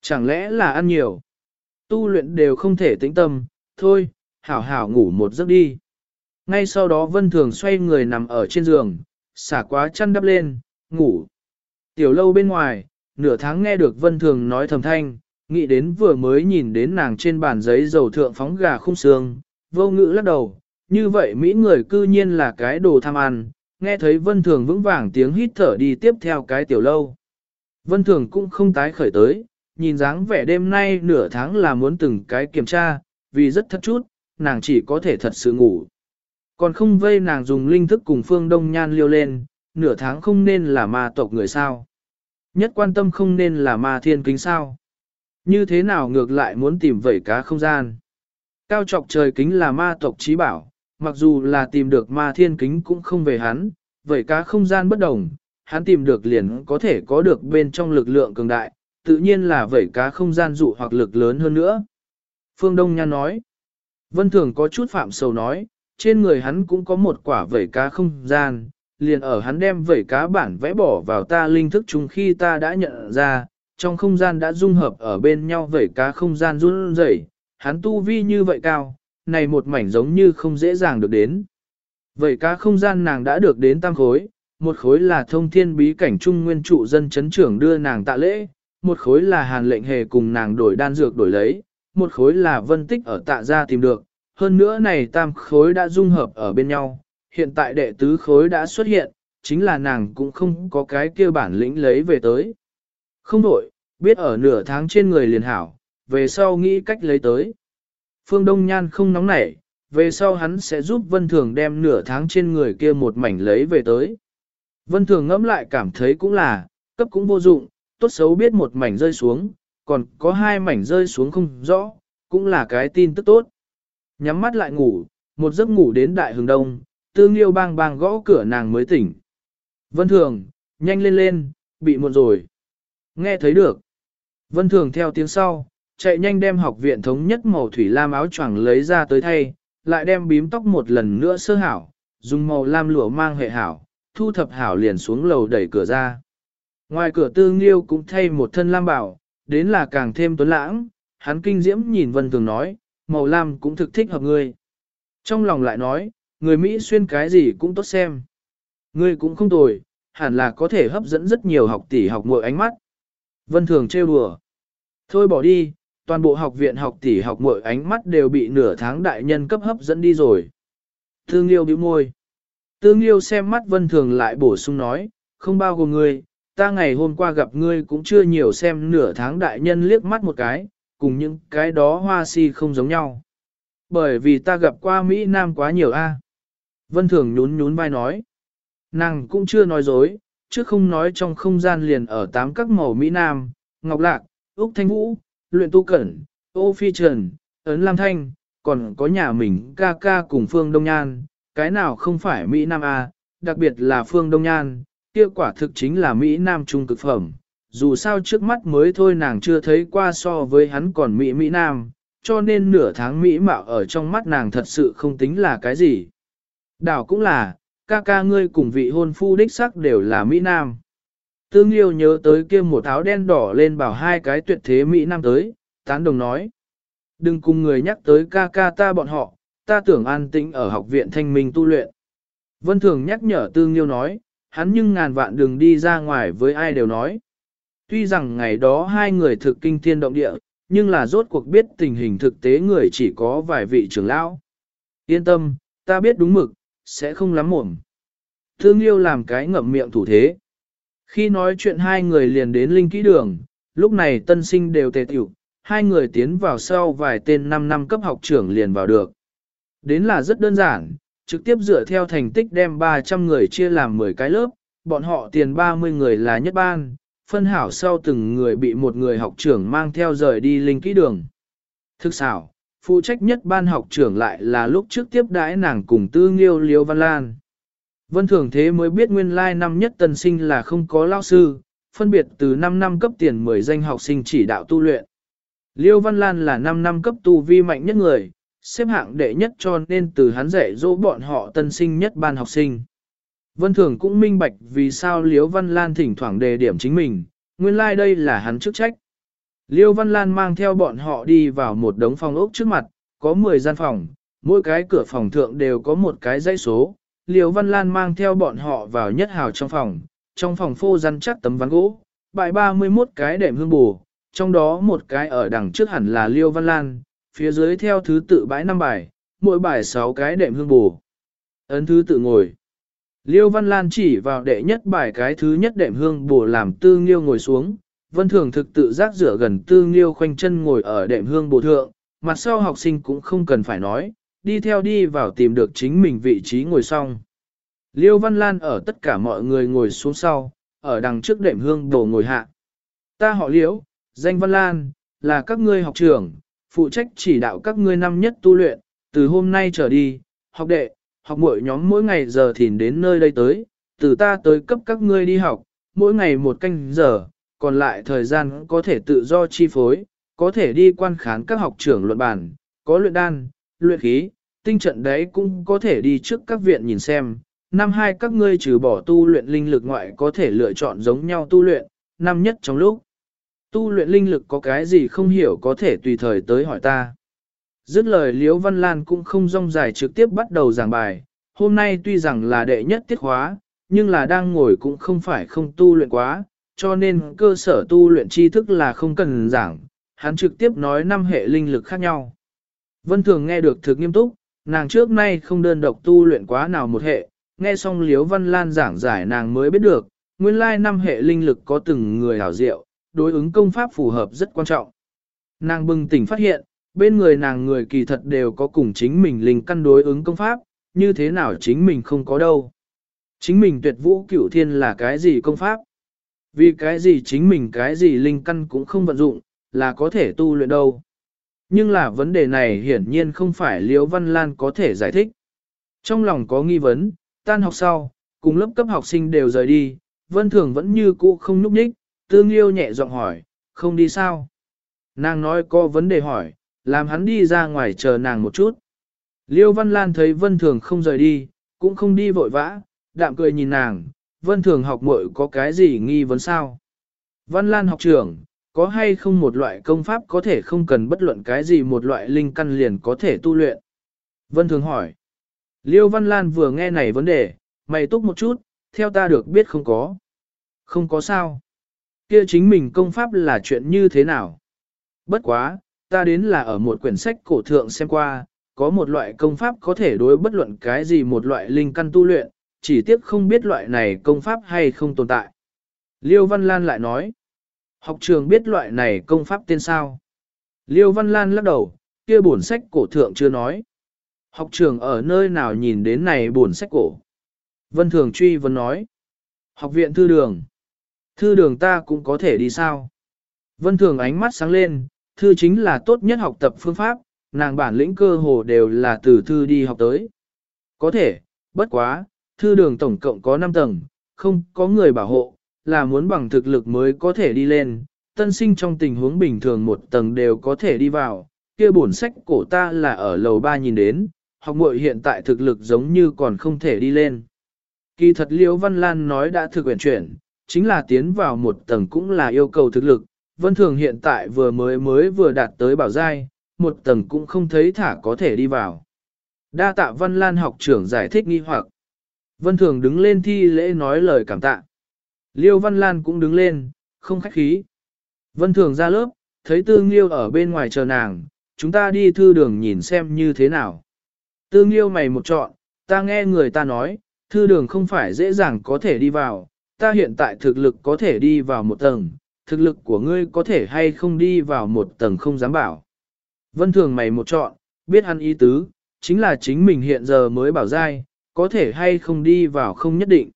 A: Chẳng lẽ là ăn nhiều? Tu luyện đều không thể tĩnh tâm, thôi, hảo hảo ngủ một giấc đi. Ngay sau đó vân thường xoay người nằm ở trên giường, xả quá chăn đắp lên, ngủ. Tiểu lâu bên ngoài, nửa tháng nghe được vân thường nói thầm thanh, nghĩ đến vừa mới nhìn đến nàng trên bàn giấy dầu thượng phóng gà khung xương, vô ngữ lắc đầu, như vậy Mỹ người cư nhiên là cái đồ tham ăn, nghe thấy vân thường vững vàng tiếng hít thở đi tiếp theo cái tiểu lâu. Vân thường cũng không tái khởi tới, nhìn dáng vẻ đêm nay nửa tháng là muốn từng cái kiểm tra, vì rất thất chút, nàng chỉ có thể thật sự ngủ. Còn không vây nàng dùng linh thức cùng phương đông nhan liêu lên, nửa tháng không nên là ma tộc người sao. Nhất quan tâm không nên là ma thiên kính sao. Như thế nào ngược lại muốn tìm vẩy cá không gian. Cao trọc trời kính là ma tộc trí bảo, mặc dù là tìm được ma thiên kính cũng không về hắn, vẩy cá không gian bất đồng, hắn tìm được liền có thể có được bên trong lực lượng cường đại, tự nhiên là vẩy cá không gian dụ hoặc lực lớn hơn nữa. Phương Đông Nhan nói, Vân Thường có chút phạm sầu nói, trên người hắn cũng có một quả vẩy cá không gian, liền ở hắn đem vẩy cá bản vẽ bỏ vào ta linh thức chung khi ta đã nhận ra, trong không gian đã dung hợp ở bên nhau vẩy cá không gian run rẩy, hắn tu vi như vậy cao, này một mảnh giống như không dễ dàng được đến. Vẩy cá không gian nàng đã được đến tam khối, một khối là thông thiên bí cảnh trung nguyên trụ dân chấn trưởng đưa nàng tạ lễ, một khối là hàn lệnh hề cùng nàng đổi đan dược đổi lấy, một khối là vân tích ở tạ gia tìm được, hơn nữa này tam khối đã dung hợp ở bên nhau, hiện tại đệ tứ khối đã xuất hiện, chính là nàng cũng không có cái kia bản lĩnh lấy về tới. Không đổi, biết ở nửa tháng trên người liền hảo, về sau nghĩ cách lấy tới. Phương Đông Nhan không nóng nảy, về sau hắn sẽ giúp Vân Thường đem nửa tháng trên người kia một mảnh lấy về tới. Vân Thường ngẫm lại cảm thấy cũng là, cấp cũng vô dụng, tốt xấu biết một mảnh rơi xuống, còn có hai mảnh rơi xuống không rõ, cũng là cái tin tức tốt. Nhắm mắt lại ngủ, một giấc ngủ đến đại Hướng đông, tương yêu bang bang gõ cửa nàng mới tỉnh. Vân Thường, nhanh lên lên, bị muộn rồi. Nghe thấy được. Vân Thường theo tiếng sau, chạy nhanh đem học viện thống nhất màu thủy lam áo choàng lấy ra tới thay, lại đem bím tóc một lần nữa sơ hảo, dùng màu lam lụa mang hệ hảo, thu thập hảo liền xuống lầu đẩy cửa ra. Ngoài cửa tư nghiêu cũng thay một thân lam bảo, đến là càng thêm tuấn lãng, hắn kinh diễm nhìn Vân Thường nói, màu lam cũng thực thích hợp ngươi. Trong lòng lại nói, người Mỹ xuyên cái gì cũng tốt xem. Ngươi cũng không tồi, hẳn là có thể hấp dẫn rất nhiều học tỷ học muội ánh mắt. Vân Thường trêu đùa. Thôi bỏ đi, toàn bộ học viện học tỷ học muội ánh mắt đều bị nửa tháng đại nhân cấp hấp dẫn đi rồi. Thương Liêu bĩu môi. Tương Liêu xem mắt Vân Thường lại bổ sung nói, không bao gồm ngươi, ta ngày hôm qua gặp ngươi cũng chưa nhiều xem nửa tháng đại nhân liếc mắt một cái, cùng những cái đó hoa si không giống nhau. Bởi vì ta gặp qua Mỹ Nam quá nhiều a. Vân Thường nhún nhún vai nói. Nàng cũng chưa nói dối, chứ không nói trong không gian liền ở tám các màu Mỹ Nam, Ngọc Lạc, Úc Thanh Vũ, Luyện Tu Cẩn, Ô Phi Trần, Ấn Lam Thanh, còn có nhà mình ca ca cùng Phương Đông Nhan, cái nào không phải Mỹ Nam A, đặc biệt là Phương Đông Nhan, kia quả thực chính là Mỹ Nam trung cực phẩm. Dù sao trước mắt mới thôi nàng chưa thấy qua so với hắn còn Mỹ Mỹ Nam, cho nên nửa tháng Mỹ mạo ở trong mắt nàng thật sự không tính là cái gì. Đảo cũng là, ca ca ngươi cùng vị hôn phu đích sắc đều là Mỹ Nam. Tương Liêu nhớ tới kia một áo đen đỏ lên bảo hai cái tuyệt thế Mỹ Nam tới, tán đồng nói. Đừng cùng người nhắc tới ca ca ta bọn họ, ta tưởng an tĩnh ở học viện thanh minh tu luyện. Vân Thường nhắc nhở Tương Nghiêu nói, hắn nhưng ngàn vạn đừng đi ra ngoài với ai đều nói. Tuy rằng ngày đó hai người thực kinh thiên động địa, nhưng là rốt cuộc biết tình hình thực tế người chỉ có vài vị trưởng lão. Yên tâm, ta biết đúng mực, sẽ không lắm mồm. Thương yêu làm cái ngậm miệng thủ thế. Khi nói chuyện hai người liền đến linh kỹ đường, lúc này tân sinh đều tề tiểu, hai người tiến vào sau vài tên 5 năm cấp học trưởng liền vào được. Đến là rất đơn giản, trực tiếp dựa theo thành tích đem 300 người chia làm 10 cái lớp, bọn họ tiền 30 người là nhất ban, phân hảo sau từng người bị một người học trưởng mang theo rời đi linh kỹ đường. Thực xảo, phụ trách nhất ban học trưởng lại là lúc trước tiếp đãi nàng cùng tư nghiêu liêu văn lan. Vân thường thế mới biết nguyên lai năm nhất tân sinh là không có lao sư, phân biệt từ 5 năm cấp tiền 10 danh học sinh chỉ đạo tu luyện. Liêu Văn Lan là 5 năm cấp tu vi mạnh nhất người, xếp hạng đệ nhất cho nên từ hắn dạy dỗ bọn họ tân sinh nhất ban học sinh. Vân Thường cũng minh bạch vì sao Liêu Văn Lan thỉnh thoảng đề điểm chính mình, nguyên lai like đây là hắn chức trách. Liêu Văn Lan mang theo bọn họ đi vào một đống phòng ốc trước mặt, có 10 gian phòng, mỗi cái cửa phòng thượng đều có một cái dãy số. Liêu Văn Lan mang theo bọn họ vào nhất hào trong phòng, trong phòng phô răn chắc tấm ván gỗ, bại 31 cái đệm hương bù, trong đó một cái ở đằng trước hẳn là Liêu Văn Lan, phía dưới theo thứ tự bãi năm bài, mỗi bài 6 cái đệm hương bù. Ấn thứ tự ngồi. Liêu Văn Lan chỉ vào đệ nhất bài cái thứ nhất đệm hương bù làm tư nghiêu ngồi xuống, Vân Thường thực tự giác rửa gần tư nghiêu khoanh chân ngồi ở đệm hương bù thượng, mặt sau học sinh cũng không cần phải nói, đi theo đi vào tìm được chính mình vị trí ngồi xong. Liêu Văn Lan ở tất cả mọi người ngồi xuống sau, ở đằng trước đệm hương bù ngồi hạ. Ta họ Liễu, danh Văn Lan, là các ngươi học trưởng, phụ trách chỉ đạo các ngươi năm nhất tu luyện, từ hôm nay trở đi, học đệ, học mỗi nhóm mỗi ngày giờ thìn đến nơi đây tới, từ ta tới cấp các ngươi đi học, mỗi ngày một canh giờ, còn lại thời gian có thể tự do chi phối, có thể đi quan khán các học trưởng luận bản, có luyện đan, luyện khí, tinh trận đấy cũng có thể đi trước các viện nhìn xem. Năm hai các ngươi trừ bỏ tu luyện linh lực ngoại có thể lựa chọn giống nhau tu luyện, năm nhất trong lúc. Tu luyện linh lực có cái gì không hiểu có thể tùy thời tới hỏi ta. Dứt lời Liễu Văn Lan cũng không rong dài trực tiếp bắt đầu giảng bài. Hôm nay tuy rằng là đệ nhất tiết khóa, nhưng là đang ngồi cũng không phải không tu luyện quá, cho nên cơ sở tu luyện tri thức là không cần giảng, hắn trực tiếp nói năm hệ linh lực khác nhau. Vân Thường nghe được thực nghiêm túc, nàng trước nay không đơn độc tu luyện quá nào một hệ, nghe xong Liễu Văn Lan giảng giải nàng mới biết được, nguyên lai năm hệ linh lực có từng người hảo diệu, đối ứng công pháp phù hợp rất quan trọng. Nàng bừng tỉnh phát hiện, bên người nàng người kỳ thật đều có cùng chính mình linh căn đối ứng công pháp, như thế nào chính mình không có đâu. Chính mình tuyệt vũ cửu thiên là cái gì công pháp? Vì cái gì chính mình cái gì linh căn cũng không vận dụng, là có thể tu luyện đâu. Nhưng là vấn đề này hiển nhiên không phải Liễu Văn Lan có thể giải thích. Trong lòng có nghi vấn, tan học sau, cùng lớp cấp học sinh đều rời đi, Vân Thường vẫn như cũ không núp đích, tương liêu nhẹ giọng hỏi, không đi sao? Nàng nói có vấn đề hỏi, làm hắn đi ra ngoài chờ nàng một chút. Liêu Văn Lan thấy Vân Thường không rời đi, cũng không đi vội vã, đạm cười nhìn nàng, Vân Thường học muội có cái gì nghi vấn sao? Văn Lan học trưởng, có hay không một loại công pháp có thể không cần bất luận cái gì một loại linh căn liền có thể tu luyện? Vân Thường hỏi. Liêu Văn Lan vừa nghe này vấn đề, mày túc một chút, theo ta được biết không có. Không có sao. Kia chính mình công pháp là chuyện như thế nào? Bất quá, ta đến là ở một quyển sách cổ thượng xem qua, có một loại công pháp có thể đối bất luận cái gì một loại linh căn tu luyện, chỉ tiếc không biết loại này công pháp hay không tồn tại. Liêu Văn Lan lại nói, học trường biết loại này công pháp tên sao? Liêu Văn Lan lắc đầu, kia bổn sách cổ thượng chưa nói. Học trường ở nơi nào nhìn đến này bổn sách cổ? Vân Thường truy vấn nói, học viện thư đường. Thư đường ta cũng có thể đi sao? Vân Thường ánh mắt sáng lên, thư chính là tốt nhất học tập phương pháp, nàng bản lĩnh cơ hồ đều là từ thư đi học tới. Có thể, bất quá, thư đường tổng cộng có 5 tầng, không có người bảo hộ, là muốn bằng thực lực mới có thể đi lên, tân sinh trong tình huống bình thường một tầng đều có thể đi vào, kia bổn sách cổ ta là ở lầu 3 nhìn đến, học muội hiện tại thực lực giống như còn không thể đi lên. Kỳ thật Liễu Văn Lan nói đã thực quyển chuyển, chính là tiến vào một tầng cũng là yêu cầu thực lực, Vân Thường hiện tại vừa mới mới vừa đạt tới bảo giai, một tầng cũng không thấy thả có thể đi vào. Đa tạ Văn Lan học trưởng giải thích nghi hoặc. Vân Thường đứng lên thi lễ nói lời cảm tạ. Liêu Văn Lan cũng đứng lên, không khách khí. Vân Thường ra lớp, thấy Tương Liêu ở bên ngoài chờ nàng, chúng ta đi thư đường nhìn xem như thế nào. Tương Liêu mày một chọn, ta nghe người ta nói, thư đường không phải dễ dàng có thể đi vào, ta hiện tại thực lực có thể đi vào một tầng, thực lực của ngươi có thể hay không đi vào một tầng không dám bảo. Vân Thường mày một chọn, biết hắn ý tứ, chính là chính mình hiện giờ mới bảo dai, có thể hay không đi vào không nhất định.